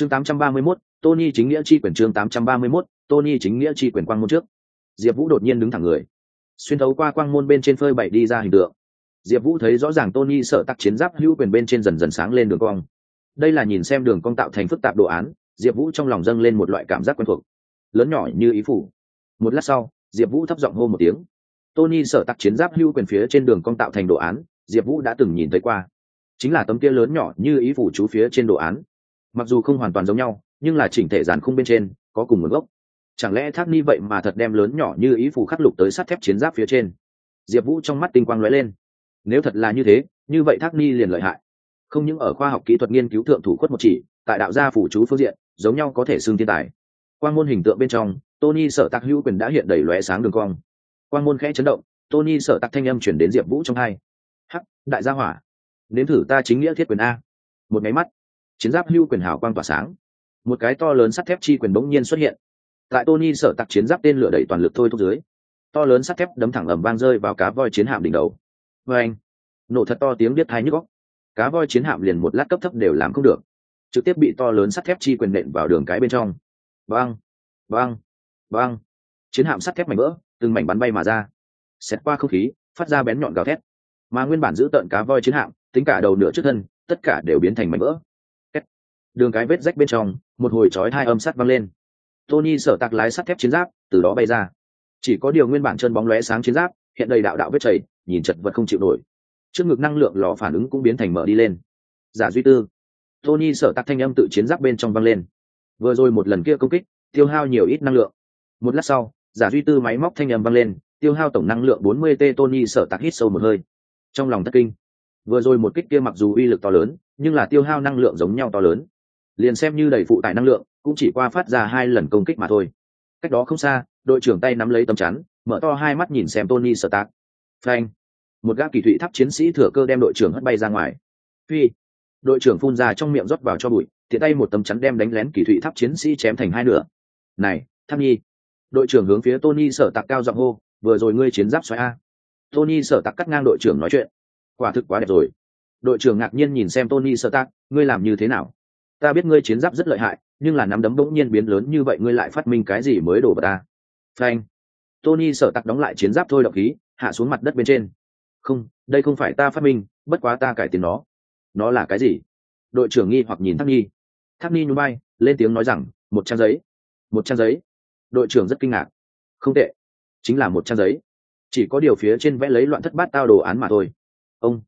chương 831, tony chính nghĩa chi quyền chương 831, tony chính nghĩa chi quyền quang môn trước. Diệp vũ đột nhiên đứng thẳng người. Xuyên thấu qua quang môn bên trên phơi bậy đi ra hình tượng. Diệp vũ thấy rõ ràng tony sợ tắc chiến giáp hữu quyền bên trên dần dần sáng lên đường cong. Đây là nhìn xem đường cong tạo thành phức tạp đồ án diệp vũ trong lòng dâng lên một loại cảm giác quen thuộc. Lớn nhỏ như ý phủ. Một lát sau diệp vũ thấp giọng hô một tiếng. Tony sở tắc chiến giáp hữu quyền phía trên đường cong tạo thành đồ án diệp vũ đã từng nhìn thấy qua. Chính là tấm kia lớn nhỏ như ý phủ chú phía trên đồ án mặc dù không hoàn toàn giống nhau, nhưng là chỉnh thể giàn khung bên trên, có cùng nguồn gốc. Chẳng lẽ thác ni vậy mà thật đem lớn nhỏ như ý phủ khắc lục tới sắt thép chiến giáp phía trên? Diệp vũ trong mắt tinh quang lóe lên. Nếu thật là như thế, như vậy thác ni liền lợi hại. Không những ở khoa học kỹ thuật nghiên cứu thượng thủ khuất một chỉ, tại đạo gia phủ chú phương diện, giống nhau có thể xương thiên tài. Quan môn hình tượng bên trong, tony sợ tạc hữu quyền đã hiện đầy lóe sáng đường cong. Quan môn khẽ chấn động, tony sợ tạc thanh âm chuyển đến diệp vũ trong hai. Hắc, đại gia hỏa, nếm thử ta chính nghĩa thiết quyền a. Một máy mắt chiến giáp hưu quyền hào quang tỏa sáng. Một cái to lớn sắt thép chi quyền bỗng nhiên xuất hiện. Tại tony sợ tặc chiến giáp tên lửa đẩy toàn lực thôi thúc dưới, to lớn sắt thép đấm thẳng ầm vang rơi vào cá voi chiến hạm đỉnh đầu. Vê anh, nổ thật to tiếng biết thai nhức góc cá voi chiến hạm liền một lát cấp thấp đều làm không được. Trực tiếp bị to lớn sắt thép chi quyền nện vào đường cái bên trong. Băng băng băng chiến hạm sắt thép mảnh vỡ, từng mảnh bắn bay mà ra. Xét qua không khí, phát ra bén nhọn gào thét. Mà nguyên bản giữ tợn cá voi chiến hạm, tính cả đầu nửa trước thân, tất cả đều biến thành mảnh vỡ đường cái vết rách bên trong, một hồi chói hai âm sắt văng lên. Tony sở tạc lái sắt thép chiến giáp, từ đó bay ra. Chỉ có điều nguyên bản chân bóng lóe sáng chiến giáp, hiện đầy đạo đạo vết chảy, nhìn chật vật không chịu nổi. Trước ngực năng lượng lò phản ứng cũng biến thành mở đi lên. Giả duy tư. Tony sở tạc thanh âm tự chiến giáp bên trong văng lên. Vừa rồi một lần kia công kích, tiêu hao nhiều ít năng lượng. Một lát sau, giả duy tư máy móc thanh âm văng lên, tiêu hao tổng năng lượng 40 t tony sở tạc hít sâu một hơi. Trong lòng thất kinh. Vừa rồi một kích kia mặc dù uy lực to lớn, nhưng là tiêu hao năng lượng giống nhau to lớn liền xem như đầy phụ tải năng lượng, cũng chỉ qua phát ra hai lần công kích mà thôi. Cách đó không xa, đội trưởng tay nắm lấy tấm chắn, mở to hai mắt nhìn xem tony sở tạc phanh. Một gã kỳ thụy tháp chiến sĩ thừa cơ đem đội trưởng hất bay ra ngoài. Phi. Đội trưởng phun ra trong miệng rót vào cho bụi, tiện tay một tấm chắn đem đánh lén kỳ thụy tháp chiến sĩ chém thành hai nửa. Này tham nhi. Đội trưởng hướng phía tony sở tạc cao giọng hô, vừa rồi ngươi chiến giáp xoáy a. Tony sở tạc cắt ngang đội trưởng nói chuyện. Quả thực quá đẹp rồi. Đội trưởng ngạc nhiên nhìn xem tony sở tạc ngươi làm như thế nào? Ta biết ngươi chiến giáp rất lợi hại, nhưng là nắm đấm bỗng nhiên biến lớn như vậy ngươi lại phát minh cái gì mới đổ vào ta? Phanh. Tony sở tặc đóng lại chiến giáp thôi đọc khí, hạ xuống mặt đất bên trên. Không, đây không phải ta phát minh, bất quá ta cải tiến nó. Nó là cái gì? Đội trưởng nghi hoặc nhìn tháp nhi. Tháp nhi nhún bay lên tiếng nói rằng, một trang giấy. Một trang giấy. Đội trưởng rất kinh ngạc. Không tệ. Chính là một trang giấy. Chỉ có điều phía trên vẽ lấy loạn thất bát tao đồ án mà thôi. Ông.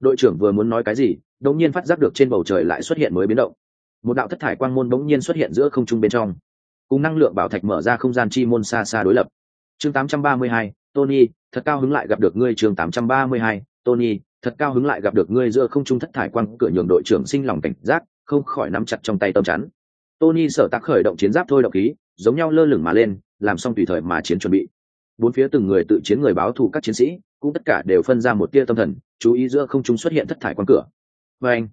Đội trưởng vừa muốn nói cái gì, đột nhiên phát giác được trên bầu trời lại xuất hiện mới biến động một đạo thất thải quang môn bỗng nhiên xuất hiện giữa không trung bên trong. Cùng năng lượng bảo thạch mở ra không gian chi môn xa xa đối lập. Chương 832, tony thật cao hứng lại gặp được ngươi. Chương 832, tony thật cao hứng lại gặp được ngươi. Giữa không trung thất thải quang cửa nhường đội trưởng sinh lòng cảnh giác không khỏi nắm chặt trong tay tâm chắn. Tony sở tác khởi động chiến giáp thôi động khí giống nhau lơ lửng mà lên làm xong tùy thời mà chiến chuẩn bị. Bốn phía từng người tự chiến người báo thù các chiến sĩ cũng tất cả đều phân ra một tia tâm thần chú ý giữa không trung xuất hiện thất thải quang cửa. Và anh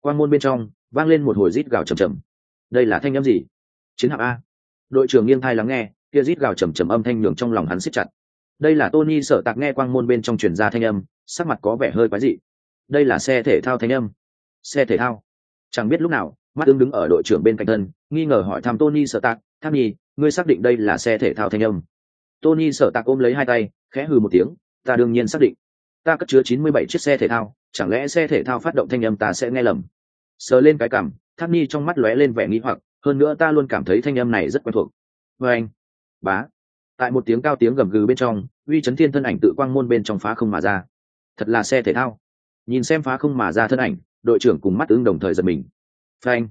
quan môn bên trong vang lên một hồi rít gào trầm trầm. Đây là thanh âm gì? Chiến hạm a. Đội trưởng nghiêng thai lắng nghe, kia rít gào trầm trầm âm thanh nhường trong lòng hắn siết chặt. Đây là tony sợ tạc nghe quang môn bên trong truyền ra thanh âm, sắc mặt có vẻ hơi quái dị. Đây là xe thể thao thanh âm. Xe thể thao. Chẳng biết lúc nào, mắt ứng đứng ở đội trưởng bên cạnh thân, nghi ngờ hỏi thăm tony sợ tạc tham nhi, ngươi xác định đây là xe thể thao thanh âm? Tony sợ tạc ôm lấy hai tay, khẽ hừ một tiếng, ta đương nhiên xác định. Ta cất chứa chín mươi bảy chiếc xe thể thao, chẳng lẽ xe thể thao phát động thanh âm ta sẽ nghe lầm? Sờ lên cái cảm tháp Ni trong mắt lóe lên vẻ nghĩ hoặc, hơn nữa ta luôn cảm thấy thanh âm này rất quen thuộc. Vê anh, bá. Tại một tiếng cao tiếng gầm gừ bên trong, uy chấn thiên thân ảnh tự quang môn bên trong phá không mà ra. Thật là xe thể thao. Nhìn xem phá không mà ra thân ảnh, đội trưởng cùng mắt ứng đồng thời giật mình. Phanh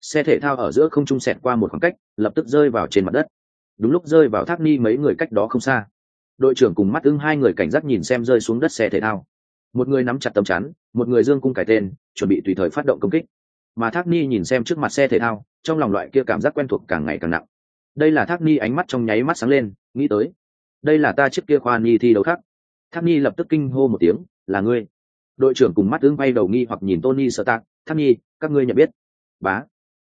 xe thể thao ở giữa không trung sẹt qua một khoảng cách, lập tức rơi vào trên mặt đất. Đúng lúc rơi vào tháp ni mấy người cách đó không xa. Đội trưởng cùng mắt ưng hai người cảnh giác nhìn xem rơi xuống đất xe thể thao. Một người nắm chặt tầm chắn, một người dương cung cải tên, chuẩn bị tùy thời phát động công kích mà thác ni nhìn xem trước mặt xe thể thao, trong lòng loại kia cảm giác quen thuộc càng ngày càng nặng. Đây là thác ni ánh mắt trong nháy mắt sáng lên, nghĩ tới, đây là ta chiếc kia khoa ni thi đấu khác. Thác ni lập tức kinh hô một tiếng, là ngươi. Đội trưởng cùng mắt ưng bay đầu nghi hoặc nhìn tony sợ tạc, thác ni, các ngươi nhận biết? Bá.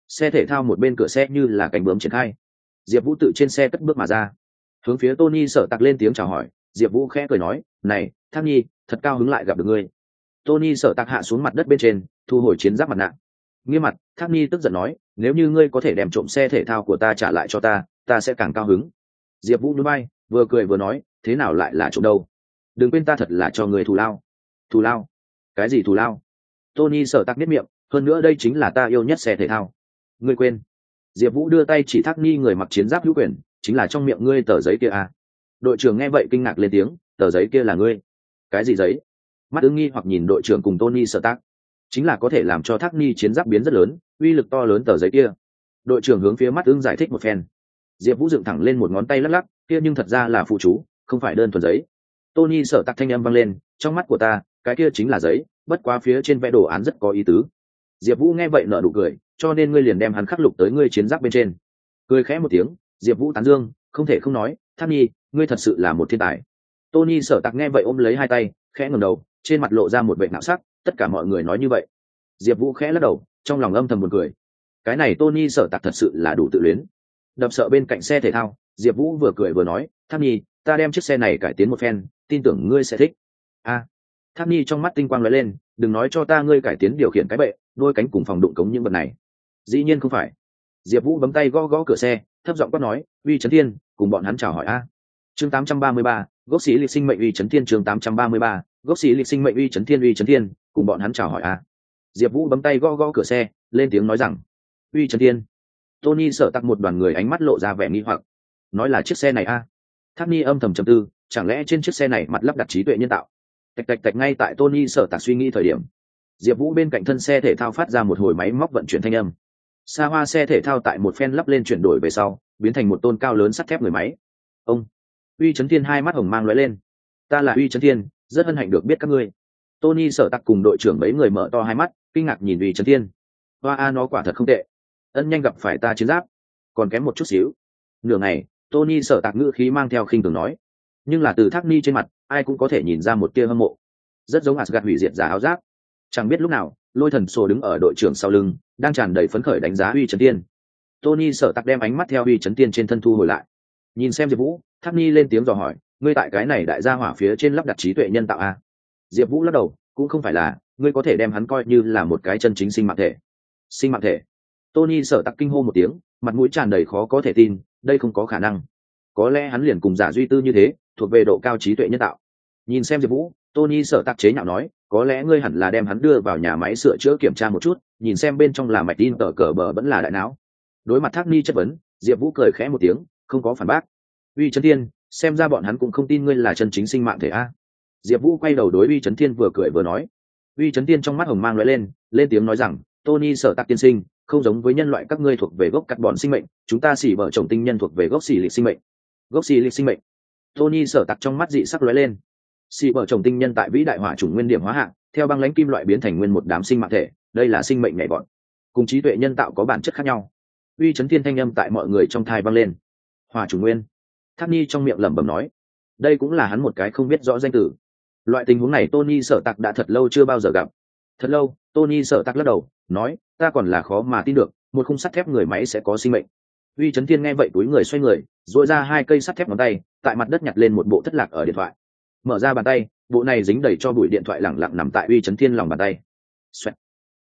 Xe thể thao một bên cửa xe như là cánh bướm triển khai. Diệp vũ tự trên xe cất bước mà ra. Hướng phía tony sợ tặc lên tiếng chào hỏi, diệp vũ khẽ cười nói, này, Thác nhi thật cao hứng lại gặp được ngươi. Tony sợ tặc hạ xuống mặt đất bên trên, thu hồi chiến giáp mặt nạ nghiêm mặt tháp ni tức giận nói, nếu như ngươi có thể đem trộm xe thể thao của ta trả lại cho ta ta sẽ càng cao hứng. Diệp vũ núi bay, vừa cười vừa nói, thế nào lại là trộm đâu? Đừng quên ta thật là cho người thù lao. Thù lao? Cái gì thù lao? Tony sợ tắc nếp miệng, hơn nữa đây chính là ta yêu nhất xe thể thao. Ngươi quên. Diệp vũ đưa tay chỉ thác ni người mặc chiến giáp hữu quyền, chính là trong miệng ngươi tờ giấy kia à. đội trưởng nghe vậy kinh ngạc lên tiếng, tờ giấy kia là ngươi. Cái gì giấy? Mắt ứng nghi hoặc nhìn đội trưởng cùng tony sợ tác chính là có thể làm cho thác ni chiến giáp biến rất lớn, uy lực to lớn tờ giấy kia. Đội trưởng hướng phía mắt ưng giải thích một phen. Diệp vũ dựng thẳng lên một ngón tay lắc lắc, kia nhưng thật ra là phụ chú, không phải đơn thuần giấy. Tony sợ tặc thanh âm vang lên, trong mắt của ta, cái kia chính là giấy, bất quá phía trên vẽ đồ án rất có ý tứ. Diệp vũ nghe vậy nở nụ cười, cho nên ngươi liền đem hắn khắc lục tới ngươi chiến giáp bên trên. Cười khẽ một tiếng, diệp vũ tán dương, không thể không nói tháp nhi ngươi thật sự là một thiên tài. Tony sợ tặc nghe vậy ôm lấy hai tay, khẽ ngầm đầu, trên mặt lộ ra một vệ nạo sắc tất cả mọi người nói như vậy. Diệp vũ khẽ lắc đầu trong lòng âm thầm buồn cười. Cái này tony sở tặc thật sự là đủ tự luyến. Đập sợ bên cạnh xe thể thao diệp vũ vừa cười vừa nói tháp nhi ta đem chiếc xe này cải tiến một phen tin tưởng ngươi sẽ thích. A. À, tháp nhi trong mắt tinh quang lóe lên đừng nói cho ta ngươi cải tiến điều khiển cái bệ đôi cánh cùng phòng đụng cống những vật này. Dĩ nhiên không phải. Diệp vũ bấm tay gõ gõ cửa xe thấp giọng quát nói uy trấn thiên cùng bọn hắn chào hỏi a. Chương tám trăm ba mươi ba gốc sĩ lịch sinh mệnh uy trấn thiên chương tám trăm ba mươi ba gốc sĩ lịch sinh mệnh uy trấn thiên uy trấn thiên cùng bọn hắn chào hỏi à? diệp vũ bấm tay gõ gõ cửa xe, lên tiếng nói rằng, uy trấn thiên. Tony sợ tặc một đoàn người ánh mắt lộ ra vẻ nghi hoặc. Nói là chiếc xe này à? tháp ni âm thầm trầm tư, chẳng lẽ trên chiếc xe này mặt lắp đặt trí tuệ nhân tạo? Tạch tạch tạch ngay tại tony sợ tặc suy nghĩ thời điểm, diệp vũ bên cạnh thân xe thể thao phát ra một hồi máy móc vận chuyển thanh âm. Xa hoa xe thể thao tại một phen lắp lên chuyển đổi về sau, biến thành một tôn cao lớn sắt thép người máy. Ông, uy trấn thiên hai mắt hồng mang lóe lên. Ta là uy trấn thiên, rất hân hạnh được biết các ngươi tony sở tặc cùng đội trưởng mấy người mở to hai mắt, kinh ngạc nhìn uy trấn thiên. Hoa a nó quả thật không tệ. Ân nhanh gặp phải ta chiến giáp. Còn kém một chút xíu. Nửa ngày, tony sở tạc ngữ khí mang theo khinh thường nói. Nhưng là từ thác ni trên mặt, ai cũng có thể nhìn ra một tia hâm mộ. Rất giống asgad hủy diệt giả áo giáp. Chẳng biết lúc nào, lôi thần sổ đứng ở đội trưởng sau lưng, đang tràn đầy phấn khởi đánh giá uy trấn tiên tony sợ tặc đem ánh mắt theo uy trấn tiên trên thân thu hồi lại. Nhìn xem diệp vũ tháp ni lên tiếng dò hỏi, ngươi tại cái này đại gia hỏa phía trên lắp đặt trí tuệ nhân tạo a? Diệp vũ lắc đầu, cũng không phải là, ngươi có thể đem hắn coi như là một cái chân chính sinh mạng thể. Sinh mạng thể? Tony sợ tặc kinh hô một tiếng, mặt mũi tràn đầy khó có thể tin, đây không có khả năng. Có lẽ hắn liền cùng giả duy tư như thế, thuộc về độ cao trí tuệ nhân tạo. Nhìn xem diệp vũ, tony sợ tặc chế nhạo nói, có lẽ ngươi hẳn là đem hắn đưa vào nhà máy sửa chữa kiểm tra một chút, nhìn xem bên trong là mạch tin tờ cờ bờ vẫn là đại não. Đối mặt thác ni chất vấn, diệp vũ cười khẽ một tiếng, không có phản bác. Uy trấn thiên, xem ra bọn hắn cũng không tin ngươi là chân chính sinh mạng thể a diệp vũ quay đầu đối uy trấn thiên vừa cười vừa nói. Uy trấn thiên trong mắt hồng mang loại lên lên tiếng nói rằng, tony sở tạc tiên sinh, không giống với nhân loại các ngươi thuộc về gốc cắt bọn sinh mệnh, chúng ta xỉ vợ chồng tinh nhân thuộc về gốc xỉ lịch sinh mệnh. Gốc xỉ lịch sinh mệnh? Tony sở tạc trong mắt dị sắc lóe lên. Xỉ vợ chồng tinh nhân tại vĩ đại hỏa chủng nguyên điểm hóa hạng, theo băng lãnh kim loại biến thành nguyên một đám sinh mạng thể, đây là sinh mệnh nhảy bọn cùng trí tuệ nhân tạo có bản chất khác nhau. Uy chấn thiên thanh âm tại mọi người trong thai vang lên. Hòa chủ nguyên. Tháp ni trong miệng lẩm bẩm nói. Đây cũng là hắn một cái không biết rõ danh từ loại tình huống này tony sợ tặc đã thật lâu chưa bao giờ gặp. Thật lâu, tony sợ tặc lắc đầu, nói, ta còn là khó mà tin được, một khung sắt thép người máy sẽ có sinh mệnh. Uy Trấn thiên nghe vậy túi người xoay người dội ra hai cây sắt thép ngón tay, tại mặt đất nhặt lên một bộ thất lạc ở điện thoại. Mở ra bàn tay, bộ này dính đầy cho bụi điện thoại lẳng lặng nằm tại uy Trấn thiên lòng bàn tay. Xoẹt.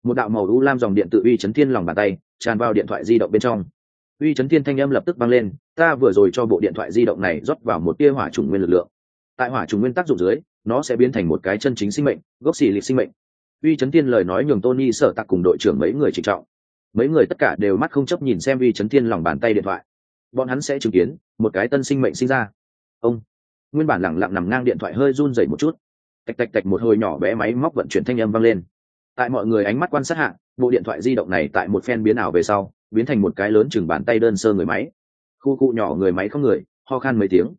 một đạo màu u lam dòng điện tự uy Trấn thiên lòng bàn tay, tràn vào điện thoại di động bên trong. Uy Trấn thiên thanh âm lập tức vang lên, ta vừa rồi cho bộ điện thoại di động này rót vào một tia hỏa trùng nguyên lực lượng. Tại hỏa trùng nguyên tác dụng dưới nó sẽ biến thành một cái chân chính sinh mệnh, gốc xì lịch sinh mệnh. Uy chấn thiên lời nói nhường tony sợ tặc cùng đội trưởng mấy người trịnh trọng. Mấy người tất cả đều mắt không chấp nhìn xem uy chấn thiên lòng bàn tay điện thoại. Bọn hắn sẽ chứng kiến, một cái tân sinh mệnh sinh ra. Ông. Nguyên bản lẳng lặng nằm ngang điện thoại hơi run dày một chút. Tạch tạch tạch một hồi nhỏ bé máy móc vận chuyển thanh âm vang lên. Tại mọi người ánh mắt quan sát hạ, bộ điện thoại di động này tại một phen biến ảo về sau, biến thành một cái lớn chừng bàn tay đơn sơ người máy. Khu cụ nhỏ người máy không người, ho khan mấy tiếng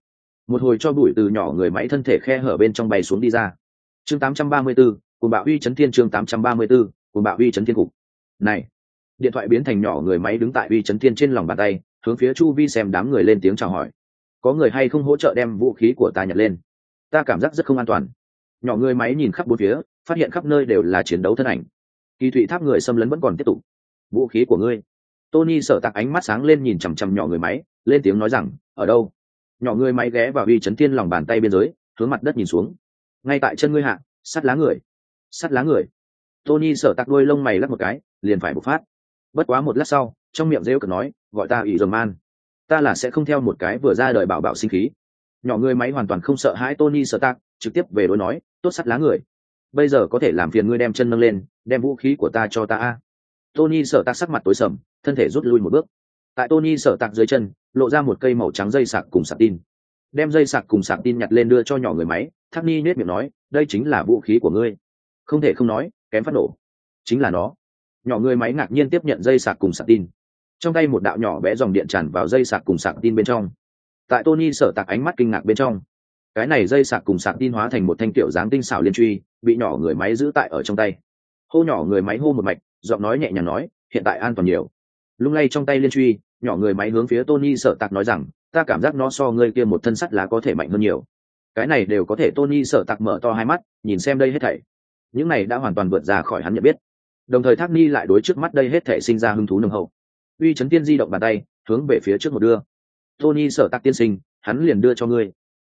một hồi cho bụi từ nhỏ người máy thân thể khe hở bên trong bay xuống đi ra. Chương 834, cùng bạo uy chấn thiên chương 834, cùng bạo uy chấn thiên cục. Này điện thoại biến thành nhỏ người máy đứng tại uy chấn thiên trên lòng bàn tay hướng phía chu vi xem đám người lên tiếng chào hỏi. Có người hay không hỗ trợ đem vũ khí của ta nhặt lên? Ta cảm giác rất không an toàn. Nhỏ người máy nhìn khắp bốn phía phát hiện khắp nơi đều là chiến đấu thân ảnh. Kỳ thụy tháp người xâm lấn vẫn còn tiếp tục. Vũ khí của ngươi. Tony sợ tạc ánh mắt sáng lên nhìn chằm chằm nhỏ người máy lên tiếng nói rằng ở đâu? Nhỏ người máy ghé vào uy chấn thiên lòng bàn tay biên giới hướng mặt đất nhìn xuống. Ngay tại chân ngươi hạ sắt lá người. Sắt lá người. Tony sợ tặc đuôi lông mày lắc một cái liền phải bộc phát. Bất quá một lát sau trong miệng rêu cực nói gọi ta ỷ dầm man. Ta là sẽ không theo một cái vừa ra đời bảo bảo sinh khí. Nhỏ người máy hoàn toàn không sợ hãi tony sợ tạc, trực tiếp về đối nói tốt sắt lá người. Bây giờ có thể làm phiền ngươi đem chân nâng lên đem vũ khí của ta cho ta a. Tony sợ tạc sắc mặt tối sầm thân thể rút lui một bước tại tony sợ tạc dưới chân, lộ ra một cây màu trắng dây sạc cùng sạc tin. Đem dây sạc cùng sạc tin nhặt lên đưa cho nhỏ người máy, thác ni nết miệng nói, đây chính là vũ khí của ngươi. Không thể không nói, kém phát nổ. Chính là nó. Nhỏ người máy ngạc nhiên tiếp nhận dây sạc cùng sạc tin. Trong tay một đạo nhỏ bé dòng điện tràn vào dây sạc cùng sạc tin bên trong. Tại tony sở tạc ánh mắt kinh ngạc bên trong, cái này dây sạc cùng sạc tin hóa thành một thanh kiểu dáng tinh xảo liên truy, bị nhỏ người máy giữ tại ở trong tay. Hô nhỏ người máy hô một mạch, giọng nói nhẹ nhàng nói, hiện tại an toàn nhiều lung lay trong tay liên truy, nhỏ người máy hướng phía tony sở tạc nói rằng, ta cảm giác nó so ngươi kia một thân sắt lá có thể mạnh hơn nhiều. Cái này đều có thể tony sở tạc mở to hai mắt, nhìn xem đây hết thảy. Những này đã hoàn toàn vượt ra khỏi hắn nhận biết. Đồng thời thác ni lại đối trước mắt đây hết thảy sinh ra hứng thú nâng hậu. Uy chấn tiên di động bàn tay, hướng về phía trước một đưa. Tony sở tạc tiên sinh, hắn liền đưa cho ngươi.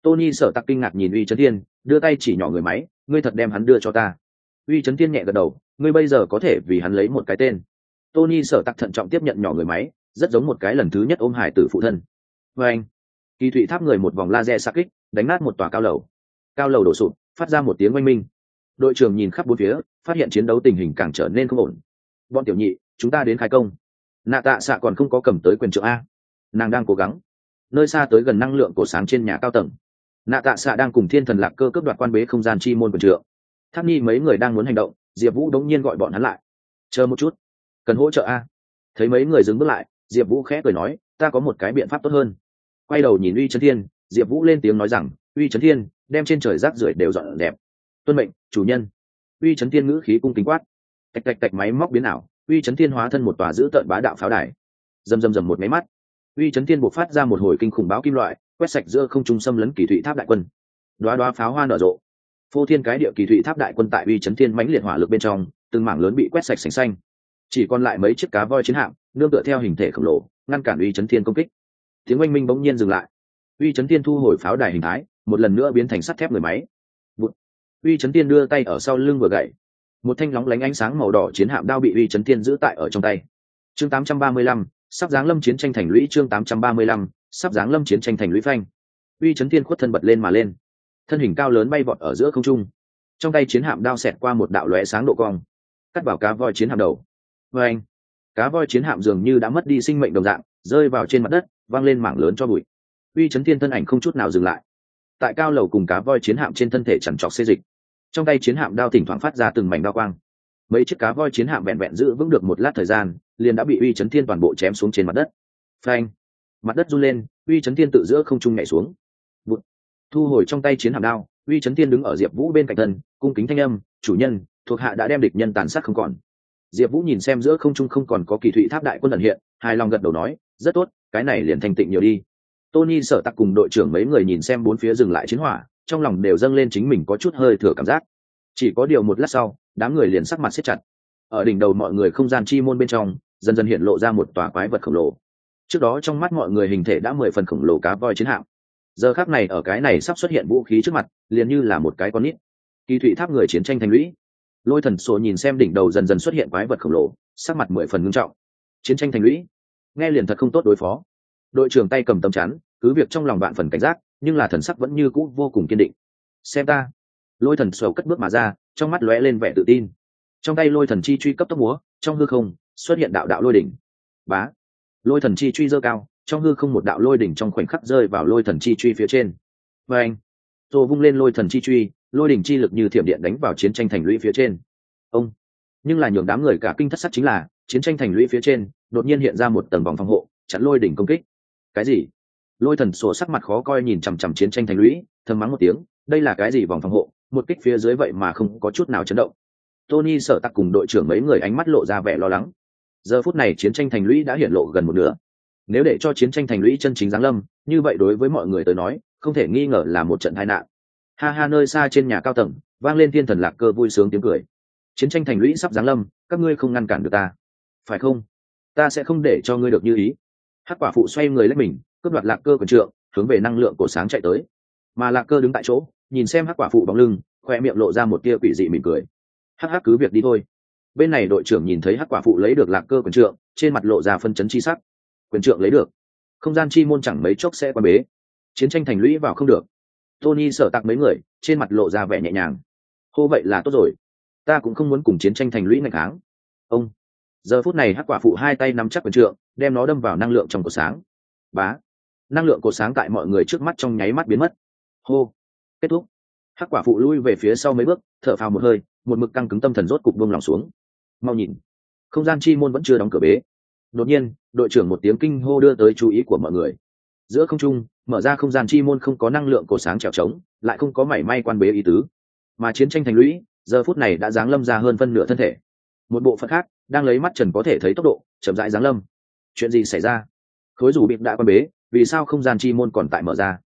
Tony sở tạc kinh ngạc nhìn uy chấn tiên, đưa tay chỉ nhỏ người máy, ngươi thật đem hắn đưa cho ta. Uy chấn tiên nhẹ gật đầu, ngươi bây giờ có thể vì hắn lấy một cái tên tony sở tạc thận trọng tiếp nhận nhỏ người máy, rất giống một cái lần thứ nhất ôm hải tử phụ thân. Và anh, kỳ thụy tháp người một vòng laser xa kích, đánh nát một tòa cao lầu. Cao lầu đổ sụp, phát ra một tiếng oanh minh. Đội trưởng nhìn khắp bốn phía, phát hiện chiến đấu tình hình càng trở nên không ổn. Bọn tiểu nhị, chúng ta đến khai công. Nạ tạ xạ còn không có cầm tới quyền trượng a. Nàng đang cố gắng. Nơi xa tới gần năng lượng cổ sáng trên nhà cao tầng. Nạ tạ xạ đang cùng thiên thần lạc cơ cướp đoạt quan bế không gian chi môn quyền trượng. Tháp nhi mấy người đang muốn hành động, diệp vũ đống nhiên gọi bọn hắn lại. Chờ một chút cần hỗ trợ a? Thấy mấy người dừng bước lại, diệp vũ khẽ cười nói, ta có một cái biện pháp tốt hơn. Quay đầu nhìn uy trấn thiên, diệp vũ lên tiếng nói rằng, uy trấn thiên, đem trên trời rác rưởi đều dọn đẹp tuân mệnh, chủ nhân. Uy trấn thiên ngữ khí cung kính quát. Tạch tạch tạch máy móc biến ảo, uy trấn thiên hóa thân một tòa giữ tợn bá đạo pháo đài. Rầm rầm rầm một máy mắt. Uy trấn thiên buộc phát ra một hồi kinh khủng báo kim loại, quét sạch giữa không trung xâm lấn kỳ thụy tháp đại quân. Đoá đoá pháo hoa nở rộ. Phô thiên cái địa kỳ thụy tháp đại quân tại uy trấn thiên mãnh liệt hỏa lực bên trong, từng mảng lớn bị quét sạch sành xanh chỉ còn lại mấy chiếc cá voi chiến hạm nương tựa theo hình thể khổng lồ ngăn cản uy chấn thiên công kích. Tiếng oanh minh bỗng nhiên dừng lại. Uy chấn thiên thu hồi pháo đài hình thái một lần nữa biến thành sắt thép người máy. Bụt. uy chấn thiên đưa tay ở sau lưng vừa gậy. Một thanh lóng lánh ánh sáng màu đỏ chiến hạm đao bị uy chấn thiên giữ tại ở trong tay. Chương 835, sắp giáng lâm chiến tranh thành lũy chương 835, sắp giáng lâm chiến tranh thành lũy phanh. Uy chấn thiên khuất thân bật lên mà lên. Thân hình cao lớn bay vọt ở giữa không trung. Trong tay chiến hạm đao xẹt qua một đạo lóe sáng độ cong. Cắt vào cá voi chiến hạm đầu vê anh, cá voi chiến hạm dường như đã mất đi sinh mệnh đồng dạng, rơi vào trên mặt đất văng lên mảng lớn cho bụi. Uy chấn thiên thân ảnh không chút nào dừng lại. Tại cao lầu cùng cá voi chiến hạm trên thân thể chằn trọc xê dịch. Trong tay chiến hạm đao thỉnh thoảng phát ra từng mảnh đao quang. Mấy chiếc cá voi chiến hạm vẹn vẹn giữ vững được một lát thời gian, liền đã bị uy chấn thiên toàn bộ chém xuống trên mặt đất. Phanh mặt đất run lên, uy chấn thiên tự giữa không trung nhảy xuống. Bụt. thu hồi trong tay chiến hạm đao, uy chấn thiên đứng ở diệp vũ bên cạnh thân, cung kính thanh âm, chủ nhân, thuộc hạ đã đem địch nhân tàn sát không còn diệp vũ nhìn xem giữa không trung không còn có kỳ thụy tháp đại quân ẩn hiện, hài lòng gật đầu nói, rất tốt, cái này liền thành tịnh nhiều đi. Tony sợ tặc cùng đội trưởng mấy người nhìn xem bốn phía dừng lại chiến hỏa, trong lòng đều dâng lên chính mình có chút hơi thừa cảm giác. Chỉ có điều một lát sau, đám người liền sắc mặt xếp chặt. Ở đỉnh đầu mọi người không gian chi môn bên trong, dần dần hiện lộ ra một tòa quái vật khổng lồ. Trước đó trong mắt mọi người hình thể đã mười phần khổng lồ cá voi chiến hạm. Giờ khác này ở cái này sắp xuất hiện vũ khí trước mặt, liền như là một cái con nít. Kỳ thụy tháp người chiến tranh thành lũy lôi thần sổ nhìn xem đỉnh đầu dần dần xuất hiện quái vật khổng lồ, sắc mặt mười phần ngưng trọng. Chiến tranh thành lũy. Nghe liền thật không tốt đối phó. Đội trưởng tay cầm tấm chắn, cứ việc trong lòng bạn phần cảnh giác, nhưng là thần sắc vẫn như cũ vô cùng kiên định. Xem ta. Lôi thần sổ cất bước mà ra, trong mắt lóe lên vẻ tự tin. Trong tay lôi thần chi truy cấp tốc múa, trong hư không xuất hiện đạo đạo lôi đỉnh. Bá. Lôi thần chi truy dơ cao, trong hư không một đạo lôi đỉnh trong khoảnh khắc rơi vào lôi thần chi truy phía trên. Và anh. Rồi vung lên lôi thần chi truy lôi đỉnh chi lực như thiểm điện đánh vào chiến tranh thành lũy phía trên. Ông. Nhưng là nhường đám người cả kinh thất sắc chính là, chiến tranh thành lũy phía trên, đột nhiên hiện ra một tầng vòng phòng hộ, chặn lôi đỉnh công kích. Cái gì? Lôi thần sổ sắc mặt khó coi nhìn chằm chằm chiến tranh thành lũy, thầm mắng một tiếng, đây là cái gì vòng phòng hộ? Một kích phía dưới vậy mà không có chút nào chấn động. Tony sợ tặc cùng đội trưởng mấy người ánh mắt lộ ra vẻ lo lắng. Giờ phút này chiến tranh thành lũy đã hiện lộ gần một nửa. Nếu để cho chiến tranh thành lũy chân chính giáng lâm, như vậy đối với mọi người tới nói, không thể nghi ngờ là một trận tai nạn ha ha, nơi xa trên nhà cao tầng, vang lên thiên thần lạc cơ vui sướng tiếng cười. Chiến tranh thành lũy sắp giáng lâm, các ngươi không ngăn cản được ta. Phải không? Ta sẽ không để cho ngươi được như ý. Hắc quả phụ xoay người lấy mình, cướp đoạt lạc cơ quần trượng, hướng về năng lượng cổ sáng chạy tới. Mà lạc cơ đứng tại chỗ, nhìn xem hắc quả phụ bóng lưng, khoe miệng lộ ra một tia quỷ dị mỉm cười. Hắc hắc, cứ việc đi thôi. Bên này đội trưởng nhìn thấy hắc quả phụ lấy được lạc cơ quyền trượng, trên mặt lộ ra phân chấn chi sắc. Quyền trượng lấy được. Không gian chi môn chẳng mấy chốc sẽ quan bế. Chiến tranh thành lũy vào không được tony sợ tặc mấy người, trên mặt lộ ra vẻ nhẹ nhàng. Hô vậy là tốt rồi. Ta cũng không muốn cùng chiến tranh thành lũy ngày kháng. Ông. Giờ phút này hắc quả phụ hai tay nắm chắc quyền trượng, đem nó đâm vào năng lượng trong cột sáng. Bá. Năng lượng cột sáng tại mọi người trước mắt trong nháy mắt biến mất. Hô. Kết thúc. Hắc quả phụ lui về phía sau mấy bước, thở phào một hơi, một mực căng cứng tâm thần rốt cục buông lòng xuống. Mau nhìn. Không gian chi môn vẫn chưa đóng cửa bế. Đột nhiên, đội trưởng một tiếng kinh hô đưa tới chú ý của mọi người giữa không trung mở ra không gian chi môn không có năng lượng cổ sáng trèo trống lại không có mảy may quan bế ý tứ. Mà chiến tranh thành lũy giờ phút này đã giáng lâm ra hơn phân nửa thân thể. Một bộ phận khác đang lấy mắt trần có thể thấy tốc độ chậm rãi giáng lâm. Chuyện gì xảy ra? Khối rủ bịt đã quan bế vì sao không gian chi môn còn tại mở ra?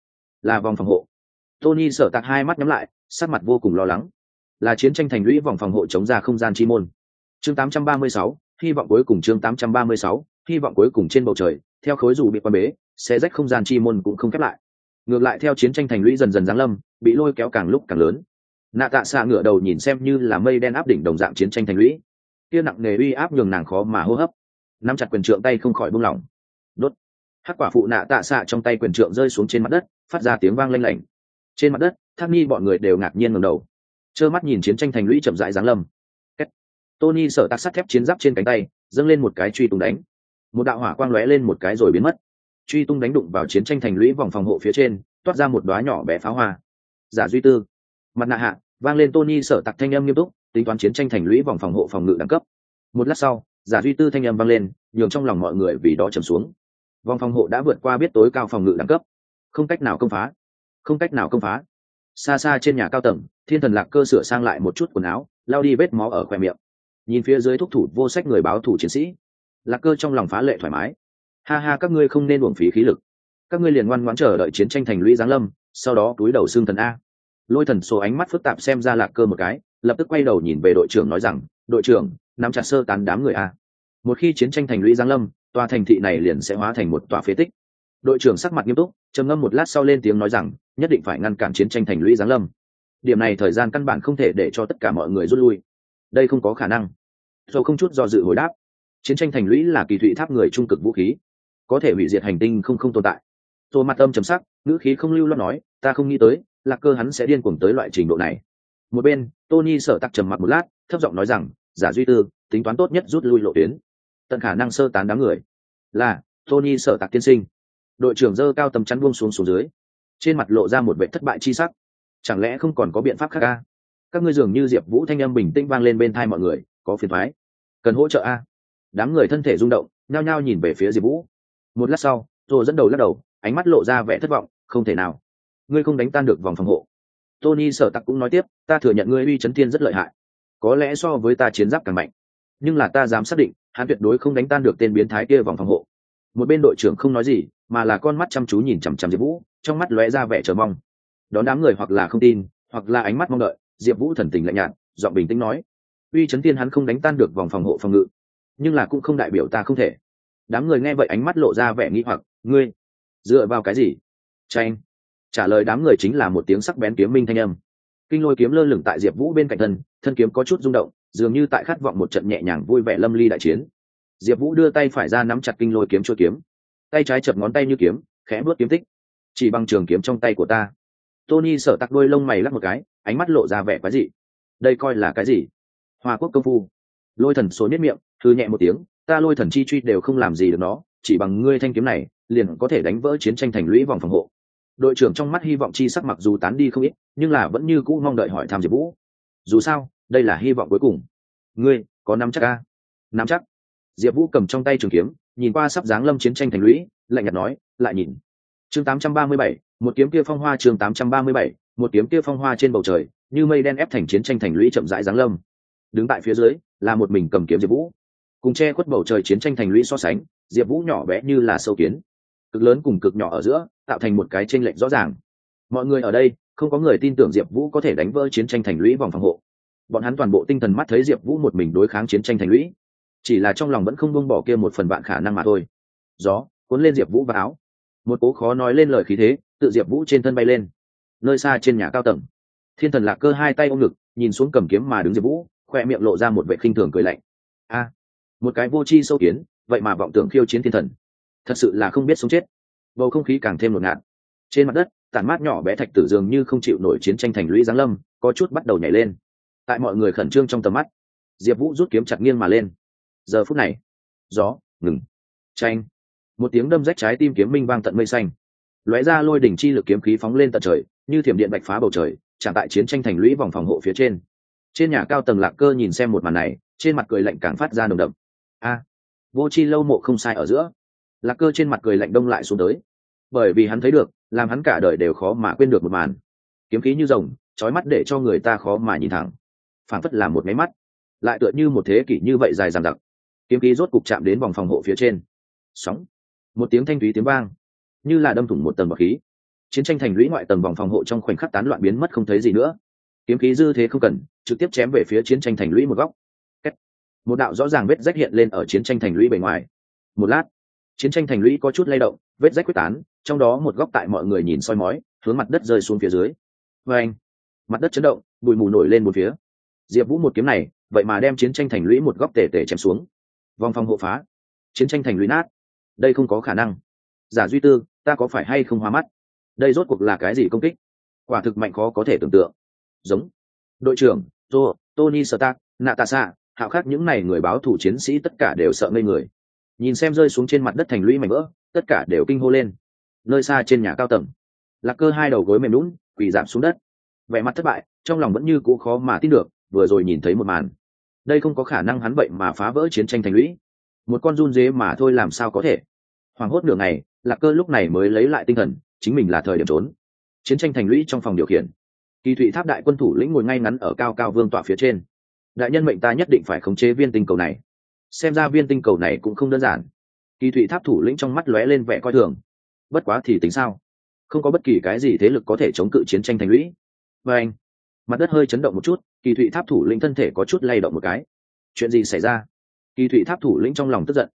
Là vòng phòng hộ. Tony sợ tạc hai mắt nhắm lại sắc mặt vô cùng lo lắng. Là chiến tranh thành lũy vòng phòng hộ chống ra không gian chi môn. Chương 836, hy vọng cuối cùng chương 836, hy vọng cuối cùng trên bầu trời, theo khối dù bị quan bế sẽ rách không gian chi môn cũng không khép lại. Ngược lại theo chiến tranh thành lũy dần dần giáng lâm, bị lôi kéo càng lúc càng lớn. Nạ tạ xạ ngựa đầu nhìn xem như là mây đen áp đỉnh đồng dạng chiến tranh thành lũy. Kia nặng nề uy áp nhường nàng khó mà hô hấp. Nắm chặt quyền trượng tay không khỏi buông lỏng. Đốt. Hắc quả phụ nạ tạ xạ trong tay quyền trượng rơi xuống trên mặt đất, phát ra tiếng vang lanh lảnh. Trên mặt đất, thác nghi bọn người đều ngạc nhiên ngầm đầu. Trơ mắt nhìn chiến tranh thành lũy chậm rãi giáng lâm. Tony sở tạc sắt thép chiến giáp trên cánh tay, dâng lên một cái truy tung đánh một đạo hỏa quang lóe lên một cái rồi biến mất. Truy tung đánh đụng vào chiến tranh thành lũy vòng phòng hộ phía trên, toát ra một đoá nhỏ bé pháo hoa. Giả duy tư. Mặt nạ hạ, vang lên tony sở tạc thanh âm nghiêm túc, tính toán chiến tranh thành lũy vòng phòng hộ phòng ngự đẳng cấp. Một lát sau, giả duy tư thanh âm vang lên, nhường trong lòng mọi người vì đó trầm xuống. Vòng phòng hộ đã vượt qua biết tối cao phòng ngự đẳng cấp. Không cách nào công phá. Không cách nào công phá. Xa xa trên nhà cao tầng, thiên thần lạc cơ sửa sang lại một chút quần áo lao đi vết máu ở khoe miệng. Nhìn phía dưới thúc thủ vô sách người báo thủ chiến sĩ lạc cơ trong lòng phá lệ thoải mái. Ha ha, các ngươi không nên uổng phí khí lực. Các ngươi liền ngoan ngoãn chờ đợi chiến tranh thành lũy giáng lâm, sau đó túi đầu xương thần a. Lôi thần số ánh mắt phức tạp xem ra lạc cơ một cái, lập tức quay đầu nhìn về đội trưởng nói rằng, đội trưởng, nắm chặt sơ tán đám người a. Một khi chiến tranh thành lũy giáng lâm, tòa thành thị này liền sẽ hóa thành một tòa phế tích. Đội trưởng sắc mặt nghiêm túc, trầm ngâm một lát sau lên tiếng nói rằng, nhất định phải ngăn cản chiến tranh thành lũy giáng lâm. Điểm này thời gian căn bản không thể để cho tất cả mọi người rút lui. Đây không có khả năng. Dầu không chút do dự hồi đáp chiến tranh thành lũy là kỳ thụy tháp người trung cực vũ khí, có thể hủy diệt hành tinh không không tồn tại. Tô mặt âm chấm sắc, ngữ khí không lưu lo nói, ta không nghĩ tới, lạc cơ hắn sẽ điên cuồng tới loại trình độ này. Một bên, tony sở tặc trầm mặt một lát, thấp giọng nói rằng, giả duy tư, tính toán tốt nhất rút lui lộ tuyến. Tận khả năng sơ tán đám người là tony sở tặc tiên sinh. Đội trưởng dơ cao tầm chắn buông xuống xuống dưới, trên mặt lộ ra một vệ thất bại chi sắc. Chẳng lẽ không còn có biện pháp khác ca các ngươi dường như diệp vũ thanh âm bình tĩnh vang lên bên thai mọi người, có phiền thoái cần hỗ trợ a? Đám người thân thể rung động, nhao nhao nhìn về phía diệp vũ. Một lát sau rồi dẫn đầu lắc đầu, ánh mắt lộ ra vẻ thất vọng, không thể nào. Ngươi không đánh tan được vòng phòng hộ. Tony sở tặc cũng nói tiếp, ta thừa nhận ngươi uy chấn thiên rất lợi hại. Có lẽ so với ta chiến giáp càng mạnh. Nhưng là ta dám xác định, hắn tuyệt đối không đánh tan được tên biến thái kia vòng phòng hộ. Một bên đội trưởng không nói gì, mà là con mắt chăm chú nhìn chằm chằm diệp vũ, trong mắt lóe ra vẻ chờ mong. Đón đám người hoặc là không tin, hoặc là ánh mắt mong đợi, diệp vũ thần tình lạnh nhạt, giọng bình tĩnh nói. Uy chấn thiên hắn không đánh tan được vòng phòng hộ phòng ngự nhưng là cũng không đại biểu ta không thể. Đám người nghe vậy ánh mắt lộ ra vẻ nghi hoặc, ngươi, dựa vào cái gì? Tranh trả lời đám người chính là một tiếng sắc bén kiếm minh thanh âm. Kinh lôi kiếm lơ lửng tại diệp vũ bên cạnh thân thân kiếm có chút rung động, dường như tại khát vọng một trận nhẹ nhàng vui vẻ lâm ly đại chiến. Diệp vũ đưa tay phải ra nắm chặt kinh lôi kiếm chua kiếm. Tay trái chập ngón tay như kiếm, khẽ bước kiếm tích. Chỉ bằng trường kiếm trong tay của ta. Tony sợ tặc đôi lông mày lắc một cái, ánh mắt lộ ra vẻ quái dị. Đây coi là cái gì? Hoa quốc công phu. Lôi thần số nhất miệng thư nhẹ một tiếng ta lôi thần chi truy đều không làm gì được nó chỉ bằng ngươi thanh kiếm này liền có thể đánh vỡ chiến tranh thành lũy vòng phòng hộ. Đội trưởng trong mắt hy vọng chi sắc mặc dù tán đi không ít nhưng là vẫn như cũ mong đợi hỏi tham diệp vũ. Dù sao đây là hy vọng cuối cùng. Ngươi có nắm chắc ca nắm chắc. Diệp vũ cầm trong tay trường kiếm nhìn qua sắp dáng lâm chiến tranh thành lũy lạnh nhạt nói lại nhìn. Chương 837, một kiếm kia phong hoa chương 837, một kiếm kia phong hoa trên bầu trời như mây đen ép thành chiến tranh thành lũy chậm rãi giáng lâm. Đứng tại phía dưới là một mình cầm kiếm diệp vũ cùng che khuất bầu trời chiến tranh thành lũy so sánh, diệp vũ nhỏ bé như là sâu kiến. Cực lớn cùng cực nhỏ ở giữa, tạo thành một cái tranh lệch rõ ràng. Mọi người ở đây, không có người tin tưởng diệp vũ có thể đánh vỡ chiến tranh thành lũy vòng phòng hộ. Bọn hắn toàn bộ tinh thần mắt thấy diệp vũ một mình đối kháng chiến tranh thành lũy. Chỉ là trong lòng vẫn không buông bỏ kia một phần bạn khả năng mà thôi. Gió cuốn lên diệp vũ vào áo. Một cố khó nói lên lời khí thế, tự diệp vũ trên thân bay lên. Nơi xa trên nhà cao tầng, thiên thần lạc cơ hai tay ôm ngực, nhìn xuống cầm kiếm mà đứng diệp vũ, khoe miệng lộ ra một vệ khinh thường cười lạnh. A một cái vô tri sâu kiến, vậy mà vọng tưởng khiêu chiến thiên thần. Thật sự là không biết sống chết. Bầu không khí càng thêm ngột ngạt. Trên mặt đất, tản mát nhỏ bé thạch tử dường như không chịu nổi chiến tranh thành lũy giáng lâm, có chút bắt đầu nhảy lên. Tại mọi người khẩn trương trong tầm mắt, diệp vũ rút kiếm chặt nghiêng mà lên. Giờ phút này, gió, ngừng, tranh. Một tiếng đâm rách trái tim kiếm minh vang tận mây xanh. Lóe ra lôi đỉnh chi lực kiếm khí phóng lên tận trời, như thiểm điện bạch phá bầu trời trả tại chiến tranh thành lũy vòng phòng hộ phía trên. Trên nhà cao tầng lạc cơ nhìn xem một màn này, trên mặt cười lạnh càng phát ra nồng đậm a vô chi lâu mộ không sai ở giữa. Lạc cơ trên mặt cười lạnh đông lại xuống tới. Bởi vì hắn thấy được, làm hắn cả đời đều khó mà quên được một màn. Kiếm khí như rồng trói mắt để cho người ta khó mà nhìn thẳng. Phản phất là một máy mắt. Lại tựa như một thế kỷ như vậy dài dằng dặc. Kiếm khí rốt cục chạm đến vòng phòng hộ phía trên. Sóng. Một tiếng thanh thúy tiếng vang. Như là đâm thủng một tầng bọc khí. Chiến tranh thành lũy ngoại tầng vòng phòng hộ trong khoảnh khắc tán loạn biến mất không thấy gì nữa. Kiếm khí dư thế không cần, trực tiếp chém về phía chiến tranh thành lũy một góc một đạo rõ ràng vết rách hiện lên ở chiến tranh thành lũy bề ngoài. Một lát, chiến tranh thành lũy có chút lay động, vết rách quyết tán, trong đó một góc tại mọi người nhìn soi mói, hướng mặt đất rơi xuống phía dưới. Vê anh, mặt đất chấn động, bụi mù nổi lên một phía. Diệp vũ một kiếm này, vậy mà đem chiến tranh thành lũy một góc tể tể chém xuống. Vòng phòng hộ phá. Chiến tranh thành lũy nát. Đây không có khả năng. Giả duy tư, ta có phải hay không hóa mắt? Đây rốt cuộc là cái gì công kích? Quả thực mạnh khó có thể tưởng tượng. Giống. Đội trưởng tô tony stark natasa hạo khác những n à y người báo thủ chiến sĩ tất cả đều sợ ngây người. Nhìn xem rơi xuống trên mặt đất thành lũy mảnh vỡ, tất cả đều kinh hô lên. Nơi xa trên nhà cao tầng, lạc cơ hai đầu gối mềm lún quỳ giảm xuống đất. Vẻ mặt thất bại, trong lòng vẫn như cũ khó mà tin được, vừa rồi nhìn thấy một màn. Đây không có khả năng hắn vậy mà phá vỡ chiến tranh thành lũy. Một con run dế mà thôi làm sao có thể? Hoảng hốt nửa ngày, lạc cơ lúc này mới lấy lại tinh thần, chính mình là thời điểm trốn. Chiến tranh thành lũy trong phòng điều khiển. Kỳ thụy tháp đại quân thủ lĩnh ngồi ngay ngắn ở cao cao vương tọa phía trên đại nhân mệnh ta nhất định phải khống chế viên tinh cầu này. Xem ra viên tinh cầu này cũng không đơn giản. Kỳ thụy tháp thủ lĩnh trong mắt lóe lên vẻ coi thường. Bất quá thì tính sao? Không có bất kỳ cái gì thế lực có thể chống cự chiến tranh thành lũy. Và anh, mặt đất hơi chấn động một chút, kỳ thụy tháp thủ lĩnh thân thể có chút lay động một cái. Chuyện gì xảy ra? Kỳ thụy tháp thủ lĩnh trong lòng tức giận.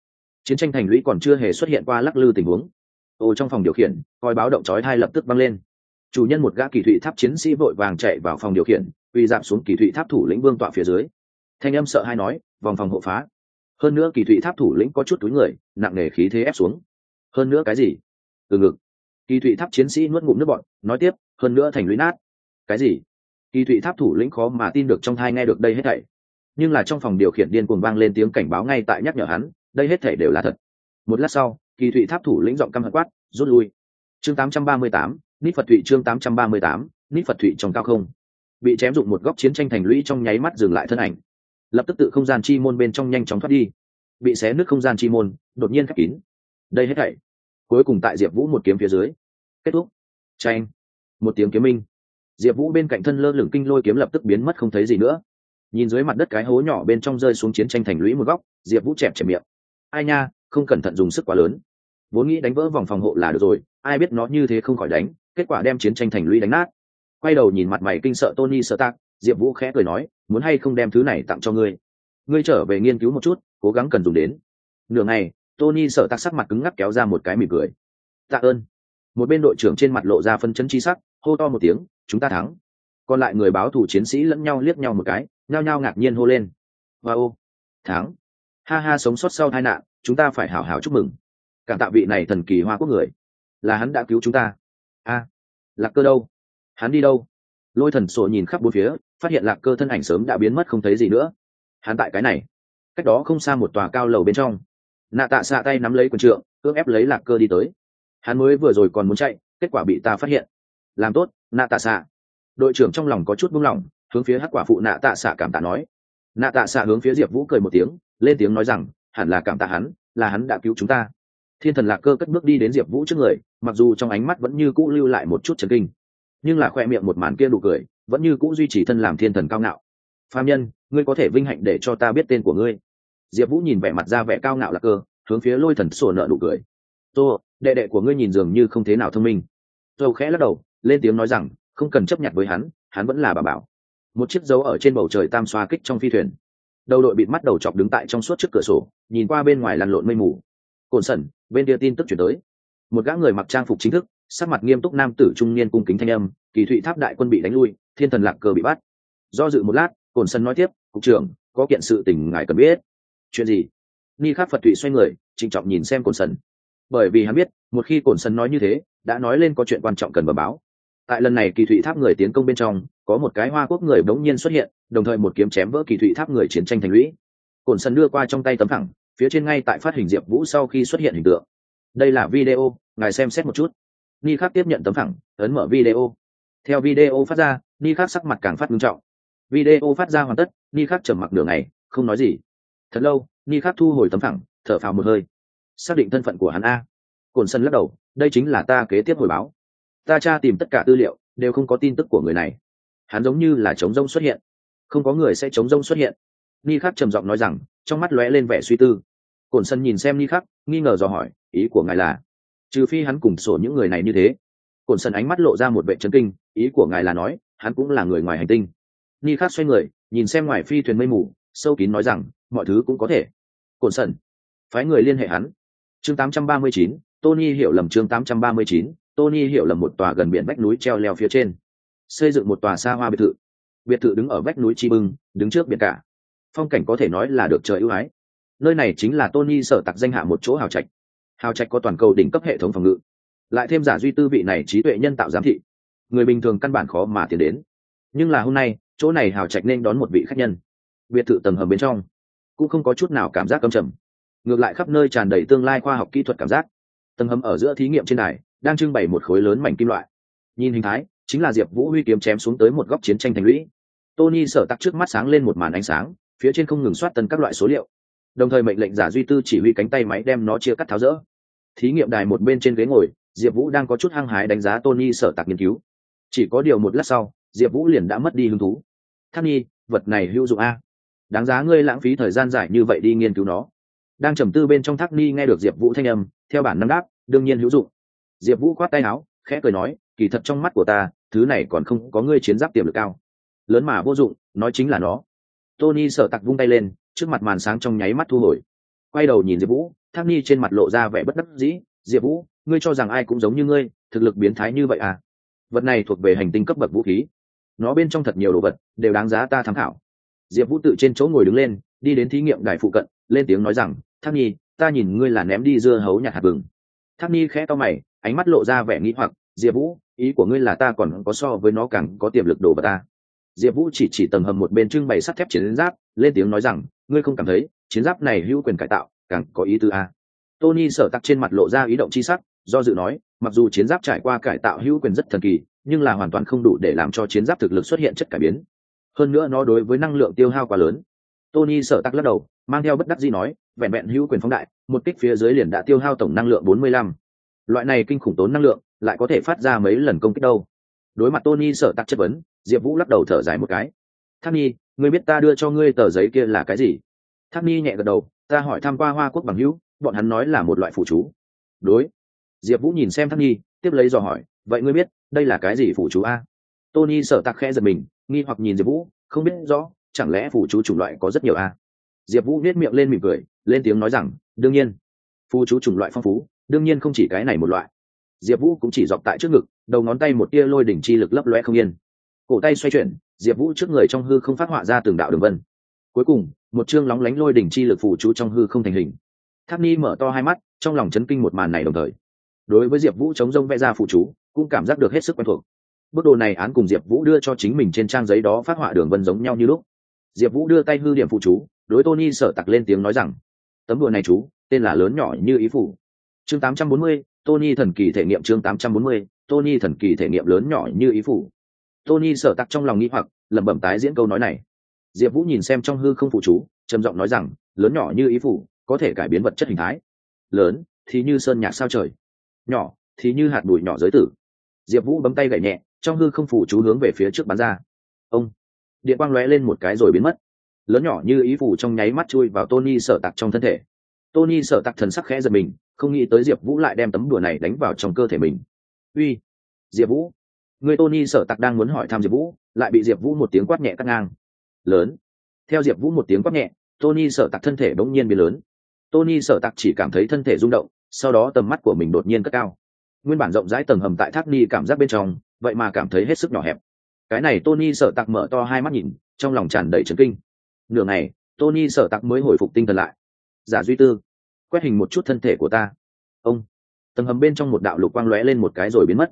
Chiến tranh thành lũy còn chưa hề xuất hiện qua lắc lư tình huống. Ô, trong phòng điều khiển, coi báo động chói thai lập tức băng lên. Chủ nhân một gã kỳ thụy tháp chiến sĩ vội vàng chạy vào phòng điều khiển uy giảm xuống kỳ thụy tháp thủ lĩnh vương tọa phía dưới. Thanh âm sợ hay nói vòng phòng hộ phá. Hơn nữa kỳ thụy tháp thủ lĩnh có chút túi người nặng nề khí thế ép xuống. Hơn nữa cái gì? Từ ngực. Kỳ thụy tháp chiến sĩ nuốt ngụm nước bọn nói tiếp hơn nữa thành lũy nát. Cái gì? Kỳ thụy tháp thủ lĩnh khó mà tin được trong thai nghe được đây hết thảy. Nhưng là trong phòng điều khiển điên cuồng vang lên tiếng cảnh báo ngay tại nhắc nhở hắn đây hết thảy đều là thật. Một lát sau kỳ thụy tháp thủ lĩnh giọng căm hận quát rút lui. Chương 838, nít phật thụy chương 838, nít phật thụy trong cao không bị chém dụng một góc chiến tranh thành lũy trong nháy mắt dừng lại thân ảnh. Lập tức tự không gian chi môn bên trong nhanh chóng thoát đi. Bị xé nước không gian chi môn, đột nhiên khép kín. Đây hết thảy, cuối cùng tại diệp vũ một kiếm phía dưới. Kết thúc. Tranh một tiếng kiếm minh. Diệp vũ bên cạnh thân lơ lửng kinh lôi kiếm lập tức biến mất không thấy gì nữa. Nhìn dưới mặt đất cái hố nhỏ bên trong rơi xuống chiến tranh thành lũy một góc, diệp vũ chẹp chẹp miệng. Ai nha, không cẩn thận dùng sức quá lớn. Vốn nghĩ đánh vỡ vòng phòng hộ là được rồi, ai biết nó như thế không khỏi đánh, kết quả đem chiến tranh thành lũy đánh nát quay đầu nhìn mặt mày kinh sợ tony sợ tạc, diệp vũ khẽ cười nói, muốn hay không đem thứ này tặng cho ngươi? Ngươi trở về nghiên cứu một chút, cố gắng cần dùng đến. Nửa ngày, tony sợ tạc sắc mặt cứng ngắc kéo ra một cái mỉm cười. Tạ ơn. Một bên đội trưởng trên mặt lộ ra phân chấn chi sắc, hô to một tiếng, chúng ta thắng. Còn lại người báo thủ chiến sĩ lẫn nhau liếc nhau một cái, nhao nhao ngạc nhiên hô lên. Và ô, thắng. Ha ha, sống sót sau tai nạn, chúng ta phải hảo hảo chúc mừng. Cảm tạ vị này thần kỳ hoa quốc người. Là hắn đã cứu chúng ta. A, lạc cơ đâu? Hắn đi đâu? Lôi thần sổ nhìn khắp bốn phía, phát hiện lạc cơ thân ảnh sớm đã biến mất không thấy gì nữa. Hắn tại cái này. Cách đó không xa một tòa cao lầu bên trong. Nạ tạ xạ tay nắm lấy quần trượng ước ép lấy lạc cơ đi tới. Hắn mới vừa rồi còn muốn chạy, kết quả bị ta phát hiện. Làm tốt, nạ tạ xạ. Đội trưởng trong lòng có chút buông lỏng, hướng phía hắc quả phụ nạ tạ xạ cảm tạ nói. Nạ tạ xạ hướng phía diệp vũ cười một tiếng, lên tiếng nói rằng, hẳn là cảm tạ hắn, là hắn đã cứu chúng ta. Thiên thần lạc cơ cất bước đi đến diệp vũ trước người, mặc dù trong ánh mắt vẫn như cũ lưu lại một chút trần kinh nhưng là khoe miệng một màn kia đủ cười, vẫn như cũ duy trì thân làm thiên thần cao ngạo. Phạm nhân, ngươi có thể vinh hạnh để cho ta biết tên của ngươi. Diệp vũ nhìn vẻ mặt ra vẻ cao ngạo là cơ, hướng phía lôi thần sổ nợ đủ cười. Tô, đệ đệ của ngươi nhìn dường như không thế nào thông minh. Dâu khẽ lắc đầu, lên tiếng nói rằng, không cần chấp nhận với hắn hắn vẫn là bà bảo. Một chiếc dấu ở trên bầu trời tam xoa kích trong phi thuyền. Đầu đội bịt mắt đầu chọc đứng tại trong suốt trước cửa sổ, nhìn qua bên ngoài lăn lộn mây mù. Cồn sẩn, bên kia tin tức chuyển tới. Một gã người mặc trang phục chính thức sắc mặt nghiêm túc nam tử trung niên cung kính thanh âm, kỳ thụy tháp đại quân bị đánh lui, thiên thần lạc cờ bị bắt. Do dự một lát, cổn sân nói tiếp, cục trưởng, có kiện sự tình ngài cần biết. Chuyện gì? Ni khắc phật thụy xoay người, trịnh trọng nhìn xem cổn sân. Bởi vì hắn biết, một khi cổn sân nói như thế, đã nói lên có chuyện quan trọng cần bờ báo. Tại lần này kỳ thụy tháp người tiến công bên trong, có một cái hoa quốc người bỗng nhiên xuất hiện, đồng thời một kiếm chém vỡ kỳ thụy tháp người chiến tranh thành lũy. Cổn sân đưa qua trong tay tấm thẳng, phía trên ngay tại phát hình diệp vũ sau khi xuất hiện hình tượng. Đây là video, ngài xem xét một chút ni khắc tiếp nhận tấm thẳng ấn mở video. Theo video phát ra, ni khắc sắc mặt càng phát nghiêm trọng. Video phát ra hoàn tất, ni khắc trầm mặc nửa ngày, không nói gì. Thật lâu, ni khắc thu hồi tấm thẳng thở phào một hơi. Xác định thân phận của hắn a. Cồn sân lắc đầu, đây chính là ta kế tiếp hồi báo. Ta tra tìm tất cả tư liệu, đều không có tin tức của người này. Hắn giống như là chống rông xuất hiện. Không có người sẽ chống rông xuất hiện. Ni khắc trầm giọng nói rằng, trong mắt lóe lên vẻ suy tư. Cồn sân nhìn xem ni khắc, nghi ngờ dò hỏi, ý của ngài là? Trừ phi hắn cùng sổ những người này như thế. Cồn sần ánh mắt lộ ra một vệ chân kinh ý của ngài là nói hắn cũng là người ngoài hành tinh. Ni khắc xoay người nhìn xem ngoài phi thuyền mây mù sâu kín nói rằng mọi thứ cũng có thể. Cồn sần, phái người liên hệ hắn. Chương 839, tony hiểu lầm chương 839, tony hiểu lầm một tòa gần biển vách núi treo leo phía trên. Xây dựng một tòa xa hoa biệt thự. Biệt thự đứng ở vách núi chi bưng đứng trước biển cả. Phong cảnh có thể nói là được trời ưu ái. Nơi này chính là tony sở tặc danh hạ một chỗ hào trạch hào trạch có toàn cầu đỉnh cấp hệ thống phòng ngự. Lại thêm giả duy tư vị này trí tuệ nhân tạo giám thị. Người bình thường căn bản khó mà tiến đến. Nhưng là hôm nay, chỗ này hào trạch nên đón một vị khách nhân. Biệt thự tầng hầm bên trong. Cũng không có chút nào cảm giác căm trầm. Ngược lại khắp nơi tràn đầy tương lai khoa học kỹ thuật cảm giác. Tầng hầm ở giữa thí nghiệm trên này đang trưng bày một khối lớn mảnh kim loại. Nhìn hình thái, chính là diệp vũ huy kiếm chém xuống tới một góc chiến tranh thành lũy. Tony sở tắc trước mắt sáng lên một màn ánh sáng, phía trên không ngừng soát tân các loại số liệu đồng thời mệnh lệnh giả duy tư chỉ huy cánh tay máy đem nó chia cắt tháo rỡ. Thí nghiệm đài một bên trên ghế ngồi, diệp vũ đang có chút hăng hái đánh giá tony sở tạc nghiên cứu. Chỉ có điều một lát sau, diệp vũ liền đã mất đi hứng thú. Tháp nhi, vật này hữu dụng a. Đáng giá ngươi lãng phí thời gian dài như vậy đi nghiên cứu nó. Đang trầm tư bên trong thác ni nghe được diệp vũ thanh âm, theo bản năm đáp, đương nhiên hữu dụng. Diệp vũ khoát tay áo, khẽ cười nói, kỳ thật trong mắt của ta, thứ này còn không có ngươi chiến giáp tiềm lực cao. Lớn mà vô dụng, nói chính là nó. Tony sợ tặc vung tay lên trước mặt màn sáng trong nháy mắt thu hồi. Quay đầu nhìn diệp vũ, thác ni trên mặt lộ ra vẻ bất đắc dĩ, diệp vũ, ngươi cho rằng ai cũng giống như ngươi, thực lực biến thái như vậy à? Vật này thuộc về hành tinh cấp bậc vũ khí. Nó bên trong thật nhiều đồ vật, đều đáng giá ta tham khảo. Diệp vũ tự trên chỗ ngồi đứng lên, đi đến thí nghiệm đài phụ cận, lên tiếng nói rằng, thác nhi ta nhìn ngươi là ném đi dưa hấu nhặt hạt bừng. Thác nhi khẽ to mày, ánh mắt lộ ra vẻ nghĩ hoặc, diệp vũ, ý của ngươi là ta còn có so với nó càng có tiềm lực đồ vật ta diệp vũ chỉ chỉ tầng hầm một bên trưng bày sắt thép chiến giáp, lên tiếng nói rằng, ngươi không cảm thấy, chiến giáp này hữu quyền cải tạo, càng có ý tư a? Tony sở tặc trên mặt lộ ra ý động chi sắc, do dự nói, mặc dù chiến giáp trải qua cải tạo hữu quyền rất thần kỳ, nhưng là hoàn toàn không đủ để làm cho chiến giáp thực lực xuất hiện chất cải biến. Hơn nữa nó đối với năng lượng tiêu hao quá lớn. Tony sở tắc lắc đầu, mang theo bất đắc dĩ nói, vẹn vẹn hữu quyền phóng đại, một kích phía dưới liền đã tiêu hao tổng năng lượng 45. loại này kinh khủng tốn năng lượng, lại có thể phát ra mấy lần công kích đâu? Đối mặt tony sở tắc chất vấn diệp vũ lắc đầu thở dài một cái. Tháp nhi, ngươi biết ta đưa cho ngươi tờ giấy kia là cái gì? Tháp nhi nhẹ gật đầu, ta hỏi tham q u a hoa quốc bằng hữu, bọn hắn nói là một loại phụ chú. Đối. Diệp vũ nhìn xem tháp nhi, tiếp lấy dò hỏi, vậy ngươi biết đây là cái gì phụ chú a? Tony sợ tặc khẽ giật mình, nghi hoặc nhìn diệp vũ, không biết rõ, chẳng lẽ phụ chú chủng loại có rất nhiều a? Diệp vũ viết miệng lên mỉm cười, lên tiếng nói rằng, đương nhiên, phụ chú chủng loại phong phú, đương nhiên không chỉ cái này một loại. Diệp vũ cũng chỉ dọc tại trước ngực, đầu ngón tay một tia lôi đỉnh chi lực lấp loe không yên cổ tay xoay chuyển diệp vũ trước người trong hư không phát họa ra từng đạo đường vân. Cuối cùng một chương lóng lánh lôi đỉnh chi lực phụ chú trong hư không thành hình. Tháp ni mở to hai mắt trong lòng chấn kinh một màn này đồng thời. Đối với diệp vũ chống rông vẽ ra phụ chú cũng cảm giác được hết sức quen thuộc. Bức đồ này án cùng diệp vũ đưa cho chính mình trên trang giấy đó phát họa đường vân giống nhau như lúc. Diệp vũ đưa tay hư điểm phụ chú đối tony sở tặc lên tiếng nói rằng tấm đùa này chú tên là lớn nhỏ như ý phủ. Chương 840, tony thần kỳ thể nghiệm chương 840, tony thần kỳ thể nghiệm lớn nhỏ như ý phủ tony sợ tặc trong lòng nghĩ hoặc, lẩm bẩm tái diễn câu nói này. Diệp vũ nhìn xem trong hư không phụ chú, trầm giọng nói rằng, lớn nhỏ như ý phủ, có thể cải biến vật chất hình thái. Lớn, thì như sơn nhạc sao trời. Nhỏ, thì như hạt bụi nhỏ giới tử. Diệp vũ bấm tay gậy nhẹ, trong hư không phủ chú hướng về phía trước bắn ra. Ông, điện quang lóe lên một cái rồi biến mất. Lớn nhỏ như ý phủ trong nháy mắt chui vào tony sợ tặc trong thân thể. Tony sợ tặc thần sắc khẽ giật mình, không nghĩ tới diệp vũ lại đem tấm đùa này đánh vào trong cơ thể mình. Uy, diệp vũ người tony sở tặc đang muốn hỏi thăm diệp vũ, lại bị diệp vũ một tiếng quát nhẹ cắt ngang. Lớn. Theo diệp vũ một tiếng quát nhẹ, tony sở tặc thân thể bỗng nhiên biến lớn. Tony sở tặc chỉ cảm thấy thân thể rung động, sau đó tầm mắt của mình đột nhiên cất cao. Nguyên bản rộng rãi tầng hầm tại thác ni cảm giác bên trong, vậy mà cảm thấy hết sức nhỏ hẹp. Cái này tony sở tặc mở to hai mắt nhìn, trong lòng tràn đầy trấn kinh. Nửa ngày, tony sở tặc mới hồi phục tinh thần lại. Giả duy tư, quét hình một chút thân thể của ta. Ông. Tầng hầm bên trong một đạo lục quang lóe lên một cái rồi biến mất.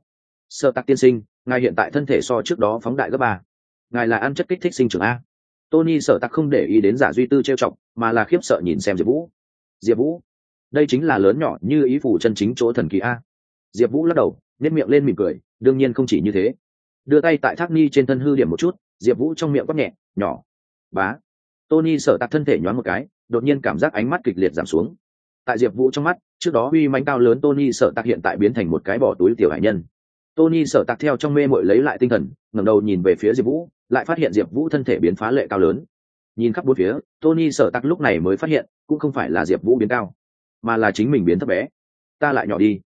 Sợ tặc tiên sinh ngài hiện tại thân thể so trước đó phóng đại gấp ba. Ngài là ăn chất kích thích sinh trưởng a. Tony sợ tặc không để ý đến giả duy tư trêu chọc, mà là khiếp sợ nhìn xem diệp vũ. Diệp vũ, đây chính là lớn nhỏ như ý phủ chân chính chỗ thần kỳ a. Diệp vũ lắc đầu nhét miệng lên mỉm cười, đương nhiên không chỉ như thế. Đưa tay tại thác ni trên thân hư điểm một chút, diệp vũ trong miệng quát nhẹ, nhỏ, bá. Tony sợ tặc thân thể nhoáng một cái, đột nhiên cảm giác ánh mắt kịch liệt giảm xuống. Tại diệp vũ trong mắt, trước đó uy mánh cao lớn tony sợ tặc hiện tại biến thành một cái bỏ túi tiểu hải nhân tony Sở Tạc theo trong mê mội lấy lại tinh thần, ngẩng đầu nhìn về phía diệp vũ, lại phát hiện diệp vũ thân thể biến phá lệ cao lớn. Nhìn khắp bốn phía, tony Sở Tạc lúc này mới phát hiện, cũng không phải là diệp vũ biến cao, mà là chính mình biến thấp bé. Ta lại nhỏ đi.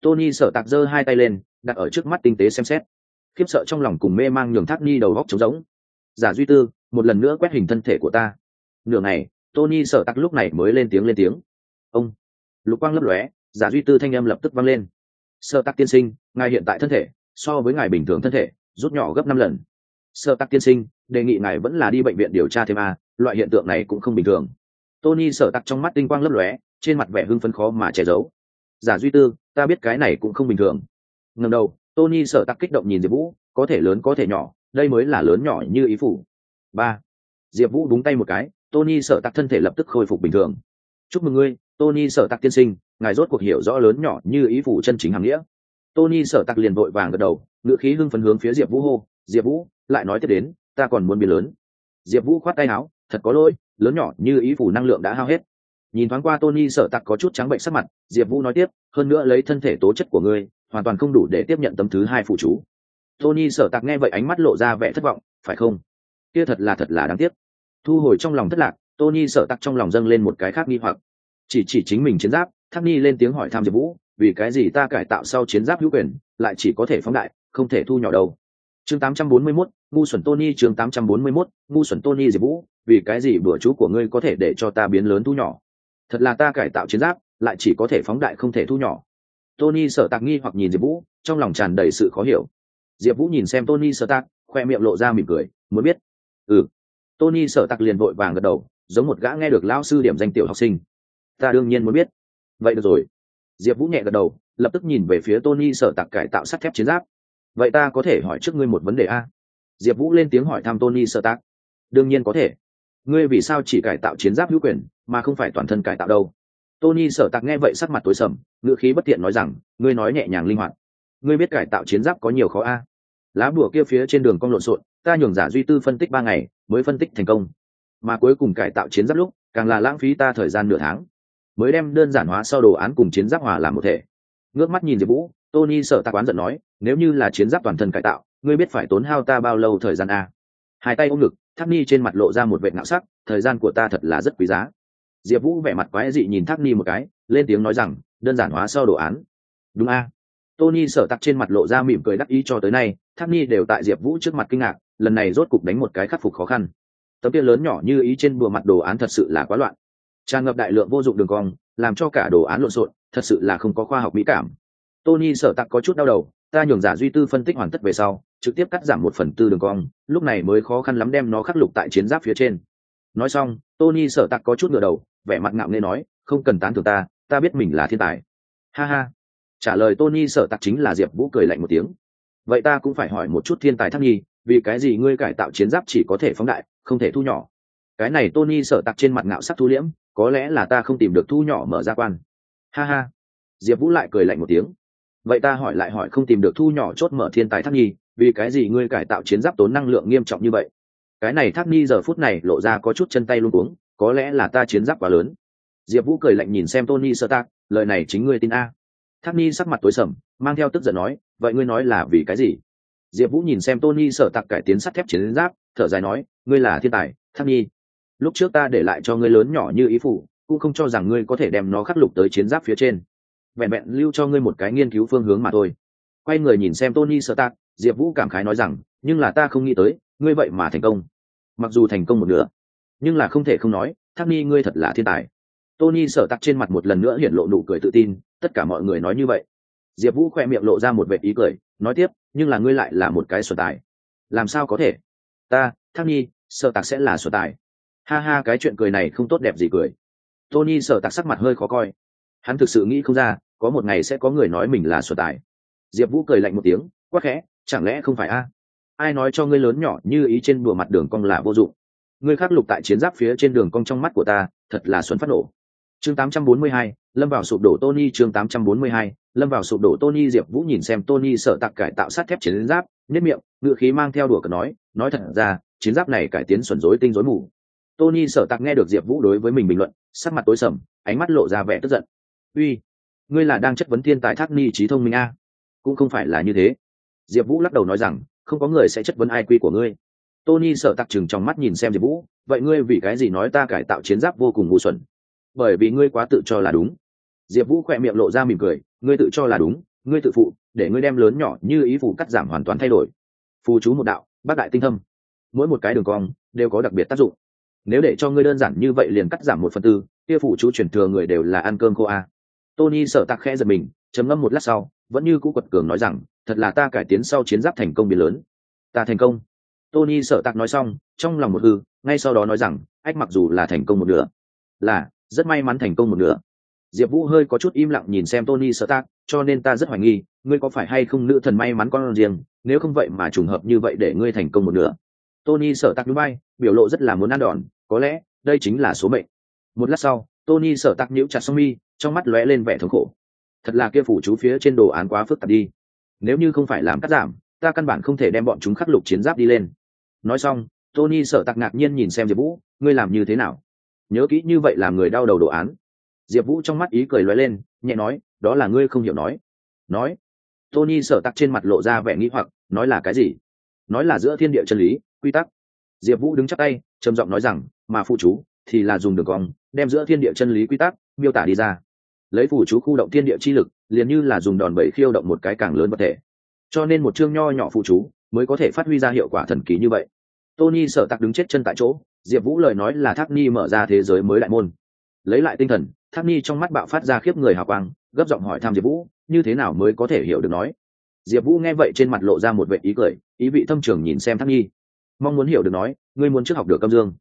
Tony Sở Tạc giơ hai tay lên, đặt ở trước mắt tinh tế xem xét. Khiếp sợ trong lòng cùng mê mang nhường thác ni đầu góc trống rỗng. Giả duy tư, một lần nữa quét hình thân thể của ta. Nửa ngày, tony Sở tặc lúc này mới lên tiếng lên tiếng. Ông, lục quang lấp lóe, giả duy tư thanh âm lập tức vang lên sợ Tắc tiên sinh, ngài hiện tại thân thể, so với ngài bình thường thân thể, rút nhỏ gấp năm lần. Sợ Tắc tiên sinh, đề nghị ngài vẫn là đi bệnh viện điều tra thêm a, loại hiện tượng này cũng không bình thường. Tony sợ Tắc trong mắt tinh quang lấp lóe, trên mặt vẻ hưng phấn khó mà che giấu. Giả duy tư, ta biết cái này cũng không bình thường. Ngần đầu, tony sợ Tắc kích động nhìn diệp vũ, có thể lớn có thể nhỏ, đây mới là lớn nhỏ như ý phủ. Ba. Diệp vũ đúng tay một cái, tony sợ Tắc thân thể lập tức khôi phục bình thường. Chúc mừng ngươi tony Sở tặc tiên sinh, ngài rốt cuộc hiểu rõ lớn nhỏ như ý phủ chân chính hàng nghĩa. Tony Sở tặc liền vội vàng gật đầu, ngữ khí hưng phấn hướng phía diệp vũ hô, diệp vũ, lại nói tiếp đến, ta còn muốn biến lớn. Diệp vũ khoát tay áo, thật có lỗi, lớn nhỏ như ý phủ năng lượng đã hao hết. Nhìn thoáng qua tony Sở tặc có chút trắng bệnh sắc mặt, diệp vũ nói tiếp, hơn nữa lấy thân thể tố chất của ngươi, hoàn toàn không đủ để tiếp nhận tấm thứ hai phụ chú. Tony Sở tặc nghe vậy ánh mắt lộ ra vẻ thất vọng, phải không? Kia thật là thật là đáng tiếc. Thu hồi trong lòng thất lạc, tony Sở tặc trong lòng dâng lên một cái khác nghi hoặc chỉ chỉ chính mình chiến giáp tháp ni lên tiếng hỏi tham diệp vũ vì cái gì ta cải tạo sau chiến giáp hữu quyền lại chỉ có thể phóng đại không thể thu nhỏ đâu. Chương 841, ngu xuẩn tony chương 841, ngu xuẩn tony diệp vũ vì cái gì bữa chú của ngươi có thể để cho ta biến lớn thu nhỏ? Thật là ta cải tạo chiến giáp lại chỉ có thể phóng đại không thể thu nhỏ. Tony sợ tạc nghi hoặc nhìn diệp vũ trong lòng tràn đầy sự khó hiểu. Diệp vũ nhìn xem tony sợ tạc khoe miệng lộ ra mỉm cười muốn biết. Ừ. Tony sợ tạc liền vội vàng gật đầu giống một gã nghe được lao sư điểm danh tiểu học sinh ta đương nhiên muốn biết. Vậy được rồi. Diệp vũ nhẹ gật đầu, lập tức nhìn về phía tony sở tặc cải tạo sắt thép chiến giáp. Vậy ta có thể hỏi trước ngươi một vấn đề a? Diệp vũ lên tiếng hỏi thăm tony sở tặc. đương nhiên có thể. Ngươi vì sao chỉ cải tạo chiến giáp hữu quyền, mà không phải toàn thân cải tạo đâu? Tony sở tặc nghe vậy sắc mặt tối sầm ngựa khí bất tiện nói rằng, ngươi nói nhẹ nhàng linh hoạt. Ngươi biết cải tạo chiến giáp có nhiều khó a? Lá bùa kia phía trên đường cong lộn xộn, ta nhường giả duy tư phân tích ba ngày, mới phân tích thành công. Mà cuối cùng cải tạo chiến giáp lúc, càng là lãng phí ta thời gian nửa tháng mới đem đơn giản hóa sau đồ án cùng chiến giáp hòa làm một thể. Ngước mắt nhìn diệp vũ, tony sợ tạc quán giận nói, nếu như là chiến giáp toàn thân cải tạo, ngươi biết phải tốn hao ta bao lâu thời gian a? Hai tay ôm ngực, Thác ni trên mặt lộ ra một vệ ngạo sắc, thời gian của ta thật là rất quý giá. Diệp vũ vẻ mặt quái dị nhìn Thác ni một cái, lên tiếng nói rằng, đơn giản hóa sau đồ án. Đúng a. Tony sở tặc trên mặt lộ ra mỉm cười đắc ý cho tới nay, Thác ni đều tại diệp vũ trước mặt kinh ngạc, lần này rốt cục đánh một cái khắc phục khó khăn. Tấm kia lớn nhỏ như ý trên bùa mặt đồ án thật sự là quá loạn tràn ngập đại lượng vô dụng đường cong, làm cho cả đồ án lộn xộn, thật sự là không có khoa học mỹ cảm. Tony sở tặc có chút đau đầu, ta nhường giả duy tư phân tích hoàn tất về sau, trực tiếp cắt giảm một phần tư đường cong, lúc này mới khó khăn lắm đem nó khắc lục tại chiến giáp phía trên. Nói xong, tony sở tặc có chút ngựa đầu, vẻ mặt ngạo nghê nói, không cần tán thưởng ta ta biết mình là thiên tài. Ha ha. Trả lời tony sở tặc chính là diệp vũ cười lạnh một tiếng. Vậy ta cũng phải hỏi một chút thiên tài thắc nhi, vì cái gì ngươi cải tạo chiến giáp chỉ có thể phóng đại, không thể thu nhỏ? Cái này tony sở tặc trên mặt ngạo sắc thu liễm có lẽ là ta không tìm được thu nhỏ mở ra quan. Ha ha. Diệp vũ lại cười lạnh một tiếng. Vậy ta hỏi lại hỏi không tìm được thu nhỏ chốt mở thiên tài thắc nhi, vì cái gì ngươi cải tạo chiến giáp tốn năng lượng nghiêm trọng như vậy? Cái này thác ni giờ phút này lộ ra có chút chân tay luôn cuống, có lẽ là ta chiến giáp quá lớn. Diệp vũ cười lạnh nhìn xem tony sơ tác lời này chính ngươi tin a. Thác ni sắc mặt tối sầm, mang theo tức giận nói, vậy ngươi nói là vì cái gì? Diệp vũ nhìn xem tony sở tặc cải tiến sắt thép chiến giáp, thở dài nói, ngươi là thiên tài, thác ni lúc trước ta để lại cho ngươi lớn nhỏ như ý phụ cũng không cho rằng ngươi có thể đem nó khắc lục tới chiến giáp phía trên. Vẹn vẹn lưu cho ngươi một cái nghiên cứu phương hướng mà thôi. Quay người nhìn xem tony sợ tặc diệp vũ cảm khái nói rằng, nhưng là ta không nghĩ tới, ngươi vậy mà thành công. Mặc dù thành công một nửa, nhưng là không thể không nói, thác ni ngươi thật là thiên tài. Tony sở tắc trên mặt một lần nữa hiện lộ nụ cười tự tin, tất cả mọi người nói như vậy. Diệp vũ khoe miệng lộ ra một vệ ý cười, nói tiếp, nhưng là ngươi lại là một cái sở tài. Làm sao có thể? Ta, thác ni, sở tạc sẽ là sở tài ha ha cái chuyện cười này không tốt đẹp gì cười. Tony sở tạc sắc mặt hơi khó coi. Hắn thực sự nghĩ không ra có một ngày sẽ có người nói mình là sở tài. Diệp vũ cười lạnh một tiếng quắc khẽ chẳng lẽ không phải a? Ai nói cho ngươi lớn nhỏ như ý trên bùa mặt đường cong là vô dụng. Ngươi khắc lục tại chiến giáp phía trên đường cong trong mắt của ta thật là xuân phát nổ. Chương 842, lâm vào sụp đổ tony chương 842, lâm vào sụp đổ tony diệp vũ nhìn xem tony sợ tặc cải tạo sát thép chiến giáp nếp miệng ngựa khí mang theo đùa cờ nói nói thật ra chiến giáp này cải tiến xuẩn rối tinh rối mù tony Sở Tạc nghe được diệp vũ đối với mình bình luận, sắc mặt tối sầm, ánh mắt lộ ra vẻ tức giận. Uy, ngươi là đang chất vấn thiên tài thác ni trí thông minh a? Cũng không phải là như thế. Diệp vũ lắc đầu nói rằng, không có người sẽ chất vấn ai quy của ngươi. Tony sợ tặc chừng trong mắt nhìn xem diệp vũ, vậy ngươi vì cái gì nói ta cải tạo chiến giáp vô cùng ngu xuẩn? Bởi vì ngươi quá tự cho là đúng. Diệp vũ khỏe miệng lộ ra mỉm cười, ngươi tự cho là đúng, ngươi tự phụ, để ngươi đem lớn nhỏ như ý phù cắt giảm hoàn toàn thay đổi. Phù chú một đạo, bác đại tinh thâm. Mỗi một cái đường cong đều có đặc biệt tác dụng nếu để cho ngươi đơn giản như vậy liền cắt giảm một phần tư, kia phụ chú chuyển thừa người đều là ăn cơm cô a. Tony sợ tặc khẽ giật mình chấm ngâm một lát sau, vẫn như cũ quật cường nói rằng, thật là ta cải tiến sau chiến giáp thành công biến lớn. Ta thành công? Tony sợ tặc nói xong, trong lòng một hư, ngay sau đó nói rằng, ách, mặc dù là thành công một nửa, là rất may mắn thành công một nửa. Diệp vũ hơi có chút im lặng nhìn xem tony sợ tác cho nên ta rất hoài nghi, ngươi có phải hay không nữ thần may mắn con riêng, nếu không vậy mà trùng hợp như vậy để ngươi thành công một nửa? Tony sợ tắc núi bay biểu lộ rất là muốn ăn đòn, có lẽ đây chính là số mệnh. Một lát sau, tony sợ tắc nhíu chặt song mi, trong mắt lóe lên vẻ thống khổ. Thật là kia phủ chú phía trên đồ án quá phức tạp đi. Nếu như không phải làm cắt giảm, ta căn bản không thể đem bọn chúng khắc lục chiến giáp đi lên. Nói xong, tony sợ tạc ngạc nhiên nhìn xem diệp vũ, ngươi làm như thế nào? Nhớ kỹ như vậy làm người đau đầu đồ án. Diệp vũ trong mắt ý cười lóe lên, nhẹ nói, đó là ngươi không hiểu nói. Nói, tony sở tắc trên mặt lộ ra vẻ nghĩ hoặc, nói là cái gì? Nói là giữa thiên địa chân lý quy tắc. Diệp vũ đứng chắc tay, trầm giọng nói rằng, mà phụ chú thì là dùng đường cong, đem giữa thiên địa chân lý quy tắc miêu tả đi ra. Lấy phụ chú khu động thiên địa chi lực, liền như là dùng đòn bẩy khiêu động một cái càng lớn vật thể. Cho nên một chương nho nhỏ phụ chú mới có thể phát huy ra hiệu quả thần kỳ như vậy. Tony sợ tặc đứng chết chân tại chỗ, diệp vũ lời nói là thác ni mở ra thế giới mới đại môn. Lấy lại tinh thần, thác ni trong mắt bạo phát ra khiếp người hào quang, gấp giọng hỏi thăm diệp vũ, như thế nào mới có thể hiểu được? Nói. Diệp vũ nghe vậy trên mặt lộ ra một vệ ý cười, ý vị thâm trường nhìn xem thác ni mong muốn hiểu được nói, ngươi muốn trước học được âm dương.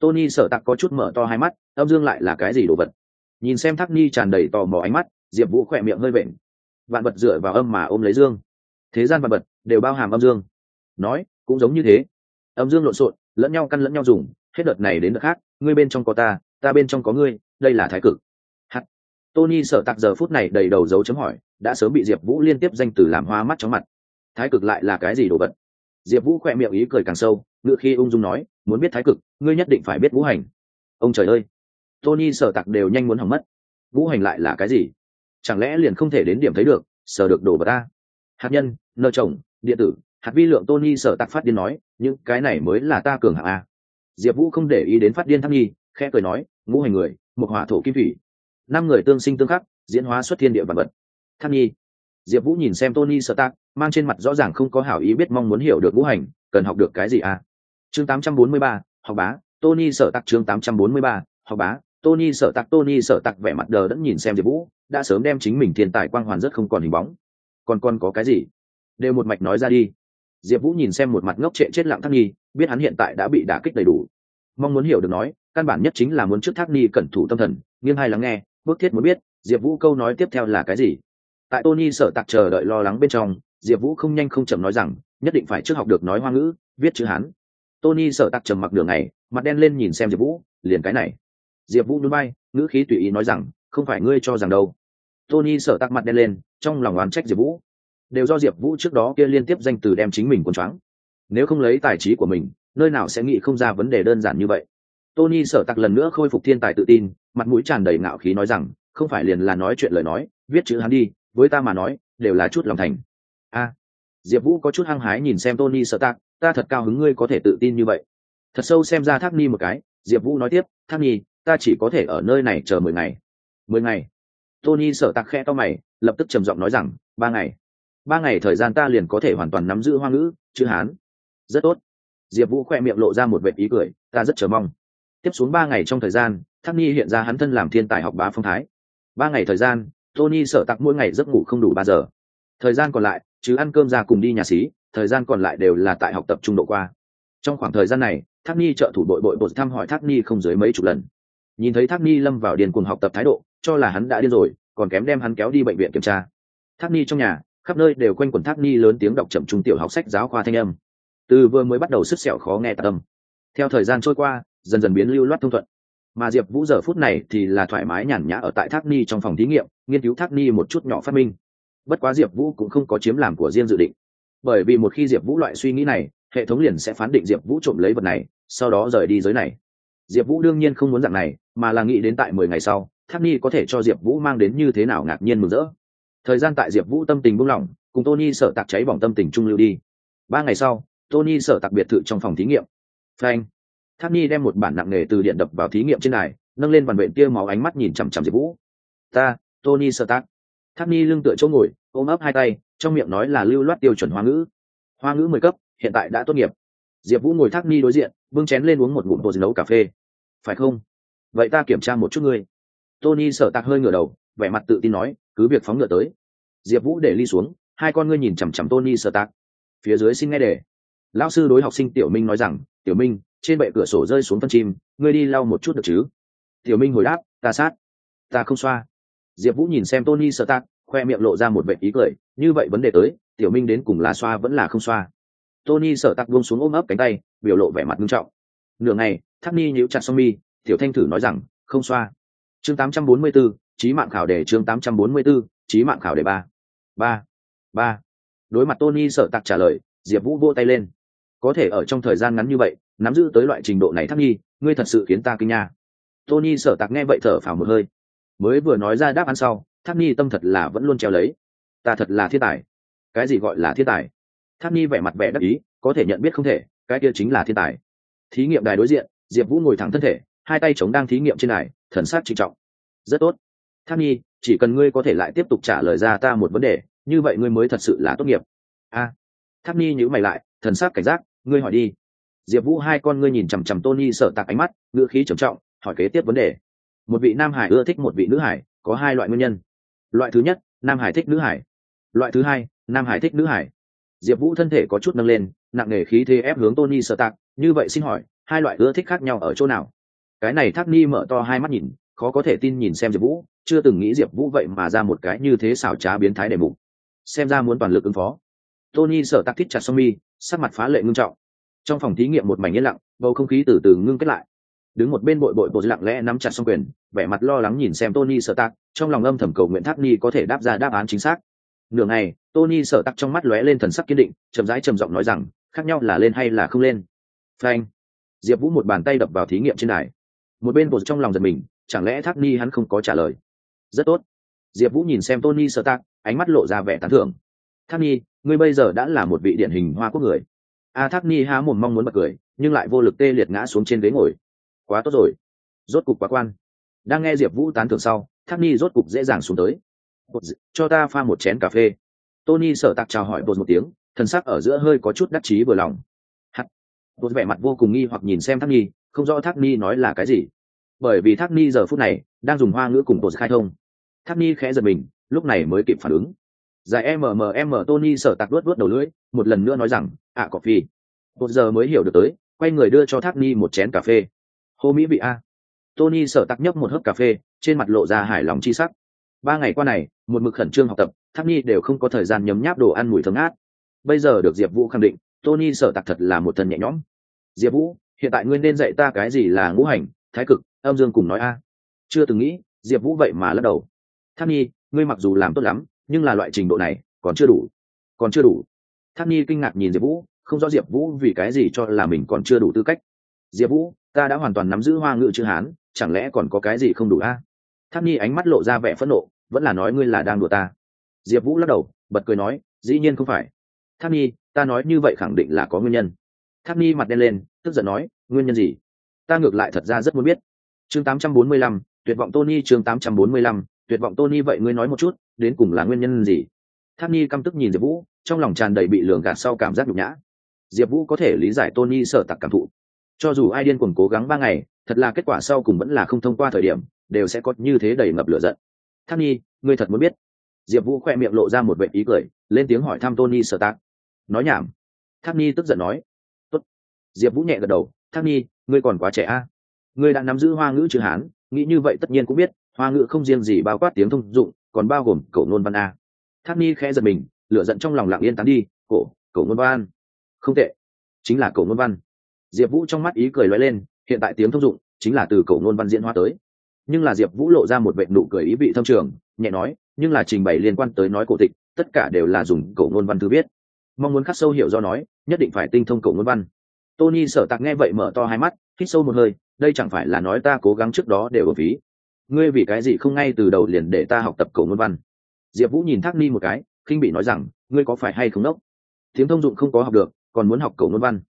Tony sở tặc có chút mở to hai mắt, âm dương lại là cái gì đồ vật? Nhìn xem thác ni tràn đầy tò mò ánh mắt, diệp vũ khỏe miệng hơi vện. Vạn vật dựa vào âm mà ôm lấy dương. Thế gian vạn vật đều bao hàm âm dương. Nói, cũng giống như thế. Âm dương lộn xộn, lẫn nhau căn lẫn nhau dùng, hết đợt này đến đợt khác, ngươi bên trong có ta ta bên trong có ngươi, đây là thái cực. Hắt tony sợ tặc giờ phút này đầy đầu dấu chấm hỏi, đã sớm bị diệp vũ liên tiếp danh từ làm hoa mắt chóng mặt. Thái cực lại là cái gì đồ vật? Diệp vũ khỏe miệng ý cười càng sâu ngự khi ung dung nói, muốn biết thái cực, ngươi nhất định phải biết vũ hành. Ông trời ơi! Tony sở tặc đều nhanh muốn hỏng mất. Vũ hành lại là cái gì? Chẳng lẽ liền không thể đến điểm thấy được sở được đồ vật ta? Hạt nhân, nợ chồng, điện tử. Hạt vi lượng tony sở tặc phát điên nói, những cái này mới là ta cường hạng a. Diệp vũ không để ý đến phát điên thăng nhi, khẽ cười nói, ngũ hành người, một hỏa thổ kim thủy, năm người tương sinh tương khắc, diễn hóa xuất thiên địa vật vật. Thăng nhi diệp vũ nhìn xem tony sợ tác mang trên mặt rõ ràng không có hảo ý biết mong muốn hiểu được ngũ hành cần học được cái gì à? Chương 843, học bá tony sợ tặc chương 843, học bá tony sợ tặc tony sợ tặc vẻ mặt đờ đẫn nhìn xem diệp vũ đã sớm đem chính mình thiên tài quang hoàn rất không còn hình bóng. Còn còn có cái gì? Đều một mạch nói ra đi. Diệp vũ nhìn xem một mặt ngốc trệ chết lặng thắc nghi, biết hắn hiện tại đã bị đả kích đầy đủ. Mong muốn hiểu được nói căn bản nhất chính là muốn trước thác nghi cẩn thủ tâm thần nghiêng hai lắng nghe bước thiết muốn biết diệp vũ câu nói tiếp theo là cái gì? Tại tony sợ tặc chờ đợi lo lắng bên trong, diệp vũ không nhanh không chậm nói rằng, nhất định phải trước học được nói hoa ngữ, viết chữ hán. Tony sợ tặc trầm mặc đường này mặt đen lên nhìn xem diệp vũ, liền cái này. Diệp vũ núi bay ngữ khí tùy ý nói rằng, không phải ngươi cho rằng đâu. Tony sợ tặc mặt đen lên, trong lòng oán trách diệp vũ. Đều do diệp vũ trước đó kia liên tiếp danh từ đem chính mình quân choáng. Nếu không lấy tài trí của mình, nơi nào sẽ nghĩ không ra vấn đề đơn giản như vậy. Tony sở tặc lần nữa khôi phục thiên tài tự tin, mặt mũi tràn đầy ngạo khí nói rằng, không phải liền là nói chuyện lời nói, viết chữ hắn đi với ta mà nói đều là chút lòng thành. A diệp vũ có chút hăng hái nhìn xem tony sợ tạc, ta thật cao hứng ngươi có thể tự tin như vậy. Thật sâu xem ra thác ni một cái diệp vũ nói tiếp thác ni ta chỉ có thể ở nơi này chờ mười ngày. Mười ngày? Tony sợ tạc khe to mày lập tức trầm giọng nói rằng ba ngày. Ba ngày thời gian ta liền có thể hoàn toàn nắm giữ hoa ngữ chữ hán. Rất tốt. Diệp vũ khoe miệng lộ ra một vệ ý cười ta rất chờ mong. Tiếp xuống ba ngày trong thời gian thác ni hiện ra hắn thân làm thiên tài học bá phong thái. Ba ngày thời gian tony sợ tặc mỗi ngày giấc ngủ không đủ ba giờ. Thời gian còn lại, chứ ăn cơm ra cùng đi nhà xí, thời gian còn lại đều là tại học tập trung độ qua. Trong khoảng thời gian này, thác ni trợ thủ đội bội bột thăm hỏi thác ni không dưới mấy chục lần. Nhìn thấy thác ni lâm vào điền cuồng học tập thái độ, cho là hắn đã điên rồi, còn kém đem hắn kéo đi bệnh viện kiểm tra. Thác ni trong nhà, khắp nơi đều quanh quẩn thác ni lớn tiếng đọc chậm trung tiểu học sách giáo khoa thanh âm. Từ vừa mới bắt đầu sức sẹo khó nghe tạc âm. Theo thời gian trôi qua, dần dần biến lưu loát thông thuận mà diệp vũ giờ phút này thì là thoải mái nhàn nhã ở tại thác ni trong phòng thí nghiệm, nghiên cứu thác ni một chút nhỏ phát minh. Bất quá diệp vũ cũng không có chiếm làm của riêng dự định. Bởi vì một khi diệp vũ loại suy nghĩ này, hệ thống liền sẽ phán định diệp vũ trộm lấy vật này, sau đó rời đi giới này. Diệp vũ đương nhiên không muốn dạng này, mà là nghĩ đến tại mười ngày sau, thác ni có thể cho diệp vũ mang đến như thế nào ngạc nhiên mừng rỡ. Thời gian tại diệp vũ tâm tình buông lỏng, cùng tony sợ tạc cháy bỏng tâm tình trung lưu đi. Ba ngày sau, tony sợ tạc biệt thự trong phòng thí nghiệm. Frank tháp ni đem một bản nặng nề từ điện đập vào thí nghiệm trên này nâng lên bàn bệnh tia máu ánh mắt nhìn chằm chằm diệp vũ. Ta, tony sợ tạc thác ni lưng tựa chỗ ngồi, ôm ấp hai tay, trong miệng nói là lưu loát tiêu chuẩn hoa ngữ. Hoa ngữ mười cấp, hiện tại đã tốt nghiệp. Diệp vũ ngồi tháp ni đối diện, bưng chén lên uống một ngụm bột nấu cà phê. Phải không? Vậy ta kiểm tra một chút ngươi. Tony sợ tạc hơi ngửa đầu, vẻ mặt tự tin nói, cứ việc phóng ngựa tới. Diệp vũ để ly xuống, hai con ngươi nhìn chằm chằm tony sợ tạc phía dưới xin nghe đề. Lão sư đối học sinh tiểu minh nói rằng, tiểu minh trên bệ cửa sổ rơi xuống phân chim ngươi đi lau một chút được chứ? Tiểu minh hồi đáp ta sát ta không xoa. Diệp vũ nhìn xem tony sợ tạc khoe miệng lộ ra một vệ ý cười như vậy vấn đề tới tiểu minh đến cùng là xoa vẫn là không xoa? Tony sợ tạc buông xuống ôm ấp cánh tay biểu lộ vẻ mặt nghiêm trọng. Nửa ngày thác ni nhíu chặt song mi tiểu thanh thử nói rằng không xoa. Chương 844, trí mạng khảo đề chương 844, trí mạng khảo đề ba. Ba ba. Đối mặt tony sợ tạc trả lời diệp vũ vô tay lên có thể ở trong thời gian ngắn như vậy nắm giữ tới loại trình độ này thắc nghi ngươi thật sự khiến ta kinh nha. Tony sở tạc nghe vậy thở phào một hơi. Mới vừa nói ra đáp án sau tháp nhi tâm thật là vẫn luôn treo lấy. Ta thật là thiên tài. Cái gì gọi là thiên tài? Tháp nhi vẻ mặt vẻ đắc ý có thể nhận biết không thể cái kia chính là thiên tài. Thí nghiệm đài đối diện diệp vũ ngồi thẳng thân thể hai tay chống đang thí nghiệm trên đài thần sát trịnh trọng. Rất tốt. Tháp nhi chỉ cần ngươi có thể lại tiếp tục trả lời ra ta một vấn đề như vậy ngươi mới thật sự là tốt nghiệp. A. À, thác nhi nhữ mày lại thần sát cảnh giác ngươi hỏi đi. Diệp vũ hai con ngươi nhìn chằm chằm tony sợ tạc ánh mắt, ngữ khí trầm trọng, hỏi kế tiếp vấn đề. Một vị nam hải ưa thích một vị nữ hải, có hai loại nguyên nhân. Loại thứ nhất, nam hải thích nữ hải. Loại thứ hai, nam hải thích nữ hải. Diệp vũ thân thể có chút nâng lên, nặng nề khí thế ép hướng tony sợ tạc, như vậy xin hỏi, hai loại ưa thích khác nhau ở chỗ nào? Cái này thác ni mở to hai mắt nhìn, khó có thể tin nhìn xem diệp vũ, chưa từng nghĩ diệp vũ vậy mà ra một cái như thế xảo trá biến thái đề mục xem ra muốn toàn lực ứng phó. Tony sợ tạc thích chặt song mi sắc mặt phá lệ ngưng trọng. Trong phòng thí nghiệm một mảnh yên lặng, bầu không khí từ từ ngưng kết lại. Đứng một bên bội bội bội lặng lẽ nắm chặt xong quyền, vẻ mặt lo lắng nhìn xem tony sợ tạc, trong lòng âm thầm cầu nguyện tháp ni có thể đáp ra đáp án chính xác. Nửa ngày, tony sợ tắc trong mắt lóe lên thần sắc kiên định, chậm rãi trầm giọng nói rằng, khác nhau là lên hay là không lên? Frank diệp vũ một bàn tay đập vào thí nghiệm trên đài. Một bên bột trong lòng giật mình, chẳng lẽ tháp ni hắn không có trả lời? Rất tốt. Diệp vũ nhìn xem tony sợ tạc, ánh mắt lộ ra vẻ tán thưởng. Tháp ni ngươi bây giờ đã là một vị điển hình hoa quốc người. A thác ni há một mong muốn bật cười, nhưng lại vô lực tê liệt ngã xuống trên ghế ngồi. Quá tốt rồi. Rốt cục quá quan. Đang nghe diệp vũ tán thưởng sau, thác ni rốt cục dễ dàng xuống tới. Cho ta pha một chén cà phê. Tony sở tạc chào hỏi bột một tiếng, thần sắc ở giữa hơi có chút đắc chí vừa lòng. Hắt bột vẻ mặt vô cùng nghi hoặc nhìn xem thác ni, không rõ thác ni nói là cái gì. Bởi vì thác ni giờ phút này đang dùng hoa ngữ cùng bột khai thông. Thác ni khẽ giật mình, lúc này mới kịp phản ứng giải mmm tony sở tạc luốt luốt đầu lưỡi một lần nữa nói rằng ạ à, cà phê một giờ mới hiểu được tới quay người đưa cho thác ni một chén cà phê. Hô mỹ vị a. Tony sở tạc nhấp một hớp cà phê trên mặt lộ ra hài lòng chi sắc. Ba ngày qua này một mực khẩn trương học tập thác nhi đều không có thời gian nhấm nháp đồ ăn mùi thơm ngát. Bây giờ được diệp vũ khẳng định tony sở tạc thật là một thần nhẹ nhõm. Diệp vũ hiện tại ngươi nên dạy ta cái gì là ngũ hành thái cực âm dương cùng nói a. Chưa từng nghĩ diệp vũ vậy mà lắc đầu. Tháp nhi ngươi mặc dù làm tốt lắm nhưng là loại trình độ này còn chưa đủ còn chưa đủ. Tháp nhi kinh ngạc nhìn diệp vũ không rõ diệp vũ vì cái gì cho là mình còn chưa đủ tư cách. Diệp vũ ta đã hoàn toàn nắm giữ hoa ngữ chữ hán chẳng lẽ còn có cái gì không đủ a? Tháp nhi ánh mắt lộ ra vẻ phẫn nộ vẫn là nói ngươi là đang đùa ta. Diệp vũ lắc đầu bật cười nói dĩ nhiên không phải. Tháp nhi ta nói như vậy khẳng định là có nguyên nhân. Tháp nhi mặt đen lên tức giận nói nguyên nhân gì? Ta ngược lại thật ra rất muốn biết. Chương 845, tuyệt vọng tony chương 845, tuyệt vọng tony vậy ngươi nói một chút, đến cùng là nguyên nhân gì? Tháp nhi căm tức nhìn diệp vũ, trong lòng tràn đầy bị lường gạt sau cảm giác nhục nhã. Diệp vũ có thể lý giải tony sợ tặc cảm thụ. Cho dù ai điên cuồng cố gắng ba ngày, thật là kết quả sau cùng vẫn là không thông qua thời điểm, đều sẽ có như thế đầy ngập lửa giận. Tháp nhi, ngươi thật muốn biết. Diệp vũ khoe miệng lộ ra một vệ ý cười, lên tiếng hỏi thăm tony sợ tặc. Nói nhảm. Tháp nhi tức giận nói. Tốt. diệp vũ nhẹ gật đầu. Tháp nhi, ngươi còn quá trẻ a. Ngươi đã nắm giữ hoa ngữ chữ hán, nghĩ như vậy tất nhiên cũng biết hoa ngữ không riêng gì bao quát tiếng thông dụng, còn bao gồm cổ nôn văn a. Tháp ni khẽ giật mình, lửa giận trong lòng lặng yên tán đi, cổ cổ nôn văn. Không tệ, chính là cổ nôn văn. Diệp vũ trong mắt ý cười loay lên, hiện tại tiếng thông dụng chính là từ cổ nôn văn diễn hóa tới. Nhưng là diệp vũ lộ ra một vệ nụ cười ý vị thâm trường, nhẹ nói, nhưng là trình bày liên quan tới nói cổ tịch, tất cả đều là dùng cổ ngôn văn thư viết. Mong muốn khắc sâu hiểu do nói, nhất định phải tinh thông cổ ngôn văn. Tony sở tạc nghe vậy mở to hai mắt, hít sâu một hơi, đây chẳng phải là nói ta cố gắng trước đó đều ở phí ngươi vì cái gì không ngay từ đầu liền để ta học tập cổ ngôn văn? Diệp vũ nhìn thác ni một cái, khinh bị nói rằng, ngươi có phải hay không đốc? Tiếng thông dụng không có học được, còn muốn học cổ ngôn văn.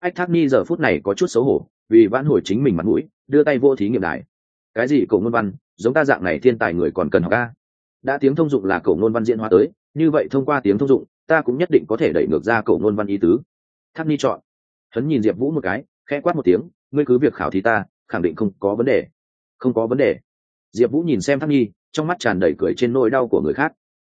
Ách, thác ni giờ phút này có chút xấu hổ, vì vãn hồi chính mình mặt mũi, đưa tay vô thí nghiệm đài. Cái gì cổ ngôn văn, giống ta dạng này thiên tài người còn cần học ca đã tiếng thông dụng là cổ ngôn văn diễn hóa tới, như vậy thông qua tiếng thông dụng, ta cũng nhất định có thể đẩy ngược ra cổ ngôn văn ý tứ. Tháp ni chọn. Hấn nhìn diệp vũ một cái, khẽ quát một tiếng, ngươi cứ việc khảo thí ta, khẳng định không có vấn đề. Không có vấn đề diệp vũ nhìn xem thắc nhi, trong mắt tràn đầy cười trên nỗi đau của người khác.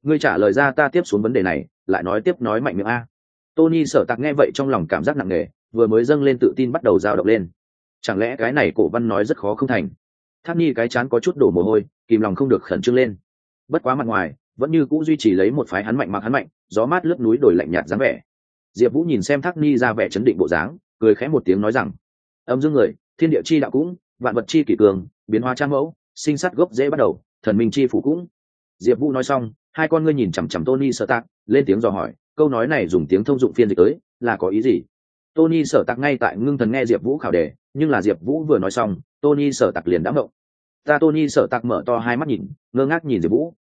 Ngươi trả lời ra ta tiếp xuống vấn đề này, lại nói tiếp nói mạnh miệng a. Tony sở tặc nghe vậy trong lòng cảm giác nặng nề, vừa mới dâng lên tự tin bắt đầu dao động lên. Chẳng lẽ cái này cổ văn nói rất khó không thành? Tháp nhi cái chán có chút đổ mồ hôi, kìm lòng không được khẩn trương lên. Bất quá mặt ngoài, vẫn như cũ duy trì lấy một phái hắn mạnh mặc hắn mạnh, gió mát lướt núi đổi lạnh nhạt dáng vẻ. Diệp vũ nhìn xem thác ni ra vẻ chấn định bộ dáng, cười khẽ một tiếng nói rằng, âm dương người, thiên địa chi đạo cũng, vạn vật chi kỷ cường, biến hóa trang mẫu sinh sát gốc dễ bắt đầu, thần minh chi phủ cũng. Diệp vũ nói xong, hai con ngươi nhìn chằm chằm tony sợ tạc lên tiếng dò hỏi, câu nói này dùng tiếng thông dụng phiên dịch tới, là có ý gì? Tony sợ tạc ngay tại ngưng thần nghe diệp vũ khảo đề, nhưng là diệp vũ vừa nói xong, tony sợ tạc liền đã mộng ta tony sợ tạc mở to hai mắt nhìn, ngơ ngác nhìn diệp vũ.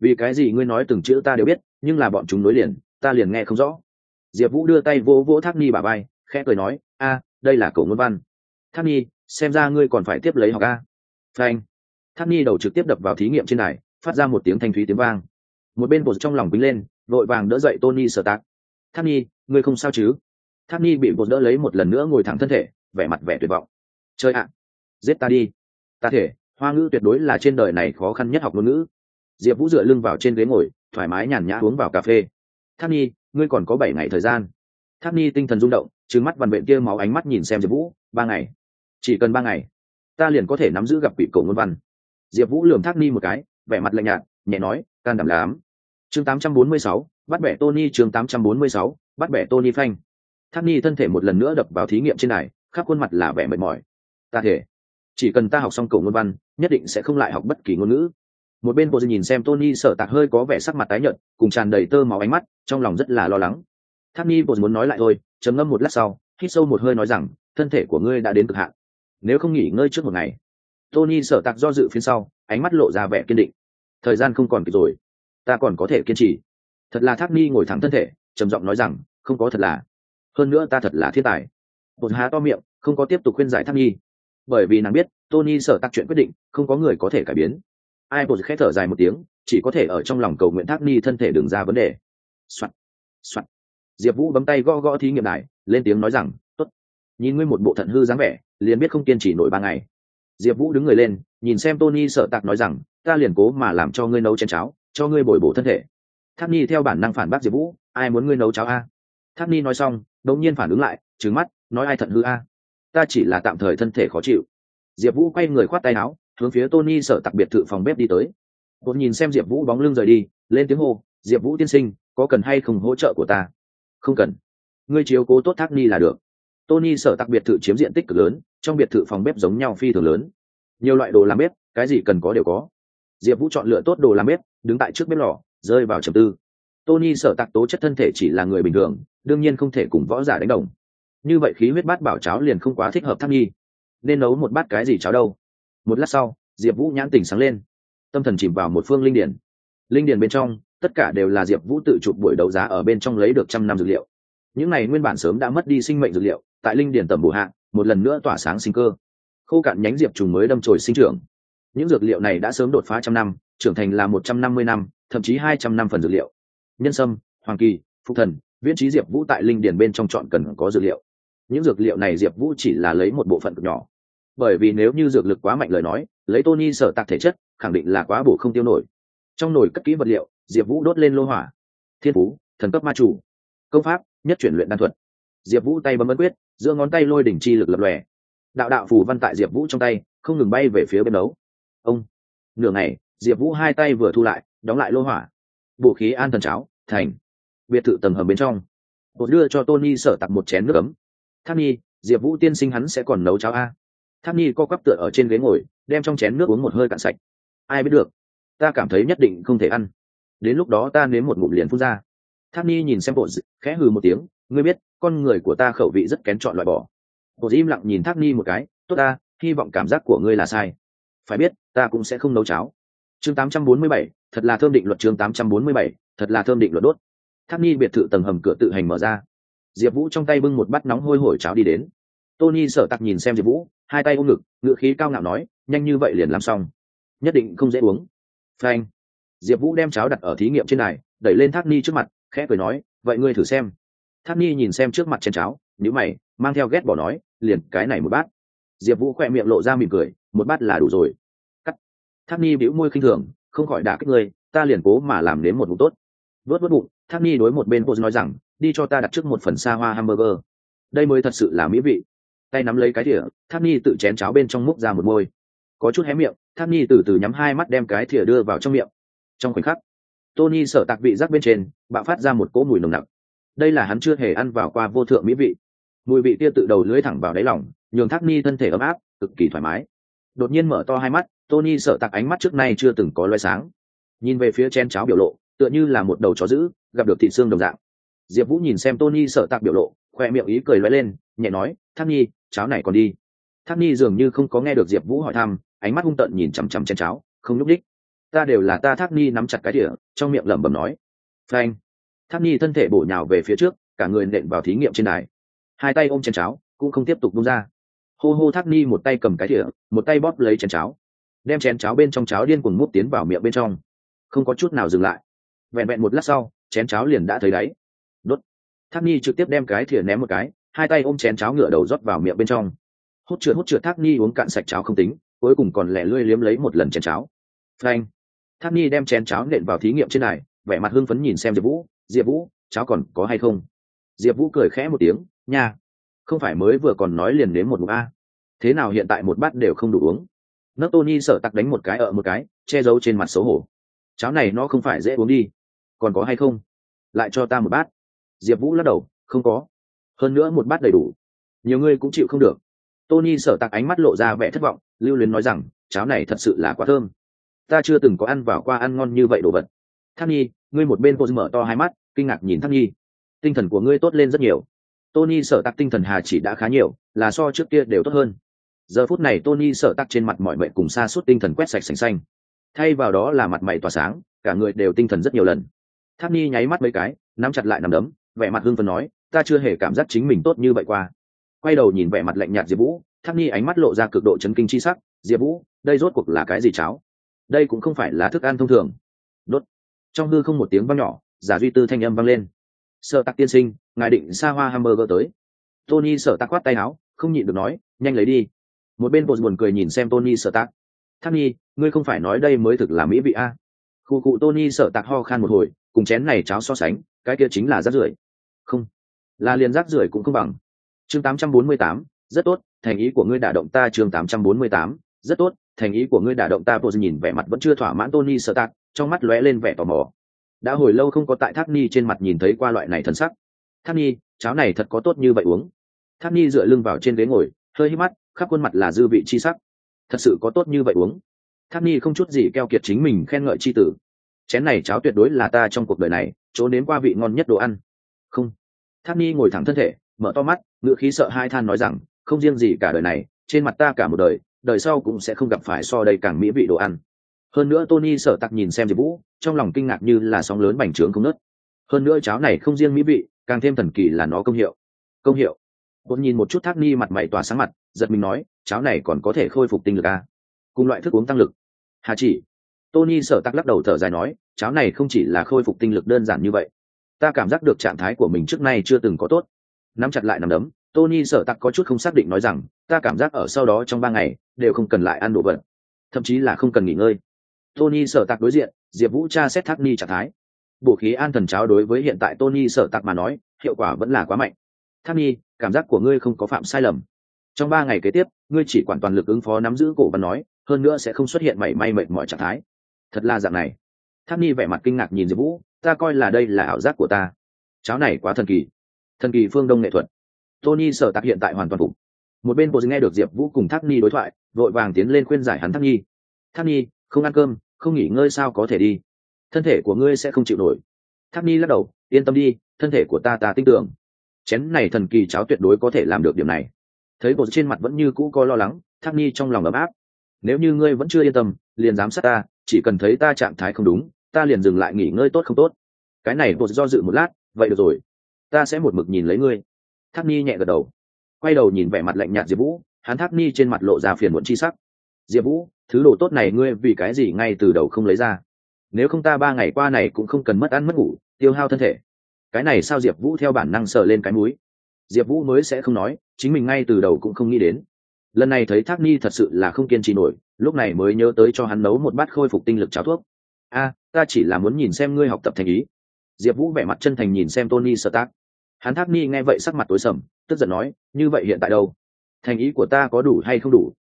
Vì cái gì ngươi nói từng chữ ta đều biết, nhưng là bọn chúng nối liền, ta liền nghe không rõ. Diệp vũ đưa tay vỗ vỗ thác ni bà bay khẽ cười nói, a, đây là cậu ngôn văn. Thác ni xem ra ngươi còn phải tiếp lấy học a. Phanh tháp ni đầu trực tiếp đập vào thí nghiệm trên này phát ra một tiếng thanh thúy tiếng vang. Một bên bột trong lòng bính lên, vội vàng đỡ dậy tony sở tạc. Tháp ni ngươi không sao chứ? Tháp ni bị bột đỡ lấy một lần nữa ngồi thẳng thân thể, vẻ mặt vẻ tuyệt vọng. Chơi ạ, giết ta đi. Ta thể, hoa ngữ tuyệt đối là trên đời này khó khăn nhất học ngôn ngữ. Diệp vũ dựa lưng vào trên ghế ngồi, thoải mái nhàn nhã uống vào cà phê. Tháp ni ngươi còn có bảy ngày thời gian. Tháp ni tinh thần rung động trứng mắt vằn vện kia máu ánh mắt nhìn xem diệp vũ, ba ngày. Chỉ cần ba ngày, ta liền có thể nắm giữ gặp quỷ cổ ngôn văn diệp vũ lường thác ni một cái vẻ mặt lạnh nhạt nhẹ nói can đảm lắm. Chương 846, bắt bẻ tony chương 846, bắt bẻ tony phanh. Thác ni thân thể một lần nữa đập vào thí nghiệm trên này khắp khuôn mặt là vẻ mệt mỏi. Ta thể chỉ cần ta học xong cổ ngôn văn nhất định sẽ không lại học bất kỳ ngôn ngữ. Một bên bộ nhìn xem tony sợ tạc hơi có vẻ sắc mặt tái nhợt cùng tràn đầy tơ máu ánh mắt trong lòng rất là lo lắng. Tháp ni bộ muốn nói lại thôi trầm ngâm một lát sau hít sâu một hơi nói rằng thân thể của ngươi đã đến cực hạn. Nếu không nghỉ ngơi trước một ngày tony sợ tạc do dự phía sau, ánh mắt lộ ra vẻ kiên định. Thời gian không còn kịp rồi. Ta còn có thể kiên trì. Thật là Thác ni ngồi thẳng thân thể, trầm giọng nói rằng, không có thật là. Hơn nữa ta thật là thiên tài. Bột há to miệng, không có tiếp tục khuyên giải Thác nhi bởi vì nàng biết, tony sợ tắc chuyện quyết định, không có người có thể cải biến. Ai bột khẽ thở dài một tiếng, chỉ có thể ở trong lòng cầu nguyện thác ni thân thể đừng ra vấn đề. Soạt soạt diệp vũ bấm tay gõ gõ thí nghiệm này lên tiếng nói rằng t ố t nhìn ngươi một bộ thận hư dáng vẻ, liền biết không kiên trì nổi ba ngày diệp vũ đứng người lên, nhìn xem tony sợ tạc nói rằng, ta liền cố mà làm cho ngươi nấu chén cháo, cho ngươi bồi bổ thân thể. Tháp ni theo bản năng phản bác diệp vũ, ai muốn ngươi nấu cháo a? Tháp ni nói xong đ ỗ n g nhiên phản ứng lại trứng mắt, nói ai thận hư a? Ta chỉ là tạm thời thân thể khó chịu. Diệp vũ quay người khoát tay áo, hướng phía tony sợ tặc biệt thự phòng bếp đi tới. Một nhìn xem diệp vũ bóng lưng rời đi, lên tiếng hô, diệp vũ tiên sinh, có cần hay không hỗ trợ của ta? Không cần. Ngươi chiếu cố tốt thác ni là được. Tony sở tặc biệt thự chiếm diện tích cực lớn trong biệt thự phòng bếp giống nhau phi thường lớn. Nhiều loại đồ làm bếp, cái gì cần có đều có. Diệp vũ chọn lựa tốt đồ làm bếp, đứng tại trước bếp lò, rơi vào trầm tư. Tony sở tặc tố chất thân thể chỉ là người bình thường, đương nhiên không thể cùng võ giả đánh đồng. Như vậy khí huyết bát bảo cháo liền không quá thích hợp thác nhi nên nấu một bát cái gì cháo đâu? Một lát sau, diệp vũ nhãn tỉnh sáng lên. Tâm thần chìm vào một phương linh điển. Linh điển bên trong, tất cả đều là diệp vũ tự chụp buổi đấu giá ở bên trong lấy được trăm năm dược liệu. Những này nguyên bản sớm đã mất đi sinh mệnh dược liệu, tại linh điển tầm bổ hạ một lần nữa tỏa sáng sinh cơ. Khô cạn nhánh diệp trùng mới đâm trồi sinh trưởng. Những dược liệu này đã sớm đột phá trăm năm, trưởng thành là một trăm năm mươi năm, thậm chí hai trăm năm phần dược liệu. Nhân sâm, hoàng kỳ phục thần, viễn trí diệp vũ tại linh điển bên trong chọn cần có dược liệu. Những dược liệu này diệp vũ chỉ là lấy một bộ phận cực nhỏ. Bởi vì nếu như dược lực quá mạnh lời nói, lấy tony sở tạc thể chất, khẳng định là quá bổ không tiêu nổi. Trong nồi cất kỹ vật liệu, diệp vũ đốt lên lô hỏa. Thiên phú, thần cấp ma chủ. Công pháp, nhất chuyển luyện đan thuật diệp vũ tay bấm ấn quyết, giữa ngón tay lôi đỉnh chi lực lập lòe. Đạo đạo phù văn tại diệp vũ trong tay, không ngừng bay về phía bên đấu. Ông! Nửa ngày, diệp vũ hai tay vừa thu lại, đóng lại lô hỏa. Bộ khí an thần cháo, thành. Biệt thự tầng hầm bên trong. Bột đưa cho tony sở tặc một chén nước ấm. Tháp nhi, diệp vũ tiên sinh hắn sẽ còn nấu cháo a. Tháp nhi co quắp tựa ở trên ghế ngồi, đem trong chén nước uống một hơi cạn sạch. Ai biết được, ta cảm thấy nhất định không thể ăn. Đến lúc đó ta nếm một ngụm liền phun ra. Tháp nhi nhìn xem bột khẽ hừ một tiếng, ngươi biết con người của ta khẩu vị rất kén chọn loại bỏ. Bột im lặng nhìn tháp ni một cái tốt ta hy vọng cảm giác của ngươi là sai. Phải biết ta cũng sẽ không nấu cháo. Chương 847, thật là thơm định luật chương 847, thật là thơm định luật đốt. Tháp ni biệt thự tầng hầm cửa tự hành mở ra. Diệp vũ trong tay bưng một bát nóng hôi hổi cháo đi đến. Tony sở tặc nhìn xem diệp vũ hai tay ôm ngực ngựa khí cao ngạo nói nhanh như vậy liền làm xong. Nhất định không dễ uống. Frank diệp vũ đem cháo đặt ở thí nghiệm trên này đẩy lên thác ni trước mặt khẽ cười nói vậy ngươi thử xem tháp ni nhìn xem trước mặt chén cháo nhữ mày, mang theo ghét bỏ nói, liền cái này một bát. Diệp vũ khỏe miệng lộ ra mỉm cười, một bát là đủ rồi. Cắt. Tháp ni bĩu môi khinh thường, không khỏi đả kích ngươi, ta liền cố mà làm đến một bụng tốt. Vớt vớt bụng, tháp ni đối một bên cô nói rằng, đi cho ta đặt trước một phần xa hoa hamburger. Đây mới thật sự là mỹ vị. Tay nắm lấy cái thìa, tháp ni tự chén cháo bên trong múc ra một môi. Có chút hé miệng, tháp ni từ từ nhắm hai mắt đem cái thìa đưa vào trong miệng. Trong khoảnh khắc, tony sợ tạc vị rác bên trên, bạo phát ra một cỗ mùi nồng nặc đây là hắn chưa hề ăn vào qua vô thượng mỹ vị. Mùi vị tia tự đầu lưới thẳng vào đáy lỏng nhường thác ni thân thể ấm áp, cực kỳ thoải mái. Đột nhiên mở to hai mắt, tony sợ tạc ánh mắt trước nay chưa từng có loay sáng. Nhìn về phía Chen cháo biểu lộ, tựa như là một đầu chó dữ, gặp được thị xương đồng dạng. Diệp vũ nhìn xem tony sợ tạc biểu lộ, khoe miệng ý cười loay lên, nhẹ nói, thác nhi cháo này còn đi. Thác nhi dường như không có nghe được diệp vũ hỏi thăm, ánh mắt hung tợn nhìn chằm chằm Chen cháo, không nhúc đích ta đều là ta, thác nhi nắm chặt cái đĩa, trong miệng lẩm bẩm nói. Phanh tháp nhi thân thể bổ nhào về phía trước, cả người nện vào thí nghiệm trên đài. Hai tay ôm chén cháo, cũng không tiếp tục bung ra. Hô hô tháp ni một tay cầm cái thìa, một tay bóp lấy chén cháo. Đem chén cháo bên trong cháo điên cuồng mút tiến vào miệng bên trong. Không có chút nào dừng lại. Vẹn vẹn một lát sau, chén cháo liền đã thấy đáy. Đốt. Tháp ni trực tiếp đem cái thìa ném một cái, hai tay ôm chén cháo ngựa đầu rót vào miệng bên trong. Hút trượt hút trượt, tháp ni uống cạn sạch cháo không tính, cuối cùng còn lẻ lươi liếm lấy một lần chén cháo. Frank tháp ni đem chén cháo nện vào thí nghiệm trên này vẻ mặt hưng phấn nhìn xem diệp vũ diệp vũ, cháu còn có hay không? Diệp vũ cười khẽ một tiếng, nha, không phải mới vừa còn nói liền đến một mục a. Thế nào hiện tại một bát đều không đủ uống? Nấc tony sợ tặc đánh một cái ở một cái, che giấu trên mặt xấu hổ. Cháo này nó không phải dễ uống đi. Còn có hay không? Lại cho ta một bát. Diệp vũ lắc đầu, không có. Hơn nữa một bát đầy đủ. Nhiều người cũng chịu không được. Tony sở tặc ánh mắt lộ ra vẻ thất vọng, lưu luyến nói rằng, cháo này thật sự là quá thơm. Ta chưa từng có ăn vào qua ăn ngon như vậy đồ vật. Tháp nhi ngươi một bên cô mở to hai mắt, kinh ngạc nhìn tháp nhi. Tinh thần của ngươi tốt lên rất nhiều. Tony sở tắc tinh thần hà chỉ đã khá nhiều, là so trước kia đều tốt hơn. Giờ phút này tony sở tắc trên mặt mọi mệnh cùng xa suốt tinh thần quét sạch sành xanh. Thay vào đó là mặt mày tỏa sáng, cả người đều tinh thần rất nhiều lần. Tháp nhi nháy mắt mấy cái, nắm chặt lại nằm đấm, vẻ mặt hương phần nói, ta chưa hề cảm giác chính mình tốt như vậy qua. Quay đầu nhìn vẻ mặt lạnh nhạt diệp vũ, thác ni ánh mắt lộ ra cực độ chấn kinh c h i sắc, diệp vũ, đây rốt cuộc là cái gì cháo? Đây cũng không phải là thức ăn thông thường. Đốt trong hư không một tiếng vang nhỏ giả duy tư thanh âm vang lên. Sợ tặc tiên sinh ngài định xa hoa hamburger tới? Tony sợ tặc quát tay áo không nhịn được nói nhanh lấy đi. Một bên bột buồn cười nhìn xem tony sợ tặc. tháp nhi ngươi không phải nói đây mới thực là mỹ vị a khu cụ tony sợ tặc ho khan một hồi cùng chén này cháo so sánh cái kia chính là rác rưởi. Không là liền rác rưởi cũng không bằng. Chương 848, rất tốt thành ý của ngươi đả động ta. Chương 848, rất tốt thành ý của ngươi đả động ta vô nhìn vẻ mặt vẫn chưa thỏa mãn tony sợ tạc trong mắt lóe lên vẻ tò mò. Đã hồi lâu không có tại tháp ni trên mặt nhìn thấy qua loại này thần sắc. Tháp ni cháo này thật có tốt như vậy uống. Tháp ni dựa lưng vào trên ghế ngồi, hơi hít mắt, khắp khuôn mặt là dư vị chi sắc. Thật sự có tốt như vậy uống. Tháp ni không chút gì keo kiệt chính mình khen ngợi chi tử. Chén này cháo tuyệt đối là ta trong cuộc đời này, chỗ nếm qua vị ngon nhất đồ ăn. Không. Tháp ni ngồi thẳng thân thể, mở to mắt ngựa khí sợ hai than nói rằng, không riêng gì cả đời này, trên mặt ta cả một đời đời sau cũng sẽ không gặp phải so đây càng mỹ vị đồ ăn. Hơn nữa tony Sở tặc nhìn xem diệp vũ, trong lòng kinh ngạc như là sóng lớn bành trướng không nớt hơn nữa cháo này không riêng mỹ vị, càng thêm thần kỳ là nó công hiệu. Công hiệu. Bột nhìn một chút thác ni mặt mày tỏa sáng mặt, giật mình nói, cháo này còn có thể khôi phục tinh lực à? cùng loại thức uống tăng lực. Hà chỉ. Tony Sở tắc lắc đầu thở dài nói, cháo này không chỉ là khôi phục tinh lực đơn giản như vậy. Ta cảm giác được trạng thái của mình trước nay chưa từng có tốt. Nắm chặt lại nằm đấm, tony Sở tặc có chút không xác định nói rằng, ta cảm giác ở sau đó trong ba ngày đều không cần lại ăn đồ vật, thậm chí là không cần nghỉ ngơi. Tony sở tạc đối diện, diệp vũ cha xét thác ni trạng thái. Bổ khí an thần cháo đối với hiện tại tony sở tạc mà nói, hiệu quả vẫn là quá mạnh. Thác ni, cảm giác của ngươi không có phạm sai lầm. Trong ba ngày kế tiếp, ngươi chỉ quản toàn lực ứng phó nắm giữ cổ văn nói, hơn nữa sẽ không xuất hiện mảy may mệt mọi trạng thái. Thật là dạng này. Tháp ni vẻ mặt kinh ngạc nhìn diệp vũ, ta coi là đây là ảo giác của ta. Cháo này quá thần kỳ. Thần kỳ phương đông nghệ thuật. Tony sở tạc hiện tại hoàn toàn phục một bên cô nghe được diệp vũ cùng thác ni đối thoại, vội vàng tiến lên khuyên giải hắn thác nhi. Thác nhi, không ăn cơm, không nghỉ ngơi sao có thể đi? Thân thể của ngươi sẽ không chịu nổi. Thác ni lắc đầu, yên tâm đi, thân thể của ta ta tin tưởng. Chén này thần kỳ cháo tuyệt đối có thể làm được điểm này. Thấy cô trên mặt vẫn như cũ có lo lắng, thác ni trong lòng ấm áp. Nếu như ngươi vẫn chưa yên tâm, liền giám sát ta, chỉ cần thấy ta trạng thái không đúng, ta liền dừng lại nghỉ ngơi tốt không tốt. Cái này bột do dự một lát, vậy được rồi, ta sẽ một mực nhìn lấy ngươi. Thác ni nhẹ gật đầu quay đầu nhìn vẻ mặt lạnh nhạt diệp vũ, hắn thác ni trên mặt lộ ra phiền muộn chi sắc. Diệp vũ, thứ đồ tốt này ngươi vì cái gì ngay từ đầu không lấy ra? Nếu không ta ba ngày qua này cũng không cần mất ăn mất ngủ, tiêu hao thân thể. Cái này sao diệp vũ theo bản năng sờ lên cái múi diệp vũ mới sẽ không nói, chính mình ngay từ đầu cũng không nghĩ đến. Lần này thấy thác ni thật sự là không kiên trì nổi, lúc này mới nhớ tới cho hắn nấu một bát khôi phục tinh lực cháo thuốc. A, ta chỉ là muốn nhìn xem ngươi học tập thành ý. Diệp vũ vẻ mặt chân thành nhìn xem tony sơ tác hắn thác ni nghe vậy sắc mặt tối sầm, tức giận nói, như vậy hiện tại đâu? Thành ý của ta có đủ hay không đủ?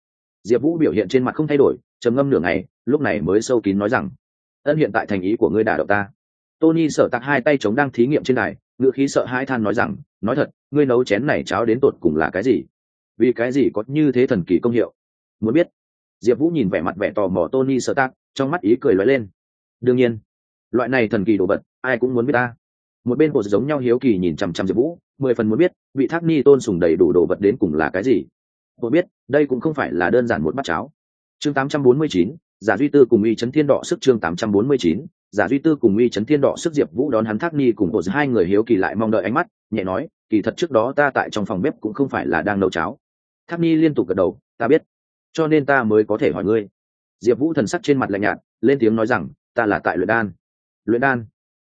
Diệp vũ biểu hiện trên mặt không thay đổi, trầm ngâm nửa ngày, lúc này mới sâu kín nói rằng, ân hiện tại thành ý của ngươi đả động ta. Tony sợ tặc hai tay chống đang thí nghiệm trên đài, ngựa khí sợ hai than nói rằng, nói thật, ngươi nấu chén này cháo đến tột cùng là cái gì? Vì cái gì có như thế thần kỳ công hiệu? Muốn biết. Diệp vũ nhìn vẻ mặt vẻ tò mò tony sợ tặc, trong mắt ý cười lóe lên. Đương nhiên, loại này thần kỳ đồ vật, ai cũng muốn biết ta một bên bộ giống nhau hiếu kỳ nhìn chằm chằm diệp vũ mười phần muốn biết vị thác ni tôn sùng đầy đủ đồ vật đến cùng là cái gì. Bộ biết đây cũng không phải là đơn giản một bát cháo. Chương 849, giả duy tư cùng uy chấn thiên đọ sức chương 849, giả duy tư cùng uy chấn thiên đọ sức diệp vũ đón hắn thác ni cùng bộ hai người hiếu kỳ lại mong đợi ánh mắt nhẹ nói kỳ thật trước đó ta tại trong phòng bếp cũng không phải là đang nấu cháo. Thác ni liên tục gật đầu ta biết cho nên ta mới có thể hỏi ngươi. Diệp vũ thần sắc trên mặt lạnh nhạt lên tiếng nói rằng ta là tại luyện đan. Luyện đan?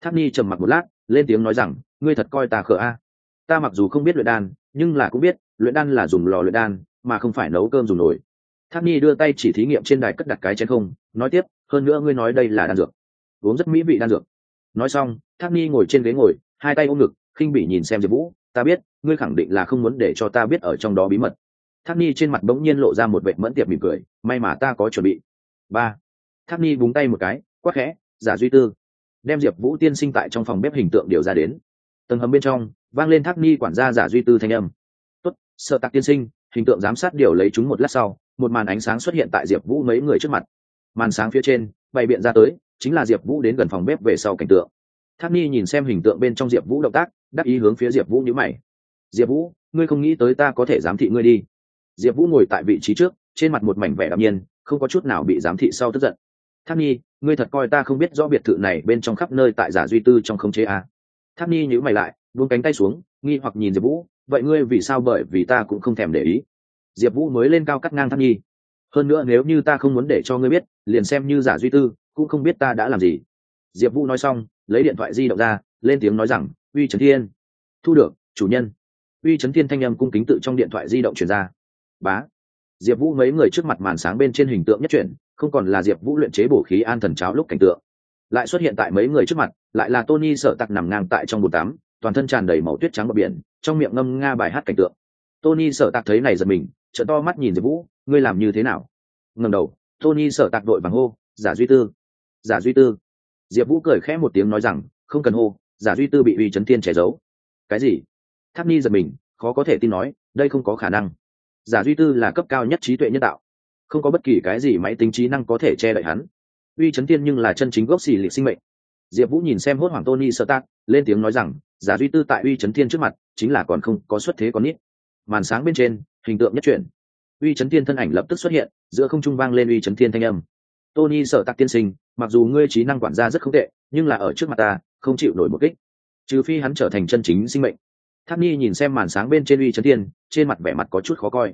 Tháp ni trầm mặc một lát lên tiếng nói rằng, ngươi thật coi ta khờ a. Ta mặc dù không biết luyện đan, nhưng là cũng biết, luyện đan là dùng lò luyện đan, mà không phải nấu cơm dùng nồi. Tháp ni đưa tay chỉ thí nghiệm trên đài cất đặt cái chén không, nói tiếp, hơn nữa ngươi nói đây là đan dược. Uống rất mỹ vị đan dược. Nói xong, tháp ni ngồi trên ghế ngồi, hai tay ôm ngực, khinh bỉ nhìn xem diệp vũ, ta biết, ngươi khẳng định là không muốn để cho ta biết ở trong đó bí mật. Tháp ni trên mặt bỗng nhiên lộ ra một vệ mẫn tiệp mỉm cười, may mà ta có chuẩn bị. Ba. Tháp ni búng tay một cái, quắc khẽ, giả duy tư đem diệp vũ tiên sinh tại trong phòng bếp hình tượng điều ra đến. Tầng hầm bên trong, vang lên thác ni quản gia giả duy tư thanh âm. Tốt, sợ tạc tiên sinh. Hình tượng giám sát điều lấy chúng một lát sau, một màn ánh sáng xuất hiện tại diệp vũ mấy người trước mặt. Màn sáng phía trên, bày biện ra tới, chính là diệp vũ đến gần phòng bếp về sau cảnh tượng. Thác ni nhìn xem hình tượng bên trong diệp vũ động tác, đắc ý hướng phía diệp vũ nhữ mày. Diệp vũ, ngươi không nghĩ tới ta có thể giám thị ngươi đi. Diệp vũ ngồi tại vị trí trước, trên mặt một mảnh vẻ đạm nhiên, không có chút nào bị giám thị sau tức giận. Tháp ni ngươi thật coi ta không biết rõ biệt thự này bên trong khắp nơi tại giả duy tư trong không chế à. tháp nhi nhữ mày lại, buông cánh tay xuống, nghi hoặc nhìn diệp vũ, vậy ngươi vì sao bởi vì ta cũng không thèm để ý? Diệp vũ mới lên cao cắt ngang tháp nhi. Hơn nữa nếu như ta không muốn để cho ngươi biết, liền xem như giả duy tư, cũng không biết ta đã làm gì. Diệp vũ nói xong, lấy điện thoại di động ra, lên tiếng nói rằng, uy trấn thiên. Thu được, chủ nhân. Uy trấn thiên thanh âm cung kính tự trong điện thoại di động truyền ra. Bá. Diệp vũ mấy người trước mặt màn sáng bên trên hình tượng nhất chuyển không còn là diệp vũ luyện chế bổ khí an thần cháo lúc cảnh tượng. Lại xuất hiện tại mấy người trước mặt, lại là tony sợ tặc nằm ngang tại trong bồn tắm, toàn thân tràn đầy màu tuyết trắng bờ biển, trong miệng ngâm nga bài hát cảnh tượng. Tony sợ tặc thấy này giật mình trợ to mắt nhìn diệp vũ, ngươi làm như thế nào? Ngầm đầu, tony sợ tặc đội bằng hô, giả duy tư, giả duy tư. Diệp vũ cười khẽ một tiếng nói rằng, không cần hô, giả duy tư bị uy chấn thiên che giấu. Cái gì? Tháp ni giật mình, khó có thể tin nói, đây không có khả năng. Giả duy tư là cấp cao nhất trí tuệ nhân tạo không có bất kỳ cái gì máy tính trí năng có thể che đậy hắn. Uy chấn tiên nhưng là chân chính gốc xì lịch sinh mệnh. Diệp vũ nhìn xem hốt hoàng tony sơ tác lên tiếng nói rằng, giả duy tư tại uy chấn thiên trước mặt, chính là còn không có xuất thế còn ít màn sáng bên trên, hình tượng nhất truyền uy chấn thiên thân ảnh lập tức xuất hiện, giữa không trung vang lên uy chấn thiên thanh âm. Tony sợ tạc tiên sinh, mặc dù ngươi trí năng quản gia rất không tệ, nhưng là ở trước mặt ta, không chịu nổi một kích. Trừ phi hắn trở thành chân chính sinh mệnh. Tháp nhi nhìn xem màn sáng bên trên uy chấn thiên, trên mặt vẻ mặt có chút khó coi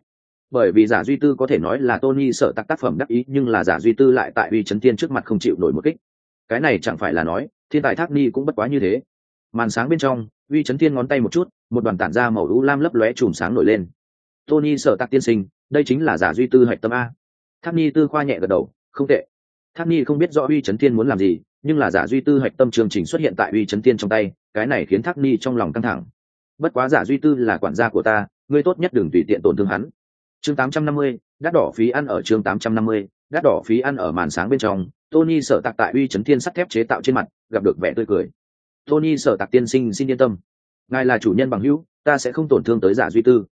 bởi vì giả duy tư có thể nói là tony sợ tắc tác phẩm đắc ý, nhưng là giả duy tư lại tại uy chấn thiên trước mặt không chịu nổi một kích. Cái này chẳng phải là nói, thiên tài thác ni cũng bất quá như thế. Màn sáng bên trong, uy chấn thiên ngón tay một chút, một đoàn tản ra màu lũ lam lấp lóe chùm sáng nổi lên. Tony sợ tắc tiên sinh, đây chính là giả duy tư hạch tâm a. Thác ni tư khoa nhẹ gật đầu, không tệ. Thác ni không biết rõ uy chấn thiên muốn làm gì, nhưng là giả duy tư hạch tâm chương trình xuất hiện tại uy chấn thiên trong tay, cái này khiến thác ni trong lòng căng thẳng. Bất quá giả duy tư là quản gia của ta, ngươi tốt nhất đừng tùy tiện tổn thương hắn chương 850, đắt đỏ phí ăn ở chương 850, đắt đỏ phí ăn ở màn sáng bên trong tony sở tạc tại uy chấn thiên sắt thép chế tạo trên mặt gặp được vẻ tươi cười. Tony sở tạc tiên sinh xin yên tâm. Ngài là chủ nhân bằng hữu ta sẽ không tổn thương tới giả duy tư.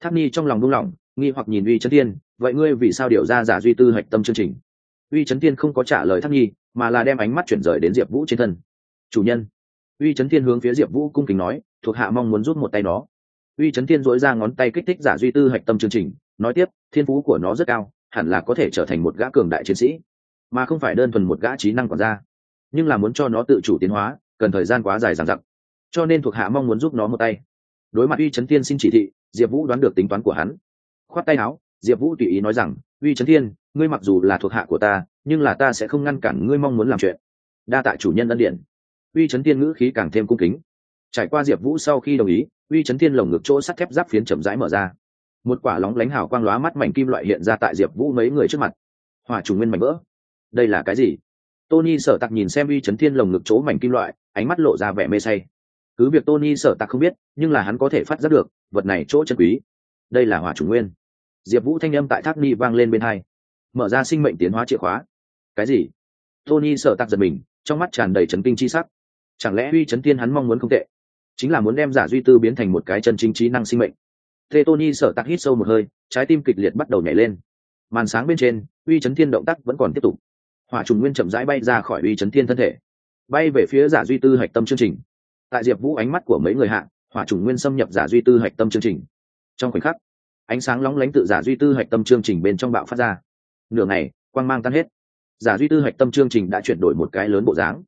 Tháp ni trong lòng đung lòng, nghi hoặc nhìn uy chấn thiên vậy ngươi vì sao điều ra giả duy tư hoạch tâm chương trình? Uy chấn thiên không có trả lời tháp nhi mà là đem ánh mắt chuyển rời đến diệp vũ trên thân. Chủ nhân. Uy chấn thiên hướng phía diệp vũ cung kính nói thuộc hạ mong muốn rút một tay nó uy chấn thiên duỗi ra ngón tay kích thích giả duy tư hoạch tâm chương trình nói tiếp, thiên phú của nó rất cao, hẳn là có thể trở thành một gã cường đại chiến sĩ, mà không phải đơn thuần một gã trí năng quản gia nhưng là muốn cho nó tự chủ tiến hóa, cần thời gian quá dài dằng dặc. Cho nên thuộc hạ mong muốn giúp nó một tay. Đối mặt uy Trấn thiên xin chỉ thị, diệp vũ đoán được tính toán của hắn. Khoát tay áo, diệp vũ tùy ý nói rằng, uy Trấn thiên, ngươi mặc dù là thuộc hạ của ta, nhưng là ta sẽ không ngăn cản ngươi mong muốn làm chuyện. Đa tạ chủ nhân ân điện. uy Trấn thiên ngữ khí càng thêm cung kính. Trải qua diệp vũ sau khi đồng ý, uy Trấn thiên lồng ngực chỗ sắt thép giáp phiến chậm rãi mở ra một quả lóng lánh hào quang lóa mắt mảnh kim loại hiện ra tại diệp vũ mấy người trước mặt. Hỏa trùng nguyên mảnh vỡ. Đây là cái gì? Tony sở tặc nhìn xem uy chấn thiên lồng ngực chỗ mảnh kim loại, ánh mắt lộ ra vẻ mê say. Cứ việc tony sở tặc không biết, nhưng là hắn có thể phát giác được, vật này chỗ chân quý. Đây là hỏa trùng nguyên. Diệp vũ thanh âm tại thác ni vang lên bên hai. Mở ra sinh mệnh tiến hóa chìa khóa. Cái gì? Tony Sở tặc giật mình, trong mắt tràn đầy trấn kinh chi sắc. Chẳng lẽ uy chấn thiên hắn mong muốn không tệ? Chính là muốn đem giả duy tư biến thành một cái chân chính trí năng sinh mệnh thế tony sợ tạc hít sâu một hơi, trái tim kịch liệt bắt đầu nhảy lên. Màn sáng bên trên, uy chấn thiên động tác vẫn còn tiếp tục. Hỏa trùng nguyên chậm rãi bay ra khỏi uy chấn thiên thân thể. Bay về phía giả duy tư hạch tâm chương trình. Tại diệp vũ ánh mắt của mấy người hạ, hỏa trùng nguyên xâm nhập giả duy tư hạch tâm chương trình. Trong khoảnh khắc, ánh sáng lóng lánh tự giả duy tư hạch tâm chương trình bên trong bạo phát ra. Nửa ngày, quang mang tan hết. Giả duy tư hạch tâm chương trình đã chuyển đổi một cái lớn bộ dáng.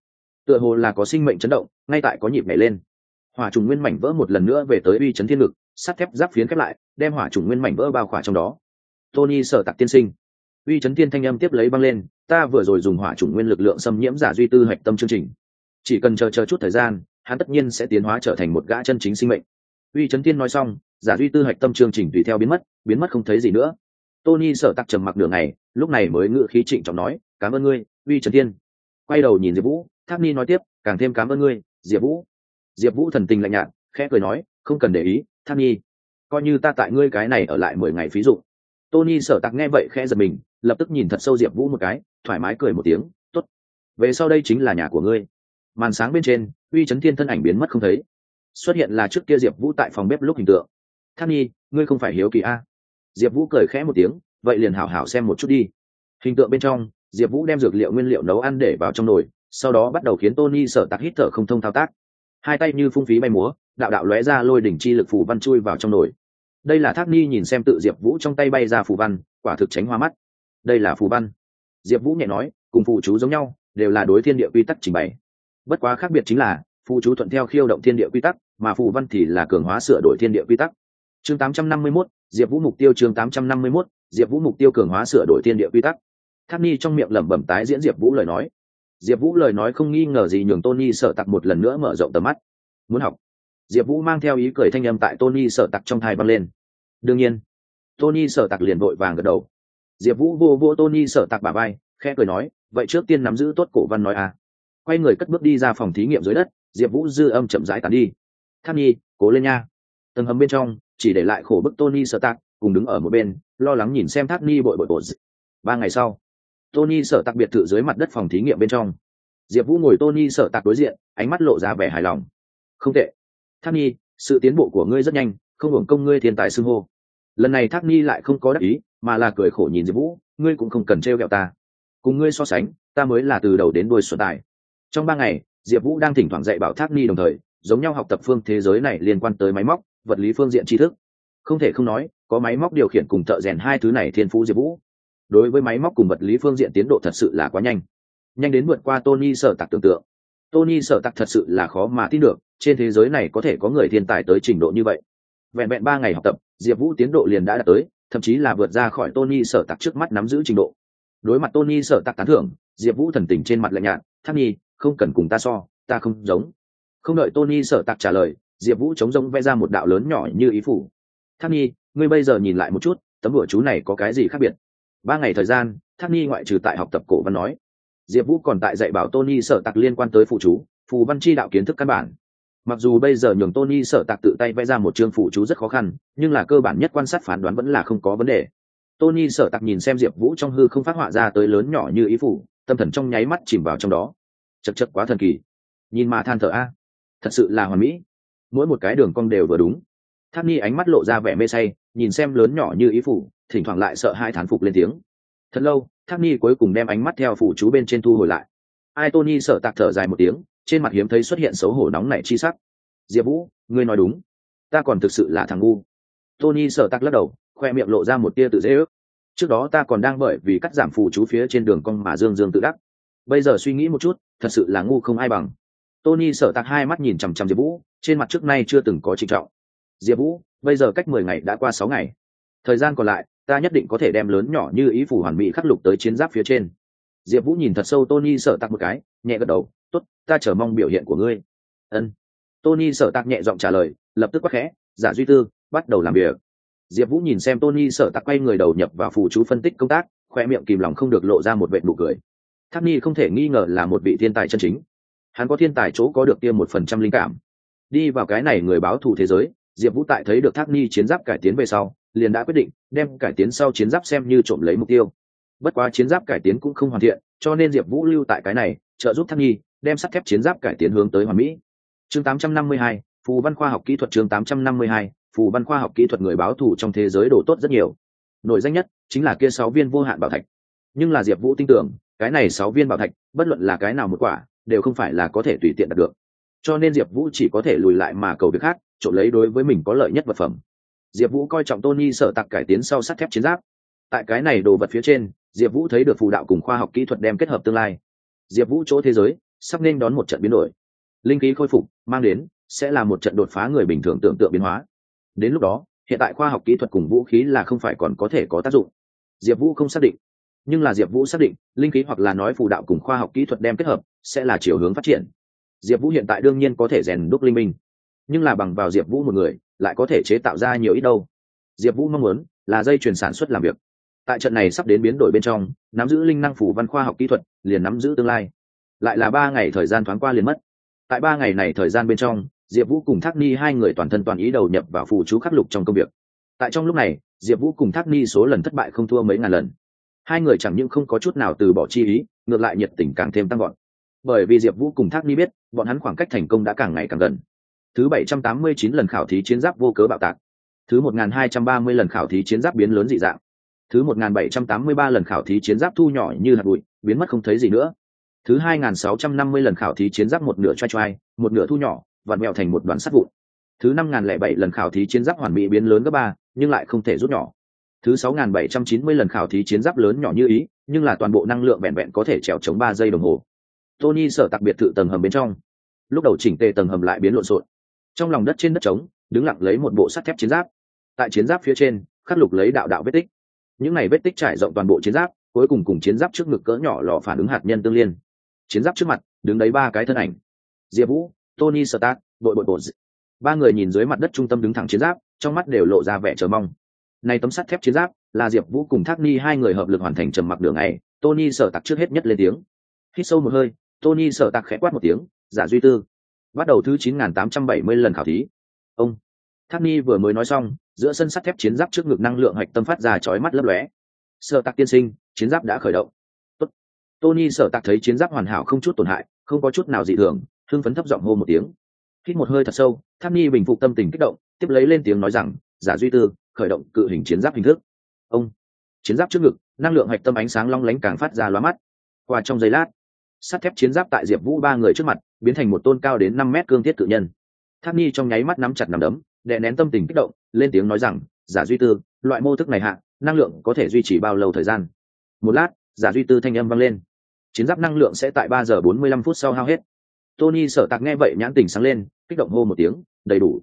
Tựa hồ là có sinh mệnh chấn động, ngay tại có nhịp nhảy lên. Hỏa trùng nguyên mảnh vỡ một lần nữa về tới uy chấn thiên lực sắt thép giáp phiến khép lại, đem hỏa chủng nguyên mảnh vỡ bao khỏa trong đó. Tony sở tặc tiên sinh. Uy chấn tiên thanh âm tiếp lấy băng lên, ta vừa rồi dùng hỏa chủng nguyên lực lượng xâm nhiễm giả duy tư hạch tâm chương trình. Chỉ cần chờ chờ chút thời gian, hắn tất nhiên sẽ tiến hóa trở thành một gã chân chính sinh mệnh. Uy chấn tiên nói xong, giả duy tư hạch tâm chương trình tùy theo biến mất biến mất không thấy gì nữa. Tony sợ tặc trầm mặc đường này lúc này mới ngự khí trịnh trọng nói, cảm ơn ngươi, uy trấn tiên quay đầu nhìn diệp vũ tháp ni nói tiếp, càng thêm cảm ơn ngươi, diệp vũ. Diệp vũ thần tình lạnh nhạt, khẽ cười nói, không cần để ý tháp nhi, coi như ta tại ngươi cái này ở lại mười ngày phí dụ tony sở tặc nghe vậy khẽ giật mình, lập tức nhìn thật sâu diệp vũ một cái, thoải mái cười một tiếng t ố t về sau đây chính là nhà của ngươi. Màn sáng bên trên, uy chấn thiên thân ảnh biến mất không thấy. Xuất hiện là trước kia diệp vũ tại phòng bếp lúc hình tượng. Tháp nhi, ngươi không phải hiếu kỳ a? Diệp vũ cười khẽ một tiếng, vậy liền hảo hảo xem một chút đi. Hình tượng bên trong, diệp vũ đem dược liệu nguyên liệu nấu ăn để vào trong nồi, sau đó bắt đầu khiến tony sở tặc hít thở không thông thao tác hai tay như phung phí bay múa đạo đạo lóe ra lôi đỉnh chi lực phù văn chui vào trong nồi. Đây là thác ni nhìn xem tự diệp vũ trong tay bay ra phù văn quả thực tránh hoa mắt. Đây là phù văn. Diệp vũ nhẹ nói cùng phụ chú giống nhau đều là đối thiên địa quy tắc trình bày. Bất quá khác biệt chính là phụ chú thuận theo khiêu động thiên địa quy tắc mà phù văn thì là cường hóa sửa đổi thiên địa quy tắc. Chương 851, diệp vũ mục tiêu chương 851, diệp vũ mục tiêu cường hóa sửa đổi thiên địa quy tắc. Tháp ni trong miệng lẩm bẩm tái diễn diệp vũ lời nói diệp vũ lời nói không nghi ngờ gì nhường tony sợ tặc một lần nữa mở rộng tầm mắt. Muốn học. Diệp vũ mang theo ý cười thanh âm tại tony sợ tặc trong thai băng lên. Đương nhiên, tony sợ tặc liền vội vàng gật đầu. Diệp vũ vô vô tony sợ tặc bà vai, khẽ cười nói, vậy trước tiên nắm giữ tốt cổ văn nói à quay người cất bước đi ra phòng thí nghiệm dưới đất, diệp vũ dư âm chậm rãi tàn đi. Tham nhi, cố lên nha. Tầng hầm bên trong, chỉ để lại khổ bức tony sợ tặc, cùng đứng ở một bên, lo lắng nhìn xem tháp ni bội bội bội. Ba ngày sau tony sở tặc biệt thự dưới mặt đất phòng thí nghiệm bên trong. Diệp vũ ngồi tony sở tặc đối diện ánh mắt lộ ra vẻ hài lòng. Không tệ. Tháp Nhi, sự tiến bộ của ngươi rất nhanh không hưởng công ngươi thiên tài xưng hô. Lần này tháp Nhi lại không có đắc ý mà là cười khổ nhìn diệp vũ ngươi cũng không cần t r ta. Cùng ngươi so sánh ta mới là từ đầu đến đuôi xuân tài. Trong ba ngày diệp vũ đang thỉnh thoảng dạy bảo tháp ni đồng thời giống nhau học tập phương thế giới này liên quan tới máy móc vật lý phương diện tri thức. Không thể không nói có máy móc điều khiển cùng thợ rèn hai thứ này thiên phú diệp vũ đối với máy móc cùng vật lý phương diện tiến độ thật sự là quá nhanh. Nhanh đến vượt qua tony sở tặc tưởng tượng. Tony sở tặc thật sự là khó mà tin được, trên thế giới này có thể có người thiên tài tới trình độ như vậy. Vẹn vẹn ba ngày học tập, diệp vũ tiến độ liền đã đạt tới, thậm chí là vượt ra khỏi tony sở tặc trước mắt nắm giữ trình độ. Đối mặt tony sở tặc tán thưởng, diệp vũ thần tình trên mặt lạnh nhạt thắc nhi, không cần cùng ta so, ta không giống. Không đợi tony sở tặc trả lời, diệp vũ chống rông vẽ ra một đạo lớn nhỏ như ý phủ. Thắc nhi, ngươi bây giờ nhìn lại một chút, tấm vựa chú này có cái gì khác biệt? Ba ngày thời gian, thác Ni ngoại trừ tại học tập cổ văn nói. Diệp vũ còn tại dạy bảo tony sở tặc liên quan tới phụ chú, phù văn chi đạo kiến thức căn bản. Mặc dù bây giờ nhường tony sở tạc tự tay vẽ ra một chương phụ chú rất khó khăn, nhưng là cơ bản nhất quan sát phán đoán vẫn là không có vấn đề. Tony sở tạc nhìn xem diệp vũ trong hư không phát họa ra tới lớn nhỏ như ý phủ, tâm thần trong nháy mắt chìm vào trong đó. Chật chật quá thần kỳ. Nhìn mà than thở a, thật sự là hoàn mỹ. Mỗi một cái đường cong đều vừa đúng. Tháp ni ánh mắt lộ ra vẻ mê say, nhìn xem lớn nhỏ như ý phủ thỉnh thoảng lại sợ hai thán phục lên tiếng. Thật lâu tháp ni cuối cùng đem ánh mắt theo phủ chú bên trên thu hồi lại. Ai tony sợ tạc thở dài một tiếng, trên mặt hiếm thấy xuất hiện xấu hổ nóng nảy chi sắc. Diệp vũ, ngươi nói đúng. Ta còn thực sự là thằng ngu. Tony sợ tạc lắc đầu, khoe miệng lộ ra một tia tự dễ ước. Trước đó ta còn đang bởi vì cắt giảm phù chú phía trên đường cong mà dương dương tự đắc. Bây giờ suy nghĩ một chút, thật sự là ngu không ai bằng. Tony sợ tạc hai mắt nhìn chằm chằm diệp vũ, trên mặt trước nay chưa từng có trịnh trọng. Diệp vũ, bây giờ cách mười ngày đã qua sáu ngày. Thời gian còn lại ta nhất định có thể đem lớn nhỏ như ý phủ hoàn mỹ khắc lục tới chiến giáp phía trên. Diệp vũ nhìn thật sâu tony sợ tặc một cái, nhẹ gật đầu t ố t ta chờ mong biểu hiện của ngươi. Ân. Tony sợ tặc nhẹ giọng trả lời, lập tức quắc khẽ, giả duy tư, bắt đầu làm việc. Diệp vũ nhìn xem tony sợ tặc quay người đầu nhập vào phủ chú phân tích công tác, khoe miệng kìm lòng không được lộ ra một vệ nụ cười. Tháp ni không thể nghi ngờ là một vị thiên tài chân chính. Hắn có thiên tài chỗ có được tiêm một phần trăm linh cảm. Đi vào cái này người báo thù thế giới, diệp vũ tại thấy được thác ni chiến giáp cải tiến về sau liền đã quyết định đem cải tiến sau chiến giáp xem như trộm lấy mục tiêu. Bất quá chiến giáp cải tiến cũng không hoàn thiện cho nên diệp vũ lưu tại cái này trợ giúp thăng nhi đem sắt thép chiến giáp cải tiến hướng tới hoàn mỹ. Chương 852, phù văn khoa học kỹ thuật chương 852, phù văn khoa học kỹ thuật người báo thù trong thế giới đổ tốt rất nhiều. Nổi danh nhất chính là kia sáu viên vô hạn bảo thạch. Nhưng là diệp vũ tin tưởng cái này sáu viên bảo thạch bất luận là cái nào một quả đều không phải là có thể tùy tiện đạt được. Cho nên diệp vũ chỉ có thể lùi lại mà cầu việc khác trộm lấy đối với mình có lợi nhất vật phẩm diệp vũ coi trọng tony sợ tặc cải tiến sau sắt thép chiến giáp. Tại cái này đồ vật phía trên, diệp vũ thấy được phù đạo cùng khoa học kỹ thuật đem kết hợp tương lai. Diệp vũ chỗ thế giới, sắp nên đón một trận biến đổi. Linh khí khôi phục, mang đến, sẽ là một trận đột phá người bình thường tưởng tượng biến hóa. Đến lúc đó, hiện tại khoa học kỹ thuật cùng vũ khí là không phải còn có thể có tác dụng. Diệp vũ không xác định. Nhưng là diệp vũ xác định, linh khí hoặc là nói phù đạo cùng khoa học kỹ thuật đem kết hợp, sẽ là chiều hướng phát triển. Diệp vũ hiện tại đương nhiên có thể rèn đúc linh minh nhưng là bằng vào diệp vũ một người, lại có thể chế tạo ra nhiều ít đâu. Diệp vũ mong muốn là dây chuyển sản xuất làm việc. Tại trận này sắp đến biến đổi bên trong, nắm giữ linh năng phủ văn khoa học kỹ thuật, liền nắm giữ tương lai. Lại là ba ngày thời gian thoáng qua liền mất. Tại ba ngày này thời gian bên trong, diệp vũ cùng thác ni hai người toàn thân toàn ý đầu nhập vào phù chú khắc lục trong công việc. Tại trong lúc này, diệp vũ cùng thác ni số lần thất bại không thua mấy ngàn lần. Hai người chẳng những không có chút nào từ bỏ chi ý, ngược lại nhiệt tình càng thêm tăng gọn bởi vì diệp vũ cùng thác ni biết, bọn hắn khoảng cách thành công đã càng ngày càng gần thứ bảy trăm tám mươi chín lần khảo thí chiến giáp vô cớ bạo tạc, thứ một nghìn hai trăm ba mươi lần khảo thí chiến giáp biến lớn dị dạng, thứ một nghìn bảy trăm tám mươi ba lần khảo thí chiến giáp thu nhỏ như hạt bụi, biến mất không thấy gì nữa, thứ hai nghìn sáu trăm năm mươi lần khảo thí chiến giáp một nửa choai choai một nửa thu nhỏ, vặn mèo thành một đoàn sắt vụn, thứ năm nghìn lẻ bảy lần khảo thí chiến giáp hoàn mỹ biến lớn gấp ba, nhưng lại không thể rút nhỏ, thứ sáu nghìn bảy trăm chín mươi lần khảo thí chiến giáp lớn nhỏ như ý, nhưng là toàn bộ năng lượng vẹn vẹn có thể trèo chống ba giây đồng hồ. Tony sở đặc biệt thự tầng hầm bên trong, lúc đầu chỉnh tề tầng hầm lại biến lộn xộn trong lòng đất trên đất trống, đứng lặng lấy một bộ sắt thép chiến giáp. Tại chiến giáp phía trên, khắc lục lấy đạo đạo vết tích. Những này vết tích trải rộng toàn bộ chiến giáp, cuối cùng cùng chiến giáp trước ngực cỡ nhỏ lò phản ứng hạt nhân tương liên. Chiến giáp trước mặt, đứng đấy ba cái thân ảnh. Diệp vũ, tony stark, đội bội bột ba người nhìn dưới mặt đất trung tâm đứng thẳng chiến giáp, trong mắt đều lộ ra vẻ chờ mong. Này tấm sắt thép chiến giáp, là diệp vũ cùng thác ni hai người hợp lực hoàn thành trầm mặc đường này, tony sở tặc trước hết nhất lên tiếng. Hít sâu một hơi, tony sở tặc khẽ quát một tiếng, giả duy tư bắt đầu thứ chín nghìn tám trăm bảy mươi lần khảo thí. Ông thác ni vừa mới nói xong, giữa sân sắt thép chiến giáp trước ngực năng lượng hạch tâm phát ra chói mắt lấp lóe. Sở tạc tiên sinh, chiến giáp đã khởi động. Tốt. tony sở tạc thấy chiến giáp hoàn hảo không chút tổn hại, không có chút nào dị thường, hưng phấn thấp giọng hô một tiếng. Hít một hơi thật sâu tháp ni bình phục tâm tình kích động, tiếp lấy lên tiếng nói rằng, giả duy tư, khởi động cự hình chiến giáp hình thức. Ông, chiến giáp trước ngực, năng lượng hạch tâm ánh sáng long lánh càng phát ra lóa mắt. Qua trong giây lát sắt thép chiến giáp tại diệp vũ ba người trước mặt, biến thành một tôn cao đến năm mét cương thiết cự nhân. Tháp Nhi trong nháy mắt nắm chặt nằm đấm, đè nén tâm tình kích động, lên tiếng nói rằng, giả duy tư, loại mô thức này hạ, năng lượng có thể duy trì bao lâu thời gian? Một lát, giả duy tư thanh âm vang lên. Chiến giáp năng lượng sẽ tại ba giờ bốn mươi lăm phút sau hao hết. Tony sở tạc nghe vậy nhãn tình sáng lên, kích động hô một tiếng, đầy đủ.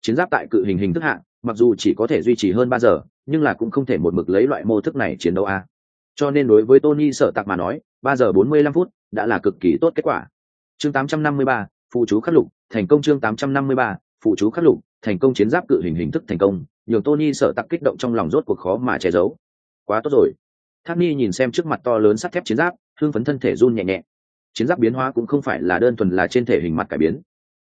Chiến giáp tại cự hình hình thức hạ, mặc dù chỉ có thể duy trì hơn ba giờ, nhưng là cũng không thể một mực lấy loại mô thức này chiến đấu a. Cho nên đối với tony sở tạc mà nói ba giờ bốn mươi lăm phút, đã là cực kỳ tốt kết quả. Chương tám trăm năm mươi ba, phụ chú khắc lục, thành công chương tám trăm năm mươi ba, phụ chú khắc lục, thành công chiến giáp cự hình hình thức thành công Nhiều tony sở tặc kích động trong lòng rốt cuộc khó mà che giấu. Quá tốt rồi. Tháp ni nhìn xem trước mặt to lớn sắt thép chiến giáp hương phấn thân thể run nhẹ nhẹ. Chiến giáp biến hóa cũng không phải là đơn thuần là trên thể hình mặt cải biến.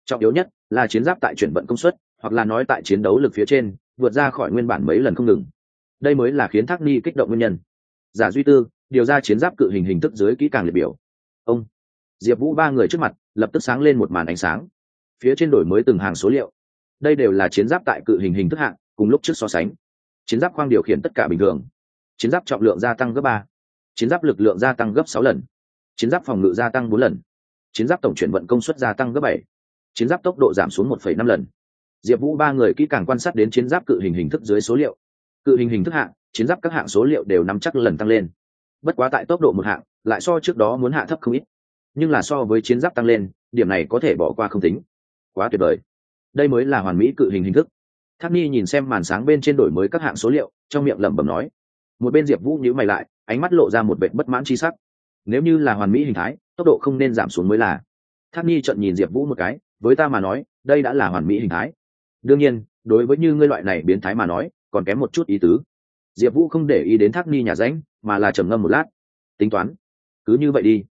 Trọng yếu nhất là chiến giáp tại chuyển vận công suất, hoặc là nói tại chiến đấu lực phía trên, vượt ra khỏi nguyên bản mấy lần không ngừng. Đây mới là khiến thác ni kích động nguyên nhân. Giả duy tư điều ra chiến giáp cự hình hình thức dưới kỹ càng liệt biểu. Ông diệp vũ ba người trước mặt lập tức sáng lên một màn ánh sáng. Phía trên đổi mới từng hàng số liệu. Đây đều là chiến giáp tại cự hình hình thức hạng, cùng lúc trước so sánh. Chiến giáp khoang điều khiển tất cả bình thường. Chiến giáp trọng lượng gia tăng gấp ba. Chiến giáp lực lượng gia tăng gấp sáu lần. Chiến giáp phòng ngự gia tăng bốn lần. Chiến giáp tổng chuyển vận công suất gia tăng gấp bảy. Chiến giáp tốc độ giảm xuống một phẩy năm lần. Diệp vũ ba người kỹ càng quan sát đến chiến giáp cự hình hình thức dưới số liệu. Cự hình hình thức hạng, chiến giáp các hạng số liệu đều nắm chắc lần tăng lên bất quá tại tốc độ một hạng, lại so trước đó muốn hạ thấp không ít. Nhưng là so với chiến giáp tăng lên, điểm này có thể bỏ qua không tính. Quá tuyệt vời. Đây mới là hoàn mỹ cự hình hình thức. Tháp ni nhìn xem màn sáng bên trên đổi mới các hạng số liệu, trong miệng lẩm bẩm nói. Một bên diệp vũ nhữ mày lại, ánh mắt lộ ra một vệ bất mãn c h i sắc. Nếu như là hoàn mỹ hình thái, tốc độ không nên giảm xuống mới là. Tháp ni trận nhìn diệp vũ một cái, với ta mà nói, đây đã là hoàn mỹ hình thái. Đương nhiên, đối với như ngươi loại này biến thái mà nói, còn kém một chút ý tứ. Diệp vũ không để ý đến thác ni nhà ránh mà là trầm ngâm một lát. Tính toán. Cứ như vậy đi.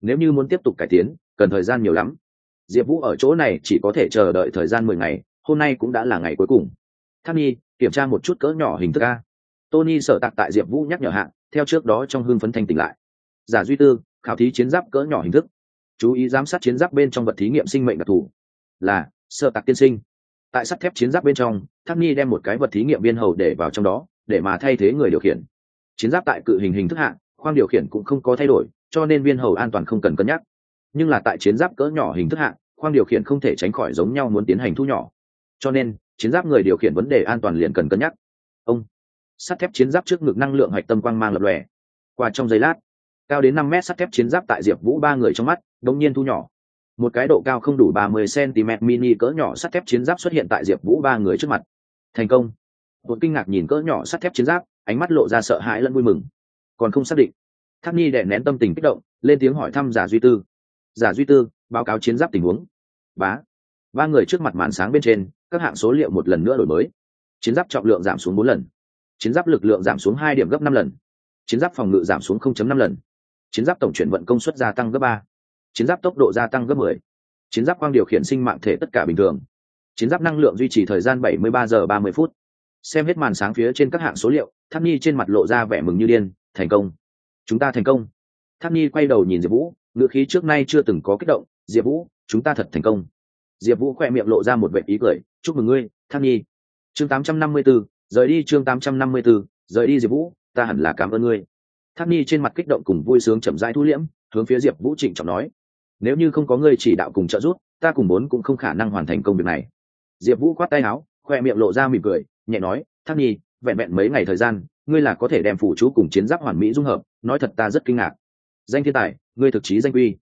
Nếu như muốn tiếp tục cải tiến cần thời gian nhiều lắm. Diệp vũ ở chỗ này chỉ có thể chờ đợi thời gian mười ngày hôm nay cũng đã là ngày cuối cùng. Thác Nhi, kiểm tra một chút cỡ nhỏ hình thức a. Tony sở tạc tại diệp vũ nhắc nhở hạng theo trước đó trong hương phấn thanh tỉnh lại. Giả duy tư khảo thí chiến giáp cỡ nhỏ hình thức. Chú ý giám sát chiến giáp bên trong vật thí nghiệm sinh mệnh đặc thù. Là sợ tạc tiên sinh. Tại sắt thép chiến giáp bên trong tháp Nhi đem một cái vật thí nghiệm viên hầu để vào trong đó để mà thay thế người điều khiển chiến giáp tại cự hình hình thức hạng khoang điều khiển cũng không có thay đổi, cho nên viên hầu an toàn không cần cân nhắc. Nhưng là tại chiến giáp cỡ nhỏ hình thức hạng khoang điều khiển không thể tránh khỏi giống nhau muốn tiến hành thu nhỏ. Cho nên, chiến giáp người điều khiển vấn đề an toàn liền cần cân nhắc. Ông, sắt thép chiến giáp trước ngực năng lượng hạch tâm quang mang lập lòe. Qua trong giây lát, cao đến năm mét sắt thép chiến giáp tại diệp vũ ba người trong mắt đống nhiên thu nhỏ. Một cái độ cao không đủ ba mươi cm mini cỡ nhỏ sắt thép chiến giáp xuất hiện tại diệp vũ ba người trước mặt. Thành công. Một kinh ngạc nhìn cỡ nhỏ sắt thép chiến giáp ánh mắt lộ ra sợ hãi lẫn vui mừng. Còn không xác định tháp nhi đè nén tâm tình kích động, lên tiếng hỏi thăm giả duy tư. Giả duy tư, báo cáo chiến giáp tình huống. Bá, ba người trước mặt màn sáng bên trên, các hạng số liệu một lần nữa đổi mới. Chiến giáp trọng lượng giảm xuống bốn lần. Chiến giáp lực lượng giảm xuống hai điểm gấp năm lần. Chiến giáp phòng ngự giảm xuống 0.5 lần. Chiến giáp tổng chuyển vận công suất gia tăng gấp ba. Chiến giáp tốc độ gia tăng gấp 10. chiến giáp quang điều khiển sinh mạng thể tất cả bình thường. Chiến giáp năng lượng duy trì thời gian 73 giờ 30 phút. Xem hết màn sáng phía trên các hạng số liệu tháp nhi trên mặt lộ ra vẻ mừng như điên thành công. Chúng ta thành công. Tháp nhi quay đầu nhìn diệp vũ ngữ khí trước nay chưa từng có kích động diệp vũ chúng ta thật thành công. Diệp vũ khoe miệng lộ ra một vệ ý cười chúc mừng ngươi tháp nhi. Chương 854, rời đi chương 854, rời đi diệp vũ ta hẳn là cảm ơn ngươi. Tháp nhi trên mặt kích động cùng vui sướng chậm rãi thu liễm hướng phía diệp vũ trịnh trọng nói nếu như không có ngươi chỉ đạo cùng trợ giúp ta cùng bốn cũng không khả năng hoàn thành công việc này. Diệp vũ quát tay áo khoe miệng lộ ra mỉm cười nhẹ nói tháp nhi vẹn vẹn mấy ngày thời gian, ngươi là có thể đem phủ chú cùng chiến giáp hoàn mỹ dung hợp, nói thật ta rất kinh ngạc. Danh thiên tài, ngươi thực chí danh quy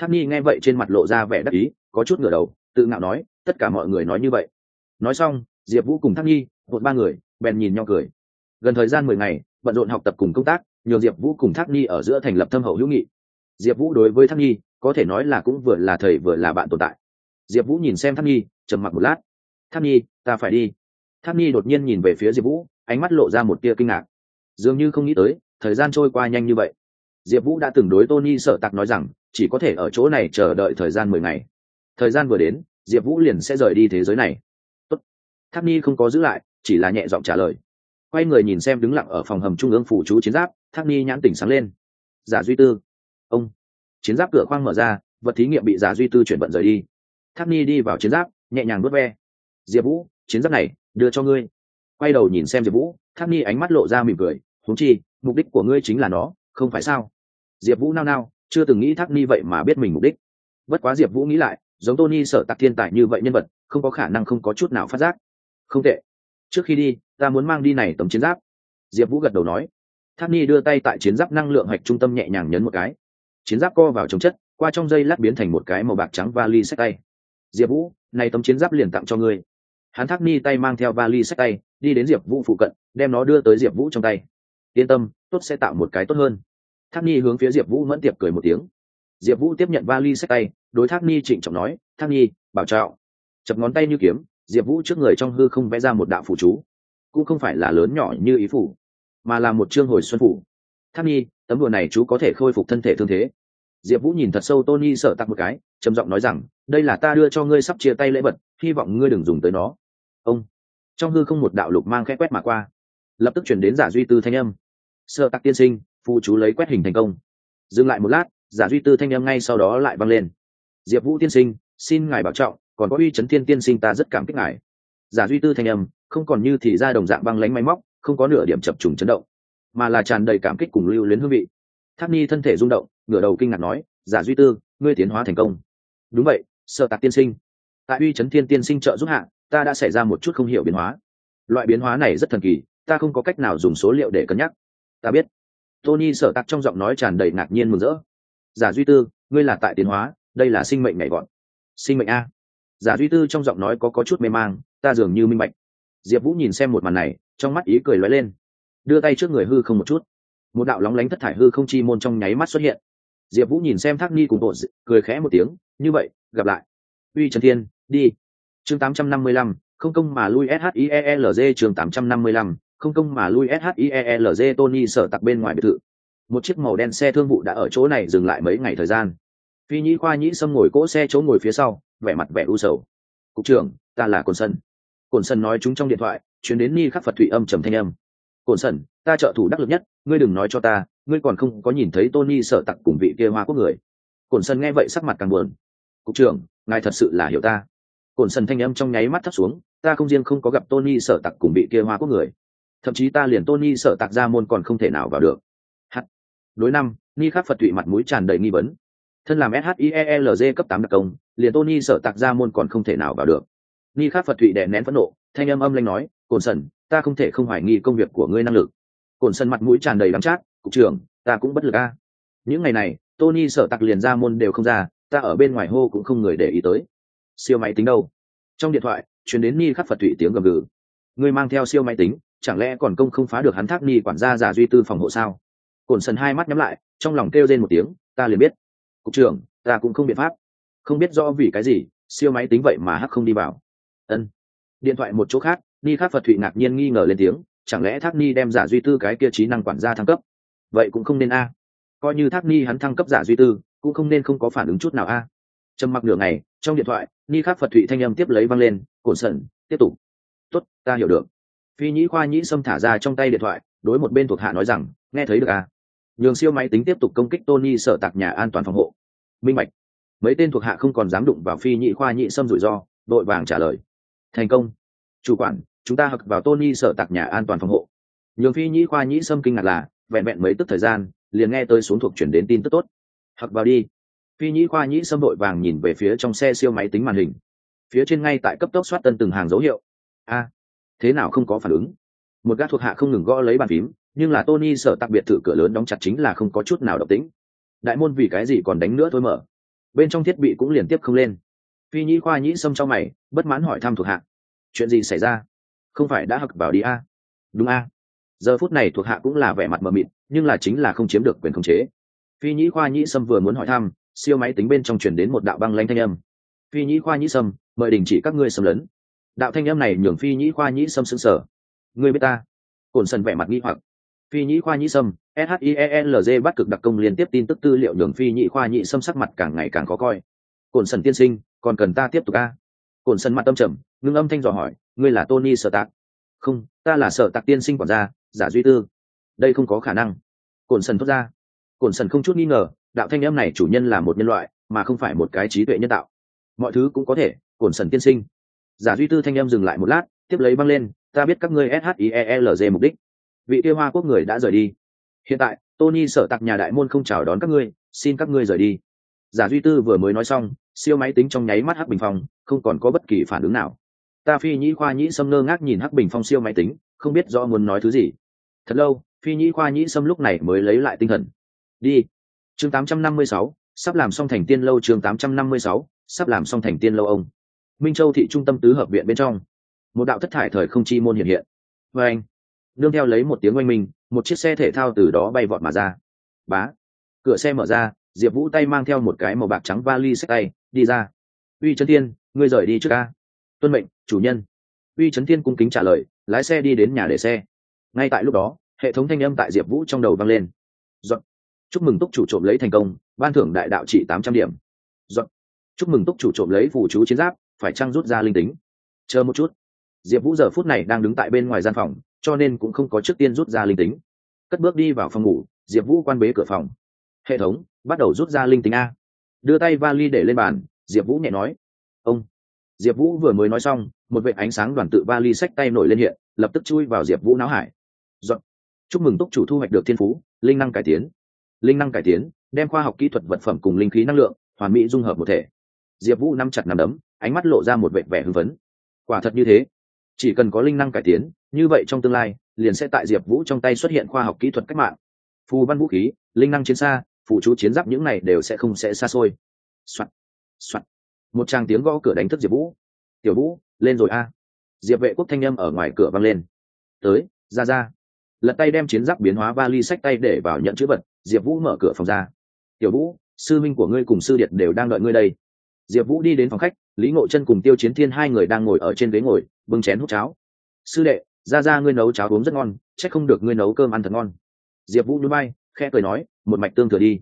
tháp nhi nghe vậy trên mặt lộ ra vẻ đắc ý, có chút ngửa đầu, tự ngạo nói, tất cả mọi người nói như vậy. Nói xong, diệp vũ cùng tháp nhi một ba người, bèn nhìn nhau cười. Gần thời gian mười ngày, bận rộn học tập cùng công tác, nhường diệp vũ cùng tháp nhi ở giữa thành lập thâm hậu hữu nghị. Diệp vũ đối với tháp nhi, có thể nói là cũng vừa là thầy vừa là bạn tồn tại. Diệp vũ nhìn xem tháp nhi, trầm mặc một lát. Tháp nhi, ta phải đi. Tháp nhi đột nhiên nhìn về phía diệp vũ ánh mắt lộ ra một tia kinh ngạc. Dường như không nghĩ tới, thời gian trôi qua nhanh như vậy. Diệp vũ đã từng đối tony sợ tặc nói rằng, chỉ có thể ở chỗ này chờ đợi thời gian mười ngày. Thời gian vừa đến, diệp vũ liền sẽ rời đi thế giới này. Tốt. tháp ni không có giữ lại, chỉ là nhẹ giọng trả lời. Quay người nhìn xem đứng lặng ở phòng hầm trung ương phủ chú chiến giáp, tháp ni nhãn tỉnh sáng lên. Giả duy tư. Ông. Chiến giáp cửa khoang mở ra, vật thí nghiệm bị giả duy tư chuyển vận rời đi. Tháp ni đi vào chiến giáp, nhẹ nhàng vớt ve. Diệp vũ, chiến giáp này, đưa cho ngươi quay đầu nhìn xem diệp vũ, thác ni ánh mắt lộ ra mỉm cười, Huống chi, mục đích của ngươi chính là nó, không phải sao? Diệp vũ nao nao, chưa từng nghĩ thác ni vậy mà biết mình mục đích. Bất quá diệp vũ nghĩ lại, giống tony sợ tặc thiên tài như vậy nhân vật, không có khả năng không có chút nào phát giác. Không tệ, trước khi đi, ta muốn mang đi này tấm chiến giáp. Diệp vũ gật đầu nói. Tháp ni đưa tay tại chiến giáp năng lượng hạch trung tâm nhẹ nhàng nhấn một cái. Chiến giáp co vào chống chất, qua trong dây lát biến thành một cái màu bạc trắng vali sách tay. Diệp vũ, này tấm chiến giáp liền tặng cho ngươi. Hắn thác ni tay mang theo vali sách tay đi đến diệp vũ phụ cận đem nó đưa tới diệp vũ trong tay. Yên tâm tốt sẽ tạo một cái tốt hơn. Thác Nhi hướng phía diệp vũ mẫn tiệp cười một tiếng. Diệp vũ tiếp nhận vali sách tay đối thác Nhi trịnh trọng nói thác Nhi, bảo trạo chập ngón tay như kiếm diệp vũ trước người trong hư không vẽ ra một đạo phủ chú. Cũng không phải là lớn nhỏ như ý phủ mà là một chương hồi xuân phủ. Thác nhi tấm đùa này chú có thể khôi phục thân thể thương thế. Diệp vũ nhìn thật sâu tony sợ tặc một cái trầm giọng nói rằng đây là ta đưa cho ngươi sắp chia tay lễ vật hy vọng ngươi đừng dùng tới nó. Ông trong hư không một đạo lục mang khẽ quét mà qua, lập tức chuyển đến giả duy tư thanh âm. Sơ tắc tiên sinh, phụ chú lấy quét hình thành công. Dừng lại một lát, giả duy tư thanh âm ngay sau đó lại vang lên. Diệp vũ tiên sinh, xin ngài bảo trọng, còn có uy chấn thiên tiên sinh ta rất cảm kích ngài. Giả duy tư thanh âm, không còn như thì ra đồng dạng băng lánh máy móc, không có nửa điểm chập trùng chấn động, mà là tràn đầy cảm kích cùng lưu luyến hương vị. Tháp ni thân thể rung động, ngửa đầu kinh ngạc nói, giả duy tư, ngươi tiến hóa thành công. Đúng vậy sợ tạc tiên sinh. Tại uy chấn thiên tiên sinh trợ giúp hạ ta đã xảy ra một chút không hiểu biến hóa. Loại biến hóa này rất thần kỳ, ta không có cách nào dùng số liệu để cân nhắc. Ta biết. Tony sở tạc trong giọng nói tràn đầy ngạc nhiên mừng rỡ. Giả duy tư, ngươi là tại tiến hóa, đây là sinh mệnh nhảy gọn sinh mệnh a. Giả duy tư trong giọng nói có có chút mê mang, ta dường như minh bạch. Diệp vũ nhìn xem một màn này, trong mắt ý cười lóe lên. Đưa tay trước người hư không một chút. Một đạo lóng lánh thất thải hư không chi môn trong nháy mắt xuất hiện. Diệp vũ nhìn xem thác ni cùng bộ cười khẽ một tiếng, như vậy, gặp lại. Uy trần thiên, đi chương tám trăm năm mươi lăm, không công mà lui SHIELZ chương tám trăm năm mươi lăm, không công mà lui SHIELZ tony sở tặc bên ngoài biệt thự. Một chiếc màu đen xe thương vụ đã ở chỗ này dừng lại mấy ngày thời gian. Phi nhĩ khoa nhĩ sâm ngồi cỗ xe chỗ ngồi phía sau, vẻ mặt vẻ u sầu. Cục trưởng, ta là cồn sân. Cồn sân nói chúng trong điện thoại chuyến đến ni khắc phật thụy âm trầm thanh âm. Cồn sân, ta trợ thủ đắc lực nhất, ngươi đừng nói cho ta, ngươi còn không có nhìn thấy tony sợ tặc cùng vị kia hoa quốc người. Cồn sân nghe vậy sắc mặt càng buồn. Cục trưởng, ngài thật sự là hiểu ta cồn sần thanh âm trong nháy mắt thấp xuống, ta không riêng không có gặp tony sợ tặc cùng bị kia hoa quốc người, thậm chí ta liền tony sợ tặc ra môn còn không thể nào vào được. Hắt đối năm, ni khắc phật thụy mặt mũi tràn đầy nghi vấn. Thân làm shielg cấp tám đặc công, liền tony sợ tặc ra môn còn không thể nào vào được. Ni khắc phật thụy đè nén phẫn nộ, thanh âm âm lanh nói, cồn sần, ta không thể không hoài nghi công việc của ngươi năng lực. Cồn sần mặt mũi tràn đầy đắm chát, cục trưởng, ta cũng bất lực a. Những ngày này, tony sợ tặc liền ra môn đều không ra, ta ở bên ngoài hô cũng không người để ý tới siêu máy tính đâu? Trong điện thoại chuyển đến ni khắc phật thủy tiếng gầm gừ. Ngươi mang theo siêu máy tính, chẳng lẽ còn công không phá được hắn thác ni quản gia giả duy tư phòng hộ sao? Cổn sần hai mắt nhắm lại, trong lòng kêu lên một tiếng, ta liền biết. Cục trưởng, ta cũng không biện pháp. Không biết do vì cái gì, siêu máy tính vậy mà hắc không đi vào. Ân. Điện thoại một chỗ khác, ni khắc phật thụy ngạc nhiên nghi ngờ lên tiếng, chẳng lẽ thác ni đem giả duy tư cái kia trí năng quản gia thăng cấp? Vậy cũng không nên a. Coi như thác ni hắn thăng cấp giả duy tư, cũng không nên không có phản ứng chút nào a trầm mặc nửa ngày, trong điện thoại, ni khắc phật thụy thanh âm tiếp lấy văng lên, cổn sẩn, tiếp tục. Tốt, ta hiểu được. Phi nhĩ khoa nhĩ xâm thả ra trong tay điện thoại, đối một bên thuộc hạ nói rằng, nghe thấy được a nhường siêu máy tính tiếp tục công kích tony sợ tạc nhà an toàn phòng hộ. Minh mạch mấy tên thuộc hạ không còn dám đụng vào phi nhĩ khoa nhĩ xâm rủi ro, đội vàng trả lời. Thành công. Chủ quản, chúng ta hặc vào tony sợ tạc nhà an toàn phòng hộ. Nhường phi nhĩ khoa nhĩ xâm kinh ngạc là, vẹn vẹn mấy tức thời gian, liền nghe tới xuống thuộc chuyển đến tin tức tốt. Hặc vào đi phi Nhĩ khoa Nhĩ Sâm đội vàng nhìn về phía trong xe siêu máy tính màn hình. Phía trên ngay tại cấp tốc soát tân từng hàng dấu hiệu. A, thế nào không có phản ứng? Một gác thuộc hạ không ngừng gõ lấy bàn phím, nhưng là tony sở tặc biệt thự cửa lớn đóng chặt chính là không có chút nào động tĩnh. Đại môn vì cái gì còn đánh nữa thôi mở? Bên trong thiết bị cũng liền tiếp không lên. Phi nhĩ khoa nhĩ Sâm trong mày, bất mãn hỏi thăm thuộc hạ. Chuyện gì xảy ra? Không phải đã hặc vào đi a? Đúng a. Giờ phút này thuộc hạ cũng là vẻ mặt mờ mịt, nhưng là chính là không chiếm được quyền khống chế. Phi nhĩ khoa nhĩ sâm vừa muốn hỏi thăm siêu máy tính bên trong truyền đến một đạo băng lanh thanh âm. Phi nhĩ khoa nhĩ sâm, mời đình chỉ các ngươi xâm lấn. Đạo thanh âm này nhường phi nhĩ khoa nhĩ sâm xứng sở ngươi biết ta? Cồn sần vẻ mặt nghi hoặc. Phi nhĩ khoa nhĩ sâm shielg bắt cực đặc công liên tiếp tin tức tư liệu nhường phi nhĩ khoa nhĩ sâm sắc mặt càng ngày càng khó coi. Cồn sần tiên sinh, còn cần ta tiếp tục ca? Cồn sần mặt tâm trầm, ngưng âm thanh dò hỏi, ngươi là tony sở tạc? Không, ta là sở tạc tiên sinh quản gia, giả duy tư. Đây không có khả năng. Cồn sần thốt ra. Cồn sần không chút nghi ngờ đạo thanh em này chủ nhân là một nhân loại, mà không phải một cái trí tuệ nhân tạo. Mọi thứ cũng có thể, cổn sần tiên sinh. Giả duy tư thanh em dừng lại một lát, tiếp lấy băng lên, ta biết các ngươi shielg mục đích. Vị kia hoa quốc người đã rời đi. Hiện tại, tony sở tặc nhà đại môn không chào đón các ngươi, xin các ngươi rời đi. Giả duy tư vừa mới nói xong, siêu máy tính trong nháy mắt hắc bình phong, không còn có bất kỳ phản ứng nào. Ta phi nhĩ khoa nhĩ sâm ngơ ngác nhìn hắc bình phong siêu máy tính, không biết rõ muốn nói thứ gì. Thật lâu, phi nhĩ khoa nhĩ sâm lúc này mới lấy lại tinh thần. Đi chương 856, sắp làm xong thành tiên lâu chương 856, sắp làm xong thành tiên lâu ông. Minh châu thị trung tâm tứ hợp viện bên trong. Một đạo thất thải thời không chi môn hiện hiện. Và anh nương theo lấy một tiếng oanh minh một chiếc xe thể thao từ đó bay vọt mà ra. Bá cửa xe mở ra diệp vũ tay mang theo một cái màu bạc trắng vali xách tay đi ra. Uy trấn thiên ngươi rời đi trước ca tuân mệnh chủ nhân. Uy trấn thiên cung kính trả lời lái xe đi đến nhà để xe. Ngay tại lúc đó hệ thống thanh âm tại diệp vũ trong đầu vang lên. Dọn chúc mừng túc chủ trộm lấy thành công, ban thưởng đại đạo trị tám trăm điểm. Dọn. chúc mừng túc chủ trộm lấy phủ chú chiến giáp, phải trăng rút ra linh tính? Chờ một chút. Diệp vũ giờ phút này đang đứng tại bên ngoài gian phòng, cho nên cũng không có trước tiên rút ra linh tính. Cất bước đi vào phòng ngủ, diệp vũ quan bế cửa phòng. Hệ thống, bắt đầu rút ra linh tính a. Đưa tay vali để lên bàn, diệp vũ nhẹ nói. Ông. Diệp vũ vừa mới nói xong, một vệ ánh sáng đoàn tự vali xách tay nổi lên hiện, lập tức chui vào diệp vũ não hải. Chúc mừng túc chủ thu hoạch được thiên phú, linh năng cải tiến linh năng cải tiến, đem khoa học kỹ thuật vật phẩm cùng linh khí năng lượng hoàn mỹ dung hợp một thể. Diệp vũ nắm chặt nằm đấm, ánh mắt lộ ra một vệ vẻ hưng phấn. Quả thật như thế. Chỉ cần có linh năng cải tiến, như vậy trong tương lai, liền sẽ tại diệp vũ trong tay xuất hiện khoa học kỹ thuật cách mạng. Phù văn vũ khí, linh năng chiến xa phụ chú chiến giáp những này đều sẽ không sẽ xa xôi. Soạn. Soạn. một tràng tiếng gõ cửa đánh thức diệp vũ. Tiểu vũ, lên rồi a. Diệp vệ quốc thanh â m ở ngoài cửa văng lên. Tới, ra ra. Lật tay đem chiến giáp biến hóa ba ly sách tay để vào nhận chữ vật diệp vũ mở cửa phòng ra. Tiểu vũ, sư minh của ngươi cùng sư điện đều đang đợi ngươi đây. Diệp vũ đi đến phòng khách, lý ngộ chân cùng tiêu chiến thiên hai người đang ngồi ở trên ghế ngồi, bưng chén hút cháo. Sư đệ, ra ra ngươi nấu cháo uống rất ngon c h ắ c không được ngươi nấu cơm ăn thật ngon. Diệp vũ núi bay khe cười nói, một mạch tương thừa đi.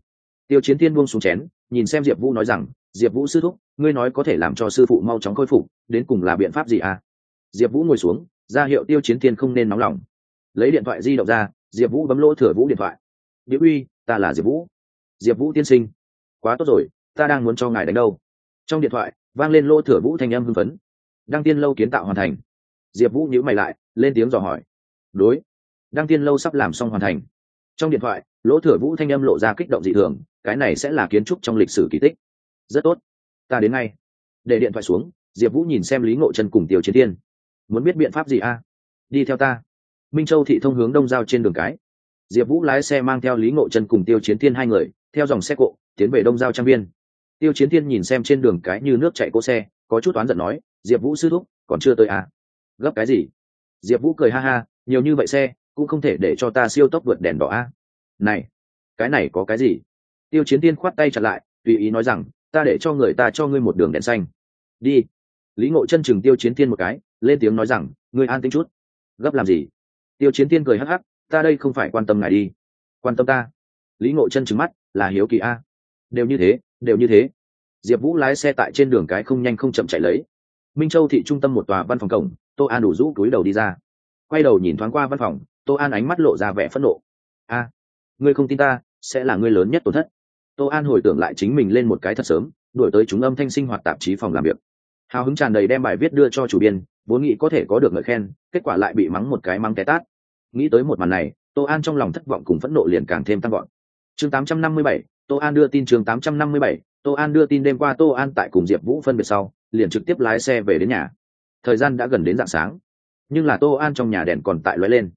Tiêu chiến thiên buông xuống chén, nhìn xem diệp vũ nói rằng, diệp vũ sư thúc, ngươi nói có thể làm cho sư phụ mau chóng khôi phục, đến cùng là biện pháp gì à? Diệp vũ ngồi xuống, ra hiệu tiêu chiến thiên không nên nóng lòng. Lấy điện thoại di động ra, diệp vũ bấm lỗ thừa vũ điện thoại điệu uy, ta là diệp vũ. Diệp vũ tiên sinh. Quá tốt rồi, ta đang muốn cho ngài đánh đâu. Trong điện thoại, vang lên lô thừa vũ thanh âm hưng phấn. Đăng tiên lâu kiến tạo hoàn thành. Diệp vũ nhữ mày lại, lên tiếng dò hỏi. Đối. Đăng tiên lâu sắp làm xong hoàn thành. Trong điện thoại, lỗ thừa vũ thanh âm lộ ra kích động dị thường, cái này sẽ là kiến trúc trong lịch sử kỳ tích. Rất tốt. Ta đến ngay. Để điện thoại xuống, diệp vũ nhìn xem lý ngộ chân cùng tiểu chiến tiên muốn biết biện pháp gì a? Đi theo ta. Minh châu thị thông hướng đông giao trên đường cái diệp vũ lái xe mang theo lý ngộ chân cùng tiêu chiến thiên hai người, theo dòng xe cộ, tiến về đông giao trang viên tiêu chiến thiên nhìn xem trên đường cái như nước chạy cỗ xe, có chút oán giận nói, diệp vũ sư thúc, còn chưa tới à? Gấp cái gì? Diệp vũ cười ha ha, nhiều như vậy xe, cũng không thể để cho ta siêu tốc vượt đèn đỏ a này, cái này có cái gì? Tiêu chiến tiên khoát tay chặt lại, tùy ý nói rằng, ta để cho người ta cho ngươi một đường đèn xanh. Đi. Lý ngộ chân chừng tiêu chiến tiên một cái, lên tiếng nói rằng, ngươi an tính chút. Gấp làm gì? Tiêu chiến tiên cười hắc hắc ta đây không phải quan tâm ngài đi. Quan tâm ta. Lý ngộ chân trứng mắt, là hiếu kỳ a. Đều như thế, đều như thế. Diệp vũ lái xe tại trên đường cái không nhanh không chậm chạy lấy. Minh châu thị trung tâm một tòa văn phòng cổng, tô an đủ rũ túi đầu đi ra. Quay đầu nhìn thoáng qua văn phòng, tô an ánh mắt lộ ra vẻ phẫn nộ. A, ngươi không tin ta, sẽ là ngươi lớn nhất tổn thất. Tô an hồi tưởng lại chính mình lên một cái thật sớm, đuổi tới chúng âm thanh sinh hoạt tạp chí phòng làm việc. Hào hứng tràn đầy đem bài viết đưa cho chủ biên, vốn nghĩ có thể có được ngợi khen, kết quả lại bị mắng một cái mắng té tát nghĩ tới một màn này tô an trong lòng thất vọng cùng phẫn nộ liền càng thêm tăng vọt. Chương 857, tô an đưa tin chương 857, tô an đưa tin đêm qua tô an tại cùng diệp vũ phân biệt sau liền trực tiếp lái xe về đến nhà. Thời gian đã gần đến d ạ n g sáng nhưng là tô an trong nhà đèn còn tại lóe lên.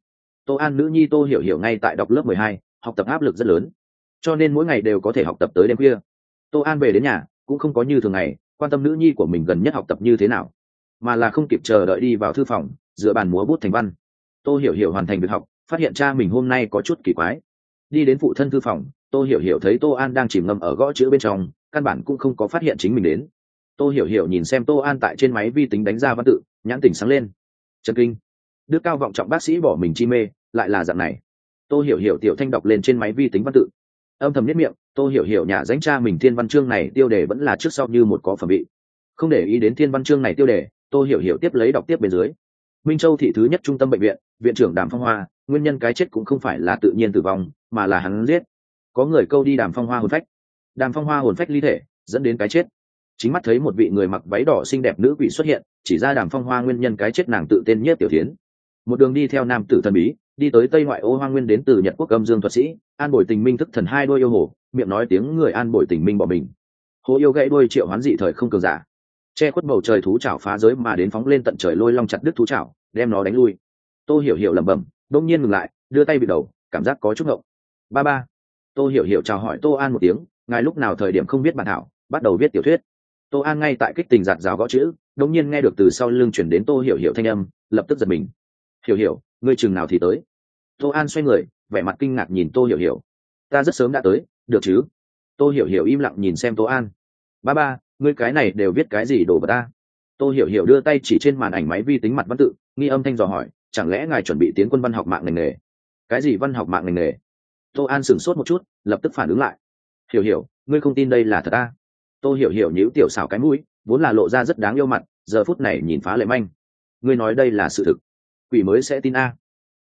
Tô an nữ nhi tô hiểu hiểu ngay tại đọc lớp mười hai học tập áp lực rất lớn. Cho nên mỗi ngày đều có thể học tập tới đêm khuya. Tô an về đến nhà cũng không có như thường ngày quan tâm nữ nhi của mình gần nhất học tập như thế nào mà là không kịp chờ đợi đi vào thư phòng dựa bàn múa bút thành văn tô hiểu hiểu hoàn thành việc học, phát hiện cha mình hôm nay có chút kỳ quái. Đi đến phụ thân thư phòng, tô hiểu hiểu thấy tô an đang chìm ngâm ở gõ chữ bên trong, căn bản cũng không có phát hiện chính mình đến. Tô hiểu hiểu nhìn xem tô an tại trên máy vi tính đánh ra văn tự, nhãn tỉnh sáng lên. Trần kinh. Đức cao vọng trọng bác sĩ bỏ mình chi mê, lại là dạng này. Tô hiểu hiểu tiểu thanh đọc lên trên máy vi tính văn tự. Âm thầm nhất miệng, tô hiểu hiểu nhà danh cha mình thiên văn chương này tiêu đề vẫn là trước sau như một có phẩm vị. Không để ý đến thiên văn chương này tiêu đề, tô hiểu hiểu tiếp lấy đọc tiếp bên dưới minh châu thị thứ nhất trung tâm bệnh viện viện trưởng đàm phong hoa, nguyên nhân cái chết cũng không phải là tự nhiên tử vong, mà là hắn giết. Có người câu đi đàm phong hoa hồn phách. Đàm phong hoa hồn phách ly thể, dẫn đến cái chết. Chính mắt thấy một vị người mặc váy đỏ xinh đẹp nữ quỷ xuất hiện, chỉ ra đàm phong hoa nguyên nhân cái chết nàng tự tên nhất tiểu tiến một đường đi theo nam tử thần bí, đi tới tây ngoại ô hoa nguyên đến từ nhật quốc âm dương thuật sĩ, an bồi tình minh thức thần hai đôi yêu hồ, miệng nói tiếng người an bồi tình minh bỏ mình. Hồ yêu gãy đôi triệu hoán dị thời không cường giả che khuất bầu trời thú chảo phá giới mà đến phóng lên tận trời lôi long chặt đứt thú chảo, đem nó đánh lui. Tô hiểu hiểu lẩm bẩm đông nhiên ngừng lại, đưa tay bị đầu, cảm giác có chút ngộng. Ba ba. Tô hiểu hiểu chào hỏi tô an một tiếng, ngài lúc nào thời điểm không biết bản thảo, bắt đầu viết tiểu thuyết. Tô an ngay tại kích tình giạt rào gõ chữ đông nhiên nghe được từ sau lưng chuyển đến tô hiểu hiểu thanh âm, lập tức giật mình. Hiểu hiểu, ngươi chừng nào thì tới? Tô an xoay người, vẻ mặt kinh ngạc nhìn tô hiểu hiểu. Ta rất sớm đã tới, được chứ? Tô hiểu hiểu im lặng nhìn xem tô an. Ba ba ngươi cái này đều biết cái gì đồ vào ta? Tô hiểu hiểu đưa tay chỉ trên màn ảnh máy vi tính mặt văn tự, nghi âm thanh dò hỏi, chẳng lẽ ngài chuẩn bị tiến quân văn học mạng ngành nghề? Cái gì văn học mạng ngành nghề? Tô an sửng sốt một chút, lập tức phản ứng lại. Hiểu hiểu, ngươi không tin đây là thật ta? Tô hiểu hiểu nhíu tiểu xảo cái mũi, vốn là lộ ra rất đáng yêu mặt, giờ phút này nhìn phá lệ manh. Ngươi nói đây là sự thực. Quỷ mới sẽ tin a.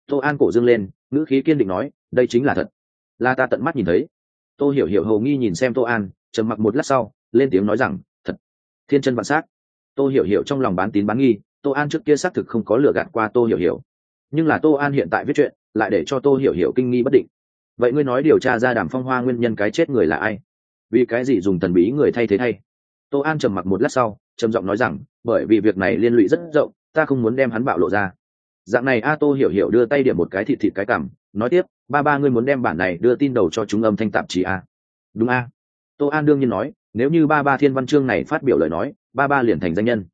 Tô an cổ dương lên, ngữ khí kiên định nói, đây chính là thật. Là ta tận mắt nhìn thấy. Tô hiểu hiểu hầu nghi nhìn xem tô an, trầm mặc một lát sau, lên tiếng nói rằng thiên chân vạn s á c tô hiểu hiểu trong lòng bán tín bán nghi tô an trước kia xác thực không có lừa gạt qua tô hiểu hiểu nhưng là tô an hiện tại viết chuyện lại để cho tô hiểu hiểu kinh nghi bất định vậy ngươi nói điều tra ra đàm phong hoa nguyên nhân cái chết người là ai vì cái gì dùng thần bí người thay thế thay tô an trầm mặc một lát sau trầm giọng nói rằng bởi vì việc này liên lụy rất rộng ta không muốn đem hắn bạo lộ ra dạng này a tô hiểu hiểu đưa tay điểm một cái thịt thịt cái cảm nói tiếp ba ba ngươi muốn đem bản này đưa tin đầu cho chúng âm thanh tạp chí a đúng a tô an đương nhiên nói nếu như ba ba thiên văn chương này phát biểu lời nói ba ba liền thành danh nhân.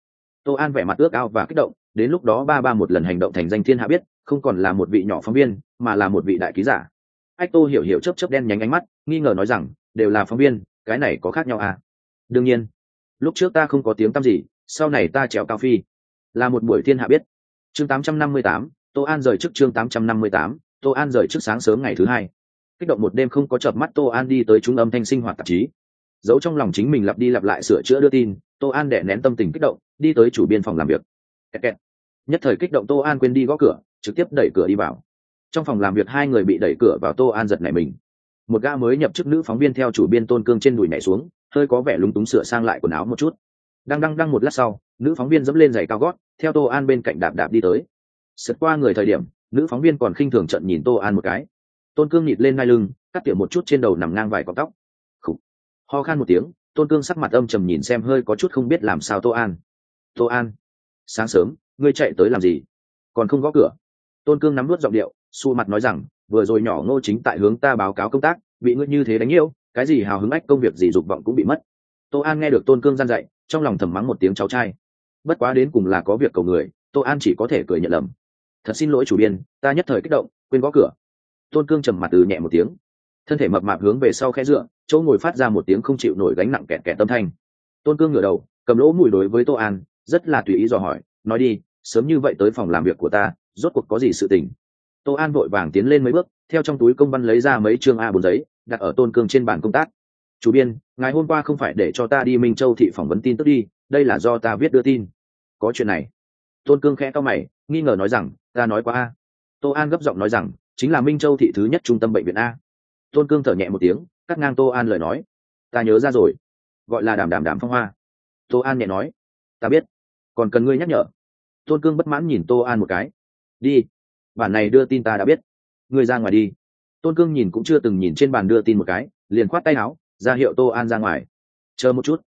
Tô an vẻ mặt ước ao và kích động đến lúc đó ba ba một lần hành động thành danh thiên hạ biết không còn là một vị nhỏ phóng viên mà là một vị đại ký giả. Ách tô hiểu hiểu chấp chấp đen nhánh ánh mắt nghi ngờ nói rằng đều là phóng viên cái này có khác nhau à? Đương nhiên lúc trước ta không có tiếng tăm gì sau này ta trèo cao phi. Là một buổi thiên hạ biết. Chương 858, tô an rời trước chương 858, tô an rời trước sáng sớm ngày thứ hai. Kích động một đêm không có chợp mắt tô an đi tới trung âm thanh sinh hoạt tạp chí giấu trong lòng chính mình lặp đi lặp lại sửa chữa đưa tin, tô an đẻ nén tâm tình kích động, đi tới chủ biên phòng làm việc. Kẹt kẹt. nhất thời kích động tô an quên đi gõ cửa, trực tiếp đẩy cửa đi vào. Trong phòng làm việc hai người bị đẩy cửa vào tô an giật này mình. Một ga mới nhập chức nữ phóng viên theo chủ biên tôn cương trên đùi nhảy xuống, hơi có vẻ lúng túng sửa sang lại quần áo một chút. Đang đăng đăng một lát sau, nữ phóng viên dẫm lên giày cao gót, theo tô an bên cạnh đạp đạp đi tới. Sượt qua người thời điểm, nữ phóng viên còn khinh thường trận nhìn tô an một cái. Tôn cương nhịt lên ngai lưng, cắt tiểu một chút trên đầu nằm ngang vài cọc tóc ho khan một tiếng, tôn cương sắc mặt âm trầm nhìn xem hơi có chút không biết làm sao tô an. Tô an, sáng sớm, ngươi chạy tới làm gì? Còn không gõ cửa. Tôn cương nắm vớt giọng điệu su mặt nói rằng, vừa rồi nhỏ ngô chính tại hướng ta báo cáo công tác, bị ngươi như thế đánh yêu, cái gì hào hứng ách công việc gì dục vọng cũng bị mất. Tô an nghe được tôn cương gian dạy, trong lòng thầm mắng một tiếng cháu trai. Bất quá đến cùng là có việc cầu người, tô an chỉ có thể cười nhận lầm. Thật xin lỗi chủ biên, ta nhất thời kích động, quên gõ cửa. Tôn cương trầm mặt từ nhẹ một tiếng. Thân thể mập mạp hướng về sau khe dựa chỗ ngồi phát ra một tiếng không chịu nổi gánh nặng kẹt kẹt tâm thanh. Tôn cương ngửa đầu, cầm lỗ mùi đối với tô an, rất là tùy ý dò hỏi, nói đi, sớm như vậy tới phòng làm việc của ta, rốt cuộc có gì sự tình? Tô an vội vàng tiến lên mấy bước, theo trong túi công văn lấy ra mấy chương a bốn giấy, đặt ở tôn cương trên bàn công tác. Chủ biên, ngày hôm qua không phải để cho ta đi minh châu thị phỏng vấn tin tức đi, đây là do ta viết đưa tin. Có chuyện này. Tôn cương khẽ to mày, nghi ngờ nói rằng, ta nói quá a. Tô an gấp giọng nói rằng, chính là minh châu thị thứ nhất trung tâm bệnh viện a tôn cương thở nhẹ một tiếng, cắt ngang tô an lời nói. Ta nhớ ra rồi. Gọi là đàm đàm đàm phong hoa. Tô an nhẹ nói. Ta biết. Còn cần ngươi nhắc nhở. Tôn cương bất mãn nhìn tô an một cái. Đi. Bản này đưa tin ta đã biết. Ngươi ra ngoài đi. Tôn cương nhìn cũng chưa từng nhìn trên bàn đưa tin một cái, liền khoát tay áo, ra hiệu tô an ra ngoài. Chờ một chút.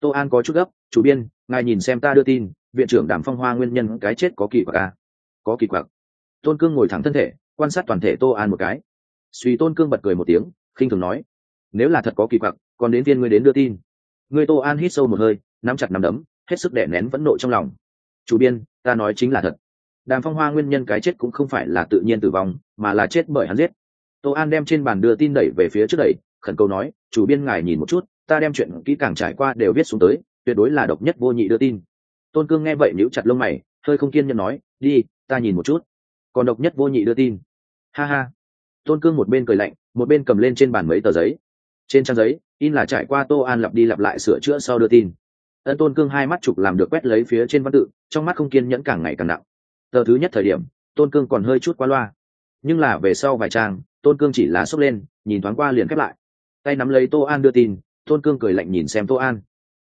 Tô an có chút gấp, chủ biên, ngài nhìn xem ta đưa tin, viện trưởng đàm phong hoa nguyên nhân cái chết có kỳ quặc à? có kỳ quặc. Tôn cương ngồi thẳng thân thể, quan sát toàn thể tô an một cái suy tôn cương bật cười một tiếng, khinh thường nói, nếu là thật có kỳ quặc, còn đến tiên ngươi đến đưa tin. Ngươi tô an hít sâu một hơi, nắm chặt nắm đấm, hết sức đẻ nén vẫn nộ trong lòng. Chủ biên, ta nói chính là thật. Đàm phong hoa nguyên nhân cái chết cũng không phải là tự nhiên tử vong, mà là chết bởi hắn giết. Tô an đem trên bàn đưa tin đẩy về phía trước đẩy, khẩn cầu nói, chủ biên ngài nhìn một chút, ta đem chuyện kỹ càng trải qua đều viết xuống tới, tuyệt đối là độc nhất vô nhị đưa tin. Tôn cương nghe vậy níu chặt lông mày, hơi không kiên nhẫn nói, đi, ta nhìn một chút. Còn độc nhất vô nhị đưa tin. Ha ha tôn cương một bên cười lạnh, một bên cầm lên trên bàn mấy tờ giấy. Trên trang giấy, in là trải qua tô an lặp đi lặp lại sửa chữa sau đưa tin. Ân tôn cương hai mắt chụp làm được quét lấy phía trên văn tự, trong mắt không kiên nhẫn càng ngày càng nặng. Tờ thứ nhất thời điểm, tôn cương còn hơi chút qua loa. Nhưng là về sau vài trang, tôn cương chỉ là sốc lên, nhìn thoáng qua liền khép lại. Tay nắm lấy tô an đưa tin, tôn cương cười lạnh nhìn xem tô an.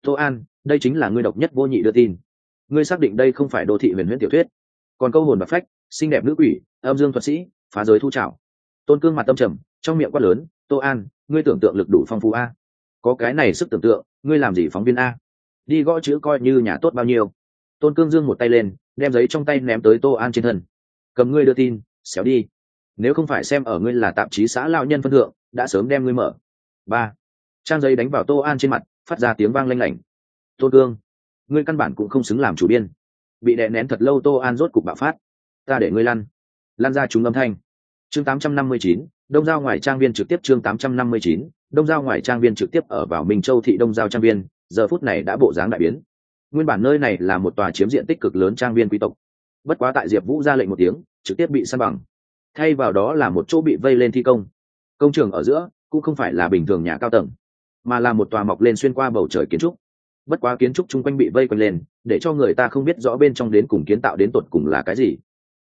Tô an, đây chính là ngươi độc nhất vô nhị đưa tin. Ngươi xác định đây không phải đô thị huyền huyễn tiểu thuyết. Còn câu hồn và phách, xinh đẹp nữ quỷ, âm dương thuật sĩ, phá giới thu trào tôn cương mặt tâm trầm, trong miệng quát lớn, tô an, ngươi tưởng tượng lực đủ phong phú a? Có cái này sức tưởng tượng, ngươi làm gì phóng viên a? Đi gõ chữ coi như nhà tốt bao nhiêu? Tôn cương dương một tay lên, đem giấy trong tay ném tới tô an trên thân. Cầm ngươi đưa tin, xéo đi. Nếu không phải xem ở ngươi là tạp chí xã lao nhân phân thượng, đã sớm đem ngươi mở. Ba. Trang giấy đánh vào tô an trên mặt, phát ra tiếng vang lanh lảnh. Tôn cương, ngươi căn bản cũng không xứng làm chủ biên. Bị đè nén thật lâu, tô an rốt cục bạo phát. Ta để ngươi lăn. Lăn ra chúng âm thanh chương 859, đông giao ngoài trang viên trực tiếp chương 859, đông giao ngoài trang viên trực tiếp ở vào minh châu thị đông giao trang viên giờ phút này đã bộ dáng đại biến. Nguyên bản nơi này là một tòa chiếm diện tích cực lớn trang viên quý tộc. Bất quá tại diệp vũ ra lệnh một tiếng trực tiếp bị săn bằng. Thay vào đó là một chỗ bị vây lên thi công. Công trường ở giữa cũng không phải là bình thường nhà cao tầng mà là một tòa mọc lên xuyên qua bầu trời kiến trúc. Bất quá kiến trúc chung quanh bị vây quanh lên để cho người ta không biết rõ bên trong đến cùng kiến tạo đến tột cùng là cái gì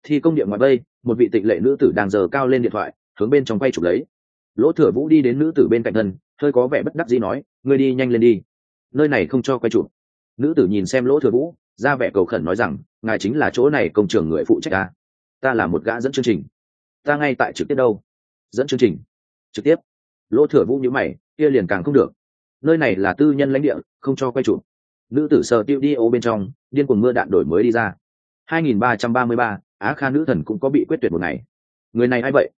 thi công điện ngoài vây một vị tịnh lệ nữ tử đang giờ cao lên điện thoại hướng bên trong quay chụp lấy. Lỗ thừa vũ đi đến nữ tử bên cạnh thân hơi có vẻ bất đắc dĩ nói ngươi đi nhanh lên đi. Nơi này không cho quay chụp. Nữ tử nhìn xem lỗ thừa vũ ra vẻ cầu khẩn nói rằng ngài chính là chỗ này công trường người phụ trách ta ta là một gã dẫn chương trình. Ta ngay tại trực tiếp đâu? Dẫn chương trình? Trực tiếp? Lỗ thừa vũ nhữ mày kia liền càng không được. Nơi này là tư nhân lãnh địa không cho quay chụp. Nữ tử sờ tiêu đi ô bên trong điên cuồng mưa đạn đổi mới đi ra. 2333, á kha nữ thần cũng có bị quyết tuyệt một ngày. Người này ai vậy?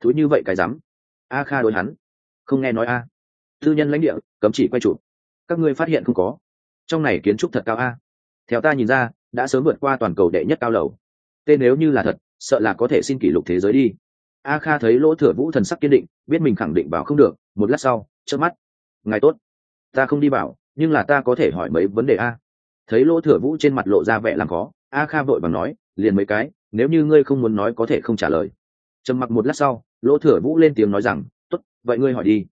Thú như vậy cái rắm a kha đối hắn. Không nghe nói a. Tư nhân lãnh địa, cấm chỉ quay chụp. Các ngươi phát hiện không có. Trong này kiến trúc thật cao a. Theo ta nhìn ra, đã sớm vượt qua toàn cầu đệ nhất cao lầu. Tên nếu như là thật, sợ là có thể xin kỷ lục thế giới đi. A kha thấy lỗ thừa vũ thần sắc kiên định, biết mình khẳng định bảo không được, một lát sau trước mắt. Ngài tốt. Ta không đi bảo, nhưng là ta có thể hỏi mấy vấn đề a. Thấy lỗ thừa vũ trên mặt lộ ra vẻ làm khó, a kha vội bằng nói, liền mấy cái nếu như ngươi không muốn nói có thể không trả lời. Trầm mặc một lát sau, lỗ thừa vũ lên tiếng nói rằng, tốt, vậy ngươi hỏi đi.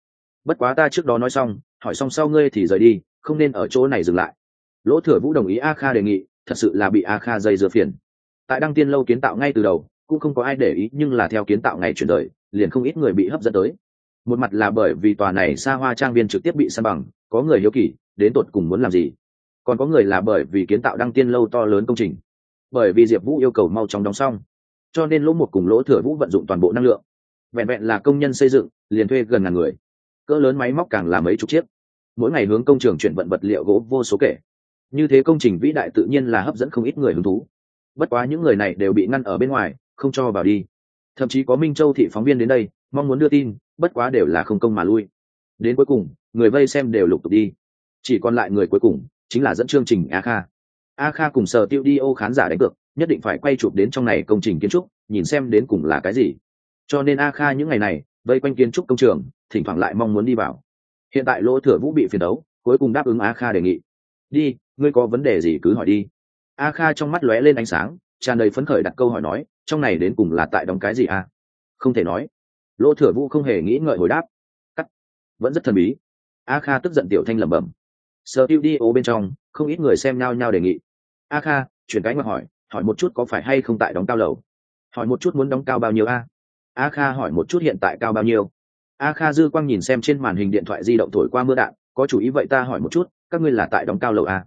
Bất quá ta trước đó nói xong, hỏi xong sau ngươi thì rời đi, không nên ở chỗ này dừng lại. Lỗ thừa vũ đồng ý a kha đề nghị, thật sự là bị a kha dây dưa phiền. Tại đăng tiên lâu kiến tạo ngay từ đầu, cũng không có ai để ý, nhưng là theo kiến tạo ngày chuyển đời, liền không ít người bị hấp dẫn tới. Một mặt là bởi vì tòa này xa hoa trang viên trực tiếp bị săn bằng, có người hiếu kỳ, đến tột cùng muốn làm gì. Còn có người là bởi vì kiến tạo đăng tiên lâu to lớn công trình bởi vì diệp vũ yêu cầu mau chóng đóng xong. Cho nên lỗ một cùng lỗ thừa vũ vận dụng toàn bộ năng lượng. Vẹn vẹn là công nhân xây dựng, liền thuê gần ngàn người. Cỡ lớn máy móc càng là mấy chục chiếc. Mỗi ngày hướng công trường chuyển vận vật liệu gỗ vô số kể. Như thế công trình vĩ đại tự nhiên là hấp dẫn không ít người hứng thú. Bất quá những người này đều bị ngăn ở bên ngoài, không cho vào đi. Thậm chí có minh châu thị phóng viên đến đây, mong muốn đưa tin, bất quá đều là không công mà lui. Đến cuối cùng, người vây xem đều lục tục đi. Chỉ còn lại người cuối cùng, chính là dẫn chương trình a kha a kha cùng sở tiêu đi ô khán giả đánh cược, nhất định phải quay chụp đến trong này công trình kiến trúc, nhìn xem đến cùng là cái gì. Cho nên a kha những ngày này, vây quanh kiến trúc công trường, thỉnh thoảng lại mong muốn đi vào. Hiện tại lỗ thừa vũ bị phiền đấu, cuối cùng đáp ứng a kha đề nghị. Đi, ngươi có vấn đề gì cứ hỏi đi. A kha trong mắt lóe lên ánh sáng, tràn đầy phấn khởi đặt câu hỏi nói, trong này đến cùng là tại đóng cái gì a không thể nói. Lỗ thừa vũ không hề nghĩ ngợi hồi đáp. Cắt. Vẫn rất thần bí. A kha tức giận tiểu thanh lẩm bẩm. Sở tiêu đi ô bên trong không ít người xem nhau nhau đề nghị. A kha chuyển cái mặt hỏi hỏi một chút có phải hay không tại đóng cao lầu? Hỏi một chút muốn đóng cao bao nhiêu a? A kha hỏi một chút hiện tại cao bao nhiêu? A kha dư quang nhìn xem trên màn hình điện thoại di động thổi qua mưa đạn có chủ ý vậy ta hỏi một chút các ngươi là tại đóng cao lầu a?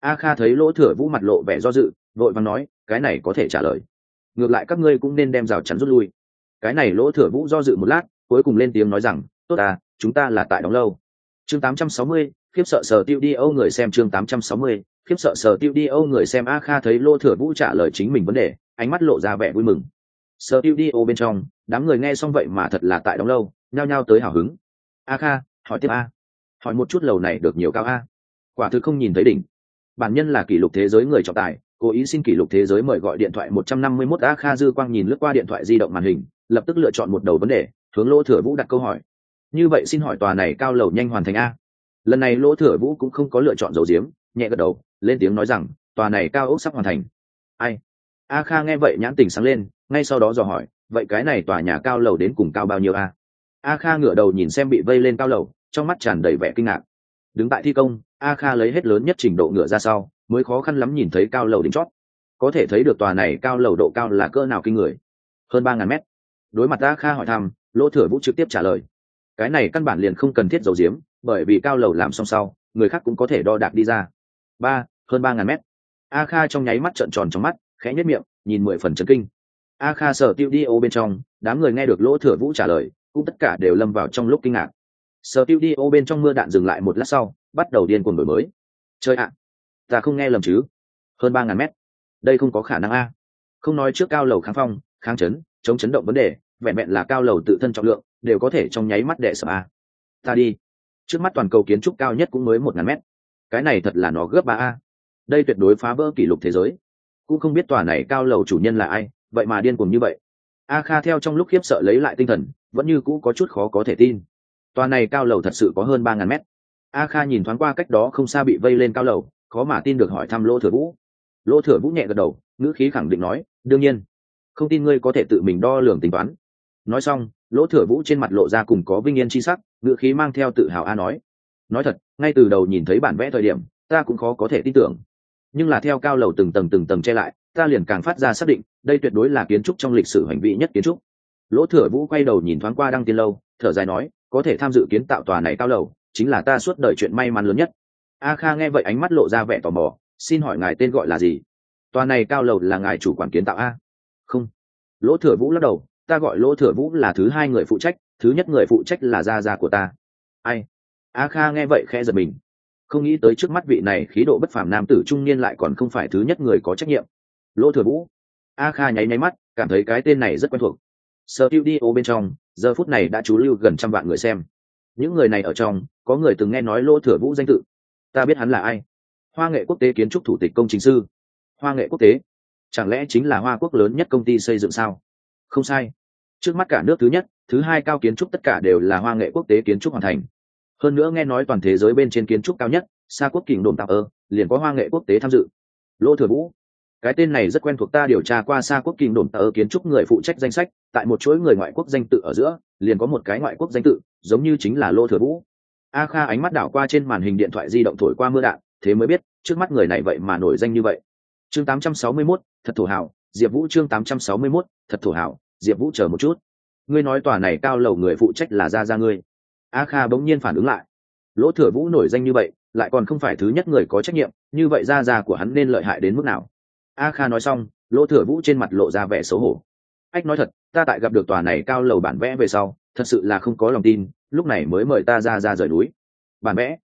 A kha thấy lỗ thừa vũ mặt lộ vẻ do dự vội vàng nói cái này có thể trả lời. Ngược lại các ngươi cũng nên đem rào chắn rút lui. Cái này lỗ thừa vũ do dự một lát cuối cùng lên tiếng nói rằng tốt à chúng ta là tại đóng lâu. Chương 860, khiếp sợ sở tiêu đi âu người xem chương 860, khiếp sợ sở tiêu đi âu người xem a kha thấy lô thừa vũ trả lời chính mình vấn đề ánh mắt lộ ra vẻ vui mừng. Sở tiêu đi âu bên trong đám người nghe xong vậy mà thật là tại đóng lâu nhao nhao tới hào hứng. A kha hỏi tiếp a. Hỏi một chút lầu này được nhiều cao a. Quả thực không nhìn thấy đỉnh. Bản nhân là kỷ lục thế giới người trọng tài cố ý xin kỷ lục thế giới mời gọi điện thoại 151 a kha dư quang nhìn lướt qua điện thoại di động màn hình lập tức lựa chọn một đầu vấn đề hướng lô thừa vũ đặt câu hỏi. Như vậy xin hỏi tòa này cao lầu nhanh hoàn thành a? Lần này lỗ thừa vũ cũng không có lựa chọn dầu diếm nhẹ gật đầu, lên tiếng nói rằng, tòa này cao ốc sắp hoàn thành. Ai? A kha nghe vậy nhãn tình sáng lên, ngay sau đó dò hỏi, vậy cái này tòa nhà cao lầu đến cùng cao bao nhiêu a? A kha ngửa đầu nhìn xem bị vây lên cao lầu, trong mắt tràn đầy vẻ kinh ngạc. Đứng tại thi công, a kha lấy hết lớn nhất trình độ ngựa ra sau, mới khó khăn lắm nhìn thấy cao lầu đỉnh chót. Có thể thấy được tòa này cao lầu độ cao là cỡ nào kinh người. Hơn ba ngàn mét. Đối mặt a kha hỏi thăm, lỗ thừa vũ trực tiếp trả lời. Cái này căn bản liền không cần thiết dầu diếm bởi vì cao lầu làm xong sau, người khác cũng có thể đo đạc đi ra. Ba, hơn ba ngàn mét. A kha trong nháy mắt trợn tròn trong mắt, khẽ nhất miệng, nhìn mười phần chấn kinh. A kha sở tiêu đi ô bên trong, đám người nghe được lỗ thừa vũ trả lời, cũng tất cả đều lâm vào trong lúc kinh ngạc. Sở tiêu đi ô bên trong mưa đạn dừng lại một lát sau, bắt đầu điên cuồng đổi mới. Chơi ạ, ta không nghe lầm chứ? Hơn ba ngàn mét. Đây không có khả năng a. Không nói trước cao lầu kháng phong, kháng chấn, chống chấn động vấn đề, vẹn vẹn là cao lầu tự thân trọng lượng, đều có thể trong nháy mắt đệ sợ a. Ta đi trước mắt toàn cầu kiến trúc cao nhất cũng mới một ngàn mét. Cái này thật là nó gấp ba a. Đây tuyệt đối phá vỡ kỷ lục thế giới. Cũng không biết tòa này cao lầu chủ nhân là ai, vậy mà điên cuồng như vậy. A kha theo trong lúc khiếp sợ lấy lại tinh thần, vẫn như cũ có chút khó có thể tin. Tòa này cao lầu thật sự có hơn ba ngàn mét. A kha nhìn thoáng qua cách đó không xa bị vây lên cao lầu, khó mà tin được hỏi thăm lỗ thừa vũ. Lỗ thừa vũ nhẹ gật đầu, ngữ khí khẳng định nói, đương nhiên. Không tin ngươi có thể tự mình đo lường tính toán. Nói xong, lỗ thừa vũ trên mặt lộ ra cùng có vinh yên c h i sắc ngữ khí mang theo tự hào a nói. Nói thật, ngay từ đầu nhìn thấy bản vẽ thời điểm, ta cũng khó có thể tin tưởng. Nhưng là theo cao lầu từng tầng từng tầng che lại, ta liền càng phát ra xác định, đây tuyệt đối là kiến trúc trong lịch sử hành vi nhất kiến trúc. Lỗ thừa vũ quay đầu nhìn thoáng qua đăng tiên lâu, thở dài nói, có thể tham dự kiến tạo tòa này cao lầu, chính là ta suốt đời chuyện may mắn lớn nhất. A kha nghe vậy ánh mắt lộ ra vẻ tò mò, xin hỏi ngài tên gọi là gì? Tòa này cao lầu là ngài chủ quản kiến tạo a? Không. Lỗ thừa vũ lắc đầu, ta gọi lỗ thừa vũ là thứ hai người phụ trách thứ nhất người phụ trách là gia gia của ta. Ai? A kha nghe vậy khẽ giật mình. Không nghĩ tới trước mắt vị này khí độ bất phàm nam tử trung niên lại còn không phải thứ nhất người có trách nhiệm. Lỗ thừa vũ. A kha nháy nháy mắt, cảm thấy cái tên này rất quen thuộc. Sơ tiêu đi ô bên trong, giờ phút này đã trú lưu gần trăm vạn người xem. Những người này ở trong, có người từng nghe nói lỗ thừa vũ danh tự. Ta biết hắn là ai? Hoa nghệ quốc tế kiến trúc thủ tịch công chính sư. Hoa nghệ quốc tế. Chẳng lẽ chính là hoa quốc lớn nhất công ty xây dựng sao? Không sai. Trước mắt cả nước thứ nhất thứ hai cao kiến trúc tất cả đều là hoa nghệ quốc tế kiến trúc hoàn thành. Hơn nữa nghe nói toàn thế giới bên trên kiến trúc cao nhất xa quốc kình đồn tạo ơ liền có hoa nghệ quốc tế tham dự. Lỗ thừa vũ cái tên này rất quen thuộc ta điều tra qua xa quốc kình đồn tạo ơ kiến trúc người phụ trách danh sách tại một chuỗi người ngoại quốc danh tự ở giữa liền có một cái ngoại quốc danh tự giống như chính là lô thừa vũ. A kha ánh mắt đảo qua trên màn hình điện thoại di động thổi qua mưa đạn thế mới biết trước mắt người này vậy mà nổi danh như vậy. Chương 861, thật thổ hảo diệp vũ chương 861, thật thổ hảo diệp vũ chờ một chút ngươi nói tòa này cao lầu người phụ trách là ra ra ngươi. A kha bỗng nhiên phản ứng lại. Lỗ thừa vũ nổi danh như vậy, lại còn không phải thứ nhất người có trách nhiệm, như vậy ra ra của hắn nên lợi hại đến mức nào? A kha nói xong, lỗ thừa vũ trên mặt lộ ra vẻ xấu hổ. Ách, nói thật, ta tại gặp được tòa này cao lầu bản vẽ về sau, thật sự là không có lòng tin, lúc này mới mời ta ra ra rời núi. Bản vẽ?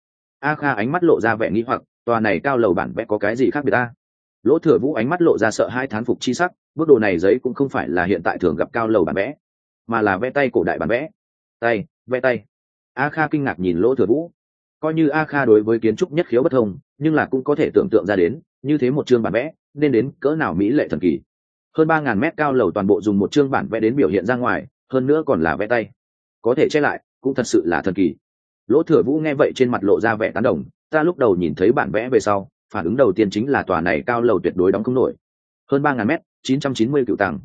A kha ánh mắt lộ ra vẻ nghĩ hoặc, tòa này cao lầu bản vẽ có cái gì khác biệt ta? Lỗ thừa vũ ánh mắt lộ ra sợ hai thán phục chi sắc bức đồ này giấy cũng không phải là hiện tại thường gặp cao lầu bản vẽ mà là vẽ tay cổ đại bản vẽ. Tay vẽ tay. A kha kinh ngạc nhìn lỗ thừa vũ. Coi như a kha đối với kiến trúc nhất khiếu bất thông, nhưng là cũng có thể tưởng tượng ra đến, như thế một chương bản vẽ, nên đến cỡ nào mỹ lệ thần kỳ. Hơn ba ngàn mét cao lầu toàn bộ dùng một chương bản vẽ đến biểu hiện ra ngoài, hơn nữa còn là vẽ tay. Có thể che lại, cũng thật sự là thần kỳ. Lỗ thừa vũ nghe vậy trên mặt lộ ra vẻ tán đồng, ta lúc đầu nhìn thấy bản vẽ về sau, phản ứng đầu tiên chính là tòa này cao lầu tuyệt đối đóng không nổi. Hơn ba ngàn mét, chín trăm chín mươi cựu tàng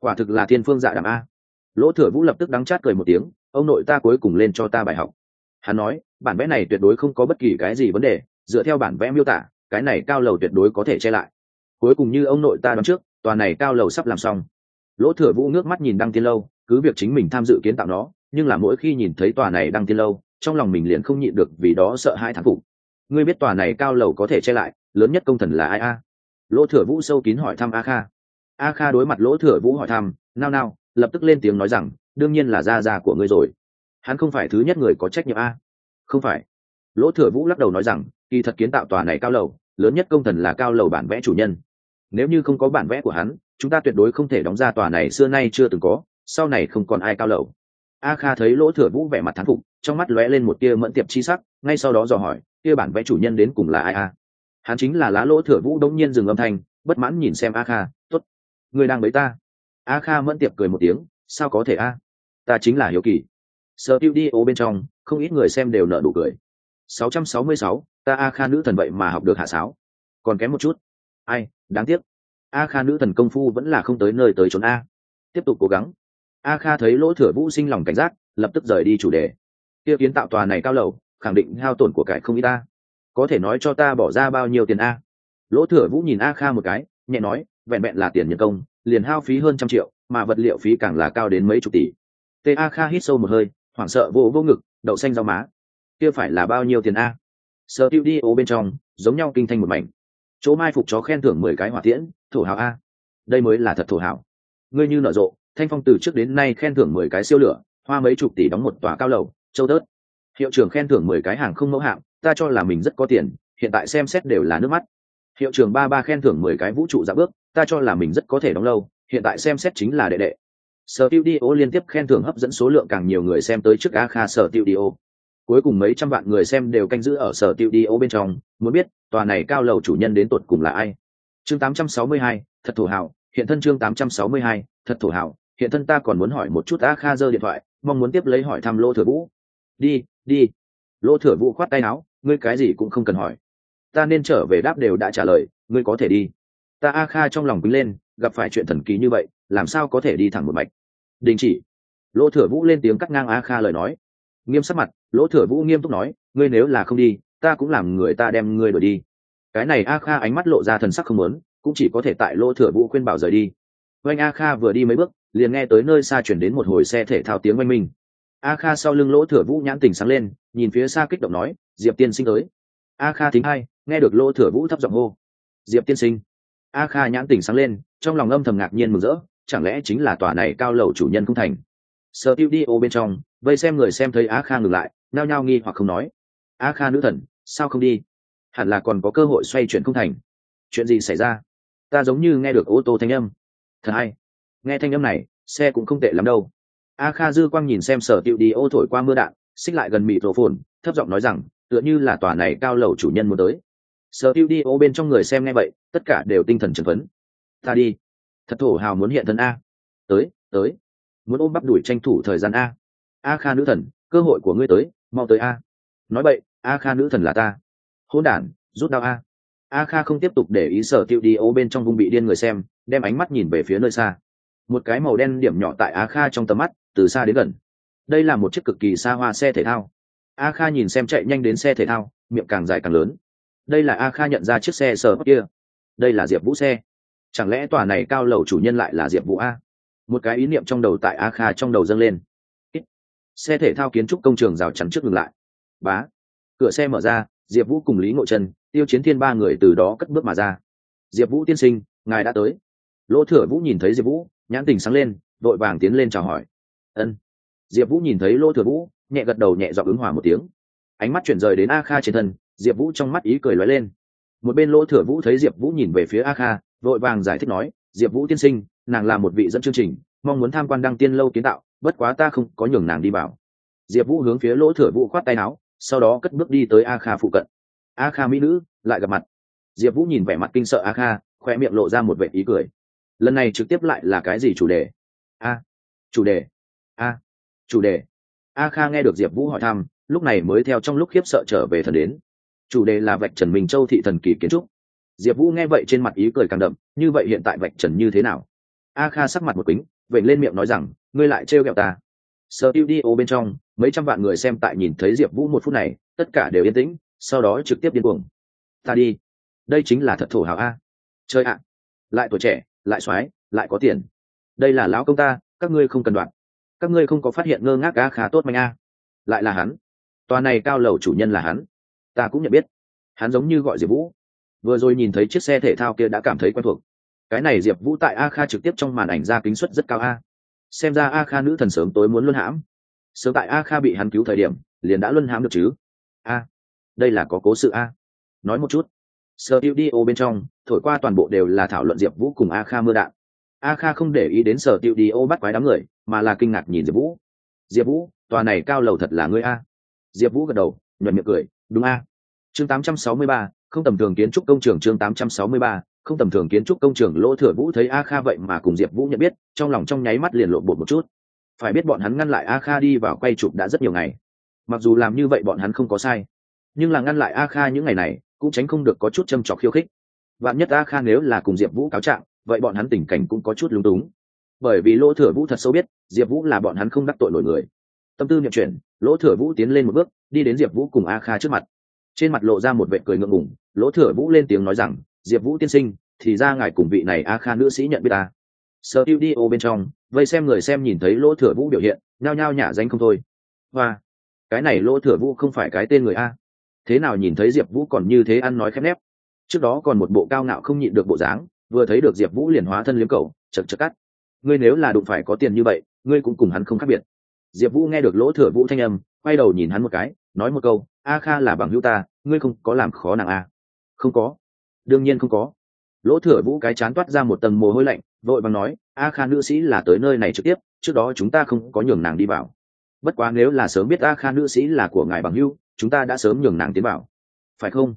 quả thực là thiên phương dạ đàm a lỗ thừa vũ lập tức đắng chát cười một tiếng, ông nội ta cuối cùng lên cho ta bài học. Hắn nói, bản vẽ này tuyệt đối không có bất kỳ cái gì vấn đề, dựa theo bản vẽ miêu tả, cái này cao lầu tuyệt đối có thể che lại. Cuối cùng như ông nội ta đoán trước, tòa này cao lầu sắp làm xong. Lỗ thừa vũ ngước mắt nhìn đăng tiên lâu, cứ việc chính mình tham dự kiến tạo nó, nhưng là mỗi khi nhìn thấy tòa này đăng tiên lâu, trong lòng mình liền không nhịn được vì đó sợ hai thán phục. Ngươi biết tòa này cao lầu có thể che lại, lớn nhất công thần là ai a? Lỗ thừa vũ sâu kín hỏi thăm a kha. A kha đối mặt lỗ thừa vũ hỏi thăm, nao nao lập tức lên tiếng nói rằng, đương nhiên là gia gia của ngươi rồi. Hắn không phải thứ nhất người có trách nhiệm a. Không phải. Lỗ thừa vũ lắc đầu nói rằng, kỳ thật kiến tạo tòa này cao lầu, lớn nhất công thần là cao lầu bản vẽ chủ nhân. Nếu như không có bản vẽ của hắn, chúng ta tuyệt đối không thể đóng ra tòa này xưa nay chưa từng có, sau này không còn ai cao lầu. A kha thấy lỗ thừa vũ vẻ mặt thán phục, trong mắt lóe lên một tia mẫn tiệp chi sắc, ngay sau đó dò hỏi tia bản vẽ chủ nhân đến cùng là ai a? Hắn chính là lá lỗ thừa vũ đông nhiên dừng âm thanh, bất mãn nhìn xem a kha t ố t người đang bấy ta a kha mẫn tiệp cười một tiếng sao có thể a? Ta chính là hiếu kỳ. Sợ tiêu đi ô bên trong không ít người xem đều nợ đủ cười. 666, ta a kha nữ thần vậy mà học được hạ sáo. Còn kém một chút. Ai đáng tiếc. A kha nữ thần công phu vẫn là không tới nơi tới trốn a. Tiếp tục cố gắng. A kha thấy lỗ thừa vũ sinh lòng cảnh giác lập tức rời đi chủ đề. Kia kiến tạo tòa này cao lầu khẳng định hao tổn của cải không ít ta. Có thể nói cho ta bỏ ra bao nhiêu tiền a? Lỗ thừa vũ nhìn a kha một cái nhẹ nói vẹn vẹn là tiền nhân công liền hao phí hơn trăm triệu, mà vật liệu phí càng là cao đến mấy chục tỷ. Ta kha hít sâu một hơi, hoảng sợ vô vô ngực, đậu xanh rau má. Kia phải là bao nhiêu tiền a? Sợ tiêu đi ô bên trong, giống nhau kinh thanh một mảnh. Chỗ mai phục chó khen thưởng mười cái hỏa tiễn, thổ hào a. Đây mới là thật thổ hào. Ngươi như nở rộ, thanh phong từ trước đến nay khen thưởng mười cái siêu lửa, hoa mấy chục tỷ đóng một tòa cao lầu, châu tớt. Hiệu trưởng khen thưởng mười cái hàng không mẫu hạng, ta cho là mình rất có tiền, hiện tại xem xét đều là nước mắt. Hiệu trưởng ba ba khen thưởng mười cái vũ trụ dạ bước ta cho là mình rất có thể đóng lâu hiện tại xem xét chính là đệ đệ. Sở tiêu đi ô liên tiếp khen thưởng hấp dẫn số lượng càng nhiều người xem tới trước a kha sở tiêu đi ô. Cuối cùng mấy trăm vạn người xem đều canh giữ ở sở tiêu đi ô bên trong muốn biết tòa này cao lầu chủ nhân đến tột cùng là ai? Chương 862, thật thủ hảo hiện thân chương 862, thật thủ hảo hiện thân ta còn muốn hỏi một chút a kha giơ điện thoại mong muốn tiếp lấy hỏi thăm lô thừa vũ. Đi đi. Lô thừa vũ khoát tay áo ngươi cái gì cũng không cần hỏi. Ta nên trở về đáp đều đã trả lời ngươi có thể đi ta a kha trong lòng quýnh lên, gặp phải chuyện thần kỳ như vậy, làm sao có thể đi thẳng một mạch? Đình chỉ. Lỗ thừa vũ lên tiếng cắt ngang a kha lời nói. Nghiêm sắc mặt, lỗ thừa vũ nghiêm túc nói, ngươi nếu là không đi, ta cũng làm người ta đem ngươi đổi đi. Cái này a kha ánh mắt lộ ra thần sắc không lớn cũng chỉ có thể tại lỗ thừa vũ khuyên bảo rời đi. Oanh a kha vừa đi mấy bước, liền nghe tới nơi xa chuyển đến một hồi xe thể thao tiếng oanh minh. A kha sau lưng lỗ thừa vũ nhãn tình sáng lên, nhìn phía xa kích động nói, diệp tiên sinh tới. A kha thính hai, nghe được lỗ thừa vũ thấp giọng hô, diệp tiên sinh a kha nhãn tình sáng lên, trong lòng âm thầm ngạc nhiên mừng rỡ, chẳng lẽ chính là tòa này cao lầu chủ nhân không thành? Sợ tiêu đi ô bên trong, vây xem người xem thấy a kha ngừng lại nao nhao nghi hoặc không nói. A kha nữ thần, sao không đi? Hẳn là còn có cơ hội xoay chuyển không thành. Chuyện gì xảy ra? Ta giống như nghe được ô tô thanh âm. Thật hay. Nghe thanh âm này, xe cũng không tệ lắm đâu. A kha dư quang nhìn xem sở tiệu đi ô thổi qua mưa đạn, xích lại gần mịt rổ phồn, thấp giọng nói rằng, tựa như là tòa này cao lầu chủ nhân muốn tới sở tiêu đi ô bên trong người xem nghe vậy, tất cả đều tinh thần chấn phấn. Ta đi. Thật thổ hào muốn hiện thân a. Tới tới. Muốn ôm bắp đuổi tranh thủ thời gian a. A kha nữ thần, cơ hội của ngươi tới, mau tới a. Nói vậy, a kha nữ thần là ta. Hôn đản, rút đau a. A kha không tiếp tục để ý sở tiêu đi ô bên trong vùng bị điên người xem, đem ánh mắt nhìn về phía nơi xa. Một cái màu đen điểm nhỏ tại a kha trong tầm mắt, từ xa đến gần. Đây là một chiếc cực kỳ xa hoa xe thể thao. A kha nhìn xem chạy nhanh đến xe thể thao, miệng càng dài càng lớn đây là a kha nhận ra chiếc xe sở kia. Đây là diệp vũ xe. Chẳng lẽ tòa này cao lầu chủ nhân lại là diệp vũ a? Một cái ý niệm trong đầu tại a kha trong đầu dâng lên. Xe thể thao kiến trúc công trường rào chắn trước ngừng lại. Bá. Cửa xe mở ra, diệp vũ cùng lý ngộ chân tiêu chiến thiên ba người từ đó cất bước mà ra. Diệp vũ tiên sinh, ngài đã tới. Lỗ thừa vũ nhìn thấy diệp vũ, nhãn tình sáng lên, vội vàng tiến lên chào hỏi. Ân. Diệp vũ nhìn thấy lỗ thừa vũ, nhẹ gật đầu nhẹ dọc ứng hòa một tiếng. Ánh mắt chuyển rời đến a kha trên thân diệp vũ trong mắt ý cười lóe lên. Một bên lỗ thừa vũ thấy diệp vũ nhìn về phía a kha, vội vàng giải thích nói, diệp vũ tiên sinh, nàng là một vị dẫn chương trình, mong muốn tham quan đăng tiên lâu kiến tạo, bất quá ta không có nhường nàng đi vào. Diệp vũ hướng phía lỗ thừa vũ khoát tay áo, sau đó cất bước đi tới a kha phụ cận. A kha mỹ nữ, lại gặp mặt. Diệp vũ nhìn vẻ mặt kinh sợ a kha khoe miệng lộ ra một vệ ý cười. Lần này trực tiếp lại là cái gì chủ đề? A, chủ đề, a, chủ đề. A kha nghe được diệp vũ hỏi thăm, lúc này mới theo trong lúc khiếp sợ trở về thần đến chủ đề là vạch trần minh châu thị thần kỳ kiến trúc. Diệp vũ nghe vậy trên mặt ý cười càng đậm, như vậy hiện tại vạch trần như thế nào? A kha sắc mặt một kính vậy lên miệng nói rằng, ngươi lại trêu ghẹo ta. Sơ tiêu đi ô bên trong, mấy trăm vạn người xem tại nhìn thấy diệp vũ một phút này, tất cả đều yên tĩnh, sau đó trực tiếp điên cuồng. Ta đi. Đây chính là thật thổ hào a. Chơi ạ. Lại tuổi trẻ, lại soái, lại có tiền. Đây là lão công ta, các ngươi không cần đoạn. Các ngươi không có phát hiện ngơ ngác a khá tốt mạnh a. Lại là hắn. Tòa này cao lầu chủ nhân là hắn ta cũng nhận biết. Hắn giống như gọi diệp vũ. Vừa rồi nhìn thấy chiếc xe thể thao kia đã cảm thấy quen thuộc. Cái này diệp vũ tại a kha trực tiếp trong màn ảnh ra kính suất rất cao a. Xem ra a kha nữ thần sớm tối muốn luân hãm. Sớm tại a kha bị hắn cứu thời điểm, liền đã luân hãm được chứ. A, đây là có cố sự a. Nói một chút. Sơ tiêu đi ô bên trong, thổi qua toàn bộ đều là thảo luận diệp vũ cùng a kha mưa đạn. A kha không để ý đến sở tiêu đi ô bắt quái đám người, mà là kinh ngạc nhìn diệp vũ. Diệp vũ, tòa này cao lầu thật là ngươi a. Diệp vũ gật đầu, nhuận miệng cười đúng a. Chương 863, không tầm thường kiến trúc công trường chương 863, không tầm thường kiến trúc công trường lỗ thừa vũ thấy a kha vậy mà cùng diệp vũ nhận biết trong lòng trong nháy mắt liền lộn bột một chút. Phải biết bọn hắn ngăn lại a kha đi vào quay chụp đã rất nhiều ngày. Mặc dù làm như vậy bọn hắn không có sai nhưng là ngăn lại a kha những ngày này cũng tránh không được có chút châm trọc khiêu khích. Vạn nhất a kha nếu là cùng diệp vũ cáo trạng vậy bọn hắn tình cảnh cũng có chút lúng túng. Bởi vì lỗ thừa vũ thật sâu biết diệp vũ là bọn hắn không đắc tội nổi người tâm tư niệm chuyển, lỗ thừa vũ tiến lên một bước, đi đến diệp vũ cùng a kha trước mặt. Trên mặt lộ ra một vệ cười ngượng ngủng lỗ thừa vũ lên tiếng nói rằng, diệp vũ tiên sinh, thì ra ngài cùng vị này a kha nữ sĩ nhận biết ta. Sở tiêu đi ô bên trong, vây xem người xem nhìn thấy lỗ thừa vũ biểu hiện, nhao nhao nhả danh không thôi. Và cái này lỗ thừa vũ không phải cái tên người a. Thế nào nhìn thấy diệp vũ còn như thế ăn nói khép nép. Trước đó còn một bộ cao ngạo không nhịn được bộ dáng, vừa thấy được diệp vũ liền hóa thân liếm cầu chật chật cắt. Ngươi nếu là đụng phải có tiền như vậy, ngươi cũng cùng hắn không khác biệt diệp vũ nghe được lỗ thừa vũ thanh âm, quay đầu nhìn hắn một cái, nói một câu, a kha là bằng hữu ta, ngươi không có làm khó nàng a không có. Đương nhiên không có. Lỗ thừa vũ cái chán toát ra một tầng mồ hôi lạnh, vội bằng nói, a kha nữ sĩ là tới nơi này trực tiếp, trước đó chúng ta không có nhường nàng đi vào. Bất quá nếu là sớm biết a kha nữ sĩ là của ngài bằng hữu, chúng ta đã sớm nhường nàng tiến vào. Phải không?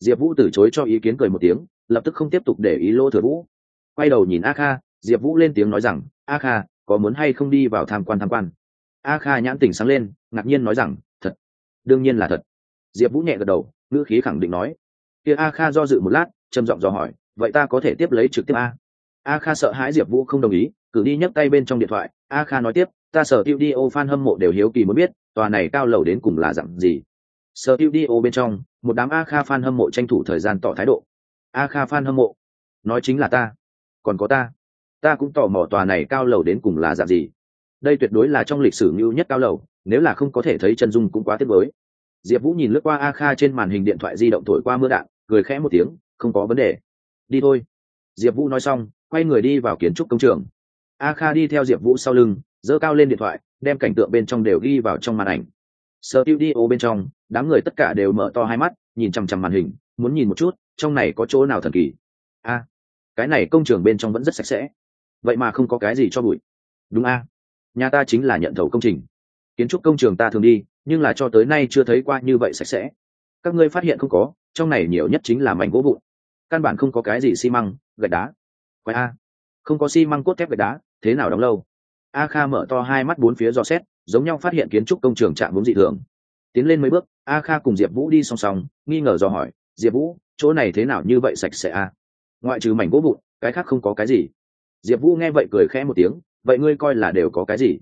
Diệp vũ từ chối cho ý kiến cười một tiếng, lập tức không tiếp tục để ý lỗ thừa vũ. Quay đầu nhìn a kha, diệp vũ lên tiếng nói rằng, a kha, có muốn hay không đi vào tham quan tham quan? A kha nhãn tỉnh sáng lên, ngạc nhiên nói rằng, thật, đương nhiên là thật. Diệp vũ nhẹ gật đầu, ngữ khí khẳng định nói. Kia a kha do dự một lát, trầm giọng dò hỏi, vậy ta có thể tiếp lấy trực tiếp a? A kha sợ hãi diệp vũ không đồng ý, cử đi nhấc tay bên trong điện thoại. A kha nói tiếp, ta sở tiêu đi ô fan hâm mộ đều hiếu kỳ muốn biết, tòa này cao lầu đến cùng là dặn gì? Sở tiêu đi ô bên trong, một đám a kha fan hâm mộ tranh thủ thời gian tỏ thái độ. A kha fan hâm mộ, nói chính là ta, còn có ta. Ta cũng tò mò tòa này cao lầu đến cùng là dạng gì đây tuyệt đối là trong lịch sử ngưu nhất cao lầu, nếu là không có thể thấy chân dung cũng quá tiếc mới diệp vũ nhìn lướt qua a kha trên màn hình điện thoại di động thổi qua mưa đạn, cười khẽ một tiếng, không có vấn đề. Đi thôi. Diệp vũ nói xong, quay người đi vào kiến trúc công trường. A kha đi theo diệp vũ sau lưng, giơ cao lên điện thoại, đem cảnh tượng bên trong đều ghi vào trong màn ảnh. Sơ tiêu đi ô bên trong, đám người tất cả đều mở to hai mắt, nhìn chằm chằm màn hình, muốn nhìn một chút, trong này có chỗ nào thần kỳ. A, cái này công trường bên trong vẫn rất sạch sẽ. Vậy mà không có cái gì cho bụi. Đúng a nhà ta chính là nhận thầu công trình. Kiến trúc công trường ta thường đi, nhưng là cho tới nay chưa thấy qua như vậy sạch sẽ. Các ngươi phát hiện không có, trong này nhiều nhất chính là mảnh gỗ vụn. Căn bản không có cái gì xi măng, gạch đá. Quái a. Không có xi măng cốt thép gạch đá, thế nào đóng lâu? A kha mở to hai mắt bốn phía dò xét, giống nhau phát hiện kiến trúc công trường chạm vốn dị thường. Tiến lên mấy bước, a kha cùng diệp vũ đi song song, nghi ngờ dò hỏi, diệp vũ, chỗ này thế nào như vậy sạch sẽ a? Ngoại trừ mảnh gỗ vụn, cái khác không có cái gì. Diệp vũ nghe vậy cười khẽ một tiếng vậy ngươi coi là đều có cái gì?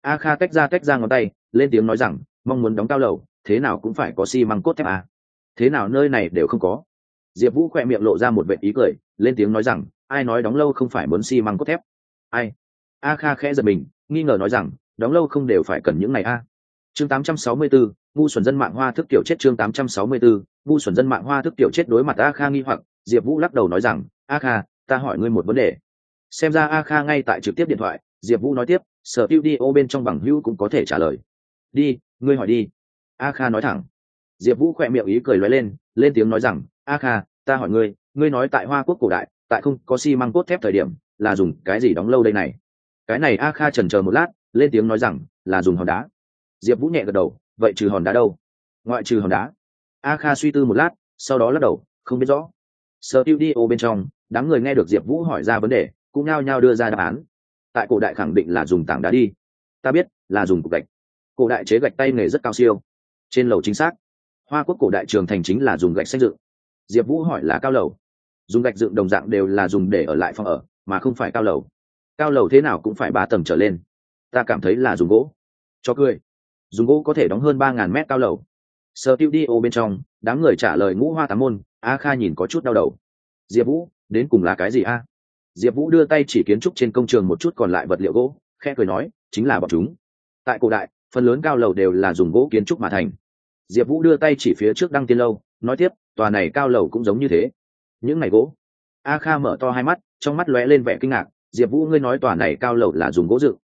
A kha tách ra tách ra ngón tay lên tiếng nói rằng mong muốn đóng cao lầu thế nào cũng phải có xi、si、măng cốt thép à. thế nào nơi này đều không có. Diệp vũ khỏe miệng lộ ra một vệ ý cười lên tiếng nói rằng ai nói đóng lâu không phải muốn xi、si、măng cốt thép? Ai? A kha khẽ giật mình nghi ngờ nói rằng đóng lâu không đều phải cần những này a à. chương 864, ngu xuẩn dân mạng hoa thức kiểu chết chương 864, ngu xuẩn dân mạng hoa thức kiểu chết đối mặt a kha nghi hoặc diệp vũ lắc đầu nói rằng a kha ta hỏi ngươi một vấn đề. Xem ra a kha ngay tại trực tiếp điện thoại diệp vũ nói tiếp, sở tiêu đi, ô, bên trong bằng hữu cũng có thể trả lời. Đi, ngươi hỏi đi. A kha nói thẳng. Diệp vũ khỏe miệng ý cười lóe lên lên tiếng nói rằng, a kha, ta hỏi ngươi ngươi nói tại hoa quốc cổ đại, tại không có xi măng cốt thép thời điểm, là dùng cái gì đóng lâu đây này? Cái này a kha trần chờ một lát, lên tiếng nói rằng, là dùng hòn đá. Diệp vũ nhẹ gật đầu, vậy trừ hòn đá đâu? Ngoại trừ hòn đá. A kha suy tư một lát, sau đó lắc đầu, không biết rõ. Sở tiêu đi, ô, bên trong, đám người nghe được diệp vũ hỏi ra vấn đề, cũng nao nhao đưa ra đáp án tại cổ đại khẳng định là dùng tảng đá đi. Ta biết, là dùng cục gạch. Cổ đại chế gạch tay nghề rất cao siêu. Trên lầu chính xác. Hoa quốc cổ đại trường thành chính là dùng gạch xây dựng. Diệp vũ hỏi là cao lầu. Dùng gạch dựng đồng dạng đều là dùng để ở lại phòng ở, mà không phải cao lầu. Cao lầu thế nào cũng phải ba tầng trở lên. Ta cảm thấy là dùng gỗ. Cho cười. Dùng gỗ có thể đóng hơn ba ngàn mét cao lầu. Sơ tiêu đi ô bên trong, đám người trả lời ngũ hoa tám môn, a kha nhìn có chút đau đầu. Diệp vũ, đến cùng là cái gì a? Diệp vũ đưa tay chỉ kiến trúc trên công trường một chút còn lại vật liệu gỗ khe cười nói, chính là bọn chúng. Tại cổ đại, phần lớn cao lầu đều là dùng gỗ kiến trúc mà thành. Diệp vũ đưa tay chỉ phía trước đăng tiên lâu, nói tiếp, tòa này cao lầu cũng giống như thế. Những ngày gỗ. A kha mở to hai mắt, trong mắt lóe lên vẻ kinh ngạc, diệp vũ ngươi nói tòa này cao lầu là dùng gỗ dựng.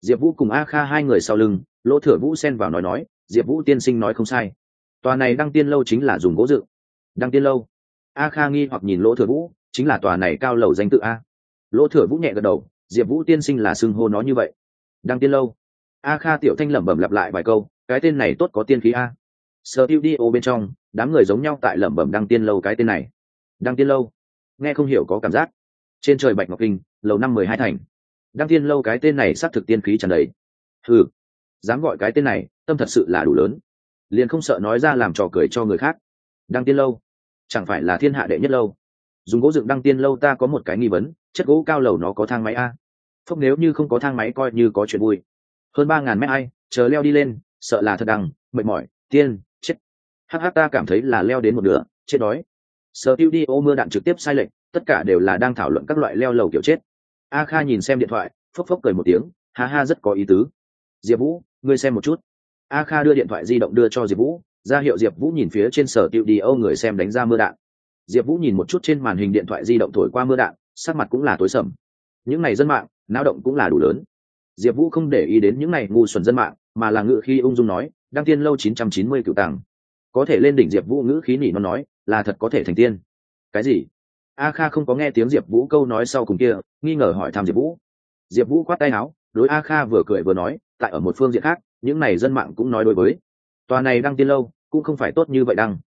Diệp vũ cùng a kha hai người sau lưng, lỗ thừa vũ xen vào nói nói, diệp vũ tiên sinh nói không sai. Tòa này đăng tiên lâu chính là dùng gỗ dựng. Đăng tiên lâu. A kha nghi hoặc nhìn lỗ thừa vũ, chính là tòa này cao lầu danh tự a lỗ thừa vũ nhẹ gật đầu, diệp vũ tiên sinh là xưng hô nó như vậy. Đăng tiên lâu. A kha tiểu thanh lẩm bẩm lặp lại vài câu, cái tên này tốt có tiên khí a. Sơ tiêu đi ô bên trong, đám người giống nhau tại lẩm bẩm đăng tiên lâu cái tên này. Đăng tiên lâu? Nghe không hiểu có cảm giác. Trên trời bạch ngọc kinh, lầu năm mười hai thành. Đăng tiên lâu cái tên này xác thực tiên khí tràn đầy. Ừ dám gọi cái tên này, tâm thật sự là đủ lớn. Liền không sợ nói ra làm trò cười cho người khác. Đăng tiên lâu? Chẳng phải là thiên hạ đệ nhất lâu? Dùng gỗ dựng đăng tiên lâu ta có một cái nghi vấn, chất gỗ cao lầu nó có thang máy a? Phúc nếu như không có thang máy coi như có chuyện vui. Hơn ba ngàn mét ai, chờ leo đi lên, sợ là thật đằng, mệt mỏi, tiên, chết. Hh ta cảm thấy là leo đến một nửa, chết đói. Sở tiêu đi, ô mưa đạn trực tiếp sai lệch, tất cả đều là đang thảo luận các loại leo lầu kiểu chết. A kha nhìn xem điện thoại, phốc phốc cười một tiếng, ha ha, rất có ý tứ. Diệp vũ, ngươi xem một chút. A kha đưa điện thoại di động đưa cho diệp vũ, ra hiệu diệp vũ nhìn phía trên sở tiêu đi, ô người xem đánh ra mưa đạn diệp vũ nhìn một chút trên màn hình điện thoại di động thổi qua mưa đạn, sắc mặt cũng là tối sầm. Những ngày dân mạng nao động cũng là đủ lớn. Diệp vũ không để ý đến những ngày ngu xuẩn dân mạng, mà là ngữ khí ung dung nói, đăng tiên lâu chín trăm chín mươi cựu tàng có thể lên đỉnh diệp vũ ngữ khí nỉ nó nói, là thật có thể thành tiên. Cái gì? A kha không có nghe tiếng diệp vũ câu nói sau cùng kia, nghi ngờ hỏi thăm diệp vũ. Diệp vũ khoát tay áo, đối a kha vừa cười vừa nói, tại ở một phương diện khác, những n à y dân mạng cũng nói đối với. Tòa này đăng tiên lâu, cũng không phải tốt như vậy đăng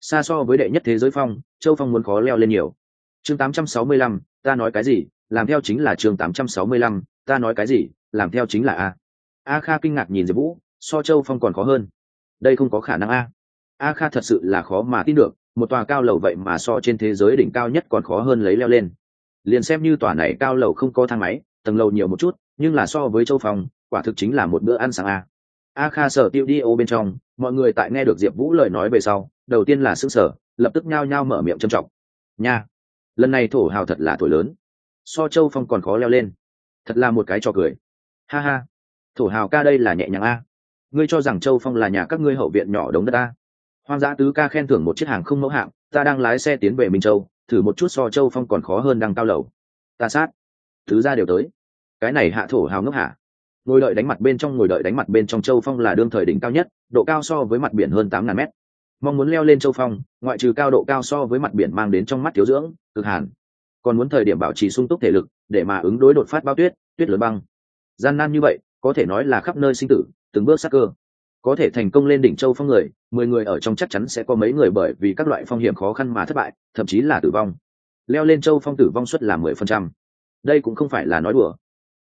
xa so với đệ nhất thế giới phong châu phong muốn khó leo lên nhiều. Chương 865, ta nói cái gì làm theo chính là chương 865, ta nói cái gì làm theo chính là a. A kha kinh ngạc nhìn diệp vũ so châu phong còn khó hơn. Đây không có khả năng a. A kha thật sự là khó mà tin được một tòa cao lầu vậy mà so trên thế giới đỉnh cao nhất còn khó hơn lấy leo lên. Liền xem như tòa này cao lầu không có thang máy tầng lầu nhiều một chút nhưng là so với châu phong quả thực chính là một bữa ăn sáng a. A kha sở tiêu đi ô bên trong mọi người tại nghe được diệp vũ lời nói về sau đầu tiên là xương sở lập tức nhao nhao mở miệng trầm trọng. Nha, lần này thổ hào thật là thổi lớn. So châu phong còn khó leo lên. Thật là một cái trò cười. Ha ha, thổ hào ca đây là nhẹ nhàng a. Ngươi cho rằng châu phong là nhà các ngươi hậu viện nhỏ đống đất a? Hoang dã tứ ca khen thưởng một chiếc hàng không mẫu hạng, ta đang lái xe tiến về minh châu, thử một chút so châu phong còn khó hơn đang cao lầu. Ta sát, thứ ra đều tới. Cái này hạ thổ hào ngốc hạ ngồi đợi đánh mặt bên trong, ngồi đợi đánh mặt bên trong châu phong là đương thời đỉnh cao nhất, độ cao so với mặt biển hơn tám ngàn mét mong muốn leo lên châu phong, ngoại trừ cao độ cao so với mặt biển mang đến trong mắt thiếu dưỡng, cực hàn. Còn muốn thời điểm bảo trì sung túc thể lực, để mà ứng đối đột phát bao tuyết tuyết lớn băng. Gian nan như vậy, có thể nói là khắp nơi sinh tử, từng bước sắc cơ. Có thể thành công lên đỉnh châu phong người, mười người ở trong chắc chắn sẽ có mấy người bởi vì các loại phong hiểm khó khăn mà thất bại, thậm chí là tử vong. Leo lên châu phong tử vong suất là mười phần trăm. Đây cũng không phải là nói đùa.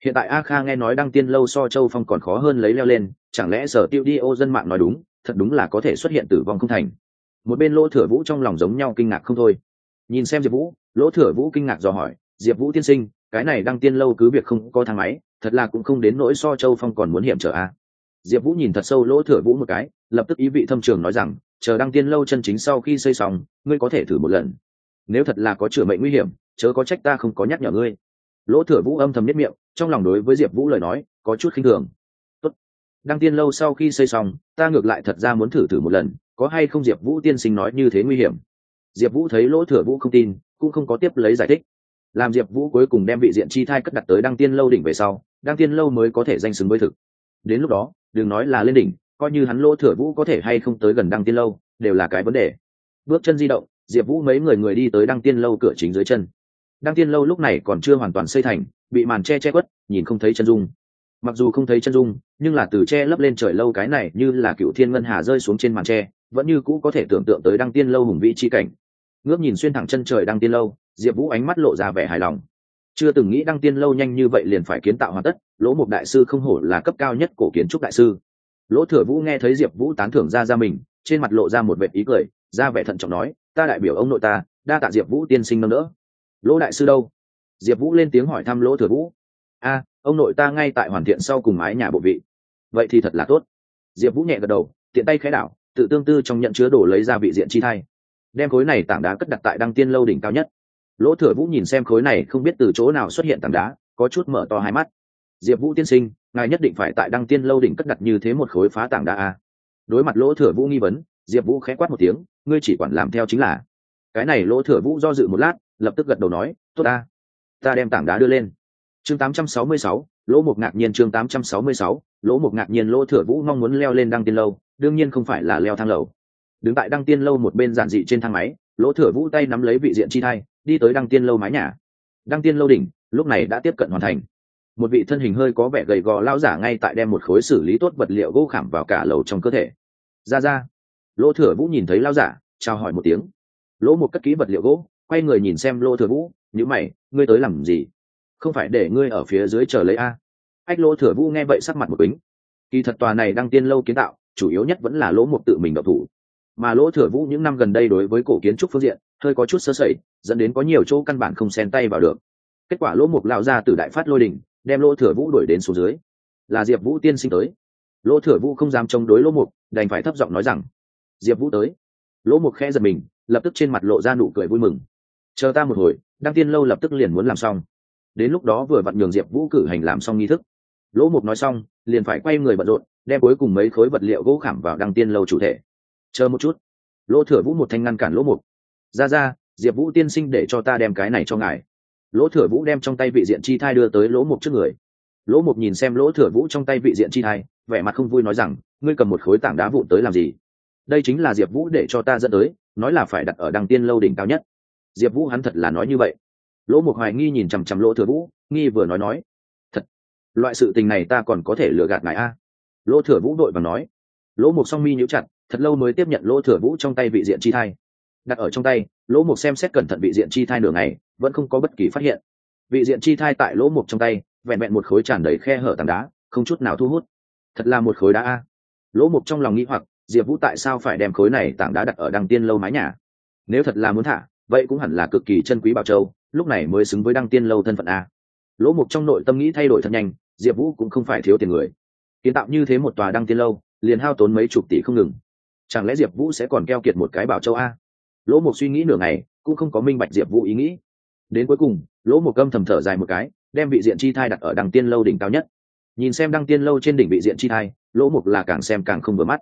Hiện tại a kha nghe nói đăng tiên lâu so châu phong còn khó hơn lấy leo lên, chẳng lẽ sở tiêu đi ô dân mạng nói đúng? Thật đúng là có thể xuất hiện tử vong không thành. Một bên lỗ thừa vũ trong lòng giống nhau kinh ngạc không thôi. Nhìn xem diệp vũ, lỗ thừa vũ kinh ngạc dò hỏi, diệp vũ tiên sinh, cái này đăng tiên lâu cứ việc không có thang máy, thật là cũng không đến nỗi so châu phong còn muốn hiểm trở a diệp vũ nhìn thật sâu lỗ thừa vũ một cái, lập tức ý vị thâm trường nói rằng, chờ đăng tiên lâu chân chính sau khi xây xong, ngươi có thể thử một lần. Nếu thật là có chữa mệnh nguy hiểm, chớ có trách ta không có nhắc nhở ngươi. Lỗ thừa vũ âm thầm nếp miệng, trong lòng đối với diệp vũ lời nói, có chút khinh thường đăng tiên lâu sau khi xây xong, ta ngược lại thật ra muốn thử thử một lần, có hay không diệp vũ tiên sinh nói như thế nguy hiểm. Diệp vũ thấy lỗ thừa vũ không tin, cũng không có tiếp lấy giải thích. Làm diệp vũ cuối cùng đem vị diện chi thai cất đặt tới đăng tiên lâu đỉnh về sau, đăng tiên lâu mới có thể danh xứng với thực. Đến lúc đó, đừng nói là lên đỉnh, coi như hắn lỗ thừa vũ có thể hay không tới gần đăng tiên lâu, đều là cái vấn đề. Bước chân di động, diệp vũ mấy người người đi tới đăng tiên lâu cửa chính dưới chân. Đăng tiên lâu lúc này còn chưa hoàn toàn xây thành, bị màn che che quất nhìn không thấy chân dung mặc dù không thấy chân dung, nhưng là từ che lấp lên trời lâu cái này như là cựu thiên ngân hà rơi xuống trên màn tre, vẫn như cũ có thể tưởng tượng tới đăng tiên lâu hùng vĩ chi cảnh. Ngước nhìn xuyên thẳng chân trời đăng tiên lâu, diệp vũ ánh mắt lộ ra vẻ hài lòng. Chưa từng nghĩ đăng tiên lâu nhanh như vậy liền phải kiến tạo hoàn tất, lỗ một đại sư không hổ là cấp cao nhất cổ kiến trúc đại sư. Lỗ thừa vũ nghe thấy diệp vũ tán thưởng ra ra mình, trên mặt lộ ra một vệ ý cười, ra vẻ thận trọng nói, ta đại biểu ông nội ta, đa tạ diệp vũ tiên sinh nâng đỡ. Lỗ đại sư đâu? Diệp vũ lên tiếng hỏi thăm lỗ thừa vũ. A ông nội ta ngay tại hoàn thiện sau cùng mái nhà bộ vị. Vậy thì thật là tốt. Diệp vũ nhẹ gật đầu, tiện tay khẽ đảo, tự tương tư trong nhận chứa đổ lấy ra vị diện chi thai. Đem khối này tảng đá cất đặt tại đăng tiên lâu đỉnh cao nhất. Lỗ thừa vũ nhìn xem khối này không biết từ chỗ nào xuất hiện tảng đá, có chút mở to hai mắt. Diệp vũ tiên sinh, ngài nhất định phải tại đăng tiên lâu đỉnh cất đặt như thế một khối phá tảng đá a. Đối mặt lỗ thừa vũ nghi vấn, diệp vũ khẽ quát một tiếng, ngươi chỉ quản làm theo chính là. Cái này lỗ thừa vũ do dự một lát, lập tức gật đầu nói, tốt ta ta đem tảng đá đưa lên chương 866, lỗ một ngạc nhiên chương 866, lỗ một ngạc nhiên lỗ thừa vũ mong muốn leo lên đăng tiên lâu đương nhiên không phải là leo thang lầu. Đứng tại đăng tiên lâu một bên giản dị trên thang máy lỗ thừa vũ tay nắm lấy vị diện chi thai đi tới đăng tiên lâu mái nhà. Đăng tiên lâu đỉnh lúc này đã tiếp cận hoàn thành. Một vị thân hình hơi có vẻ gầy gò lao giả ngay tại đem một khối xử lý tốt vật liệu gỗ khảm vào cả lầu trong cơ thể. Ra ra. Lỗ thừa vũ nhìn thấy lao giả chào hỏi một tiếng. Lỗ một cất ký vật liệu gỗ quay người nhìn xem lỗ thừa vũ nhữ mày ngươi tới làm gì? Không phải để ngươi ở phía dưới chờ lấy a. Ách lỗ thừa vũ nghe vậy sắc mặt một bính. Kỳ thật tòa này đăng tiên lâu kiến tạo, chủ yếu nhất vẫn là lỗ một tự mình độc thủ. Mà lỗ thừa vũ những năm gần đây đối với cổ kiến trúc phương diện, hơi có chút sơ sẩy, dẫn đến có nhiều chỗ căn bản không xen tay vào được. Kết quả lỗ mục lao ra từ đại phát lôi đình, đem lỗ thừa vũ đuổi đến xuống dưới. Là diệp vũ tiên sinh tới. Lỗ thừa vũ không dám chống đối lỗ mục, đành phải thấp giọng nói rằng, diệp vũ tới. Lỗ mục khẽ giật mình, lập tức trên mặt lộ ra nụ cười vui mừng. Chờ ta một hồi, đăng tiên lâu lập tức liền muốn làm xong đến lúc đó vừa vặn nhường diệp vũ cử hành làm xong nghi thức. Lỗ mục nói xong, liền phải quay người bận rộn, đem cuối cùng mấy khối vật liệu gỗ khảm vào đăng tiên lâu chủ thể. Chờ một chút. Lỗ thừa vũ một thanh ngăn cản lỗ mục. Ra ra, diệp vũ tiên sinh để cho ta đem cái này cho ngài. Lỗ thừa vũ đem trong tay vị diện chi thai đưa tới lỗ mục trước người. Lỗ mục nhìn xem lỗ thừa vũ trong tay vị diện chi thai, vẻ mặt không vui nói rằng, ngươi cầm một khối tảng đá vụn tới làm gì? Đây chính là diệp vũ để cho ta dẫn tới, nói là phải đặt ở đăng tiên lâu đỉnh cao nhất. Diệp vũ hắn thật là nói như vậy lỗ mục hoài nghi nhìn chằm chằm lỗ thừa vũ, nghi vừa nói nói, thật, loại sự tình này ta còn có thể lừa gạt ngài a? Lỗ thừa vũ đội và nói. Lỗ mục song mi nhíu chặt, thật lâu mới tiếp nhận lỗ thừa vũ trong tay vị diện chi thai. Đặt ở trong tay, lỗ mục xem xét cẩn thận vị diện chi thai nửa ngày, vẫn không có bất kỳ phát hiện. Vị diện chi thai tại lỗ mục trong tay, vẹn vẹn một khối tràn đầy khe hở tảng đá, không chút nào thu hút. Thật là một khối đá a. Lỗ mục trong lòng nghĩ hoặc, diệp vũ tại sao phải đem khối này tảng đá đặt ở đăng tiên lâu mái nhà? Nếu thật là muốn thả vậy cũng hẳn là cực kỳ chân quý bảo châu, lúc này mới xứng với đăng tiên lâu thân phận a. Lỗ mục trong nội tâm nghĩ thay đổi thật nhanh, diệp vũ cũng không phải thiếu tiền người. Kiến tạo như thế một tòa đăng tiên lâu, liền hao tốn mấy chục tỷ không ngừng. Chẳng lẽ diệp vũ sẽ còn keo kiệt một cái bảo châu a? Lỗ mục suy nghĩ nửa ngày, cũng không có minh bạch diệp vũ ý nghĩ. Đến cuối cùng, lỗ mục âm thầm thở dài một cái, đem vị diện chi thai đặt ở đằng tiên lâu đỉnh cao nhất. Nhìn xem đăng tiên lâu trên đỉnh vị diện chi thai, lỗ mục là càng xem càng không vừa mắt.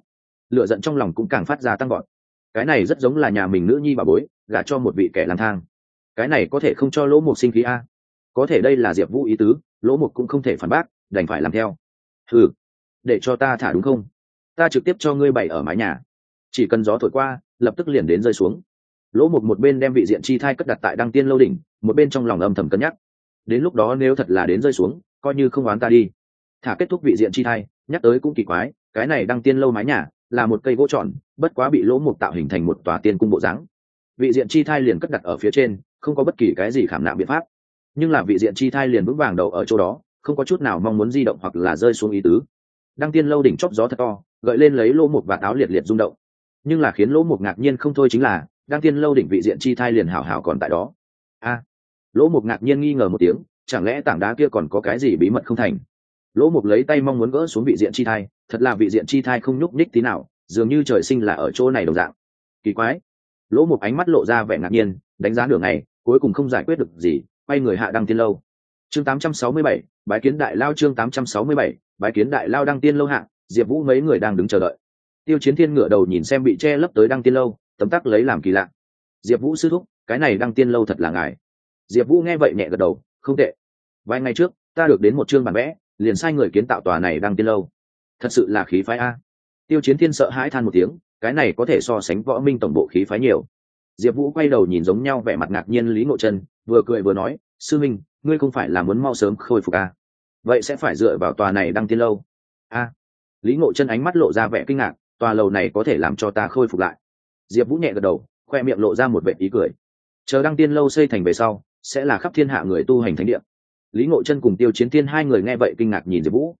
Lựa giận trong lòng cũng càng phát ra tăng gọn cái này rất giống là nhà mình nữ nhi bà bối, gả cho một vị kẻ lang thang. Cái này có thể không cho lỗ mục sinh khí a. Có thể đây là diệp vũ ý tứ, lỗ mục cũng không thể phản bác, đành phải làm theo. Ừ để cho ta thả đúng không? Ta trực tiếp cho ngươi bày ở mái nhà. Chỉ cần gió thổi qua, lập tức liền đến rơi xuống. Lỗ mục một bên đem vị diện chi thai cất đặt tại đăng tiên lâu đỉnh, một bên trong lòng âm thầm cân nhắc. Đến lúc đó nếu thật là đến rơi xuống, coi như không oán ta đi. Thả kết thúc vị diện chi thai, nhắc tới cũng kỳ quái, cái này đăng tiên lâu mái nhà là một cây gỗ tròn, bất quá bị lỗ mục tạo hình thành một tòa tiên cung bộ dáng. Vị diện chi thai liền cất đặt ở phía trên, không có bất kỳ cái gì khảm nạm biện pháp. Nhưng là vị diện chi thai liền vững vàng đầu ở chỗ đó, không có chút nào mong muốn di động hoặc là rơi xuống ý tứ. Đăng tiên lâu đỉnh chóp gió thật to, gợi lên lấy lỗ một và áo liệt liệt rung động. Nhưng là khiến lỗ một ngạc nhiên không thôi chính là, đăng tiên lâu đỉnh vị diện chi thai liền hảo hảo còn tại đó. A! Lỗ một ngạc nhiên nghi ngờ một tiếng, chẳng lẽ tảng đá kia còn có cái gì bí mật không thành? Lỗ một lấy tay mong muốn gỡ xuống vị diện chi thai thật là vị diện chi thai không nhúc nhích tí nào dường như trời sinh là ở chỗ này đồng dạng. Kỳ quái. Lỗ một ánh mắt lộ ra vẻ ngạc nhiên đánh giá nửa ngày cuối cùng không giải quyết được gì quay người hạ đăng tiên lâu. Chương 867, bái kiến đại lao chương 867, bái kiến đại lao đăng tiên lâu hạ diệp vũ mấy người đang đứng chờ đợi. Tiêu chiến thiên ngửa đầu nhìn xem bị che lấp tới đăng tiên lâu tấm tắc lấy làm kỳ lạ. Diệp vũ sư thúc cái này đăng tiên lâu thật là ngài. Diệp vũ nghe vậy nhẹ gật đầu không tệ. Vài ngày trước ta được đến một chương bản vẽ liền sai người kiến tạo tòa này đăng tiên lâu thật sự là khí phái a. Tiêu chiến thiên sợ hãi than một tiếng, cái này có thể so sánh võ minh tổng bộ khí phái nhiều. Diệp vũ quay đầu nhìn giống nhau vẻ mặt ngạc nhiên lý ngộ chân vừa cười vừa nói, sư minh, ngươi không phải là muốn mau sớm khôi phục à? vậy sẽ phải dựa vào tòa này đăng tiên lâu. A. Lý ngộ chân ánh mắt lộ ra vẻ kinh ngạc, tòa lầu này có thể làm cho ta khôi phục lại. Diệp vũ nhẹ gật đầu, khoe miệng lộ ra một vệ ý cười. Chờ đăng tiên lâu xây thành về sau, sẽ là khắp thiên hạ người tu hành thánh địa. Lý ngộ chân cùng tiêu chiến tiên hai người nghe vậy kinh ngạc nhìn diệp vũ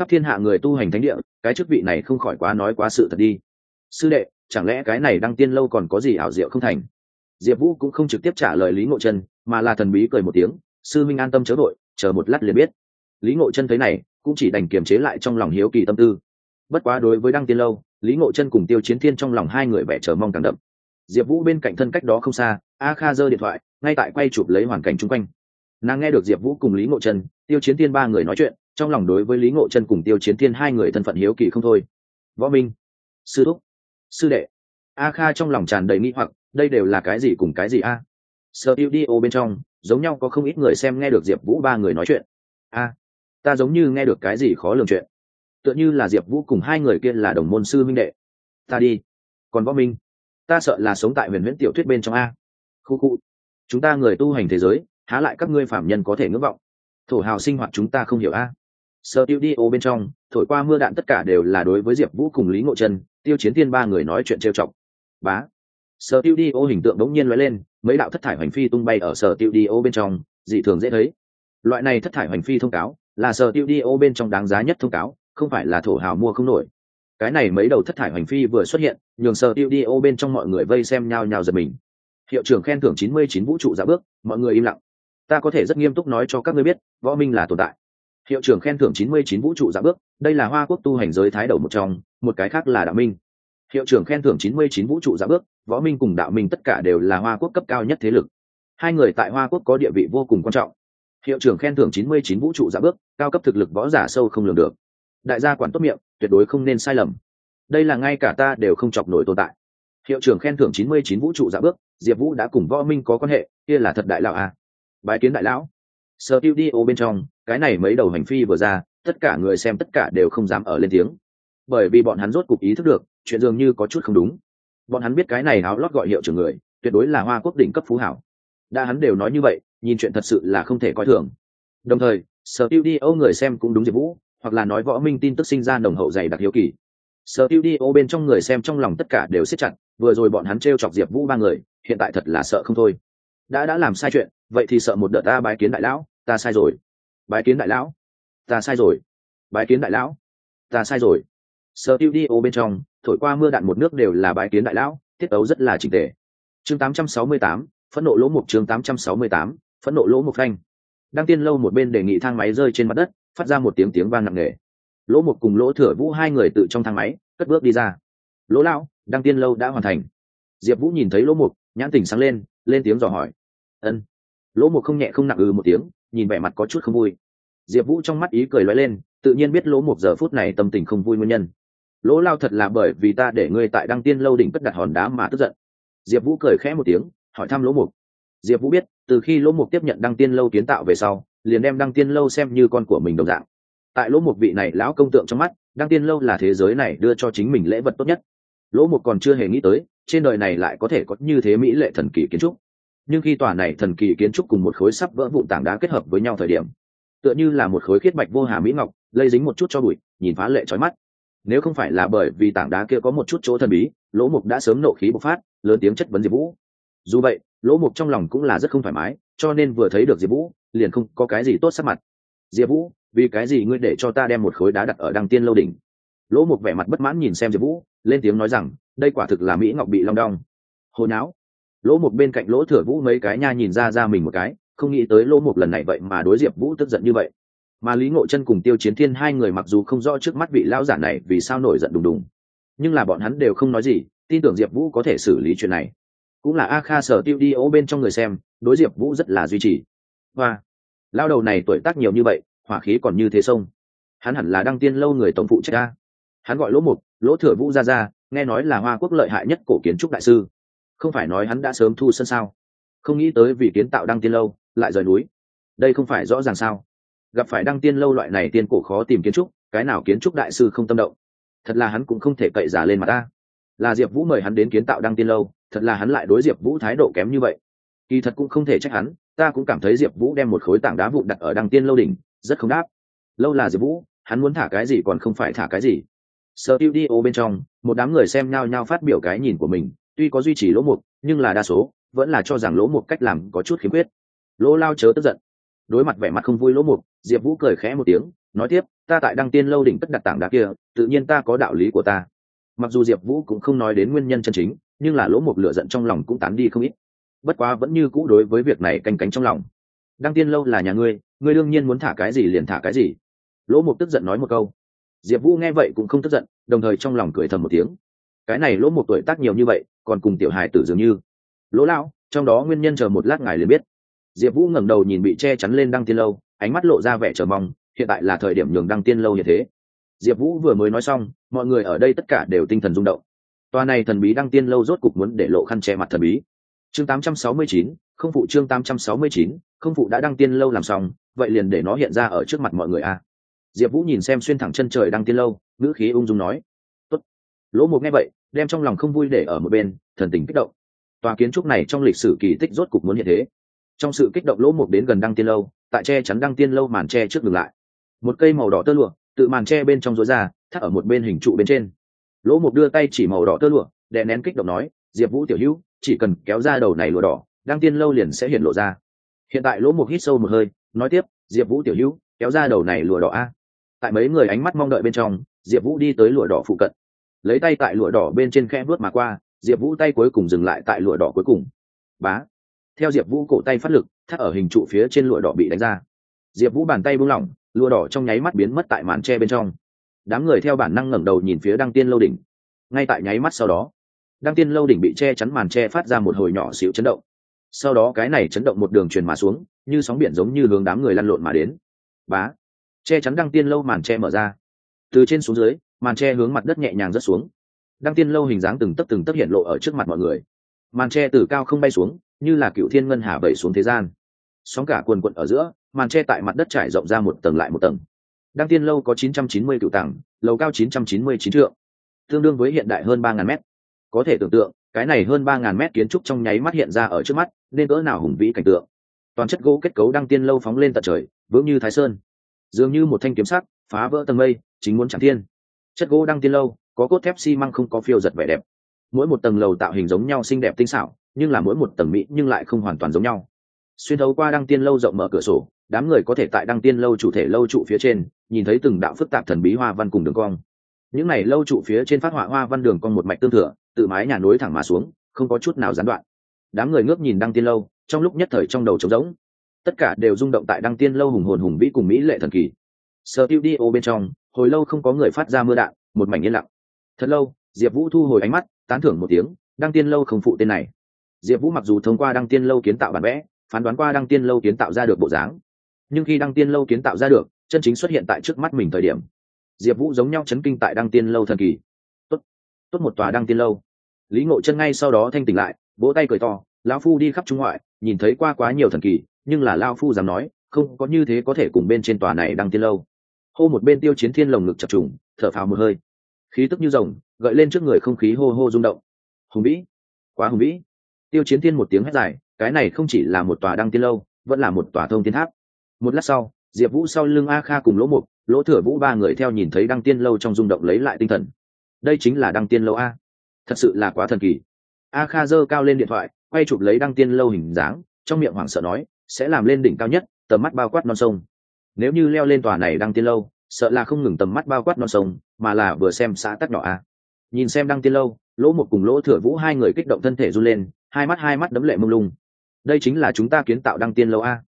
khắp thiên hạ người tu hành thánh địa, cái chức vị này không khỏi quá nói quá sự thật đi. Sư đệ, chẳng lẽ cái này đăng tiên lâu còn có gì ảo diệu không thành? Diệp vũ cũng không trực tiếp trả lời lý ngộ chân, mà là thần bí cười một tiếng, sư minh an tâm chớ đội chờ một lát liền biết. Lý ngộ chân thấy này, cũng chỉ đành kiềm chế lại trong lòng hiếu kỳ tâm tư. Bất quá đối với đăng tiên lâu, lý ngộ chân cùng tiêu chiến thiên trong lòng hai người vẻ chờ mong càng đậm. Diệp vũ bên cạnh thân cách đó không xa, a kha giơ điện thoại, ngay tại quay chụp lấy hoàn cảnh chung quanh. Nàng nghe được diệp vũ cùng lý ngộ chân, tiêu chiến thiên ba người nói chuyện trong lòng đối với lý ngộ chân cùng tiêu chiến thiên hai người thân phận hiếu kỳ không thôi. Võ minh, sư thúc, sư đệ. A kha trong lòng tràn đầy nghi hoặc, đây đều là cái gì cùng cái gì a? Sợ tiêu đi ô bên trong, giống nhau có không ít người xem nghe được diệp vũ ba người nói chuyện. A, ta giống như nghe được cái gì khó lường chuyện. Tựa như là diệp vũ cùng hai người kia là đồng môn sư minh đệ. Ta đi. Còn võ minh, ta sợ là sống tại huyền huyễn tiểu thuyết bên trong a. Khu khu. Chúng ta người tu hành thế giới, há lại các ngươi phạm nhân có thể ngưỡng vọng. Thổ hào sinh hoạt chúng ta không hiểu a sơ tiêu đi ô bên trong, thổi qua mưa đạn tất cả đều là đối với diệp vũ cùng lý ngộ chân tiêu chiến Thiên ba người nói chuyện trêu chọc. Bá. Sở tiêu đi ô hình tượng đống nhiên lóe lên, mấy đạo thất thải hoành phi tung bay ở sở tiêu đi ô bên trong, dị thường dễ thấy. Loại này thất thải hoành phi thông cáo, là sở tiêu đi ô bên trong đáng giá nhất thông cáo, không phải là thổ hào mua không nổi. Cái này mấy đầu thất thải hoành phi vừa xuất hiện, nhường sở tiêu đi ô bên trong mọi người vây xem nhau nhau giật mình. Hiệu trưởng khen thưởng chín mươi chín vũ trụ ra bước, mọi người im lặng. Ta có thể rất nghiêm túc nói cho các ngươi biết, võ minh là tồn tại hiệu trưởng khen thưởng chín mươi chín vũ trụ giả bước đây là hoa quốc tu hành giới thái đầu một trong, một cái khác là đạo minh. Hiệu trưởng khen thưởng chín mươi chín vũ trụ giả bước võ minh cùng đạo minh tất cả đều là hoa quốc cấp cao nhất thế lực. Hai người tại hoa quốc có địa vị vô cùng quan trọng. Hiệu trưởng khen thưởng chín mươi chín vũ trụ giả bước cao cấp thực lực võ giả sâu không lường được. Đại gia quản tốt miệng, tuyệt đối không nên sai lầm. Đây là ngay cả ta đều không chọc nổi tồn tại. Hiệu trưởng khen thưởng chín mươi chín vũ trụ giả bước diệp vũ đã cùng võ minh có quan hệ, kia là thật đại lão à. bài kiến đại lão. Sơ tiêu đi ô bên trong cái này mấy đầu hành phi vừa ra, tất cả người xem tất cả đều không dám ở lên tiếng. Bởi vì bọn hắn rốt cục ý thức được, chuyện dường như có chút không đúng. Bọn hắn biết cái này áo lót gọi hiệu trưởng người, tuyệt đối là hoa quốc đỉnh cấp phú hảo. Đã hắn đều nói như vậy, nhìn chuyện thật sự là không thể coi thường. Đồng thời, sở tiêu đi âu người xem cũng đúng diệp vũ, hoặc là nói võ minh tin tức sinh ra nồng hậu dày đặc hiếu kỳ. Sở tiêu đi ô bên trong người xem trong lòng tất cả đều siết chặt, vừa rồi bọn hắn t r e o chọc diệp vũ ba người, hiện tại thật là sợ không thôi. Đã đã làm sai chuyện, vậy thì sợ một đợt ta bái kiến đại lão, ta sai rồi bái kiến đại lão. Ta sai rồi. Bái kiến đại lão. Ta sai rồi. Sở tiêu đi ô bên trong thổi qua mưa đạn một nước đều là bái kiến đại lão tiết ấu rất là trình tề. Chương 868, phẫn nộ lỗ mục chương 868, phẫn nộ lỗ mục thanh. đăng tiên lâu một bên đề nghị thang máy rơi trên mặt đất phát ra một tiếng tiếng vang nặng nề. Lỗ mục cùng lỗ thừa vũ hai người tự trong thang máy cất bước đi ra. Lỗ lão đăng tiên lâu đã hoàn thành. Diệp vũ nhìn thấy lỗ mục nhãn tình sáng lên lên tiếng dò hỏi. Ân. Lỗ mục không nhẹ không nặng ừ một tiếng nhìn vẻ mặt có chút không vui. Diệp vũ trong mắt ý cười loay lên, tự nhiên biết lỗ mục giờ phút này tâm tình không vui nguyên nhân. Lỗ lao thật là bởi vì ta để ngươi tại đăng tiên lâu đỉnh cất đặt hòn đá mà tức giận. Diệp vũ cười khẽ một tiếng, hỏi thăm lỗ mục. Diệp vũ biết, từ khi lỗ mục tiếp nhận đăng tiên lâu kiến tạo về sau, liền đem đăng tiên lâu xem như con của mình đồng dạng. Tại lỗ mục vị này lão công tượng trong mắt, đăng tiên lâu là thế giới này đưa cho chính mình lễ vật tốt nhất. Lỗ mục còn chưa hề nghĩ tới, trên đời này lại có thể có như thế mỹ lệ thần kỳ kiến trúc nhưng khi tòa này thần kỳ kiến trúc cùng một khối sắp vỡ vụn tảng đá kết hợp với nhau thời điểm, tựa như là một khối khiết bạch vô hà mỹ ngọc, lây dính một chút cho bụi, nhìn phá lệ trói mắt. Nếu không phải là bởi vì tảng đá kia có một chút chỗ thần bí, lỗ mục đã sớm nộ khí bộc phát, lớn tiếng chất vấn diệp vũ. Dù vậy, lỗ mục trong lòng cũng là rất không thoải mái, cho nên vừa thấy được diệp vũ, liền không có cái gì tốt sắc mặt. Diệp vũ, vì cái gì ngươi để cho ta đem một khối đá đặt ở đăng tiên lâu đỉnh? Lỗ mục vẻ mặt bất mãn nhìn xem diệp vũ, lên tiếng nói rằng, đây quả thực là mỹ ngọc bị long đong. Hồi não lỗ một bên cạnh lỗ thừa vũ mấy cái nha nhìn ra ra mình một cái, không nghĩ tới lỗ một lần này vậy mà đối diệp vũ tức giận như vậy. Mà lý ngộ chân cùng tiêu chiến thiên hai người mặc dù không rõ trước mắt vị lão giả này vì sao nổi giận đùng đùng, nhưng là bọn hắn đều không nói gì, tin tưởng diệp vũ có thể xử lý chuyện này. Cũng là a kha sở tiêu đi ố bên trong người xem, đối diệp vũ rất là duy trì. Hoa lao đầu này tuổi tác nhiều như vậy, hỏa khí còn như thế sông. Hắn hẳn là đăng tiên lâu người tổng phụ trách a. Hắn gọi lỗ mục, lỗ thừa vũ ra ra, nghe nói là hoa quốc lợi hại nhất cổ kiến trúc đại sư không phải nói hắn đã sớm thu sân sao? Không nghĩ tới vì kiến tạo đăng tiên lâu, lại rời núi. Đây không phải rõ ràng sao? Gặp phải đăng tiên lâu loại này tiên cổ khó tìm kiến trúc, cái nào kiến trúc đại sư không tâm động? Thật là hắn cũng không thể cậy giả lên mà ta. Là diệp vũ mời hắn đến kiến tạo đăng tiên lâu, thật là hắn lại đối diệp vũ thái độ kém như vậy. Kỳ thật cũng không thể trách hắn, ta cũng cảm thấy diệp vũ đem một khối tảng đá vụn đặt ở đăng tiên lâu đỉnh, rất không đáp. Lâu là diệp vũ, hắn muốn thả cái gì còn không phải thả cái gì. Sở tiêu đi ô bên trong, một đám người xem nhao nhao phát biểu cái nhìn của mình tuy có duy trì lỗ mục, nhưng là đa số vẫn là cho rằng lỗ mục cách làm có chút khiếm khuyết. Lỗ lao chớ tức giận. Đối mặt vẻ mặt không vui lỗ mục, diệp vũ cười khẽ một tiếng, nói tiếp, ta tại đăng tiên lâu đỉnh tất đặt tảng đá kia, tự nhiên ta có đạo lý của ta. Mặc dù diệp vũ cũng không nói đến nguyên nhân chân chính, nhưng là lỗ mục lựa giận trong lòng cũng tán đi không ít. Bất quá vẫn như cũ đối với việc này canh cánh trong lòng. Đăng tiên lâu là nhà ngươi ngươi đương nhiên muốn thả cái gì liền thả cái gì. Lỗ mục tức giận nói một câu. Diệp vũ nghe vậy cũng không tức giận, đồng thời trong lòng cười thầm một tiếng. Cái này lỗ một tuổi tác nhiều như vậy còn cùng tiểu hài tử dường như. Lỗ lão trong đó nguyên nhân chờ một lát ngài liền biết. Diệp vũ ngẩng đầu nhìn bị che chắn lên đăng tiên lâu ánh mắt lộ ra vẻ chờ mong hiện tại là thời điểm nhường đăng tiên lâu như thế. Diệp vũ vừa mới nói xong mọi người ở đây tất cả đều tinh thần rung động. Toa này thần bí đăng tiên lâu rốt cục muốn để lộ khăn che mặt thần bí. Chương 869, không phụ chương 869, không phụ đã đăng tiên lâu làm xong vậy liền để nó hiện ra ở trước mặt mọi người a diệp vũ nhìn xem xuyên thẳng chân trời đăng tiên lâu ngữ khí ung dung nói. Tốt. lỗ một nghe vậy đem trong lòng không vui để ở một bên, thần tình kích động. Tòa kiến trúc này trong lịch sử kỳ tích rốt cục muốn hiện thế. Trong sự kích động lỗ một đến gần đăng tiên lâu, tại che chắn đăng tiên lâu màn tre trước ngừng lại. Một cây màu đỏ tơ lụa, tự màn tre bên trong rối ra, thắt ở một bên hình trụ bên trên. Lỗ một đưa tay chỉ màu đỏ tơ lụa, đè nén kích động nói, diệp vũ tiểu hữu, chỉ cần kéo ra đầu này lụa đỏ, đăng tiên lâu liền sẽ hiện lộ ra. Hiện tại lỗ một hít sâu một hơi, nói tiếp, diệp vũ tiểu hữu, kéo ra đầu này lụa đỏ a. Tại mấy người ánh mắt mong đợi bên trong, diệp vũ đi tới lụa đỏ phụ cận lấy tay tại lụa đỏ bên trên khe vớt mà qua, diệp vũ tay cuối cùng dừng lại tại lụa đỏ cuối cùng. Bá. Theo diệp vũ cổ tay phát lực, thắt ở hình trụ phía trên lụa đỏ bị đánh ra. Diệp vũ bàn tay buông lỏng, lụa đỏ trong nháy mắt biến mất tại màn tre bên trong. Đám người theo bản năng ngẩng đầu nhìn phía đăng tiên lâu đỉnh. Ngay tại nháy mắt sau đó, đăng tiên lâu đỉnh bị che chắn màn tre phát ra một hồi nhỏ xíu chấn động. Sau đó cái này chấn động một đường truyền mà xuống, như sóng biển giống như hướng đám người lăn lộn mà đến. Bá. Che chắn đăng tiên lâu màn tre mở ra. Từ trên xuống dưới màn tre hướng mặt đất nhẹ nhàng rớt xuống. Đăng tiên lâu hình dáng từng tấc từng tấc hiện lộ ở trước mặt mọi người. Màn tre từ cao không bay xuống, như là cựu thiên ngân hà vẩy xuống thế gian. Sóng cả quần quận ở giữa, màn tre tại mặt đất trải rộng ra một tầng lại một tầng. Đăng tiên lâu có 990 cựu tầng, lầu cao 999 trượng. Tương đương với hiện đại hơn 3.000 mét. Có thể tưởng tượng, cái này hơn 3.000 mét kiến trúc trong nháy mắt hiện ra ở trước mắt, nên cỡ nào hùng vĩ cảnh tượng. Toàn chất gỗ kết cấu đăng tiên lâu phóng lên tận trời, vững như thái sơn. Dường như một thanh kiếm sắc, phá vỡ tầng mây, chính muốn chẳng thiên chất gỗ đăng tiên lâu, có cốt thép xi măng không có phiêu giật vẻ đẹp. Mỗi một tầng lầu tạo hình giống nhau xinh đẹp tinh xảo, nhưng là mỗi một tầng mỹ nhưng lại không hoàn toàn giống nhau. Xuyên thấu qua đăng tiên lâu rộng mở cửa sổ, đám người có thể tại đăng tiên lâu chủ thể lâu trụ phía trên, nhìn thấy từng đạo phức tạp thần bí hoa văn cùng đường cong. Những này lâu trụ phía trên phát họa hoa văn đường cong một mạch tương thừa, tự mái nhà nối thẳng mà xuống, không có chút nào gián đoạn. Đám người ngước nhìn đăng tiên lâu, trong lúc nhất thời trong đầu trống rỗng. Tất cả đều rung động tại đăng tiên lâu hùng hồn hùng vĩ cùng mỹ lệ thần kỳ. Sơ tiêu đi ô bên trong hồi lâu không có người phát ra mưa đạn, một mảnh yên lặng. Thật lâu, diệp vũ thu hồi ánh mắt, tán thưởng một tiếng, đăng tiên lâu không phụ tên này. Diệp vũ mặc dù thông qua đăng tiên lâu kiến tạo bản vẽ, phán đoán qua đăng tiên lâu kiến tạo ra được bộ dáng, nhưng khi đăng tiên lâu kiến tạo ra được, chân chính xuất hiện tại trước mắt mình thời điểm, diệp vũ giống nhau chấn kinh tại đăng tiên lâu thần kỳ. Tốt tốt một tòa đăng tiên lâu. Lý ngộ chân ngay sau đó thanh tỉnh lại, vỗ tay cười to, lão phu đi khắp trung ngoại, nhìn thấy qua quá nhiều thần kỳ, nhưng là lao phu dám nói, không có như thế có thể cùng bên trên tòa này đăng tiên lâu hô một bên tiêu chiến thiên lồng ngực chập trùng, thở phào một hơi. Khí tức như rồng, gợi lên trước người không khí hô hô rung động. Hùng vĩ, quá hùng vĩ. Tiêu chiến thiên một tiếng hét dài, cái này không chỉ là một tòa đăng tiên lâu, vẫn là một tòa thông tiên tháp. Một lát sau, diệp vũ sau lưng a kha cùng lỗ mục, lỗ thừa vũ ba người theo nhìn thấy đăng tiên lâu trong rung động lấy lại tinh thần. Đây chính là đăng tiên lâu a. Thật sự là quá thần kỳ. A kha giơ cao lên điện thoại, quay chụp lấy đăng tiên lâu hình dáng, trong miệng hoảng sợ nói, sẽ làm lên đỉnh cao nhất, tầm mắt bao quát non sông nếu như leo lên tòa này đăng tiên lâu sợ là không ngừng tầm mắt bao quát non sông mà là vừa xem xã tắc nhỏ a. Nhìn xem đăng tiên lâu lỗ một cùng lỗ thừa vũ hai người kích động thân thể run lên hai mắt hai mắt đấm lệ mông lung. Đây chính là chúng ta kiến tạo đăng tiên lâu a.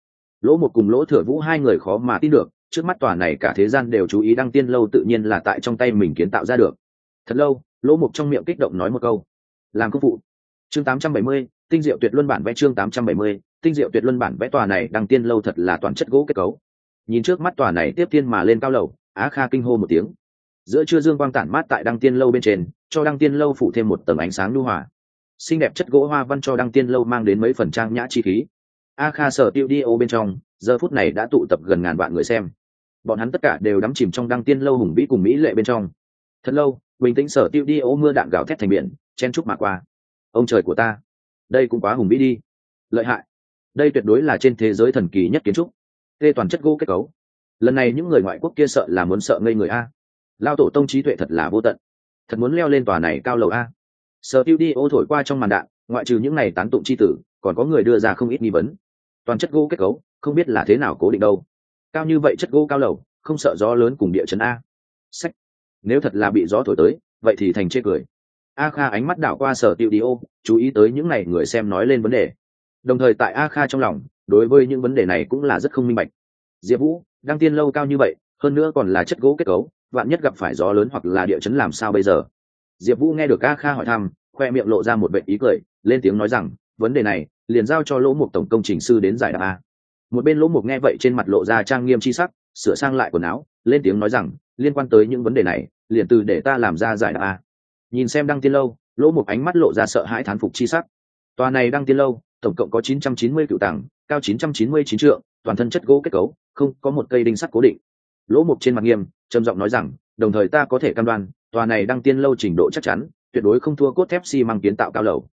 Lỗ một cùng lỗ thừa vũ hai người khó mà tin được trước mắt tòa này cả thế gian đều chú ý đăng tiên lâu tự nhiên là tại trong tay mình kiến tạo ra được. Thật lâu lỗ mục trong miệng kích động nói một câu. Làm công phụ. Chương 870, tinh diệu tuyệt luân bản vẽ chương 870, tinh diệu tuyệt luân bản vẽ tòa này đăng tiên lâu thật là toàn chất gỗ kết cấu nhìn trước mắt tòa này tiếp tiên mà lên cao lầu, á kha kinh hô một tiếng. Giữa trưa dương quang tản mát tại đăng tiên lâu bên trên, cho đăng tiên lâu phủ thêm một tầng ánh sáng lưu hòa. Xinh đẹp chất gỗ hoa văn cho đăng tiên lâu mang đến mấy phần trang nhã chi khí. A kha sở tiêu đi ô bên trong, giờ phút này đã tụ tập gần ngàn vạn người xem. Bọn hắn tất cả đều đắm chìm trong đăng tiên lâu hùng vĩ cùng mỹ lệ bên trong. Thật lâu, bình tĩnh sở tiêu đi ô mưa đạn gào thét thành biển, chen trúc mà qua. Ông trời của ta, đây cũng quá hùng vĩ đi. Lợi hại, đây tuyệt đối là trên thế giới thần kỳ nhất kiến trúc tê toàn chất gỗ kết cấu. Lần này những người ngoại quốc kia sợ là muốn sợ ngây người a. Lao tổ tông trí tuệ thật là vô tận. Thật muốn leo lên tòa này cao lầu a. Sở tiêu đi ô thổi qua trong màn đạn, ngoại trừ những này tán tụng c h i tử, còn có người đưa ra không ít nghi vấn. Toàn chất gỗ kết cấu, không biết là thế nào cố định đâu. Cao như vậy chất gỗ cao lầu, không sợ gió lớn cùng địa chấn a. Sách. Nếu thật là bị gió thổi tới, vậy thì thành chê cười. A kha ánh mắt đảo qua sở tiêu đi ô, chú ý tới những n à y người xem nói lên vấn đề. Đồng thời tại a kha trong lòng đối với những vấn đề này cũng là rất không minh bạch. Diệp vũ, đăng tiên lâu cao như vậy, hơn nữa còn là chất gỗ kết cấu, vạn nhất gặp phải gió lớn hoặc là địa chấn làm sao bây giờ? Diệp vũ nghe được a kha hỏi thăm, khoe miệng lộ ra một vệ ý cười, lên tiếng nói rằng, vấn đề này, liền giao cho lỗ mục tổng công trình sư đến giải đáp a. Một bên lỗ mục nghe vậy trên mặt lộ ra trang nghiêm c sắc, sửa sang lại quần áo, lên tiếng nói rằng, liên quan tới những vấn đề này, liền từ để ta làm ra giải đáp a. Nhìn xem đăng tiên lâu, lỗ mục ánh mắt lộ ra sợ hãi thán phục c sắc. Tòa này đăng tiên lâu tổng cộng có 990 cựu tàng cao 999 trượng toàn thân chất gỗ kết cấu không có một cây đinh sắt cố định. Lỗ mục trên mặt nghiêm trầm giọng nói rằng đồng thời ta có thể cam đoan tòa này đăng tiên lâu trình độ chắc chắn tuyệt đối không thua cốt thép xi măng kiến tạo cao lầu.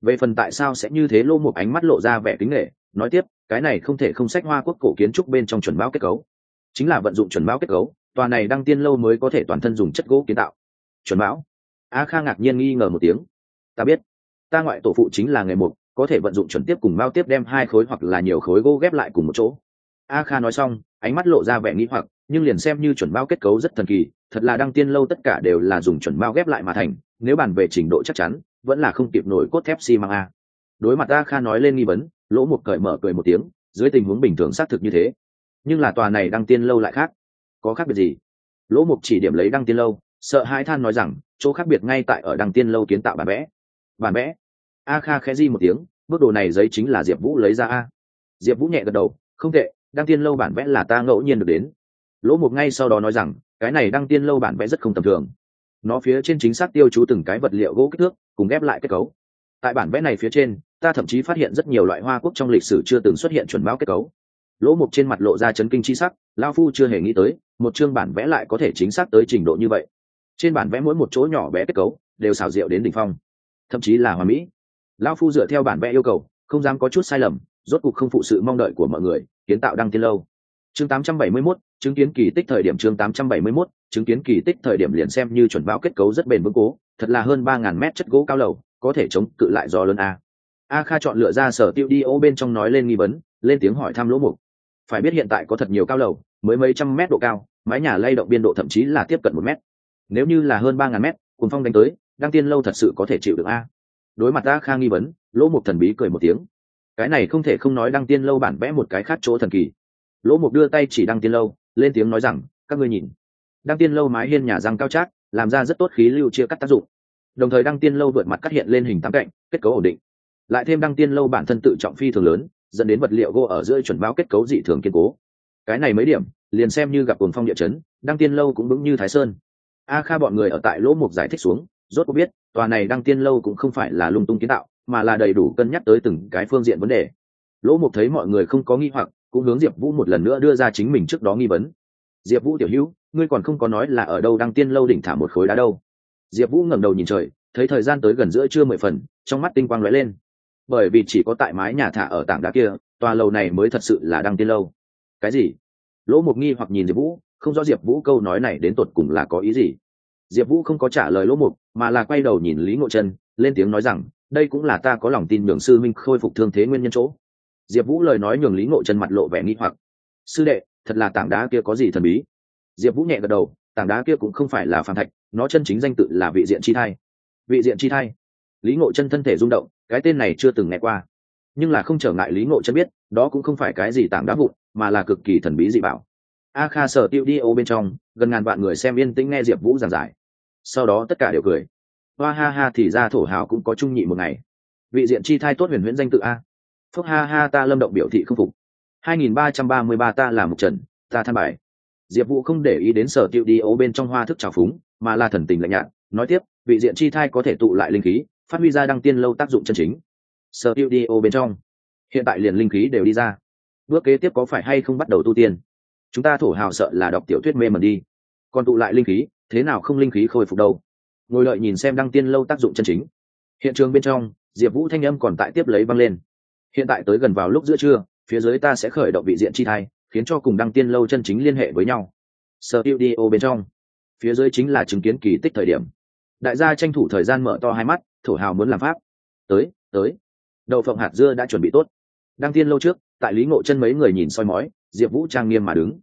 Về phần tại sao sẽ như thế lỗ một ánh mắt lộ ra vẻ kính nể, nói tiếp cái này không thể không sách hoa quốc cổ kiến trúc bên trong chuẩn báo kết cấu. Chính là vận dụng chuẩn báo kết cấu tòa này đăng tiên lâu mới có thể toàn thân dùng chất gỗ kiến tạo. Chuẩn báo. A kha ngạc nhiên nghi ngờ một tiếng. Ta biết. Ta ngoại tổ phụ chính là nghề mục có thể vận dụng chuẩn tiếp cùng mao tiếp đem hai khối hoặc là nhiều khối gỗ ghép lại cùng một chỗ. A kha nói xong, ánh mắt lộ ra vẻ nghĩ hoặc, nhưng liền xem như chuẩn bao kết cấu rất thần kỳ, thật là đăng tiên lâu tất cả đều là dùng chuẩn bao ghép lại mà thành, nếu bàn về trình độ chắc chắn, vẫn là không kịp nổi cốt thép xi măng a. Đối mặt a kha nói lên nghi vấn, lỗ một cởi mở cười một tiếng, dưới tình huống bình thường xác thực như thế. Nhưng là tòa này đăng tiên lâu lại khác. Có khác biệt gì? Lỗ mục chỉ điểm lấy đăng tiên lâu, sợ hãi than nói rằng, chỗ khác biệt ngay tại ở đăng tiên lâu kiến tạo bản vẽ. Bản vẽ a kha khẽ di một tiếng, bước đồ này giấy chính là diệp vũ lấy ra a. Diệp vũ nhẹ gật đầu, không tệ, đăng tiên lâu bản vẽ là ta ngẫu nhiên được đến. Lỗ mục ngay sau đó nói rằng, cái này đăng tiên lâu bản vẽ rất không tầm thường. Nó phía trên chính xác tiêu chú từng cái vật liệu gỗ kích thước, cùng ghép lại kết cấu. Tại bản vẽ này phía trên, ta thậm chí phát hiện rất nhiều loại hoa quốc trong lịch sử chưa từng xuất hiện chuẩn báo kết cấu. Lỗ mục trên mặt lộ ra chấn kinh chi sắc lao phu chưa hề nghĩ tới, một chương bản vẽ lại có thể chính xác tới trình độ như vậy. Trên bản vẽ mỗi một chỗ nhỏ bé kết cấu, đều xào rượu đến đ ỉ n h phong, thậm chí là hoa mỹ. Lão phu dựa theo bản vẽ yêu cầu không dám có chút sai lầm rốt cuộc không phụ sự mong đợi của mọi người kiến tạo đăng tiên lâu chương 871, chứng kiến kỳ tích thời điểm chương 871, chứng kiến kỳ tích thời điểm liền xem như chuẩn báo kết cấu rất bền vững cố, thật là hơn 3000 mét chất gỗ cao lầu, có thể chống cự lại gió lớn a. A Kha chọn lựa ra sở tiêu đi ô bên trong nói lên nghi vấn, lên tiếng hỏi thăm lỗ mục. Phải biết hiện tại có thật nhiều cao lầu, mới mấy trăm mét độ cao, mái nhà lay động biên độ thậm chí là tiếp cận một mét. Nếu như là hơn 3000 mét, cùng phong đánh tới, đăng tiên lâu thật sự có thể chịu được a. Đối mặt A Kha nghi vấn, lỗ mục thần bí cười một tiếng. Cái này không thể không nói đăng tiên lâu bản vẽ một cái khác chỗ thần kỳ. Lỗ mục đưa tay chỉ đăng tiên lâu lên tiếng nói rằng các ngươi nhìn đăng tiên lâu mái hiên nhà răng cao trác làm ra rất tốt khí lưu chia cắt tác dụng. Đồng thời đăng tiên lâu vượt mặt cắt hiện lên hình tám cạnh kết cấu ổn định. Lại thêm đăng tiên lâu bản thân tự trọng phi thường lớn dẫn đến vật liệu gỗ ở giữa chuẩn báo kết cấu dị thường kiên cố. Cái này mấy điểm liền xem như gặp cồn phong địa chấn đăng tiên lâu cũng vững như thái sơn. A kha bọn người ở tại lỗ mục giải thích xuống rốt cuộc biết, tòa này đăng tiên lâu cũng không phải là lung tung kiến tạo, mà là đầy đủ cân nhắc tới từng cái phương diện vấn đề. Lỗ mục thấy mọi người không có nghi hoặc, cũng hướng diệp vũ một lần nữa đưa ra chính mình trước đó nghi vấn. Diệp vũ tiểu hữu, ngươi còn không có nói là ở đâu đăng tiên lâu đỉnh thả một khối đá đâu? Diệp vũ ngẩng đầu nhìn trời, thấy thời gian tới gần giữa trưa mười phần, trong mắt tinh quang lóe lên. Bởi vì chỉ có tại mái nhà thả ở tảng đá kia, tòa lầu này mới thật sự là đăng tiên lâu. Cái gì? Lỗ mục nghi hoặc nhìn diệp vũ, không rõ diệp vũ câu nói này đến tột cùng là có ý gì diệp vũ không có trả lời lỗ mục, mà là quay đầu nhìn lý ngộ chân lên tiếng nói rằng, đây cũng là ta có lòng tin nhường sư minh khôi phục thương thế nguyên nhân chỗ. Diệp vũ lời nói nhường lý ngộ chân mặt lộ vẻ nghi hoặc. Sư đệ, thật là tảng đá kia có gì thần bí? Diệp vũ nhẹ gật đầu, tảng đá kia cũng không phải là phản thạch, nó chân chính danh tự là vị diện chi thai. Vị diện chi thai? Lý ngộ chân thân thể rung động, cái tên này chưa từng nghe qua. Nhưng là không trở ngại lý ngộ chân biết, đó cũng không phải cái gì tảng đá vụn, mà là cực kỳ thần bí dị bảo. A kha sở tiêu đi ô bên trong, gần ngàn vạn người xem yên tĩnh nghe diệp vũ giảng giải sau đó tất cả đều cười. Hoa ha ha thì ra thổ hào cũng có trung nhị một ngày. Vị diện chi thai tốt huyền huyễn danh tự a. Phúc ha ha ta lâm động biểu thị không phục. 2333 ta là một trần, ta than bài. Diệp vũ không để ý đến sở tiệu đi ấu bên trong hoa thức trào phúng, mà là thần tình lạnh nhạt, nói tiếp, vị diện chi thai có thể tụ lại linh khí, phát huy ra đăng tiên lâu tác dụng chân chính. Sở tiệu đi ấu bên trong. Hiện tại liền linh khí đều đi ra. Bước kế tiếp có phải hay không bắt đầu tu tiên? Chúng ta thổ hào sợ là đọc tiểu thuyết mê mẩn đi. Còn tụ lại linh khí thế nào không linh khí khôi phục đâu. Ngồi lợi nhìn xem đăng tiên lâu tác dụng chân chính. Hiện trường bên trong, diệp vũ thanh âm còn tại tiếp lấy văng lên. Hiện tại tới gần vào lúc giữa trưa, phía dưới ta sẽ khởi động vị diện chi thai, khiến cho cùng đăng tiên lâu chân chính liên hệ với nhau. Sơ tiêu đi ô bên trong. Phía dưới chính là chứng kiến kỳ tích thời điểm. Đại gia tranh thủ thời gian mở to hai mắt, thổ hào muốn làm pháp. Tới tới. Đậu phộng hạt dưa đã chuẩn bị tốt. Đăng tiên lâu trước, tại lý ngộ chân mấy người nhìn soi mói, diệp vũ trang nghiêm mà đứng.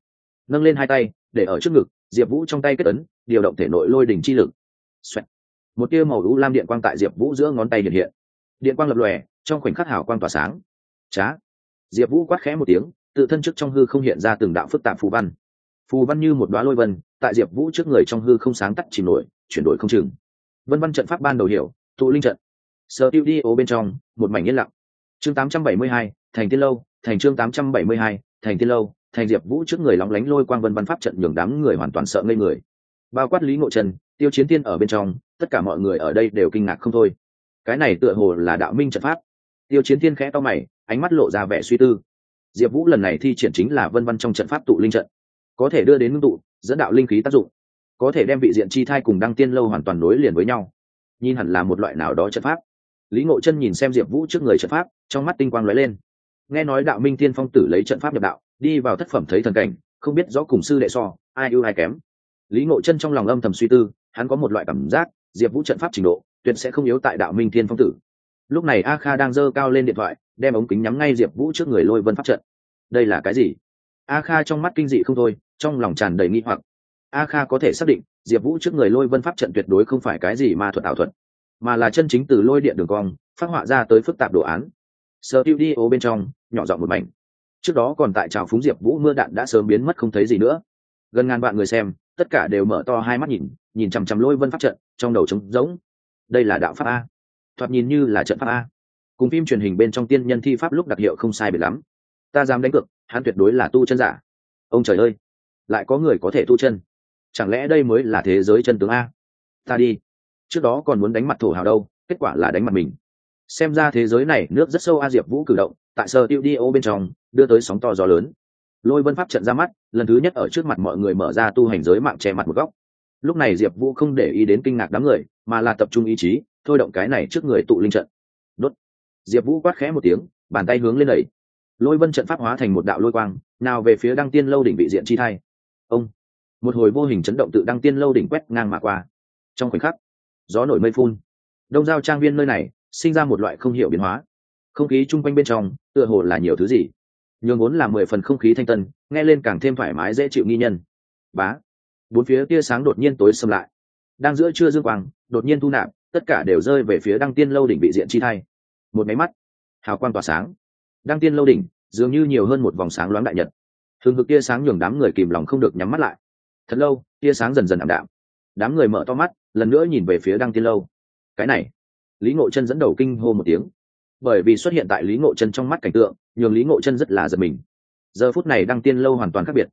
Nâng lên hai tay, để ở trước ngực, diệp vũ trong tay kết ấn điều động thể nội lôi đỉnh chi lực. Xoẹt. một tia màu u lam điện quang tại diệp vũ giữa ngón tay hiện hiện. Điện quang lập lòe trong khoảnh khắc hào quang tỏa sáng. Chá. diệp vũ quát khẽ một tiếng tự thân trước trong hư không hiện ra từng đạo phức tạp phù văn. Phù văn như một đóa lôi vân tại diệp vũ trước người trong hư không sáng tắt chìm nổi chuyển đổi không chừng. Vân văn trận pháp ban đầu hiểu tụ linh trận. Sở tiêu đi ô bên trong một mảnh yên lặng. Chương 872, thành tiên lâu thành chương 872, thành tiên lâu thành diệp vũ trước người lóng lánh lôi quang vân văn pháp trận nhường đám người hoàn toàn sợ ngây người bao quát lý ngộ trần, tiêu chiến tiên ở bên trong, tất cả mọi người ở đây đều kinh ngạc không thôi. Cái này tựa hồ là đạo minh trận pháp. Tiêu chiến tiên khẽ to mày, ánh mắt lộ ra vẻ suy tư. Diệp vũ lần này thi triển chính là vân văn trong trận pháp tụ linh trận. Có thể đưa đến ngưng tụ, dẫn đạo linh khí tác dụng. Có thể đem vị diện chi thai cùng đăng tiên lâu hoàn toàn nối liền với nhau. Nhìn hẳn là một loại nào đó trận pháp. Lý ngộ chân nhìn xem diệp vũ trước người trận pháp, trong mắt tinh quang lóe lên. Nghe nói đạo minh tiên phong tử lấy trận pháp nhập đạo, đi vào thất phẩm thấy thần cảnh, không biết rõ cùng sư đệ so, ai ưu ai kém lý ngộ chân trong lòng âm thầm suy tư, hắn có một loại cảm giác, diệp vũ trận pháp trình độ, tuyệt sẽ không yếu tại đạo minh thiên phong tử. Lúc này a kha đang giơ cao lên điện thoại, đem ống kính nhắm ngay diệp vũ trước người lôi vân pháp trận. Đây là cái gì? A kha trong mắt kinh dị không thôi, trong lòng tràn đầy nghi hoặc. A kha có thể xác định, diệp vũ trước người lôi vân pháp trận tuyệt đối không phải cái gì ma thuật ảo thuật, mà là chân chính từ lôi điện đường cong, phát họa ra tới phức tạp đồ án. Sơ tiêu đi ô bên trong, nhỏ dọn một mảnh. Trước đó còn tại trào phúng diệp vũ, mưa đạn đã sớm biến mất không thấy gì nữa. Gần ngàn vạn người xem tất cả đều mở to hai mắt nhìn nhìn chằm chằm lôi vân pháp trận, trong đầu trống rỗng. Đây là đạo pháp a. Thoạt nhìn như là trận pháp a. Cùng phim truyền hình bên trong tiên nhân thi pháp lúc đặc hiệu không sai biệt lắm. Ta dám đánh cược, hắn tuyệt đối là tu chân giả. Ông trời ơi, lại có người có thể tu chân. Chẳng lẽ đây mới là thế giới chân tướng a? Ta đi. Trước đó còn muốn đánh mặt thổ hào đâu, kết quả là đánh mặt mình. Xem ra thế giới này nước rất sâu a diệp vũ cử động, tại sơ tiêu đi ô bên trong, đưa tới sóng to gió lớn lôi vân pháp trận ra mắt, lần thứ nhất ở trước mặt mọi người mở ra tu hành giới mạng che mặt một góc. Lúc này diệp vũ không để ý đến kinh ngạc đám người, mà là tập trung ý chí, thôi động cái này trước người tụ linh trận. Đốt. Diệp vũ quát khẽ một tiếng, bàn tay hướng lên đẩy. Lôi vân trận pháp hóa thành một đạo lôi quang, nào về phía đăng tiên lâu đỉnh vị diện chi thai. Ông. Một hồi vô hình chấn động tự đăng tiên lâu đỉnh quét ngang mà qua. Trong khoảnh khắc, gió nổi mây phun. Đông giao trang viên nơi này, sinh ra một loại không hiểu biến hóa. Không khí chung quanh bên trong, tựa hồ là nhiều thứ gì nhường vốn là mười phần không khí thanh tân, nghe lên càng thêm thoải mái dễ chịu nghi nhân. Bá. Bốn phía tia sáng đột nhiên tối xâm lại. Đang giữa trưa dương quang, đột nhiên thu nạp, tất cả đều rơi về phía đăng tiên lâu đỉnh bị diện chi thay. Một máy mắt. Hào quang tỏa sáng. Đăng tiên lâu đỉnh, dường như nhiều hơn một vòng sáng loáng đại nhật. Thường hực tia sáng nhường đám người kìm lòng không được nhắm mắt lại. Thật lâu, tia sáng dần dần ảm đạm. Đám người mở to mắt, lần nữa nhìn về phía đăng tiên lâu. Cái này. Lý ngộ chân dẫn đầu kinh hô một tiếng. Bởi vì xuất hiện tại lý ngộ chân trong mắt cảnh tượng nhường lý ngộ chân rất là giật mình. Giờ phút này đăng tiên lâu hoàn toàn khác biệt,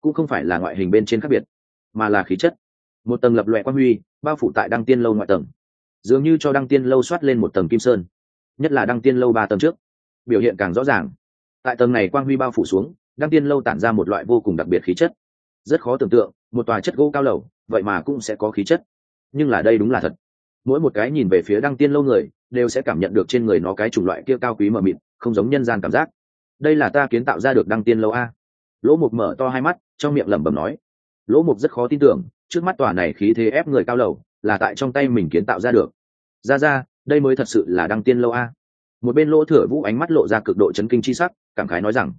cũng không phải là ngoại hình bên trên khác biệt, mà là khí chất. Một tầng lập loại quan huy, bao phủ tại đăng tiên lâu ngoại tầng. Dường như cho đăng tiên lâu soát lên một tầng kim sơn, nhất là đăng tiên lâu ba tầng trước. Biểu hiện càng rõ ràng. Tại tầng này quang huy bao phủ xuống, đăng tiên lâu tản ra một loại vô cùng đặc biệt khí chất. Rất khó tưởng tượng, một tòa chất gỗ cao lầu, vậy mà cũng sẽ có khí chất. Nhưng là đây đúng là thật. Mỗi một cái nhìn về phía đăng tiên lâu người, đều sẽ cảm nhận được trên người nó cái chủng loại kia cao quý mờ mịt không giống nhân gian cảm giác. Đây là ta kiến tạo ra được đăng tiên lâu a. Lỗ mục mở to hai mắt trong miệng lẩm bẩm nói. Lỗ mục rất khó tin tưởng trước mắt tòa này khí thế ép người cao lầu là tại trong tay mình kiến tạo ra được. Ra ra đây mới thật sự là đăng tiên lâu a. Một bên lỗ thừa vũ ánh mắt lộ ra cực độ chấn kinh c h i sắc cảm khái nói rằng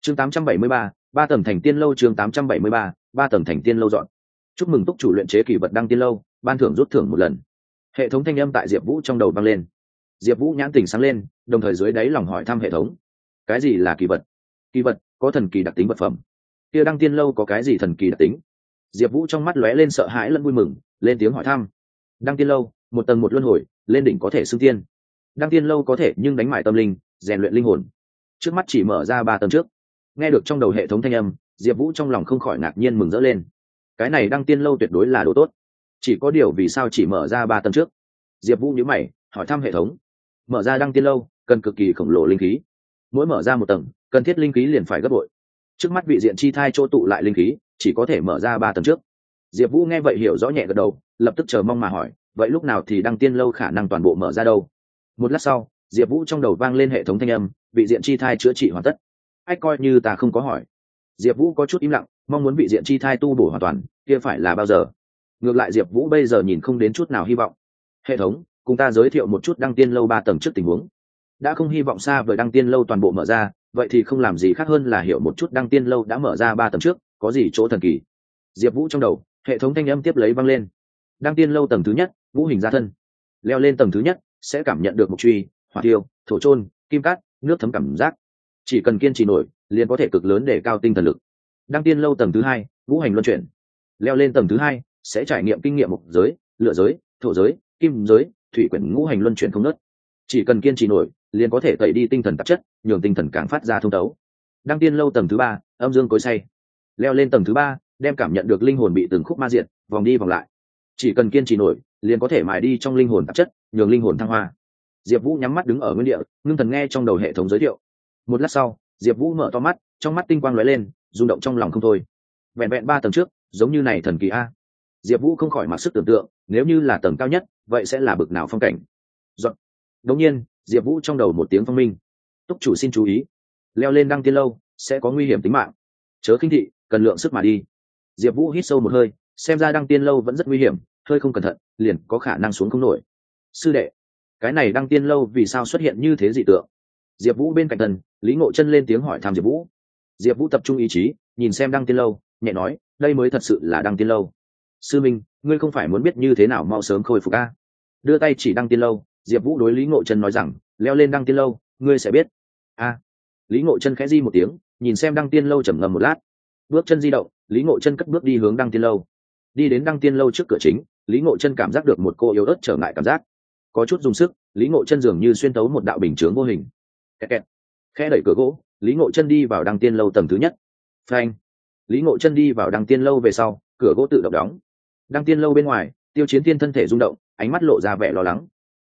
chương 873, ba tầng thành tiên lâu chương 873, ba tầng thành tiên lâu dọn. Chúc mừng túc chủ luyện chế kỷ vật đăng tiên lâu ban thưởng rút thưởng một lần. Hệ thống thanh âm tại diệp vũ trong đầu vang lên diệp vũ nhãn tình sáng lên, đồng thời dưới đáy lòng hỏi thăm hệ thống. Cái gì là kỳ vật? Kỳ vật, có thần kỳ đặc tính vật phẩm. Kia đăng tiên lâu có cái gì thần kỳ đặc tính? Diệp vũ trong mắt lóe lên sợ hãi lẫn vui mừng, lên tiếng hỏi thăm. Đăng tiên lâu, một tầng một luân hồi, lên đỉnh có thể xưng tiên. Đăng tiên lâu có thể nhưng đánh mại tâm linh, rèn luyện linh hồn. Trước mắt chỉ mở ra ba tầng trước. Nghe được trong đầu hệ thống thanh âm, diệp vũ trong lòng không khỏi ngạc nhiên mừng rỡ lên. Cái này đăng tiên lâu tuyệt đối là đồ tốt. Chỉ có điều vì sao chỉ mở ra ba tầng trước? Diệp vũ nhớ mày, hỏi thăm hệ thống mở ra đăng tiên lâu, cần cực kỳ khổng lồ linh khí. Mỗi mở ra một tầng, cần thiết linh khí liền phải gấp bội. Trước mắt vị diện chi thai chỗ tụ lại linh khí, chỉ có thể mở ra ba tầng trước. Diệp vũ nghe vậy hiểu rõ nhẹ gật đầu, lập tức chờ mong mà hỏi, vậy lúc nào thì đăng tiên lâu khả năng toàn bộ mở ra đâu? Một lát sau, diệp vũ trong đầu vang lên hệ thống thanh âm, vị diện chi thai chữa trị hoàn tất. Ách, coi như ta không có hỏi. Diệp vũ có chút im lặng, mong muốn vị diện chi thai tu bổ hoàn toàn, kia phải là bao giờ? Ngược lại diệp vũ bây giờ nhìn không đến chút nào hy vọng. Hệ thống cùng ta giới thiệu một chút đăng tiên lâu ba tầng trước tình huống. Đã không hy vọng xa với đăng tiên lâu toàn bộ mở ra, vậy thì không làm gì khác hơn là hiểu một chút đăng tiên lâu đã mở ra ba tầng trước, có gì chỗ thần kỳ. Diệp vũ trong đầu, hệ thống thanh âm tiếp lấy văng lên. Đăng tiên lâu tầng thứ nhất, ngũ hình gia thân. Leo lên tầng thứ nhất, sẽ cảm nhận được mục truy, hỏa tiêu thổ trôn kim cát, nước thấm cảm giác. Chỉ cần kiên trì nổi, liền có thể cực lớn để cao tinh thần lực. Đăng tiên lâu tầng thứ hai, ngũ hành luân chuyển. Leo lên tầng thứ hai, sẽ trải nghiệm kinh nghiệm mục giới, lựa giới, thổ giới, kim giới thủy quyển ngũ hành luân chuyển không nớt. Chỉ cần kiên trì nổi, liền có thể tẩy đi tinh thần tạp chất, nhường tinh thần càng phát ra thông tấu đăng tiên lâu tầng thứ ba, âm dương cối say. Leo lên tầng thứ ba, đem cảm nhận được linh hồn bị từng khúc ma diệt, vòng đi vòng lại. Chỉ cần kiên trì nổi, liền có thể mài đi trong linh hồn tạp chất, nhường linh hồn thăng hoa. Diệp vũ nhắm mắt đứng ở nguyên địa, ngưng thần nghe trong đầu hệ thống giới thiệu. Một lát sau, diệp vũ mở to mắt, trong mắt tinh quang lóe lên, rung động trong lòng không thôi. Vẹn vẹn ba tầng trước, giống như này thần kỳ a diệp vũ không khỏi mặc sức tưởng tượng, nếu như là tầng cao nhất, vậy sẽ là bực nào phong cảnh. Dọn. đống nhiên, diệp vũ trong đầu một tiếng phong minh. Túc chủ xin chú ý. Leo lên đăng tiên lâu, sẽ có nguy hiểm tính mạng. Chớ khinh thị, cần lượng sức mà đi. Diệp vũ hít sâu một hơi, xem ra đăng tiên lâu vẫn rất nguy hiểm, hơi không cẩn thận, liền có khả năng xuống không nổi. Sư đệ, cái này đăng tiên lâu vì sao xuất hiện như thế dị tượng? Diệp vũ bên cạnh thần, lý ngộ chân lên tiếng hỏi thăm diệp vũ. Diệp vũ tập trung ý chí, nhìn xem đăng tiên lâu, nhẹ nói, đây mới thật sự là đăng tiên lâu sư minh, ngươi không phải muốn biết như thế nào mau sớm khôi phục a? Đưa tay chỉ đăng tiên lâu, diệp vũ đối lý ngộ chân nói rằng, leo lên đăng tiên lâu, ngươi sẽ biết. A. Lý ngộ chân khẽ di một tiếng, nhìn xem đăng tiên lâu trầm ngầm một lát. Bước chân di động, lý ngộ chân cất bước đi hướng đăng tiên lâu. Đi đến đăng tiên lâu trước cửa chính, lý ngộ chân cảm giác được một cô yếu ớt trở ngại cảm giác. Có chút dùng sức, lý ngộ chân dường như xuyên tấu một đạo bình chướng vô hình. Kẹt kẹt. khe đẩy cửa gỗ, lý ngộ chân đi vào đăng tiên lâu tầng thứ nhất. Phanh. Lý ngộ chân đi vào đăng tiên lâu về sau cửa gỗ tự động đóng. Đăng tiên lâu bên ngoài tiêu chiến tiên thân thể rung động ánh mắt lộ ra vẻ lo lắng.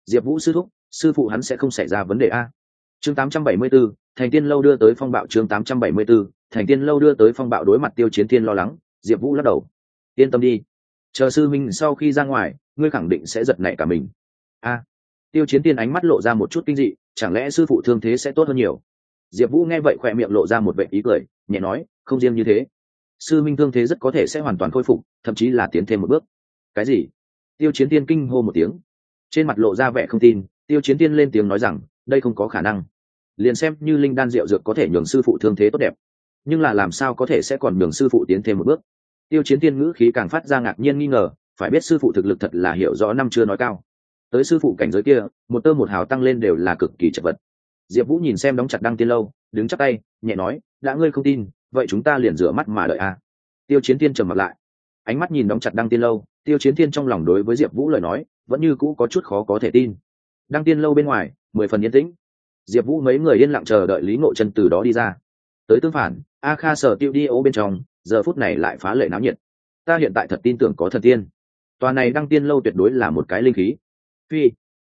Diệp vũ sư thúc sư phụ hắn sẽ không xảy ra vấn đề a. Chương 874, thành tiên lâu đưa tới phong bạo chương 874, thành tiên lâu đưa tới phong bạo đối mặt tiêu chiến tiên lo lắng diệp vũ lắc đầu. Yên tâm đi. Chờ sư minh sau khi ra ngoài ngươi khẳng định sẽ giật nảy cả mình. A. Tiêu chiến tiên ánh mắt lộ ra một chút kinh dị chẳng lẽ sư phụ thương thế sẽ tốt hơn nhiều? Diệp vũ nghe vậy khỏe miệng lộ ra một vệ ý cười nhẹ nói không riêng như thế sư minh thương thế rất có thể sẽ hoàn toàn khôi phục, thậm chí là tiến thêm một bước. Cái gì? Tiêu chiến tiên kinh hô một tiếng. Trên mặt lộ ra vẻ không tin, tiêu chiến tiên lên tiếng nói rằng, đây không có khả năng. Liền xem như linh đan rượu dược có thể nhường sư phụ thương thế tốt đẹp, nhưng là làm sao có thể sẽ còn nhường sư phụ tiến thêm một bước? Tiêu chiến tiên ngữ khí càng phát ra ngạc nhiên nghi ngờ, phải biết sư phụ thực lực thật là hiểu rõ năm chưa nói cao. Tới sư phụ cảnh giới kia, một tơ một hào tăng lên đều là cực kỳ chật vật. Diệp vũ nhìn xem đóng chặt đăng tiên lâu, đứng chắc tay, nhẹ nói, đã ngươi không tin vậy chúng ta liền rửa mắt mà đợi a. Tiêu chiến tiên trầm mặt lại. Ánh mắt nhìn đóng chặt đăng tiên lâu, tiêu chiến tiên trong lòng đối với diệp vũ lời nói, vẫn như cũ có chút khó có thể tin. Đăng tiên lâu bên ngoài, mười phần yên tĩnh. Diệp vũ mấy người yên lặng chờ đợi lý ngộ chân từ đó đi ra. Tới tương phản, a kha sở tiêu đi ô bên trong, giờ phút này lại phá lệ náo nhiệt. Ta hiện tại thật tin tưởng có thần tiên. Tòa này đăng tiên lâu tuyệt đối là một cái linh khí. Phi,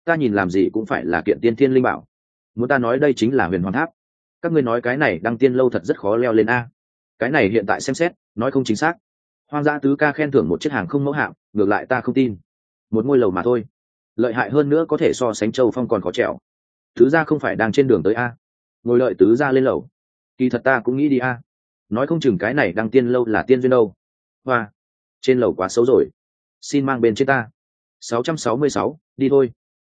ta nhìn làm gì cũng phải là kiện tiên thiên linh bảo. Muốn ta nói đây chính là huyền hoàng tháp các ngươi nói cái này đăng tiên lâu thật rất khó leo lên a. Cái này hiện tại xem xét nói không chính xác. Hoang dã tứ ca khen thưởng một chiếc hàng không mẫu hạm ngược lại ta không tin. Một ngôi lầu mà thôi. Lợi hại hơn nữa có thể so sánh châu phong còn khó trèo. Tứ gia không phải đang trên đường tới a. Ngồi lợi tứ gia lên lầu. Kỳ thật ta cũng nghĩ đi a. Nói không chừng cái này đăng tiên lâu là tiên duyên đâu. Hoa. Trên lầu quá xấu rồi. Xin mang bên trên ta. 666, đi thôi.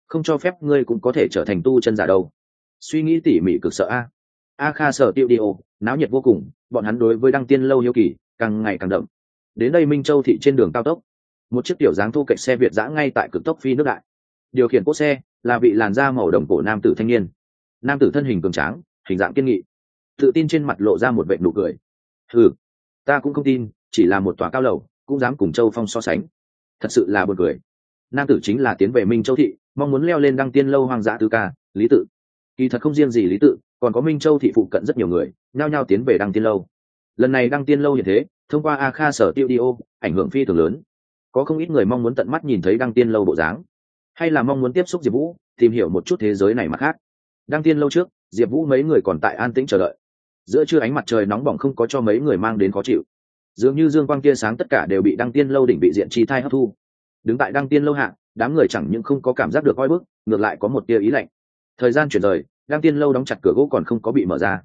Không cho phép ngươi cũng có thể trở thành tu chân giả đâu. Suy nghĩ tỉ mỉ cực sợ a a kha sở tiêu đi ô, náo nhiệt vô cùng, bọn hắn đối với đăng tiên lâu hiếu kỳ, càng ngày càng đậm. Đến đây minh châu thị trên đường cao tốc, một chiếc tiểu dáng thu cạnh xe việt giã ngay tại cực tốc phi nước đại. Điều khiển cốt xe là vị làn da màu đồng cổ nam tử thanh niên. Nam tử thân hình cường tráng, hình dạng kiên nghị. Tự tin trên mặt lộ ra một vệ nụ cười. Ừ ta cũng không tin, chỉ là một tòa cao lầu, cũng dám cùng châu phong so sánh. Thật sự là buồn cười. Nam tử chính là tiến về minh châu thị, mong muốn leo lên đăng tiên lâu hoang dã tứ ca, lý tự. Kỳ thật không riêng gì lý tự còn có minh châu thị phụ cận rất nhiều người, nhao nhao tiến về đăng tiên lâu. Lần này đăng tiên lâu như thế, thông qua a kha sở tiêu đi ô, ảnh hưởng phi thường lớn. Có không ít người mong muốn tận mắt nhìn thấy đăng tiên lâu bộ dáng, hay là mong muốn tiếp xúc diệp vũ, tìm hiểu một chút thế giới này mà khác. Đăng tiên lâu trước, diệp vũ mấy người còn tại an tĩnh chờ đợi. Giữa trưa ánh mặt trời nóng bỏng không có cho mấy người mang đến khó chịu. Dường như dương quang tia sáng tất cả đều bị đăng tiên lâu đỉnh bị diện chi thai hấp thu. Đứng tại đăng tiên lâu hạ, đám người chẳng những không có cảm giác được oi bức, ngược lại có một tia ý lạnh. Thời gian chuyển rời đang tiên lâu đóng chặt cửa gỗ còn không có bị mở ra.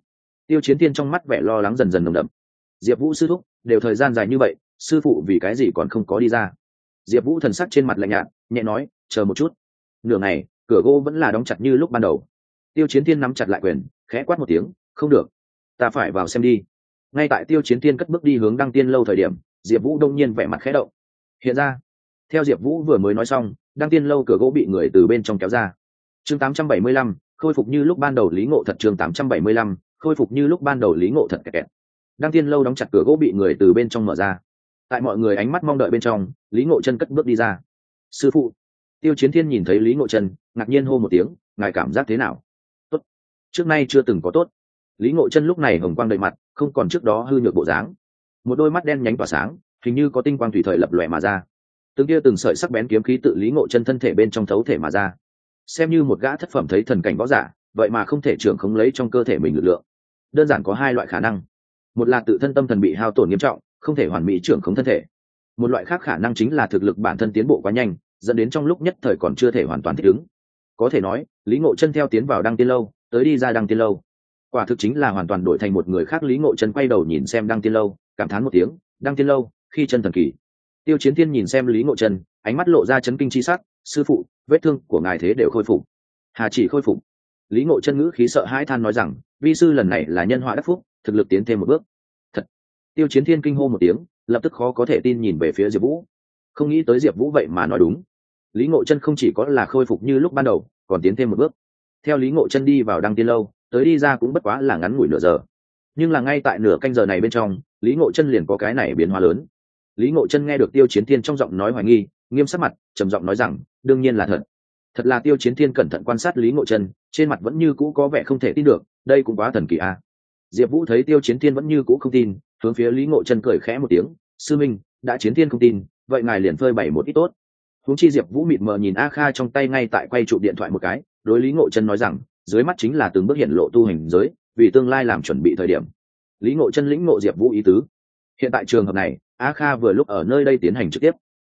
Tiêu chiến tiên trong mắt vẻ lo lắng dần dần nồng đậm. Diệp vũ sư thúc đều thời gian dài như vậy sư phụ vì cái gì còn không có đi ra? Diệp vũ thần sắc trên mặt lạnh nhạt nhẹ nói chờ một chút. Nửa ngày cửa gỗ vẫn là đóng chặt như lúc ban đầu. Tiêu chiến tiên nắm chặt lại quyền khẽ quát một tiếng không được. Ta phải vào xem đi. Ngay tại tiêu chiến tiên cất bước đi hướng đăng tiên lâu thời điểm diệp vũ đông nhiên vẻ mặt khẽ động. Hiện ra. Theo diệp vũ vừa mới nói xong đăng tiên lâu cửa gỗ bị người từ bên trong kéo ra. Chương 875, khôi phục như lúc ban đầu lý ngộ thật chương 875, khôi phục như lúc ban đầu lý ngộ thật kẹt kẹt. Đăng tiên lâu đóng chặt cửa gỗ bị người từ bên trong mở ra. Tại mọi người ánh mắt mong đợi bên trong lý ngộ chân cất bước đi ra. Sư phụ. Tiêu chiến thiên nhìn thấy lý ngộ chân ngạc nhiên hô một tiếng ngài cảm giác thế nào? Tốt. Trước nay chưa từng có tốt. Lý ngộ chân lúc này hồng quang đầy mặt không còn trước đó hư nhược bộ dáng. Một đôi mắt đen nhánh tỏa sáng hình như có tinh quang thủy thời lập lòe mà ra. Từng kia từng sợi sắc bén kiếm khí tự lý ngộ chân thân thể bên trong thấu thể mà ra xem như một gã thất phẩm thấy thần cảnh võ giả, vậy mà không thể trưởng khống lấy trong cơ thể mình lực lượng. Đơn giản có hai loại khả năng. Một là tự thân tâm thần bị hao tổn nghiêm trọng, không thể hoàn mỹ trưởng khống thân thể. Một loại khác khả năng chính là thực lực bản thân tiến bộ quá nhanh, dẫn đến trong lúc nhất thời còn chưa thể hoàn toàn thích ứng. Có thể nói, lý ngộ chân theo tiến vào đăng tiên lâu, tới đi ra đăng tiên lâu. Quả thực chính là hoàn toàn đổi thành một người khác lý ngộ chân quay đầu nhìn xem đăng tiên lâu, cảm thán một tiếng, đăng tiên lâu, khi chân thần kỳ. Tiêu chiến thiên nhìn xem lý ngộ chân, ánh mắt lộ ra chấn kinh c h i sắc sư phụ, vết thương của ngài thế đều khôi phục. Hà chỉ khôi phục. Lý ngộ chân ngữ khí sợ hãi than nói rằng, vi sư lần này là nhân họa đắc phúc, thực lực tiến thêm một bước. Thật. Tiêu chiến thiên kinh hô một tiếng, lập tức khó có thể tin nhìn về phía diệp vũ. Không nghĩ tới diệp vũ vậy mà nói đúng. Lý ngộ chân không chỉ có là khôi phục như lúc ban đầu, còn tiến thêm một bước. Theo lý ngộ chân đi vào đăng tiên lâu, tới đi ra cũng bất quá là ngắn ngủi nửa giờ. Nhưng là ngay tại nửa canh giờ này bên trong, lý ngộ chân liền có cái này biến hóa lớn. Lý ngộ chân nghe được tiêu chiến thiên trong giọng nói hoài nghi nghiêm sắc mặt, trầm giọng nói rằng, đương nhiên là thật. Thật là tiêu chiến thiên cẩn thận quan sát lý ngộ chân trên mặt vẫn như cũ có vẻ không thể tin được, đây cũng quá thần kỳ a à. diệp vũ thấy tiêu chiến thiên vẫn như cũ không tin, hướng phía lý ngộ chân cười khẽ một tiếng, sư minh, đã chiến thiên không tin, vậy ngài liền phơi bày một ít tốt. Huống chi diệp vũ mịt mờ nhìn a kha trong tay ngay tại quay trụ điện thoại một cái, đối lý ngộ chân nói rằng, dưới mắt chính là từng bước hiện lộ tu hành giới, vì tương lai làm chuẩn bị thời điểm. Lý ngộ chân lĩnh ngộ diệp vũ ý tứ. Hiện tại trường hợp này, a kha vừa lúc ở nơi đây tiến hành trực tiếp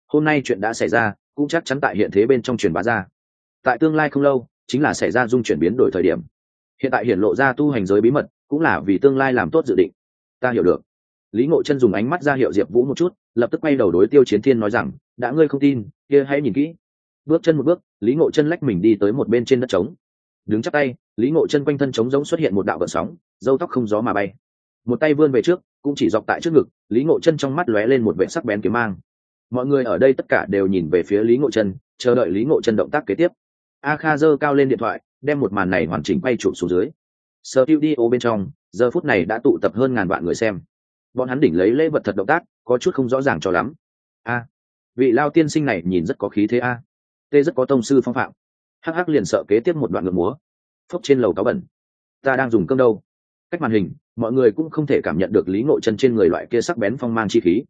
hôm nay chuyện đã xảy ra, cũng chắc chắn tại hiện thế bên trong truyền bá ra. Tại tương lai không lâu, chính là xảy ra dung chuyển biến đổi thời điểm. Hiện tại hiện lộ ra tu hành giới bí mật, cũng là vì tương lai làm tốt dự định. Ta hiểu được. Lý ngộ chân dùng ánh mắt ra hiệu diệp vũ một chút, lập tức quay đầu đối tiêu chiến thiên nói rằng, đã ngươi không tin, kia hãy nhìn kỹ. Bước chân một bước, lý ngộ chân lách mình đi tới một bên trên đất trống. Đứng chắc tay, lý ngộ chân quanh thân trống giống xuất hiện một đạo vận sóng, dâu tóc không gió mà bay. Một tay vươn về trước, cũng chỉ dọc tại trước ngực, lý ngộ chân trong mắt lóe lên một vệ sắc bén kiếm mang mọi người ở đây tất cả đều nhìn về phía lý ngộ chân chờ đợi lý ngộ chân động tác kế tiếp. A kha giơ cao lên điện thoại, đem một màn này hoàn chỉnh quay chụp xuống dưới. Sơ tiêu đi ô bên trong, giờ phút này đã tụ tập hơn ngàn vạn người xem. Bọn hắn đỉnh lấy lễ vật thật động tác, có chút không rõ ràng cho lắm. A, vị lao tiên sinh này nhìn rất có khí thế a. Tê rất có tông sư phong phạm. Hắc hắc liền sợ kế tiếp một đoạn ngược múa. Phốc trên lầu cáo bẩn. Ta đang dùng cơm đâu? Cách màn hình, mọi người cũng không thể cảm nhận được lý ngộ chân trên người loại kia sắc bén phong mang chi khí.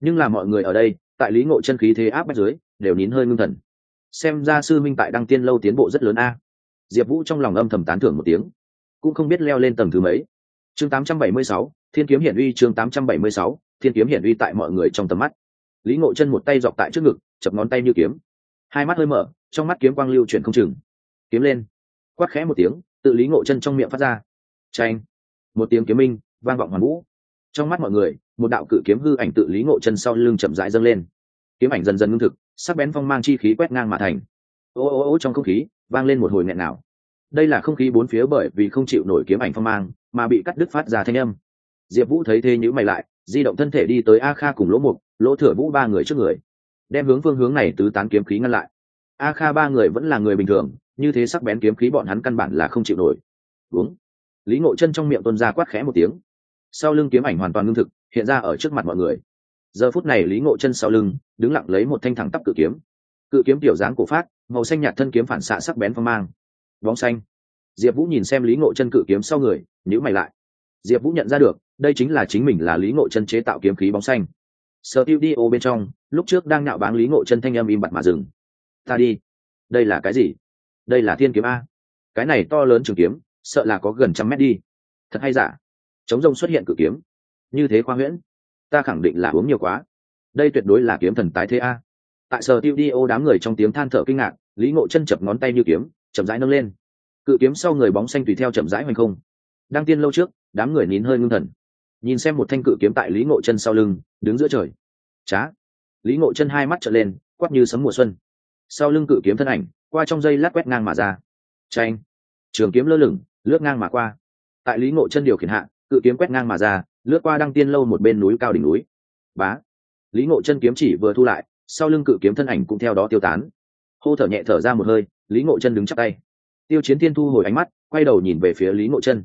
Nhưng là mọi người ở đây tại lý ngộ chân khí thế áp bách dưới đều nín hơi ngưng thần. Xem ra sư minh tại đăng tiên lâu tiến bộ rất lớn a. Diệp vũ trong lòng âm thầm tán thưởng một tiếng cũng không biết leo lên tầng thứ mấy. Chương 876, thiên kiếm hiển uy chương 876, thiên kiếm hiển uy tại mọi người trong tầm mắt. Lý ngộ chân một tay dọc tại trước ngực chập ngón tay như kiếm. Hai mắt hơi mở trong mắt kiếm quang lưu chuyển không chừng. Kiếm lên. Quát khẽ một tiếng tự lý ngộ chân trong miệng phát ra. Tranh một tiếng kiếm minh vang vọng hoàn vũ. Trong mắt mọi người một đạo cự kiếm hư ảnh tự lý ngộ chân sau lưng chậm rãi dâng lên. Kiếm ảnh dần dần ngưng thực, sắc bén phong mang chi khí quét ngang mà thành. Ô ô ô trong không khí, vang lên một hồi nghẹn nào. Đây là không khí bốn phía bởi vì không chịu nổi kiếm ảnh phong mang, mà bị cắt đứt phát ra thanh âm. Diệp vũ thấy thế nhữ mày lại, di động thân thể đi tới a kha cùng lỗ mục, lỗ thửa vũ ba người trước người, đem hướng phương hướng này tứ tán kiếm khí ngăn lại. A kha ba người vẫn là người bình thường, như thế sắc bén kiếm khí bọn hắn căn bản là không chịu nổi. Uống lý ngộ chân trong miệng tuân ra quát khẽ một tiếng. Sau lưng kiếm ảnh hoàn toàn ngưng thực hiện ra ở trước mặt mọi người. Giờ phút này lý ngộ chân sau lưng, đứng lặng lấy một thanh thẳng tắp cự kiếm. Cự kiếm tiểu dáng cổ phát, màu xanh nhạt thân kiếm phản xạ sắc bén phong mang. Bóng xanh. Diệp vũ nhìn xem lý ngộ chân cự kiếm sau người nhữ mày lại. Diệp vũ nhận ra được, đây chính là chính mình là lý ngộ chân chế tạo kiếm khí bóng xanh. Sở tiêu đi ô bên trong, lúc trước đang nạo báng lý ngộ chân thanh âm im bặt mà dừng. Ta đi. Đây là cái gì? Đây là thiên kiếm a. Cái này to lớn trường kiếm, sợ là có gần trăm mét đi. Thật hay giả? Chống rông xuất hiện cự kiếm như thế khoa huyễn, ta khẳng định là uống nhiều quá. Đây tuyệt đối là kiếm thần tái thế a. Tại sở tiêu đi ô đám người trong tiếng than thở kinh ngạc, lý ngộ chân chập ngón tay như kiếm, chậm rãi nâng lên. Cự kiếm sau người bóng xanh tùy theo chậm rãi hoành không. Đang tiên lâu trước, đám người nín hơi ngưng thần. Nhìn xem một thanh cự kiếm tại lý ngộ chân sau lưng, đứng giữa trời. Trá lý ngộ chân hai mắt trở lên quắp như sấm mùa xuân. Sau lưng cự kiếm thân ảnh, qua trong dây lát quét ngang mà ra. Tranh trường kiếm lơ lửng, lướt ngang mà qua. Tại lý ngộ chân điều khiển hạ, cự kiếm quét ngang mà ra lướt qua đăng tiên lâu một bên núi cao đỉnh núi. Bá. Lý ngộ chân kiếm chỉ vừa thu lại, sau lưng cự kiếm thân ảnh cũng theo đó tiêu tán. Hô thở nhẹ thở ra một hơi, lý ngộ chân đứng chắc tay. Tiêu chiến thiên thu hồi ánh mắt, quay đầu nhìn về phía lý ngộ chân.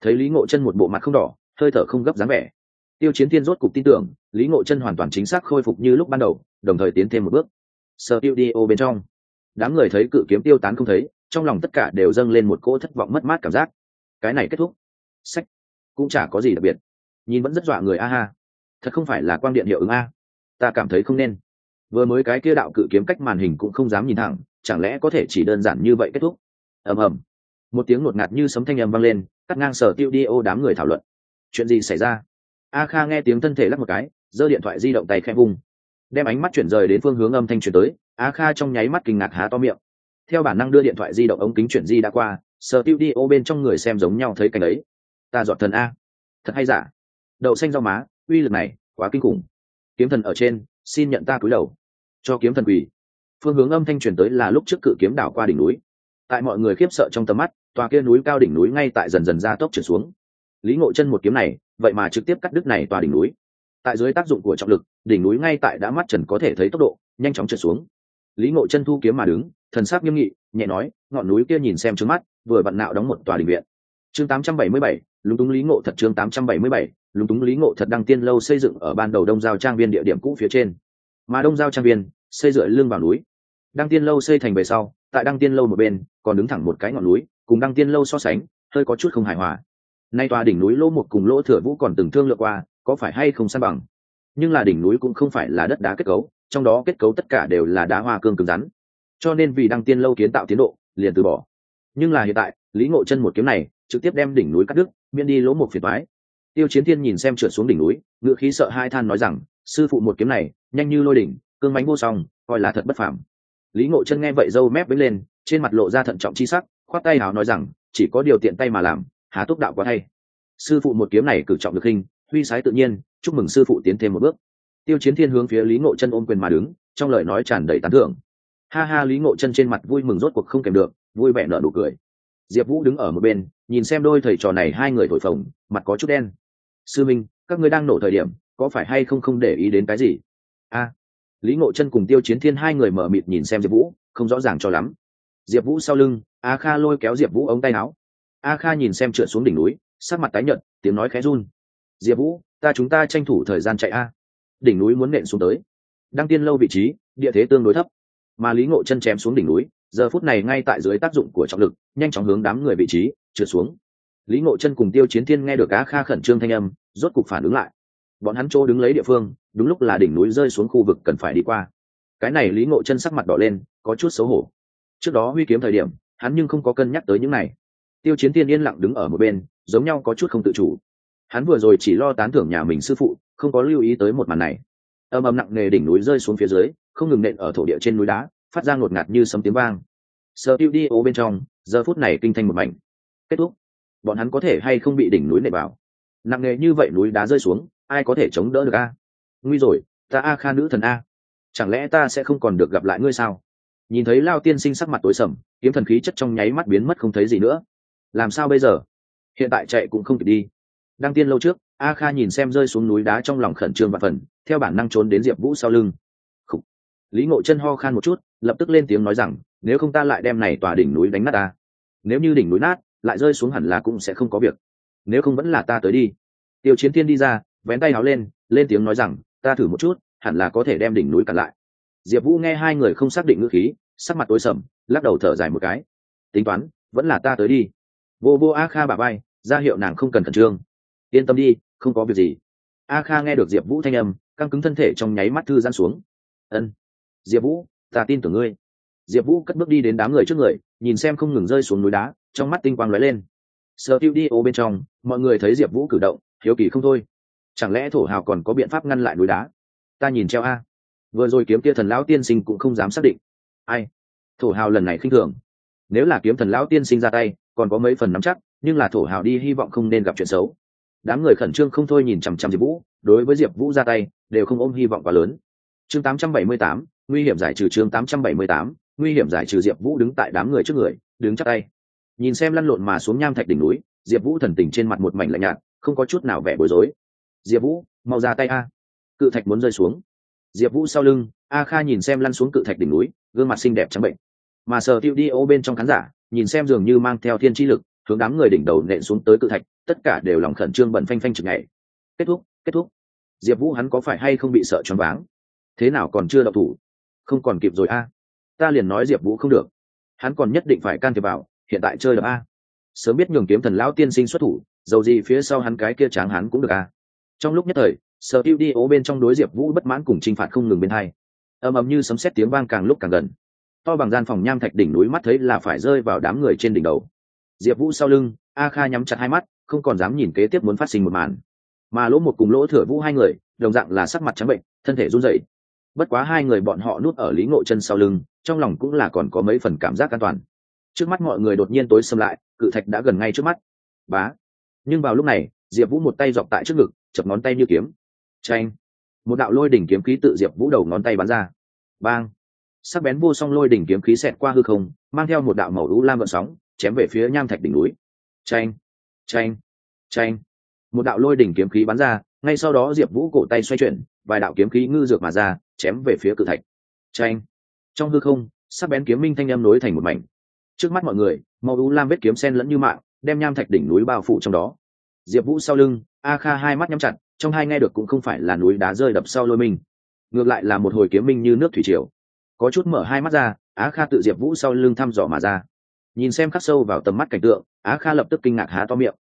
Thấy lý ngộ chân một bộ mặt không đỏ, hơi thở không gấp dáng vẻ. Tiêu chiến thiên rốt cục tin tưởng, lý ngộ chân hoàn toàn chính xác khôi phục như lúc ban đầu, đồng thời tiến thêm một bước. Sơ tiêu đi ô bên trong. Đám người thấy cự kiếm tiêu tán không thấy, trong lòng tất cả đều dâng lên một cỗ thất vọng mất mát cảm giác. Cái này kết thúc. Sách. Cũng chả có gì đặc biệt nhìn vẫn rất dọa người a ha. Thật không phải là quang điện hiệu ứng a. Ta cảm thấy không nên. Vừa mới cái kia đạo cự kiếm cách màn hình cũng không dám nhìn thẳng, chẳng lẽ có thể chỉ đơn giản như vậy kết thúc? Ầm ầm. Một tiếng ngột ngạt như sấm thanh ầm vang lên, cắt ngang sở tiêu đi ô đám người thảo luận. Chuyện gì xảy ra? A kha nghe tiếng thân thể lắc một cái, giơ điện thoại di động tay khẽ vung. Đem ánh mắt chuyển rời đến phương hướng âm thanh chuyển tới, a kha trong nháy mắt kinh ngạc há to miệng. Theo bản năng đưa điện thoại di động ống kính chuyển di đã qua, sở tiêu đi ô bên trong người xem giống nhau thấy cảnh ấy. Ta dọn thần a. Thật hay giả? Đậu xanh rau má uy lực này quá kinh khủng. Kiếm thần ở trên xin nhận ta cúi đầu. Cho kiếm thần quỳ. Phương hướng âm thanh truyền tới là lúc trước cự kiếm đảo qua đỉnh núi. Tại mọi người khiếp sợ trong tầm mắt tòa kia núi cao đỉnh núi ngay tại dần dần ra tốc trượt xuống. Lý ngộ chân một kiếm này vậy mà trực tiếp cắt đứt này tòa đỉnh núi. Tại dưới tác dụng của trọng lực đỉnh núi ngay tại đã mắt trần có thể thấy tốc độ nhanh chóng trượt xuống. Lý ngộ chân thu kiếm mà đứng thần sắc nghiêm nghị nhẹ nói ngọn núi kia nhìn xem trước mắt vừa vặn nạo đóng một tòa đình viện. Chương 877, lúng túng lý ngộ thật chương 877, lúng túng lý ngộ thật đăng tiên lâu xây dựng ở ban đầu đông giao trang viên địa điểm cũ phía trên. Mà đông giao trang viên, xây dựa lưng vào núi. Đăng tiên lâu xây thành về sau, tại đăng tiên lâu một bên, còn đứng thẳng một cái ngọn núi, cùng đăng tiên lâu so sánh, hơi có chút không hài hòa. Nay tòa đỉnh núi lỗ một cùng lỗ thừa vũ còn từng thương lượng qua, có phải hay không san bằng. Nhưng là đỉnh núi cũng không phải là đất đá kết cấu, trong đó kết cấu tất cả đều là đá hoa cương cứng rắn. Cho nên vì đăng tiên lâu kiến tạo tiến độ, liền từ bỏ. Nhưng là hiện tại, lý ngộ chân một kiếm này, trực tiếp đem đỉnh núi cắt đứt, miễn đi lỗ một phiền thoái tiêu chiến thiên nhìn xem trượt xuống đỉnh núi ngựa khí sợ hai than nói rằng, sư phụ một kiếm này, nhanh như lôi đỉnh, cương mãnh vô song, coi là thật bất phàm. Lý ngộ chân nghe vậy dâu mép với lên, trên mặt lộ ra thận trọng chi sắc, khoát tay hào nói rằng, chỉ có điều tiện tay mà làm há túc đạo quá thay. Sư phụ một kiếm này cử trọng được hình, huy sái tự nhiên, chúc mừng sư phụ tiến thêm một bước. Tiêu chiến thiên hướng phía lý ngộ chân ôm quyền mà đứng, trong lời nói tràn đầy tán thưởng. Ha ha, lý ngộ chân trên mặt vui mừng rốt cuộc không kèm được, vui vẻ nở nụ cười. Diệp vũ đứng ở một bên, nhìn xem đôi thầy trò này hai người thổi phồng, mặt có chút đen sư minh, các ngươi đang nổ thời điểm, có phải hay không không để ý đến cái gì? A. Lý ngộ chân cùng tiêu chiến thiên hai người mở mịt nhìn xem diệp vũ, không rõ ràng cho lắm. Diệp vũ sau lưng, a kha lôi kéo diệp vũ ống tay áo. A kha nhìn xem trượt xuống đỉnh núi, sắc mặt tái nhợt, tiếng nói khẽ run. Diệp vũ, ta chúng ta tranh thủ thời gian chạy a. Đỉnh núi muốn nện xuống tới. Đăng tiên lâu vị trí, địa thế tương đối thấp. Mà lý ngộ chân chém xuống đỉnh núi, giờ phút này ngay tại dưới tác dụng của trọng lực, nhanh chóng hướng đám người vị trí, trượt xuống lý ngộ chân cùng tiêu chiến thiên nghe được á kha khẩn trương thanh âm, rốt cục phản ứng lại. Bọn hắn chỗ đứng lấy địa phương, đúng lúc là đỉnh núi rơi xuống khu vực cần phải đi qua. Cái này lý ngộ chân sắc mặt đỏ lên, có chút xấu hổ. Trước đó huy kiếm thời điểm, hắn nhưng không có cân nhắc tới những này. Tiêu chiến tiên yên lặng đứng ở một bên, giống nhau có chút không tự chủ. Hắn vừa rồi chỉ lo tán thưởng nhà mình sư phụ, không có lưu ý tới một màn này. Âm âm nặng nề đỉnh núi rơi xuống phía dưới, không ngừng nện ở thổ địa trên núi đá, phát ra ngột ngạt như sấm tiếng vang. Sơ tiêu đi ô bên trong, giờ phút này kinh thanh một mảnh. Kết thúc bọn hắn có thể hay không bị đỉnh núi nệ vào nặng nề như vậy núi đá rơi xuống, ai có thể chống đỡ được a? Nguy rồi, ta a kha nữ thần a. Chẳng lẽ ta sẽ không còn được gặp lại ngươi sao? Nhìn thấy lao tiên sinh sắc mặt tối sầm, kiếm thần khí chất trong nháy mắt biến mất không thấy gì nữa. Làm sao bây giờ? Hiện tại chạy cũng không kịp đi. Đăng tiên lâu trước, a kha nhìn xem rơi xuống núi đá trong lòng khẩn trương và phần, theo bản năng trốn đến diệp vũ sau lưng. Khủ. lý ngộ chân ho khan một chút, lập tức lên tiếng nói rằng, nếu không ta lại đem này tòa đỉnh núi đánh nát ta. Nếu như đỉnh núi nát lại rơi xuống hẳn là cũng sẽ không có việc. Nếu không vẫn là ta tới đi. Tiêu chiến thiên đi ra, vén tay háo lên lên tiếng nói rằng, ta thử một chút, hẳn là có thể đem đỉnh núi cản lại. Diệp vũ nghe hai người không xác định ngữ khí, sắc mặt tối sầm, lắc đầu thở dài một cái. Tính toán, vẫn là ta tới đi. Vô vô a kha bà bay ra hiệu nàng không cần khẩn trương. Yên tâm đi, không có việc gì. A kha nghe được diệp vũ thanh âm, căng cứng thân thể trong nháy mắt thư giãn xuống. Ân, diệp vũ, ta tin tưởng ngươi. Diệp vũ cất bước đi đến đám người trước người, nhìn xem không ngừng rơi xuống núi đá trong mắt tinh quang lóe lên. Sợ tiêu đi ô bên trong mọi người thấy diệp vũ cử động hiếu kỳ không thôi. Chẳng lẽ thổ hào còn có biện pháp ngăn lại núi đá? Ta nhìn treo a. Vừa rồi kiếm kia thần lão tiên sinh cũng không dám xác định. Ai? Thổ hào lần này khinh thường. Nếu là kiếm thần lão tiên sinh ra tay còn có mấy phần nắm chắc nhưng là thổ hào đi hy vọng không nên gặp chuyện xấu. Đám người khẩn trương không thôi nhìn chằm chằm diệp vũ đối với diệp vũ ra tay đều không ôm hy vọng quá lớn. Chương 878, nguy hiểm giải trừ chương 878, nguy hiểm giải trừ diệp vũ đứng tại đám người trước người đứng chắc tay nhìn xem lăn lộn mà xuống nham thạch đỉnh núi, diệp vũ thần tình trên mặt một mảnh lạnh nhạt, không có chút nào vẻ bối rối. Diệp vũ, mau ra tay a. Cự thạch muốn rơi xuống. Diệp vũ sau lưng, a kha nhìn xem lăn xuống cự thạch đỉnh núi, gương mặt xinh đẹp trắng bệnh. Mà sờ tiêu đi ô bên trong khán giả, nhìn xem dường như mang theo thiên tri lực, hướng đám người đỉnh đầu nện xuống tới cự thạch, tất cả đều lòng khẩn trương bận phanh phanh chừng ngày. Kết thúc kết thúc. Diệp vũ hắn có phải hay không bị sợ choáng váng? Thế nào còn chưa đậu thủ? Không còn kịp rồi a. Ta liền nói diệp vũ không được. Hắn còn nhất định phải can thiệp vào hiện tại chơi được a. Sớm biết nhường kiếm thần lão tiên sinh xuất thủ, dầu gì phía sau hắn cái kia tráng hắn cũng được a. Trong lúc nhất thời, sở tiêu đi ố bên trong đối diệp vũ bất mãn cùng t r i n h phạt không ngừng bên hai. Ầm ầm như sấm xét tiếng vang càng lúc càng gần. To bằng gian phòng nham thạch đỉnh núi mắt thấy là phải rơi vào đám người trên đỉnh đầu. Diệp vũ sau lưng, a kha nhắm chặt hai mắt, không còn dám nhìn kế tiếp muốn phát sinh một màn. Mà lỗ một cùng lỗ thửa vũ hai người, đồng dạng là sắc mặt trắng bệnh, thân thể run rẩy. Bất quá hai người bọn họ núp ở lý ngộ chân sau lưng, trong lòng cũng là còn có mấy phần cảm giác an toàn trước mắt mọi người đột nhiên tối xâm lại, cự thạch đã gần ngay trước mắt. Bá. Nhưng vào lúc này, diệp vũ một tay dọc tại trước ngực, chập ngón tay như kiếm. Tranh một đạo lôi đỉnh kiếm khí tự diệp vũ đầu ngón tay bắn ra. Bang. Sắc bén vô song lôi đỉnh kiếm khí xẹt qua hư không, mang theo một đạo màu lũ lam vận sóng, chém về phía nham thạch đỉnh núi. Tranh tranh tranh một đạo lôi đỉnh kiếm khí bắn ra, ngay sau đó diệp vũ cổ tay xoay chuyển, vài đạo kiếm khí ngư dược mà ra, chém về phía cự thạch. Tranh trong hư không, sắc bén kiếm minh thanh âm nối thành một mảnh trước mắt mọi người màu u lam vết kiếm sen lẫn như mạng, đem nham thạch đỉnh núi bao phủ trong đó. Diệp vũ sau lưng, a kha hai mắt nhắm chặt, trong hai nghe được cũng không phải là núi đá rơi đập sau lôi mình. Ngược lại là một hồi kiếm minh như nước thủy triều. Có chút mở hai mắt ra á kha tự diệp vũ sau lưng thăm dò mà ra. Nhìn xem khắc sâu vào tầm mắt cảnh tượng á kha lập tức kinh ngạc há to miệng.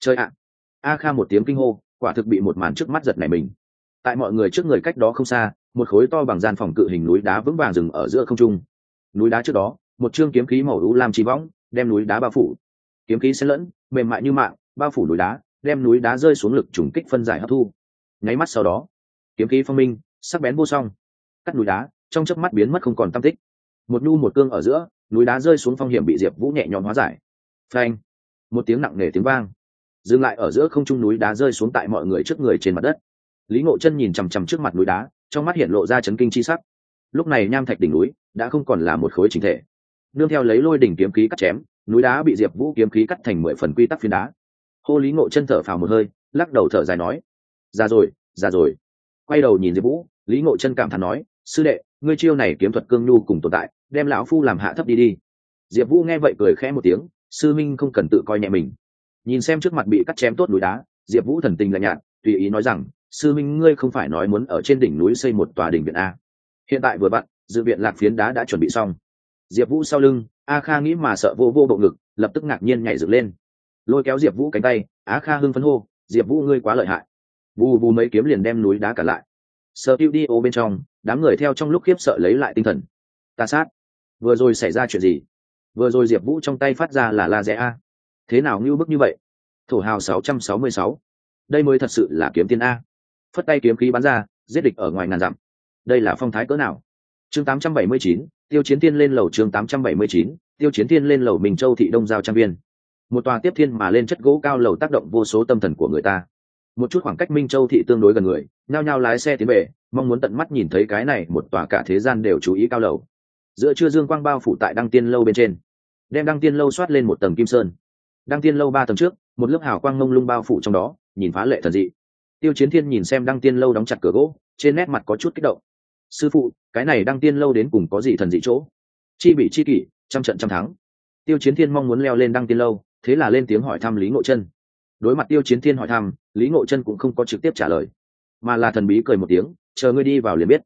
Chơi ạ! A kha một tiếng kinh hô, quả thực bị một màn trước mắt giật này mình. Tại mọi người trước người cách đó không xa, một khối to bằng gian phòng cự hình núi đá vững vàng rừng ở giữa không trung. Núi đá trước đó một chương kiếm khí màu lũ làm chỉ võng, đem núi đá bao phủ. Kiếm khí xen lẫn, mềm mại như mạng, bao phủ núi đá, đem núi đá rơi xuống lực trùng kích phân giải hấp thu. Nháy mắt sau đó, kiếm khí phong minh, sắc bén vô song. Cắt núi đá, trong chớp mắt biến mất không còn tam tích. Một nhu một cương ở giữa, núi đá rơi xuống phong hiểm bị diệp vũ nhẹ nhõm hóa giải. Phanh! Một tiếng nặng nề tiếng vang. Dừng lại ở giữa không trung núi đá rơi xuống tại mọi người trước người trên mặt đất. Lý ngộ chân nhìn chằm chằm trước mặt núi đá, trong mắt hiện lộ ra chấn kinh chi sắc. Lúc này nham thạch đỉnh núi đã không còn là một khối chính thể nương theo lấy lôi đỉnh kiếm khí cắt chém, núi đá bị diệp vũ kiếm khí cắt thành mười phần quy tắc phiến đá. Hô lý ngộ chân thở phào một hơi, lắc đầu thở dài nói ra rồi ra rồi. Quay đầu nhìn diệp vũ, lý ngộ chân cảm thán nói, sư đệ, ngươi chiêu này kiếm thuật cương nhu cùng tồn tại, đem lão phu làm hạ thấp đi đi. Diệp vũ nghe vậy cười khẽ một tiếng, sư minh không cần tự coi nhẹ mình. Nhìn xem trước mặt bị cắt chém tốt núi đá, diệp vũ thần tình lạnh nhạt, tùy ý nói rằng, sư minh, ngươi không phải nói muốn ở trên đỉnh núi xây một tòa đỉnh viện a. Hiện tại vừa vặn, dự viện lạc phiến đá đã chuẩn bị xong diệp vũ sau lưng, a kha nghĩ mà sợ vô vô bộ ngực, lập tức ngạc nhiên nhảy dựng lên. Lôi kéo diệp vũ cánh tay á kha hưng phấn hô, diệp vũ ngươi quá lợi hại. Vù vù mấy kiếm liền đem núi đá cả lại. Sợ tiêu đi ô bên trong, đám người theo trong lúc khiếp sợ lấy lại tinh thần. Ta sát. Vừa rồi xảy ra chuyện gì? Vừa rồi diệp vũ trong tay phát ra là la rẽ a. Thế nào ngưu bức như vậy? Thổ hào 666. đây mới thật sự là kiếm tiên a. Phất tay kiếm khí bắn ra, giết địch ở ngoài ngàn dặm. Đây là phong thái cỡ nào? Chương 879, tiêu chiến tiên lên lầu chương 879, tiêu chiến tiên lên lầu mình châu thị đông giao trang viên. Một tòa tiếp thiên mà lên chất gỗ cao lầu tác động vô số tâm thần của người ta. Một chút khoảng cách minh châu thị tương đối gần người nhao nhao lái xe tiến về mong muốn tận mắt nhìn thấy cái này một tòa cả thế gian đều chú ý cao lầu. Giữa trưa dương quang bao phủ tại đăng tiên lâu bên trên đem đăng tiên lâu soát lên một tầng kim sơn. Đăng tiên lâu ba tầng trước một lớp hào quang mông lung bao phủ trong đó nhìn phá lệ thần dị. Tiêu chiến thiên nhìn xem đăng tiên lâu đóng chặt cửa gỗ trên nét mặt có chút kích động sư phụ, cái này đăng tiên lâu đến cùng có gì thần dị chỗ? Chi bị chi kỷ, trăm trận trăm thắng. Tiêu chiến thiên mong muốn leo lên đăng tiên lâu, thế là lên tiếng hỏi thăm lý ngộ chân. Đối mặt tiêu chiến thiên hỏi thăm, lý ngộ chân cũng không có trực tiếp trả lời, mà là thần bí cười một tiếng, chờ ngươi đi vào liền biết.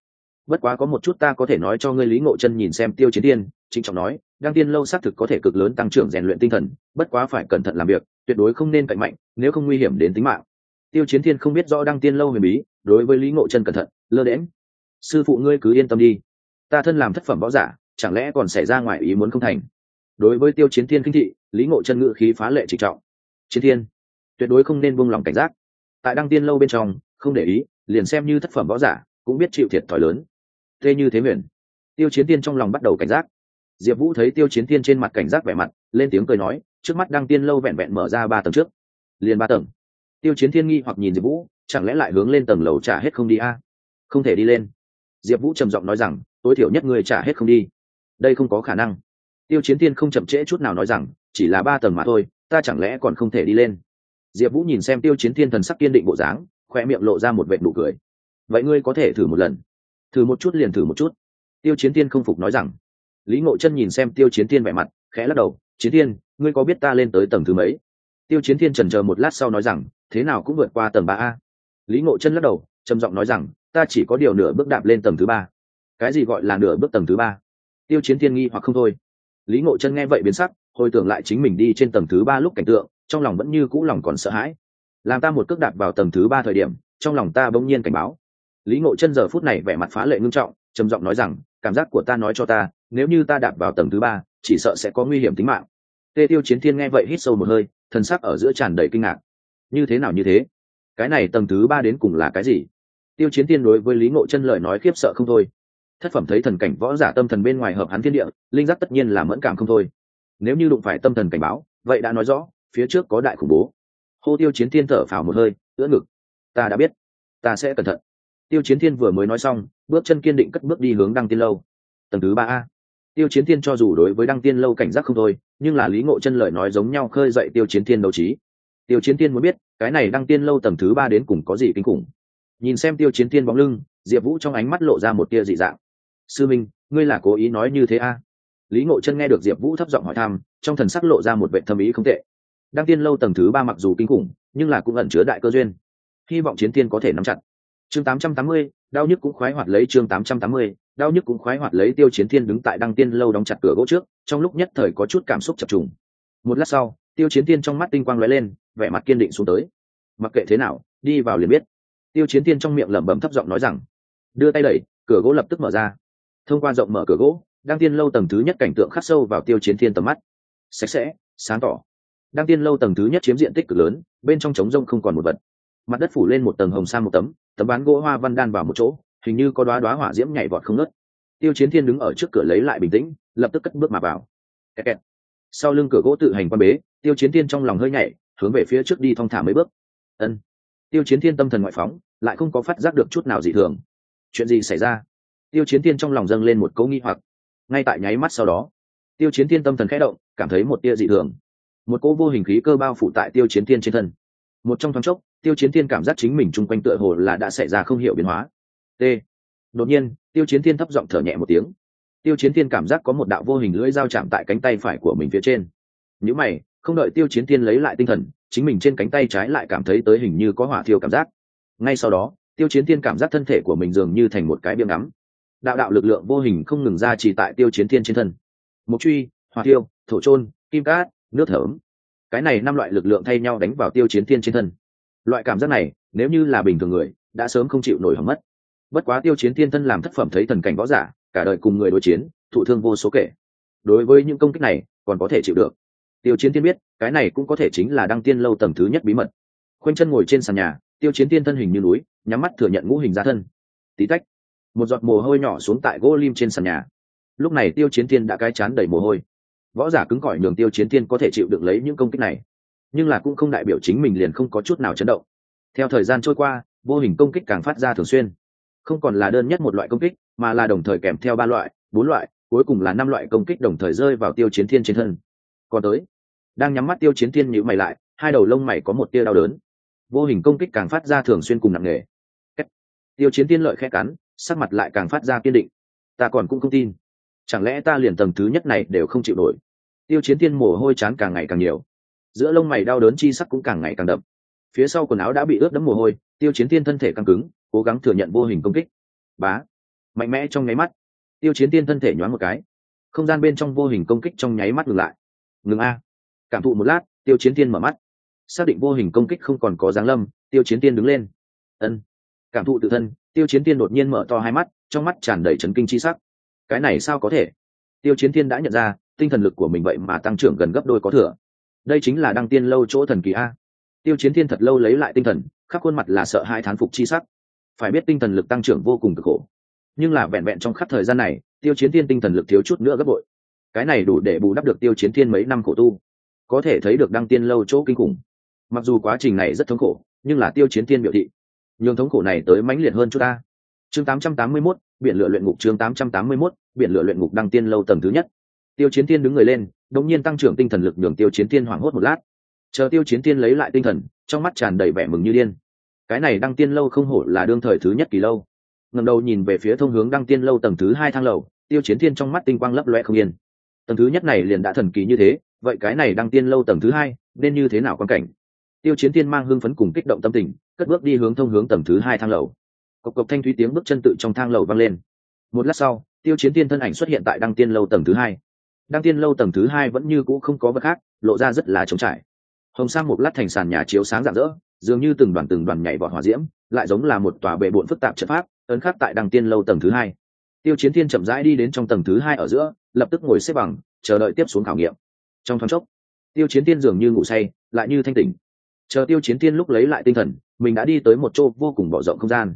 Bất quá có một chút ta có thể nói cho ngươi. Lý ngộ chân nhìn xem tiêu chiến thiên, trịnh trọng nói, đăng tiên lâu xác thực có thể cực lớn tăng trưởng rèn luyện tinh thần, bất quá phải cẩn thận làm việc, tuyệt đối không nên cạnh mạnh, nếu không nguy hiểm đến tính mạng. Tiêu chiến thiên không biết rõ đăng tiên lâu huyền bí, đối với lý ngộ chân cẩn thận, lơ đễm sư phụ ngươi cứ yên tâm đi. Ta thân làm thất phẩm võ giả, chẳng lẽ còn xảy ra ngoài ý muốn không thành? Đối với tiêu chiến thiên kinh thị, lý ngộ chân ngự khí phá lệ trịnh trọng. Chiến thiên, tuyệt đối không nên buông lòng cảnh giác. Tại đăng tiên lâu bên trong, không để ý, liền xem như thất phẩm võ giả, cũng biết chịu thiệt thòi lớn. Tê như thế huyền tiêu chiến tiên trong lòng bắt đầu cảnh giác. Diệp vũ thấy tiêu chiến tiên trên mặt cảnh giác vẻ mặt, lên tiếng cười nói, trước mắt đăng tiên lâu vẹn vẹn mở ra ba tầng trước. Liền ba tầng. Tiêu chiến thiên nghi hoặc nhìn diệp vũ, chẳng lẽ lại hướng lên tầng lầu trả hết không đi a? Không thể đi lên diệp vũ trầm giọng nói rằng, tối thiểu nhất người trả hết không đi. Đây không có khả năng. Tiêu chiến thiên không chậm trễ chút nào nói rằng, chỉ là ba tầng mà thôi, ta chẳng lẽ còn không thể đi lên? Diệp vũ nhìn xem tiêu chiến thiên thần sắc kiên định bộ dáng khoe miệng lộ ra một vệ nụ cười. Vậy ngươi có thể thử một lần. Thử một chút liền thử một chút. Tiêu chiến thiên không phục nói rằng. Lý ngộ chân nhìn xem tiêu chiến thiên vẻ mặt, khẽ lắc đầu. Chiến thiên, ngươi có biết ta lên tới tầng thứ mấy? Tiêu chiến thiên trần chờ một lát sau nói rằng, thế nào cũng vượt qua tầng ba a. Lý ngộ chân lắc đầu, trầm giọng nói rằng ta chỉ có điều nửa bước đạp lên tầng thứ ba. Cái gì gọi là nửa bước tầng thứ ba? Tiêu chiến thiên nghi hoặc không thôi. Lý ngộ chân nghe vậy biến sắc, hồi tưởng lại chính mình đi trên tầng thứ ba lúc cảnh tượng, trong lòng vẫn như cũ lòng còn sợ hãi. Làm ta một cước đạp vào tầng thứ ba thời điểm, trong lòng ta bỗng nhiên cảnh báo. Lý ngộ chân giờ phút này vẻ mặt phá lệ ngưng trọng, trầm giọng nói rằng, cảm giác của ta nói cho ta, nếu như ta đạp vào tầng thứ ba, chỉ sợ sẽ có nguy hiểm tính mạng. Tê tiêu chiến thiên nghe vậy hít sâu một hơi, thần sắc ở giữa tràn đầy kinh ngạc. Như thế nào như thế? Cái này tầng thứ ba đến cùng là cái gì? Tiêu chiến thiên đối với lý ngộ chân lời nói khiếp sợ không thôi. Thất phẩm thấy thần cảnh võ giả tâm thần bên ngoài hợp hắn thiên địa, linh giác tất nhiên là mẫn cảm không thôi. Nếu như đụng phải tâm thần cảnh báo, vậy đã nói rõ, phía trước có đại khủng bố. Hô tiêu chiến thiên thở phào một hơi, ưỡn ngực. Ta đã biết. Ta sẽ cẩn thận. Tiêu chiến thiên vừa mới nói xong, bước chân kiên định cất bước đi hướng đăng tiên lâu. Tầng thứ ba a. Tiêu chiến thiên cho dù đối với đăng tiên lâu cảnh giác không thôi, nhưng là lý ngộ chân lời nói giống nhau khơi dậy tiêu chiến thiên đấu trí. Tiêu chiến thiên muốn biết, cái này đăng tiên lâu tầng thứ ba đến cùng có gì kinh khủng nhìn xem tiêu chiến thiên bóng lưng diệp vũ trong ánh mắt lộ ra một tia dị dạng. Sư minh ngươi là cố ý nói như thế a? Lý ngộ chân nghe được diệp vũ thấp giọng hỏi thăm trong thần sắc lộ ra một vệ thâm ý không tệ. Đăng tiên lâu tầng thứ ba mặc dù kinh khủng nhưng là cũng ẩn chứa đại cơ duyên. Hy vọng chiến tiên có thể nắm chặt. Chương 880, đau nhức cũng khoái hoạt lấy chương 880, đau nhức cũng khoái hoạt lấy tiêu chiến thiên đứng tại đăng tiên lâu đóng chặt cửa gỗ trước trong lúc nhất thời có chút cảm xúc chập trùng. Một lát sau tiêu chiến thiên trong mắt tinh quang lóe lên vẻ mặt kiên định xuống tới. Mặc kệ thế nào đi vào liền biết tiêu chiến thiên trong miệng lẩm bẩm thấp giọng nói rằng, đưa tay đẩy, cửa gỗ lập tức mở ra. Thông qua rộng mở cửa gỗ, đăng tiên lâu tầng thứ nhất cảnh tượng khắc sâu vào tiêu chiến thiên tầm mắt. Sạch sẽ, sáng tỏ. Đăng tiên lâu tầng thứ nhất chiếm diện tích cực lớn, bên trong trống rông không còn một vật. Mặt đất phủ lên một tầng hồng sang một tấm tấm bán gỗ hoa văn đan vào một chỗ, hình như có đoá đoá hỏa diễm nhảy vọt không nớt tiêu chiến thiên đứng ở trước cửa lấy lại bình tĩnh, lập tức cất bước mà vào. Kẹt kẹt. sau lưng cửa gỗ tự hành quan bế, tiêu chiến thiên trong lòng hơi nhảy, hướng về phía trước đi thong thả mấy bước. Ân. Tiêu chiến thiên tâm thần ngoại phóng lại không có phát giác được chút nào dị thường. Chuyện gì xảy ra? Tiêu chiến thiên trong lòng dâng lên một câu nghi hoặc. Ngay tại nháy mắt sau đó, tiêu chiến thiên tâm thần khẽ động, cảm thấy một tia dị thường. Một cỗ vô hình khí cơ bao phủ tại tiêu chiến thiên trên thân. Một trong thoáng chốc, tiêu chiến thiên cảm giác chính mình chung quanh tựa hồ là đã xảy ra không hiểu biến hóa. T. Đột nhiên, tiêu chiến thiên thấp giọng thở nhẹ một tiếng. Tiêu chiến thiên cảm giác có một đạo vô hình lưỡi dao chạm tại cánh tay phải của mình phía trên. Những mày, không đợi tiêu chiến thiên lấy lại tinh thần, chính mình trên cánh tay trái lại cảm thấy tới hình như có hỏa thiêu cảm giác ngay sau đó, tiêu chiến thiên cảm giác thân thể của mình dường như thành một cái biếng ngắm. Đạo đạo lực lượng vô hình không ngừng ra chỉ tại tiêu chiến thiên trên thân. Mục truy, hỏa tiêu thổ trôn kim cát, nước thởm cái này năm loại lực lượng thay nhau đánh vào tiêu chiến thiên trên thân. Loại cảm giác này, nếu như là bình thường người, đã sớm không chịu nổi hầm mất. Bất quá tiêu chiến thiên thân làm thất phẩm thấy thần cảnh võ giả, cả đời cùng người đối chiến, thụ thương vô số kể. Đối với những công kích này, còn có thể chịu được. Tiêu chiến thiên biết, cái này cũng có thể chính là đăng tiên lâu tầng thứ nhất bí mật. Khoanh chân ngồi trên sàn nhà tiêu chiến tiên thân hình như núi, nhắm mắt thừa nhận ngũ hình ra thân. Tí tách, một giọt mồ hôi nhỏ xuống tại gỗ lim trên sàn nhà. Lúc này tiêu chiến tiên đã cái chán đầy mồ hôi. Võ giả cứng cỏi nhường tiêu chiến tiên có thể chịu được lấy những công kích này. Nhưng là cũng không đại biểu chính mình liền không có chút nào chấn động. Theo thời gian trôi qua, vô hình công kích càng phát ra thường xuyên. Không còn là đơn nhất một loại công kích, mà là đồng thời kèm theo ba loại, bốn loại, cuối cùng là năm loại công kích đồng thời rơi vào tiêu chiến thiên trên thân. Còn tới, đang nhắm mắt tiêu chiến thiên nhữ mày lại, hai đầu lông mày có một tia đau đớn vô hình công kích càng phát ra thường xuyên cùng nặng nề. Tiêu chiến thiên lợi khẽ cắn, sắc mặt lại càng phát ra kiên định. Ta còn cũng không tin. Chẳng lẽ ta liền tầng thứ nhất này đều không chịu nổi? Tiêu chiến thiên mồ hôi chán càng ngày càng nhiều. Giữa lông mày đau đớn chi sắc cũng càng ngày càng đậm. Phía sau quần áo đã bị ướt đẫm mồ hôi, tiêu chiến thiên thân thể căng cứng, cố gắng thừa nhận vô hình công kích. Bá. Mạnh mẽ trong nháy mắt. Tiêu chiến tiên thân thể nhoáng một cái. Không gian bên trong vô hình công kích trong nháy mắt ngừng lại. Ngừng a. Cảm thụ một lát, tiêu chiến tiên mở mắt xác định vô hình công kích không còn có dáng lâm, tiêu chiến tiên đứng lên. Ân. Cảm thụ tự thân, tiêu chiến tiên đột nhiên mở to hai mắt, trong mắt tràn đầy trấn kinh chi sắc. Cái này sao có thể? Tiêu chiến tiên đã nhận ra, tinh thần lực của mình vậy mà tăng trưởng gần gấp đôi có thừa. Đây chính là đăng tiên lâu chỗ thần kỳ a. Tiêu chiến tiên thật lâu lấy lại tinh thần, khắp khuôn mặt là sợ hai thán phục chi sắc. Phải biết tinh thần lực tăng trưởng vô cùng cực khổ. Nhưng là vẹn vẹn trong khắp thời gian này, tiêu chiến tiên tinh thần lực thiếu chút nữa gấp bội. Cái này đủ để bù đắp được tiêu chiến thiên mấy năm khổ tu. Có thể thấy được đăng tiên lâu chỗ kinh khủng mặc dù quá trình này rất thống khổ nhưng là tiêu chiến thiên biểu thị. Nhường thống khổ này tới mãnh liệt hơn chúng ta. Chương 881, biển lựa luyện ngục chương 881, biển lựa luyện ngục đăng tiên lâu tầng thứ nhất. Tiêu chiến thiên đứng người lên đột nhiên tăng trưởng tinh thần lực nhường tiêu chiến thiên hoảng hốt một lát. Chờ tiêu chiến thiên lấy lại tinh thần trong mắt tràn đầy vẻ mừng như điên. Cái này đăng tiên lâu không hổ là đương thời thứ nhất kỳ lâu. Ngầm đầu nhìn về phía thông hướng đăng tiên lâu tầng thứ hai thang lầu tiêu chiến thiên trong mắt tinh quang lấp loe không yên. Tầng thứ nhất này liền đã thần kỳ như thế vậy cái này đăng tiên lâu tầng thứ hai nên như thế nào quan cảnh? Tiêu chiến thiên mang hưng phấn cùng kích động tâm tình, cất bước đi hướng thông hướng tầng thứ hai thang lầu. Cộc cộc thanh thúy tiếng bước chân tự trong thang lầu vang lên. Một lát sau, tiêu chiến thiên thân ảnh xuất hiện tại đăng tiên lâu tầng thứ hai. Đăng tiên lâu tầng thứ hai vẫn như cũ không có vật khác, lộ ra rất là trống trải. Hồng sang một lát thành sàn nhà chiếu sáng rạng rỡ, dường như từng đoàn từng đoàn nhảy vọt hỏa diễm, lại giống là một tòa bệ bộn phức tạp trận pháp, ấn khắc tại đăng tiên lâu tầng thứ hai. Tiêu chiến thiên chậm rãi đi đến trong tầng thứ hai ở giữa, lập tức ngồi xếp bằng, chờ đợi tiếp xuống khảo nghiệm. Trong thoáng chốc, tiêu chiến thiên dường như ngủ say, lại như thanh tỉnh chờ tiêu chiến thiên lúc lấy lại tinh thần, mình đã đi tới một chỗ vô cùng bỏ rộng không gian.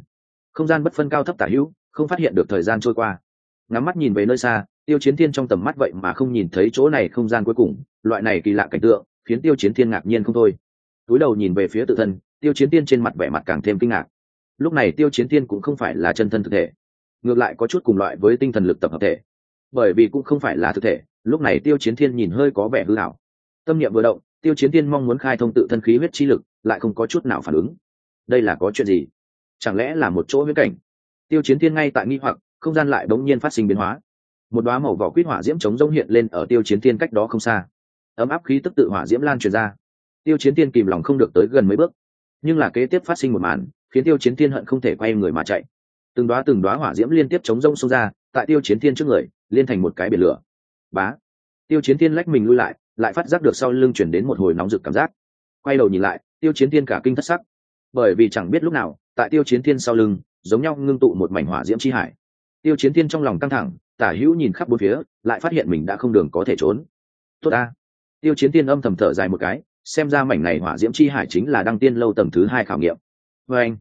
Không gian bất phân cao thấp tả hữu, không phát hiện được thời gian trôi qua. Ngắm mắt nhìn về nơi xa, tiêu chiến thiên trong tầm mắt vậy mà không nhìn thấy chỗ này không gian cuối cùng, loại này kỳ lạ cảnh tượng, khiến tiêu chiến thiên ngạc nhiên không thôi. Túi đầu nhìn về phía tự thân, tiêu chiến tiên trên mặt vẻ mặt càng thêm kinh ngạc. Lúc này tiêu chiến tiên cũng không phải là chân thân thực thể, ngược lại có chút cùng loại với tinh thần lực tập hợp thể. Bởi vì cũng không phải là thực thể, lúc này tiêu chiến thiên nhìn hơi có vẻ hư hảo tâm niệm vừa động tiêu chiến tiên mong muốn khai thông tự thân khí huyết chi lực, lại không có chút nào phản ứng. Đây là có chuyện gì? Chẳng lẽ là một chỗ huyết cảnh? Tiêu chiến tiên ngay tại nghi hoặc, không gian lại bỗng nhiên phát sinh biến hóa. Một đoá màu vỏ quýt hỏa diễm chống rông hiện lên ở tiêu chiến tiên cách đó không xa. Ấm áp khí tức tự hỏa diễm lan truyền ra. Tiêu chiến tiên kìm lòng không được tới gần mấy bước. Nhưng là kế tiếp phát sinh một màn, khiến tiêu chiến tiên hận không thể quay người mà chạy. Từng đoá từng đoá hỏa diễm liên tiếp chống rông xông ra, tại tiêu chiến tiên trước người, liên thành một cái biển lửa. Bá! Tiêu chiến tiên lách mình lui lại lại phát giác được sau lưng chuyển đến một hồi nóng rực cảm giác. Quay đầu nhìn lại, tiêu chiến thiên cả kinh thất sắc. Bởi vì chẳng biết lúc nào, tại tiêu chiến thiên sau lưng, giống nhau ngưng tụ một mảnh hỏa diễm chi hải. Tiêu chiến thiên trong lòng căng thẳng, tả hữu nhìn khắp bốn phía, lại phát hiện mình đã không đường có thể trốn. Tốt ta. Tiêu chiến thiên âm thầm thở dài một cái, xem ra mảnh này hỏa diễm chi hải chính là đăng tiên lâu tầng thứ hai khảo nghiệm. Vê anh,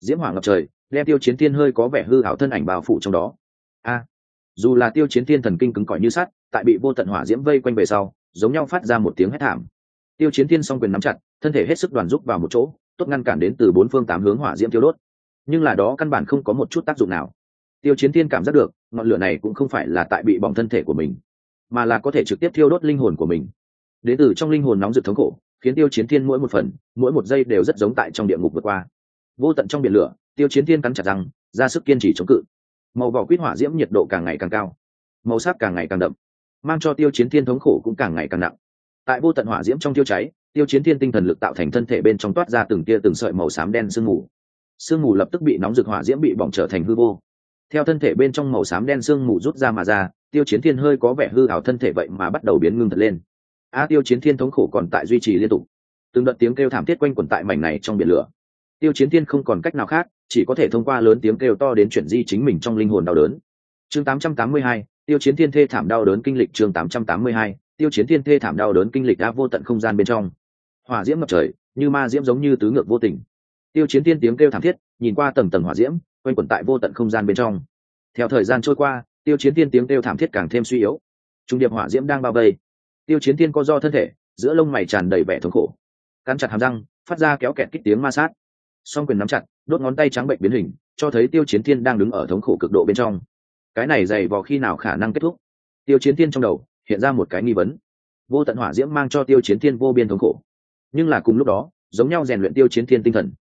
diễm hỏa ngập trời, đem tiêu chiến thiên hơi có vẻ hư hảo thân ảnh bao phủ trong đó. A. Dù là tiêu chiến thiên thần kinh cứng cỏi như sắt, tại bị vô tận hỏa diễm vây quanh về sau giống nhau phát ra một tiếng hét thảm. Tiêu chiến tiên song quyền nắm chặt, thân thể hết sức đoàn rúc vào một chỗ, tốt ngăn cản đến từ bốn phương tám hướng hỏa diễm tiêu đốt. Nhưng là đó căn bản không có một chút tác dụng nào. Tiêu chiến tiên cảm giác được, ngọn lửa này cũng không phải là tại bị bỏng thân thể của mình, mà là có thể trực tiếp thiêu đốt linh hồn của mình. Đến từ trong linh hồn nóng rực thống khổ, khiến tiêu chiến thiên mỗi một phần, mỗi một giây đều rất giống tại trong địa ngục vượt qua. Vô tận trong biển lửa, tiêu chiến thiên cắn chặt răng, ra sức kiên trì chống cự. Màu vỏ quýt hỏa diễm nhiệt độ càng ngày càng cao. Màu sắc càng ngày càng đậm mang cho tiêu chiến thiên thống khổ cũng càng ngày càng nặng. Tại vô tận hỏa diễm trong tiêu cháy tiêu chiến thiên tinh thần lực tạo thành thân thể bên trong toát ra từng tia từng sợi màu xám đen sương mù. Sương mù lập tức bị nóng rực hỏa diễm bị bỏng trở thành hư vô. Theo thân thể bên trong màu xám đen sương mù rút ra mà ra tiêu chiến thiên hơi có vẻ hư ảo thân thể vậy mà bắt đầu biến ngưng thật lên. A tiêu chiến thiên thống khổ còn tại duy trì liên tục. Từng đợt tiếng kêu thảm thiết quanh quẩn tại mảnh này trong biển lửa. Tiêu chiến thiên không còn cách nào khác chỉ có thể thông qua lớn tiếng kêu to đến chuyển di chính mình trong linh hồn đau đớn. Chương 882, tiêu chiến thiên thê thảm đau đớn kinh lịch chương 882, tiêu chiến thiên thê thảm đau đớn kinh lịch đã vô tận không gian bên trong. Hỏa diễm ngập trời như ma diễm giống như tứ ngược vô tình. Tiêu chiến thiên tiếng kêu thảm thiết nhìn qua tầng tầng hỏa diễm quanh quẩn tại vô tận không gian bên trong. Theo thời gian trôi qua tiêu chiến thiên tiếng kêu thảm thiết càng thêm suy yếu. Trung điệp hỏa diễm đang bao vây. Tiêu chiến thiên co do thân thể giữa lông mày tràn đầy vẻ thống khổ. Cắn chặt hàm răng phát ra kéo kẹt kích tiếng ma sát. Song quyền nắm chặt đốt ngón tay trắng bệnh biến hình cho thấy tiêu chiến thiên đang đứng ở thống khổ cực độ bên trong cái này dày vò khi nào khả năng kết thúc? Tiêu chiến thiên trong đầu hiện ra một cái nghi vấn. Vô tận hỏa diễm mang cho tiêu chiến thiên vô biên thống khổ. Nhưng là cùng lúc đó, giống nhau rèn luyện tiêu chiến thiên tinh thần.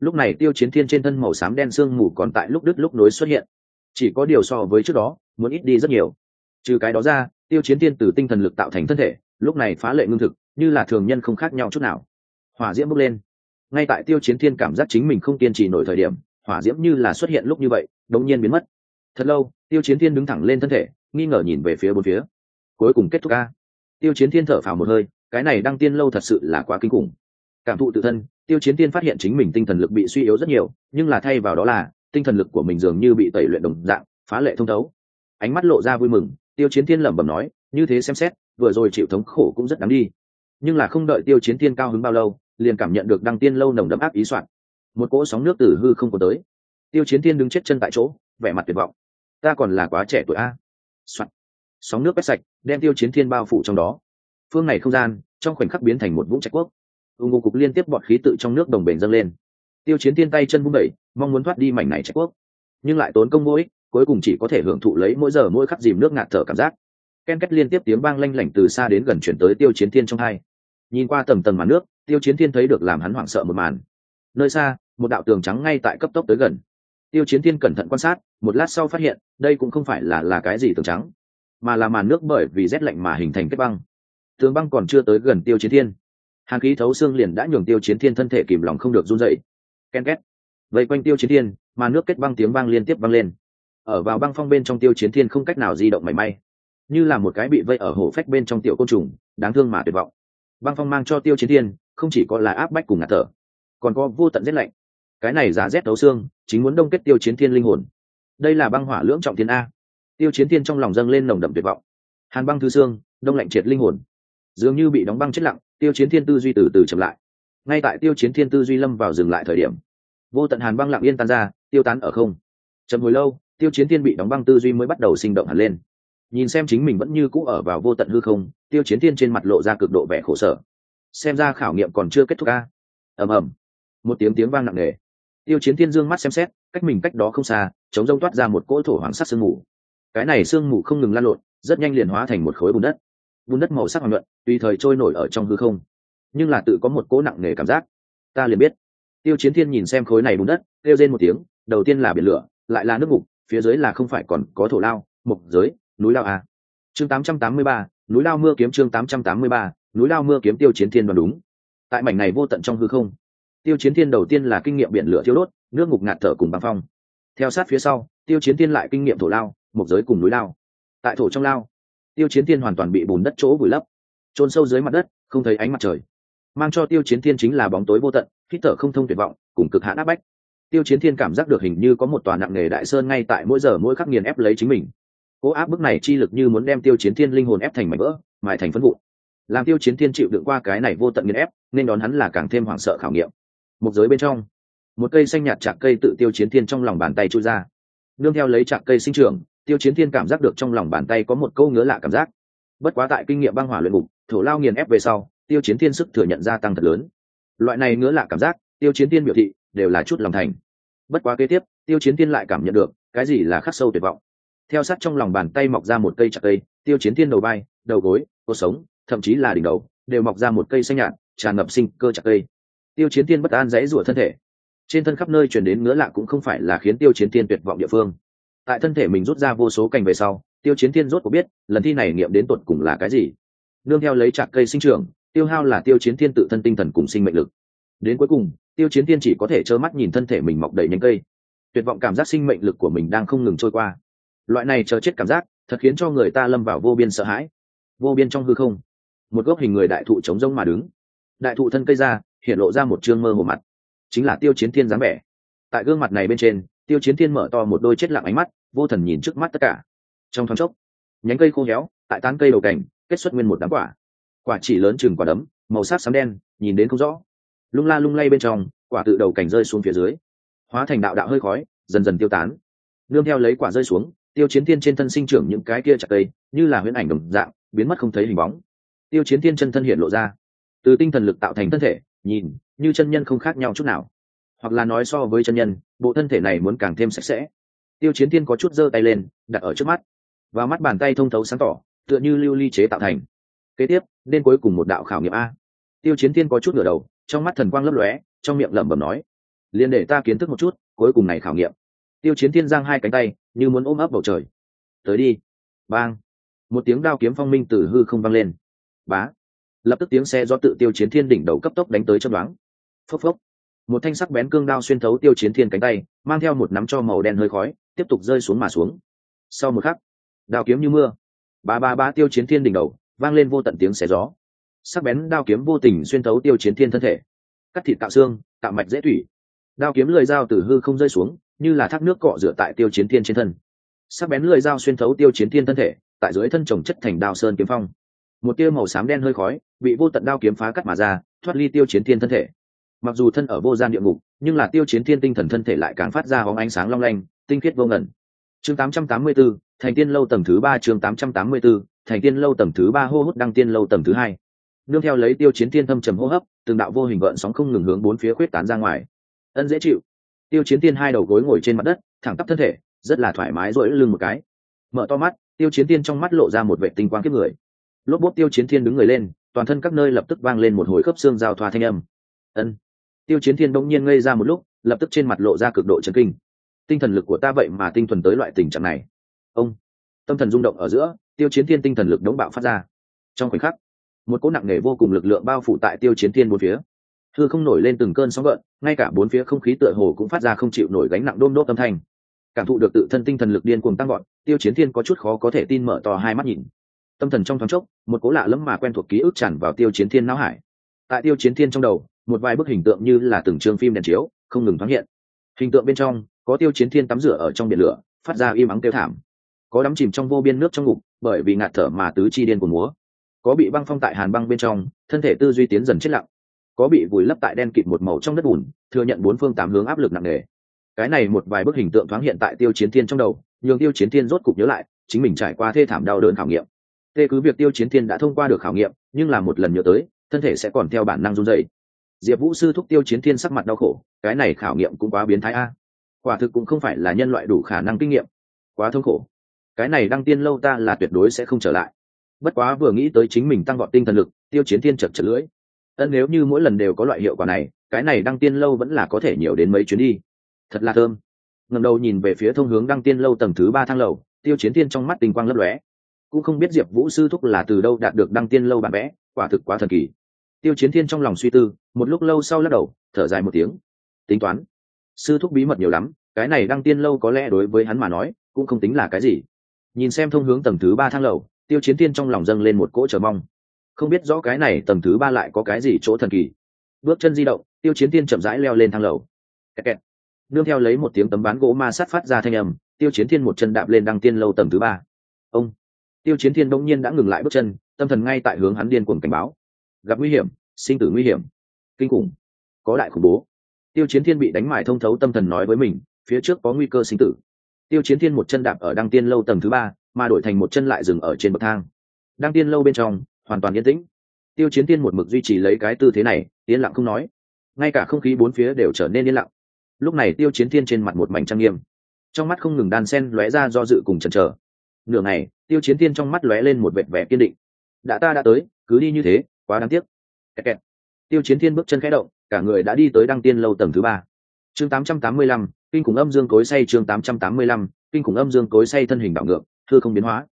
Lúc này tiêu chiến thiên trên thân màu xám đen sương mù còn tại lúc đứt lúc nối xuất hiện. Chỉ có điều so với trước đó, muốn ít đi rất nhiều. Trừ cái đó ra, tiêu chiến thiên từ tinh thần lực tạo thành thân thể, lúc này phá lệ ngưng thực, như là thường nhân không khác nhau chút nào. Hỏa diễm bốc lên. Ngay tại tiêu chiến thiên cảm giác chính mình không kiên trì nổi thời điểm, hỏa diễm như là xuất hiện lúc như vậy đống nhiên biến mất. Thật lâu tiêu chiến thiên đứng thẳng lên thân thể, nghi ngờ nhìn về phía bốn phía. Cuối cùng kết thúc ca. Tiêu chiến thiên thở phào một hơi, cái này đăng tiên lâu thật sự là quá kinh khủng. Cảm thụ tự thân, tiêu chiến thiên phát hiện chính mình tinh thần lực bị suy yếu rất nhiều, nhưng là thay vào đó là, tinh thần lực của mình dường như bị tẩy luyện đồng dạng, phá lệ thông thấu. Ánh mắt lộ ra vui mừng, tiêu chiến thiên lẩm bẩm nói, như thế xem xét, vừa rồi chịu thống khổ cũng rất đáng đi. Nhưng là không đợi tiêu chiến thiên cao hứng bao lâu, liền cảm nhận được đăng tiên lâu nồng đậm áp ý soạn. Một cỗ sóng nước từ hư không có tới. Tiêu chiến thiên đứng chết chân tại chỗ, vẻ mặt tuyệt vọng ta còn là quá trẻ tuổi a. Soạn. Sóng nước quét sạch, đem tiêu chiến thiên bao phủ trong đó. Phương này không gian, trong khoảnh khắc biến thành một vũng trạch quốc. Ưng ngô cục liên tiếp bọt khí tự trong nước đồng bền dâng lên. Tiêu chiến thiên tay chân vung đẩy, mong muốn thoát đi mảnh này trạch quốc. Nhưng lại tốn công vô ích, cuối cùng chỉ có thể hưởng thụ lấy mỗi giờ mỗi khắc dìm nước ngạt thở cảm giác. Ken két liên tiếp tiếng vang lanh lảnh từ xa đến gần chuyển tới tiêu chiến thiên trong hai. Nhìn qua tầm tầng màn nước, tiêu chiến thiên thấy được làm hắn hoảng sợ một màn. Nơi xa, một đạo tường trắng ngay tại cấp tốc tới gần. Tiêu chiến thiên cẩn thận quan sát một lát sau phát hiện, đây cũng không phải là là cái gì tường trắng, mà là màn nước bởi vì rét lạnh mà hình thành kết băng. Tường băng còn chưa tới gần tiêu chiến thiên. Hàn khí thấu xương liền đã nhường tiêu chiến thiên thân thể kìm lòng không được run dậy ken két. Vây quanh tiêu chiến thiên, màn nước kết băng tiếng vang liên tiếp vang lên. Ở vào băng phong bên trong tiêu chiến thiên không cách nào di động mảy may. Như là một cái bị vây ở hổ phách bên trong tiểu côn trùng, đáng thương mà tuyệt vọng. Băng phong mang cho tiêu chiến thiên, không chỉ có là áp bách cùng ngạt thở, còn có vô tận rét lạnh. Cái này giá rét đấu xương, chính muốn đông kết tiêu chiến thiên linh hồn đây là băng hỏa lưỡng trọng thiên a. Tiêu chiến thiên trong lòng dâng lên nồng đậm tuyệt vọng. Hàn băng thư xương, đông lạnh triệt linh hồn. Dường như bị đóng băng chết lặng, tiêu chiến thiên tư duy từ từ chậm lại. Ngay tại tiêu chiến thiên tư duy lâm vào dừng lại thời điểm, vô tận hàn băng lặng yên tan ra, tiêu tán ở không. Chậm hồi lâu, tiêu chiến thiên bị đóng băng tư duy mới bắt đầu sinh động hẳn lên. Nhìn xem chính mình vẫn như cũ ở vào vô tận hư không, tiêu chiến thiên trên mặt lộ ra cực độ vẻ khổ sở. Xem ra khảo nghiệm còn chưa kết thúc ca ầm ầm. Một tiếng tiếng vang nặng nề. Tiêu chiến thiên dương mắt xem xét cách mình cách đó không xa chống rông toát ra một cỗ thổ hoàng sắc sương mù. Cái này sương mù không ngừng lan lộn rất nhanh liền hóa thành một khối bùn đất. Bùn đất màu sắc hoàng luận tùy thời trôi nổi ở trong hư không. Nhưng là tự có một cỗ nặng nề cảm giác. Ta liền biết. Tiêu chiến thiên nhìn xem khối này bùn đất kêu lên một tiếng đầu tiên là biển lửa lại là nước ngục phía dưới là không phải còn có thổ lao mục giới núi lao à. chương 883, núi lao mưa kiếm chương 883, núi lao mưa kiếm tiêu chiến thiên đoán đúng. Tại mảnh này vô tận trong hư không tiêu chiến thiên đầu tiên là kinh nghiệm biển lửa thiêu đốt nước ngục ngạt thở cùng băng phong. Theo sát phía sau, tiêu chiến thiên lại kinh nghiệm thổ lao, một giới cùng núi lao. Tại thổ trong lao, tiêu chiến thiên hoàn toàn bị bùn đất chỗ vùi lấp. Trôn sâu dưới mặt đất, không thấy ánh mặt trời. Mang cho tiêu chiến thiên chính là bóng tối vô tận, hít thở không thông tuyệt vọng, cùng cực hãn áp bách. Tiêu chiến thiên cảm giác được hình như có một tòa nặng nề đại sơn ngay tại mỗi giờ mỗi khắc nghiền ép lấy chính mình. Cố áp bức này chi lực như muốn đem tiêu chiến thiên linh hồn ép thành mảnh vỡ, mài thành phân vụ làm tiêu chiến thiên chịu đựng qua cái này vô tận nghiền ép, nên đón hắn là càng thêm hoảng sợ khảo nghiệm. Một giới bên trong một cây xanh nhạt chạc cây tự tiêu chiến thiên trong lòng bàn tay trôi ra. Nương theo lấy chạc cây sinh trưởng, tiêu chiến thiên cảm giác được trong lòng bàn tay có một câu ngứa lạ cảm giác. Bất quá tại kinh nghiệm băng hỏa luyện ngục, thổ lao nghiền ép về sau, tiêu chiến thiên sức thừa nhận gia tăng thật lớn. Loại này ngứa lạ cảm giác, tiêu chiến thiên biểu thị, đều là chút lòng thành. Bất quá kế tiếp, tiêu chiến thiên lại cảm nhận được, cái gì là khắc sâu tuyệt vọng. Theo sát trong lòng bàn tay mọc ra một cây chặt cây, tiêu chiến thiên đầu bay đầu gối cuộc sống, thậm chí là đỉnh đầu, đều mọc ra một cây xanh nhạt, tràn ngập sinh cơ chặt cây. Tiêu chiến thiên bất an dãy rủa thân thể trên thân khắp nơi chuyển đến ngứa lạ cũng không phải là khiến tiêu chiến thiên tuyệt vọng địa phương. Tại thân thể mình rút ra vô số cành về sau, tiêu chiến thiên rốt có biết, lần thi này nghiệm đến tột cùng là cái gì. Nương theo lấy chặt cây sinh trưởng, tiêu hao là tiêu chiến thiên tự thân tinh thần cùng sinh mệnh lực. Đến cuối cùng, tiêu chiến thiên chỉ có thể trơ mắt nhìn thân thể mình mọc đầy nhánh cây. Tuyệt vọng cảm giác sinh mệnh lực của mình đang không ngừng trôi qua. Loại này chờ chết cảm giác, thật khiến cho người ta lâm vào vô biên sợ hãi. Vô biên trong hư không. Một gốc hình người đại thụ chống rông mà đứng. Đại thụ thân cây ra, hiện lộ ra một chương mơ hồ mặt chính là tiêu chiến thiên dáng vẻ. Tại gương mặt này bên trên, tiêu chiến thiên mở to một đôi chết lặng ánh mắt, vô thần nhìn trước mắt tất cả. Trong thoáng chốc, nhánh cây khô héo, tại tán cây đầu cảnh, kết xuất nguyên một đám quả. Quả chỉ lớn chừng quả đấm, màu sắc xám đen, nhìn đến không rõ. Lung la lung lay bên trong, quả tự đầu cảnh rơi xuống phía dưới. Hóa thành đạo đạo hơi khói, dần dần tiêu tán. Nương theo lấy quả rơi xuống, tiêu chiến thiên trên thân sinh trưởng những cái kia chặt cây, như là huyễn ảnh đồng dạng, biến mất không thấy hình bóng. Tiêu chiến thiên chân thân hiện lộ ra. Từ tinh thần lực tạo thành thân thể nhìn, như chân nhân không khác nhau chút nào. Hoặc là nói so với chân nhân, bộ thân thể này muốn càng thêm sạch sẽ. Tiêu chiến thiên có chút giơ tay lên, đặt ở trước mắt. Và mắt bàn tay thông thấu sáng tỏ, tựa như lưu ly chế tạo thành. Kế tiếp, nên cuối cùng một đạo khảo nghiệm a. Tiêu chiến thiên có chút ngửa đầu, trong mắt thần quang lấp lóe, trong miệng lẩm bẩm nói liền để ta kiến thức một chút, cuối cùng này khảo nghiệm. Tiêu chiến thiên giang hai cánh tay, như muốn ôm ấp bầu trời. Tới đi. Bang. Một tiếng đao kiếm phong minh từ hư không vang lên. Bá lập tức tiếng xe do tự tiêu chiến thiên đỉnh đầu cấp tốc đánh tới chấm đoán phốc phốc. Một thanh sắc bén cương đao xuyên thấu tiêu chiến thiên cánh tay, mang theo một nắm cho màu đen hơi khói, tiếp tục rơi xuống mà xuống. Sau một khắc, đao kiếm như mưa. Ba ba ba tiêu chiến thiên đỉnh đầu, vang lên vô tận tiếng xé gió. Sắc bén đao kiếm vô tình xuyên thấu tiêu chiến thiên thân thể. Cắt thịt tạo xương tạo mạch dễ thủy đao kiếm lưỡi dao từ hư không rơi xuống, như là thác nước cọ rửa tại tiêu chiến thiên trên thân. Sắc bén lưỡi dao xuyên thấu tiêu chiến thiên thân thể, tại dưới thân trồng chất thành đao sơn kiếm phong một tia màu xám đen hơi khói bị vô tận đao kiếm phá cắt mà ra thoát ly tiêu chiến thiên thân thể. Mặc dù thân ở vô gian địa ngục nhưng là tiêu chiến thiên tinh thần thân thể lại càng phát ra hóng ánh sáng long lanh tinh khiết vô ngẩn chương 884, thành tiên lâu tầng thứ ba chương 884, thành tiên lâu tầng thứ ba hô hút đăng tiên lâu tầng thứ hai. Nương theo lấy tiêu chiến thiên thâm trầm hô hấp từng đạo vô hình gợn sóng không ngừng hướng bốn phía khuyết tán ra ngoài. Ân dễ chịu. Tiêu chiến thiên hai đầu gối ngồi trên mặt đất thẳng tắp thân thể rất là thoải mái rỗi lưng một cái. Mở to mắt tiêu chiến thiên trong mắt lộ ra một vệ tinh quang kiếp người lốp bốt tiêu chiến thiên đứng người lên, toàn thân các nơi lập tức vang lên một hồi khớp xương giao thoa thanh âm. Ân. Tiêu chiến thiên bỗng nhiên ngây ra một lúc, lập tức trên mặt lộ ra cực độ chấn kinh. Tinh thần lực của ta vậy mà tinh thuần tới loại tình trạng này. Ông. Tâm thần rung động ở giữa, tiêu chiến thiên tinh thần lực đống bạo phát ra. Trong khoảnh khắc, một cỗ nặng nề vô cùng lực lượng bao phủ tại tiêu chiến thiên bốn phía. Thưa không nổi lên từng cơn sóng gợn, ngay cả bốn phía không khí tựa hồ cũng phát ra không chịu nổi gánh nặng đôm đốt âm thanh. Cảm thụ được tự thân tinh thần lực điên cuồng tăng gọn tiêu chiến thiên có chút khó có thể tin mở to hai mắt nhìn tâm thần trong thoáng chốc, một cố lạ lẫm mà quen thuộc ký ức tràn vào tiêu chiến thiên não hải. Tại tiêu chiến thiên trong đầu, một vài bức hình tượng như là từng chương phim đèn chiếu, không ngừng thoáng hiện. Hình tượng bên trong, có tiêu chiến thiên tắm rửa ở trong biển lửa, phát ra im ắng tiêu thảm. Có đắm chìm trong vô biên nước trong ngục, bởi vì ngạt thở mà tứ chi điên của múa. Có bị băng phong tại hàn băng bên trong, thân thể tư duy tiến dần chết lặng. Có bị vùi lấp tại đen kịt một màu trong đất bùn, thừa nhận bốn phương tám hướng áp lực nặng nề. Cái này một vài bức hình tượng thoáng hiện tại tiêu chiến thiên trong đầu, nhường tiêu chiến thiên rốt cục nhớ lại, chính mình trải qua thê thảm đau đớn khảo nghiệm tê cứ việc tiêu chiến thiên đã thông qua được khảo nghiệm, nhưng là một lần nhớ tới, thân thể sẽ còn theo bản năng run dày diệp vũ sư thúc tiêu chiến thiên sắc mặt đau khổ, cái này khảo nghiệm cũng quá biến thái a. Quả thực cũng không phải là nhân loại đủ khả năng kinh nghiệm. Quá thương khổ. Cái này đăng tiên lâu ta là tuyệt đối sẽ không trở lại. Bất quá vừa nghĩ tới chính mình tăng gọn tinh thần lực, tiêu chiến thiên chật chật lưỡi. Ân, nếu như mỗi lần đều có loại hiệu quả này, cái này đăng tiên lâu vẫn là có thể nhiều đến mấy chuyến đi. Thật là thơm. Ngầm đầu nhìn về phía thông hướng đăng tiên lâu tầng thứ ba thang lầu, tiêu chiến tiên trong mắt tình quang lấp lóe cũng không biết diệp vũ sư thúc là từ đâu đạt được đăng tiên lâu bản vẽ, quả thực quá thần kỳ. Tiêu chiến thiên trong lòng suy tư, một lúc lâu sau lắc đầu, thở dài một tiếng. Tính toán. Sư thúc bí mật nhiều lắm, cái này đăng tiên lâu có lẽ đối với hắn mà nói, cũng không tính là cái gì. Nhìn xem thông hướng tầng thứ ba thang lầu, tiêu chiến thiên trong lòng dâng lên một cỗ chờ mong. Không biết rõ cái này tầng thứ ba lại có cái gì chỗ thần kỳ. Bước chân di động, tiêu chiến thiên chậm rãi leo lên thang lầu. Kẹt kẹt. nương theo lấy một tiếng tấm ván gỗ ma sát phát ra thanh âm, tiêu chiến thiên một chân đạp lên đăng tiên lâu tầng thứ ba. Ông tiêu chiến thiên đông nhiên đã ngừng lại bước chân, tâm thần ngay tại hướng hắn điên cuồng cảnh báo. Gặp nguy hiểm, sinh tử nguy hiểm. Kinh khủng. Có đại khủng bố. Tiêu chiến thiên bị đánh mải thông thấu tâm thần nói với mình, phía trước có nguy cơ sinh tử. Tiêu chiến thiên một chân đạp ở đăng tiên lâu tầng thứ ba, mà đổi thành một chân lại dừng ở trên bậc thang. Đăng tiên lâu bên trong, hoàn toàn yên tĩnh. Tiêu chiến Thiên một mực duy trì lấy cái tư thế này, yên lặng không nói. Ngay cả không khí bốn phía đều trở nên yên lặng. Lúc này tiêu chiến thiên trên mặt một mảnh trang nghiêm. Trong mắt không ngừng đan sen lóe ra do dự cùng chần chờ nửa ngày tiêu chiến thiên trong mắt lóe lên một vệt vẻ kiên định. Đã ta đã tới cứ đi như thế quá đáng tiếc. Kẹt kẹt. tiêu chiến thiên bước chân khẽ động cả người đã đi tới đăng tiên lâu tầng thứ ba. Chương 885, kinh khủng âm dương cối say chương 885, kinh khủng âm dương cối say thân hình đảo ngược thưa không biến hóa.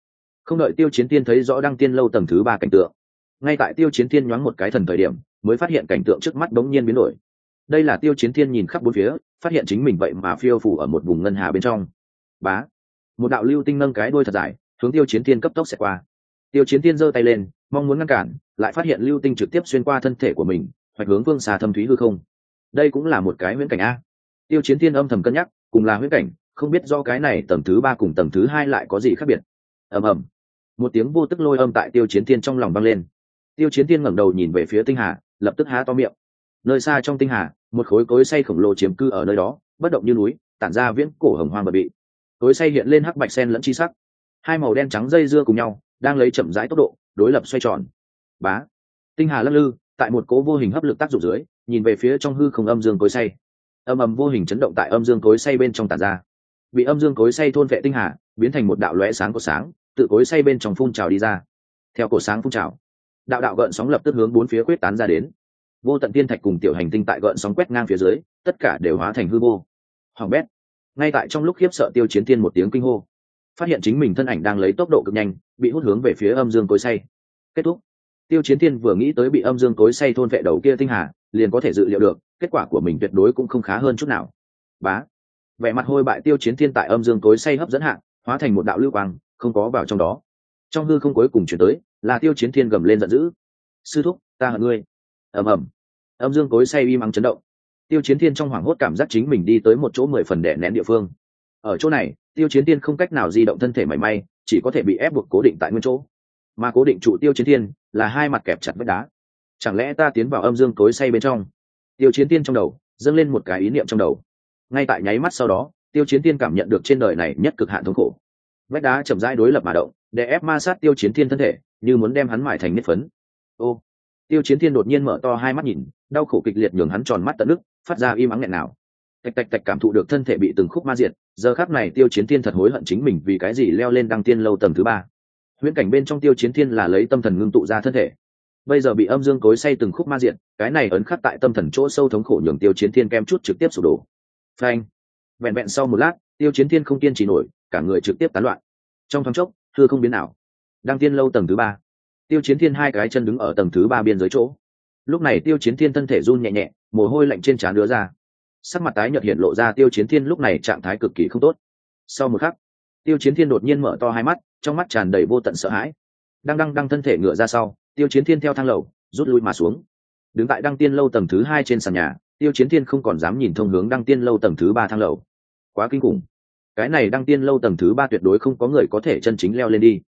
Không đợi tiêu chiến tiên thấy rõ đăng tiên lâu tầng thứ ba cảnh tượng ngay tại tiêu chiến tiên nhoáng một cái thần thời điểm mới phát hiện cảnh tượng trước mắt bỗng nhiên biến đổi. Đây là tiêu chiến thiên nhìn khắp bốn phía phát hiện chính mình vậy mà phiêu phủ ở một vùng ngân hà bên trong. Bá một đạo lưu tinh nâng cái đuôi thật dài, hướng tiêu chiến thiên cấp tốc sẽ qua. Tiêu chiến thiên giơ tay lên, mong muốn ngăn cản, lại phát hiện lưu tinh trực tiếp xuyên qua thân thể của mình, hoạch hướng vương xà thâm thúy hư không. Đây cũng là một cái huyễn cảnh a. Tiêu chiến thiên âm thầm cân nhắc, cùng là huyễn cảnh, không biết do cái này tầng thứ ba cùng tầng thứ hai lại có gì khác biệt. Ầm ầm. Một tiếng vô tức lôi âm tại tiêu chiến thiên trong lòng vang lên. Tiêu chiến thiên ngẩng đầu nhìn về phía tinh hà, lập tức há to miệng. Nơi xa trong tinh hà, một khối cối say khổng lồ chiếm cư ở nơi đó, bất động như núi, tản ra viễn cổ hồng hoang bờ bị cối say hiện lên hắc bạch sen lẫn chi sắc. Hai màu đen trắng dây dưa cùng nhau, đang lấy chậm rãi tốc độ, đối lập xoay tròn. Bá. Tinh hà lắc lư, tại một cố vô hình hấp lực tác dụng dưới, nhìn về phía trong hư không âm dương cối say. Âm ầm vô hình chấn động tại âm dương cối say bên trong tàn ra. Bị âm dương cối say thôn vệ tinh hà, biến thành một đạo lóe sáng của sáng, tự cối say bên trong phun trào đi ra. Theo cổ sáng phun trào, đạo đạo gợn sóng lập tức hướng bốn phía quyết tán ra đến. Vô tận tiên thạch cùng tiểu hành tinh tại gợn sóng quét ngang phía dưới, tất cả đều hóa thành hư vô. Hoàng bét ngay tại trong lúc khiếp sợ tiêu chiến tiên một tiếng kinh hô, phát hiện chính mình thân ảnh đang lấy tốc độ cực nhanh, bị hút hướng về phía âm dương cối say. Kết thúc. Tiêu chiến tiên vừa nghĩ tới bị âm dương cối say thôn vệ đầu kia tinh hà, liền có thể dự liệu được, kết quả của mình tuyệt đối cũng không khá hơn chút nào. Bá. Vẻ mặt hôi bại tiêu chiến tiên tại âm dương cối say hấp dẫn hạng hóa thành một đạo lưu quang, không có vào trong đó. Trong hư không cuối cùng chuyển tới, là tiêu chiến thiên gầm lên giận dữ. Sư thúc, ta hận ngươi. Ầm ầm. Âm dương cối say im ắng chấn động tiêu chiến thiên trong hoảng hốt cảm giác chính mình đi tới một chỗ mười phần đẻ nén địa phương. Ở chỗ này, tiêu chiến thiên không cách nào di động thân thể mảy may, chỉ có thể bị ép buộc cố định tại nguyên chỗ. Mà cố định trụ tiêu chiến thiên là hai mặt kẹp chặt vách đá. Chẳng lẽ ta tiến vào âm dương cối say bên trong? Tiêu chiến thiên trong đầu, dâng lên một cái ý niệm trong đầu. Ngay tại nháy mắt sau đó, tiêu chiến thiên cảm nhận được trên đời này nhất cực hạn thống khổ. Vách đá chậm rãi đối lập mà động, để ép ma sát tiêu chiến thiên thân thể, như muốn đem hắn mải thành nếp phấn. Ô! Tiêu chiến thiên đột nhiên mở to hai mắt nhìn, đau khổ kịch liệt nhường hắn tròn mắt tận nước phát ra im ắng nghẹn nào. Tạch tạch tạch cảm thụ được thân thể bị từng khúc ma diệt, giờ khắc này tiêu chiến thiên thật hối hận chính mình vì cái gì leo lên đăng tiên lâu tầng thứ ba. Huyễn cảnh bên trong tiêu chiến thiên là lấy tâm thần ngưng tụ ra thân thể. Bây giờ bị âm dương cối say từng khúc ma diện cái này ấn khắc tại tâm thần chỗ sâu thống khổ nhường tiêu chiến thiên kem chút trực tiếp sụp đổ. Phanh. Vẹn vẹn sau một lát, tiêu chiến thiên không kiên trì nổi, cả người trực tiếp tán loạn. Trong thoáng chốc thưa không biến nào đăng tiên lâu tầng thứ ba. Tiêu chiến thiên hai cái chân đứng ở tầng thứ ba biên giới chỗ. Lúc này tiêu chiến thiên thân thể run nhẹ nhẹ mồ hôi lạnh trên trán đứa ra. Sắc mặt tái nhợt hiện lộ ra tiêu chiến thiên lúc này trạng thái cực kỳ không tốt. Sau một khắc, tiêu chiến thiên đột nhiên mở to hai mắt, trong mắt tràn đầy vô tận sợ hãi. Đang đăng đăng thân thể ngựa ra sau, tiêu chiến thiên theo thang lầu, rút lui mà xuống. Đứng tại đăng tiên lâu tầng thứ hai trên sàn nhà, tiêu chiến thiên không còn dám nhìn thông hướng đăng tiên lâu tầng thứ ba thang lầu. Quá kinh khủng. Cái này đăng tiên lâu tầng thứ ba tuyệt đối không có người có thể chân chính leo lên đi.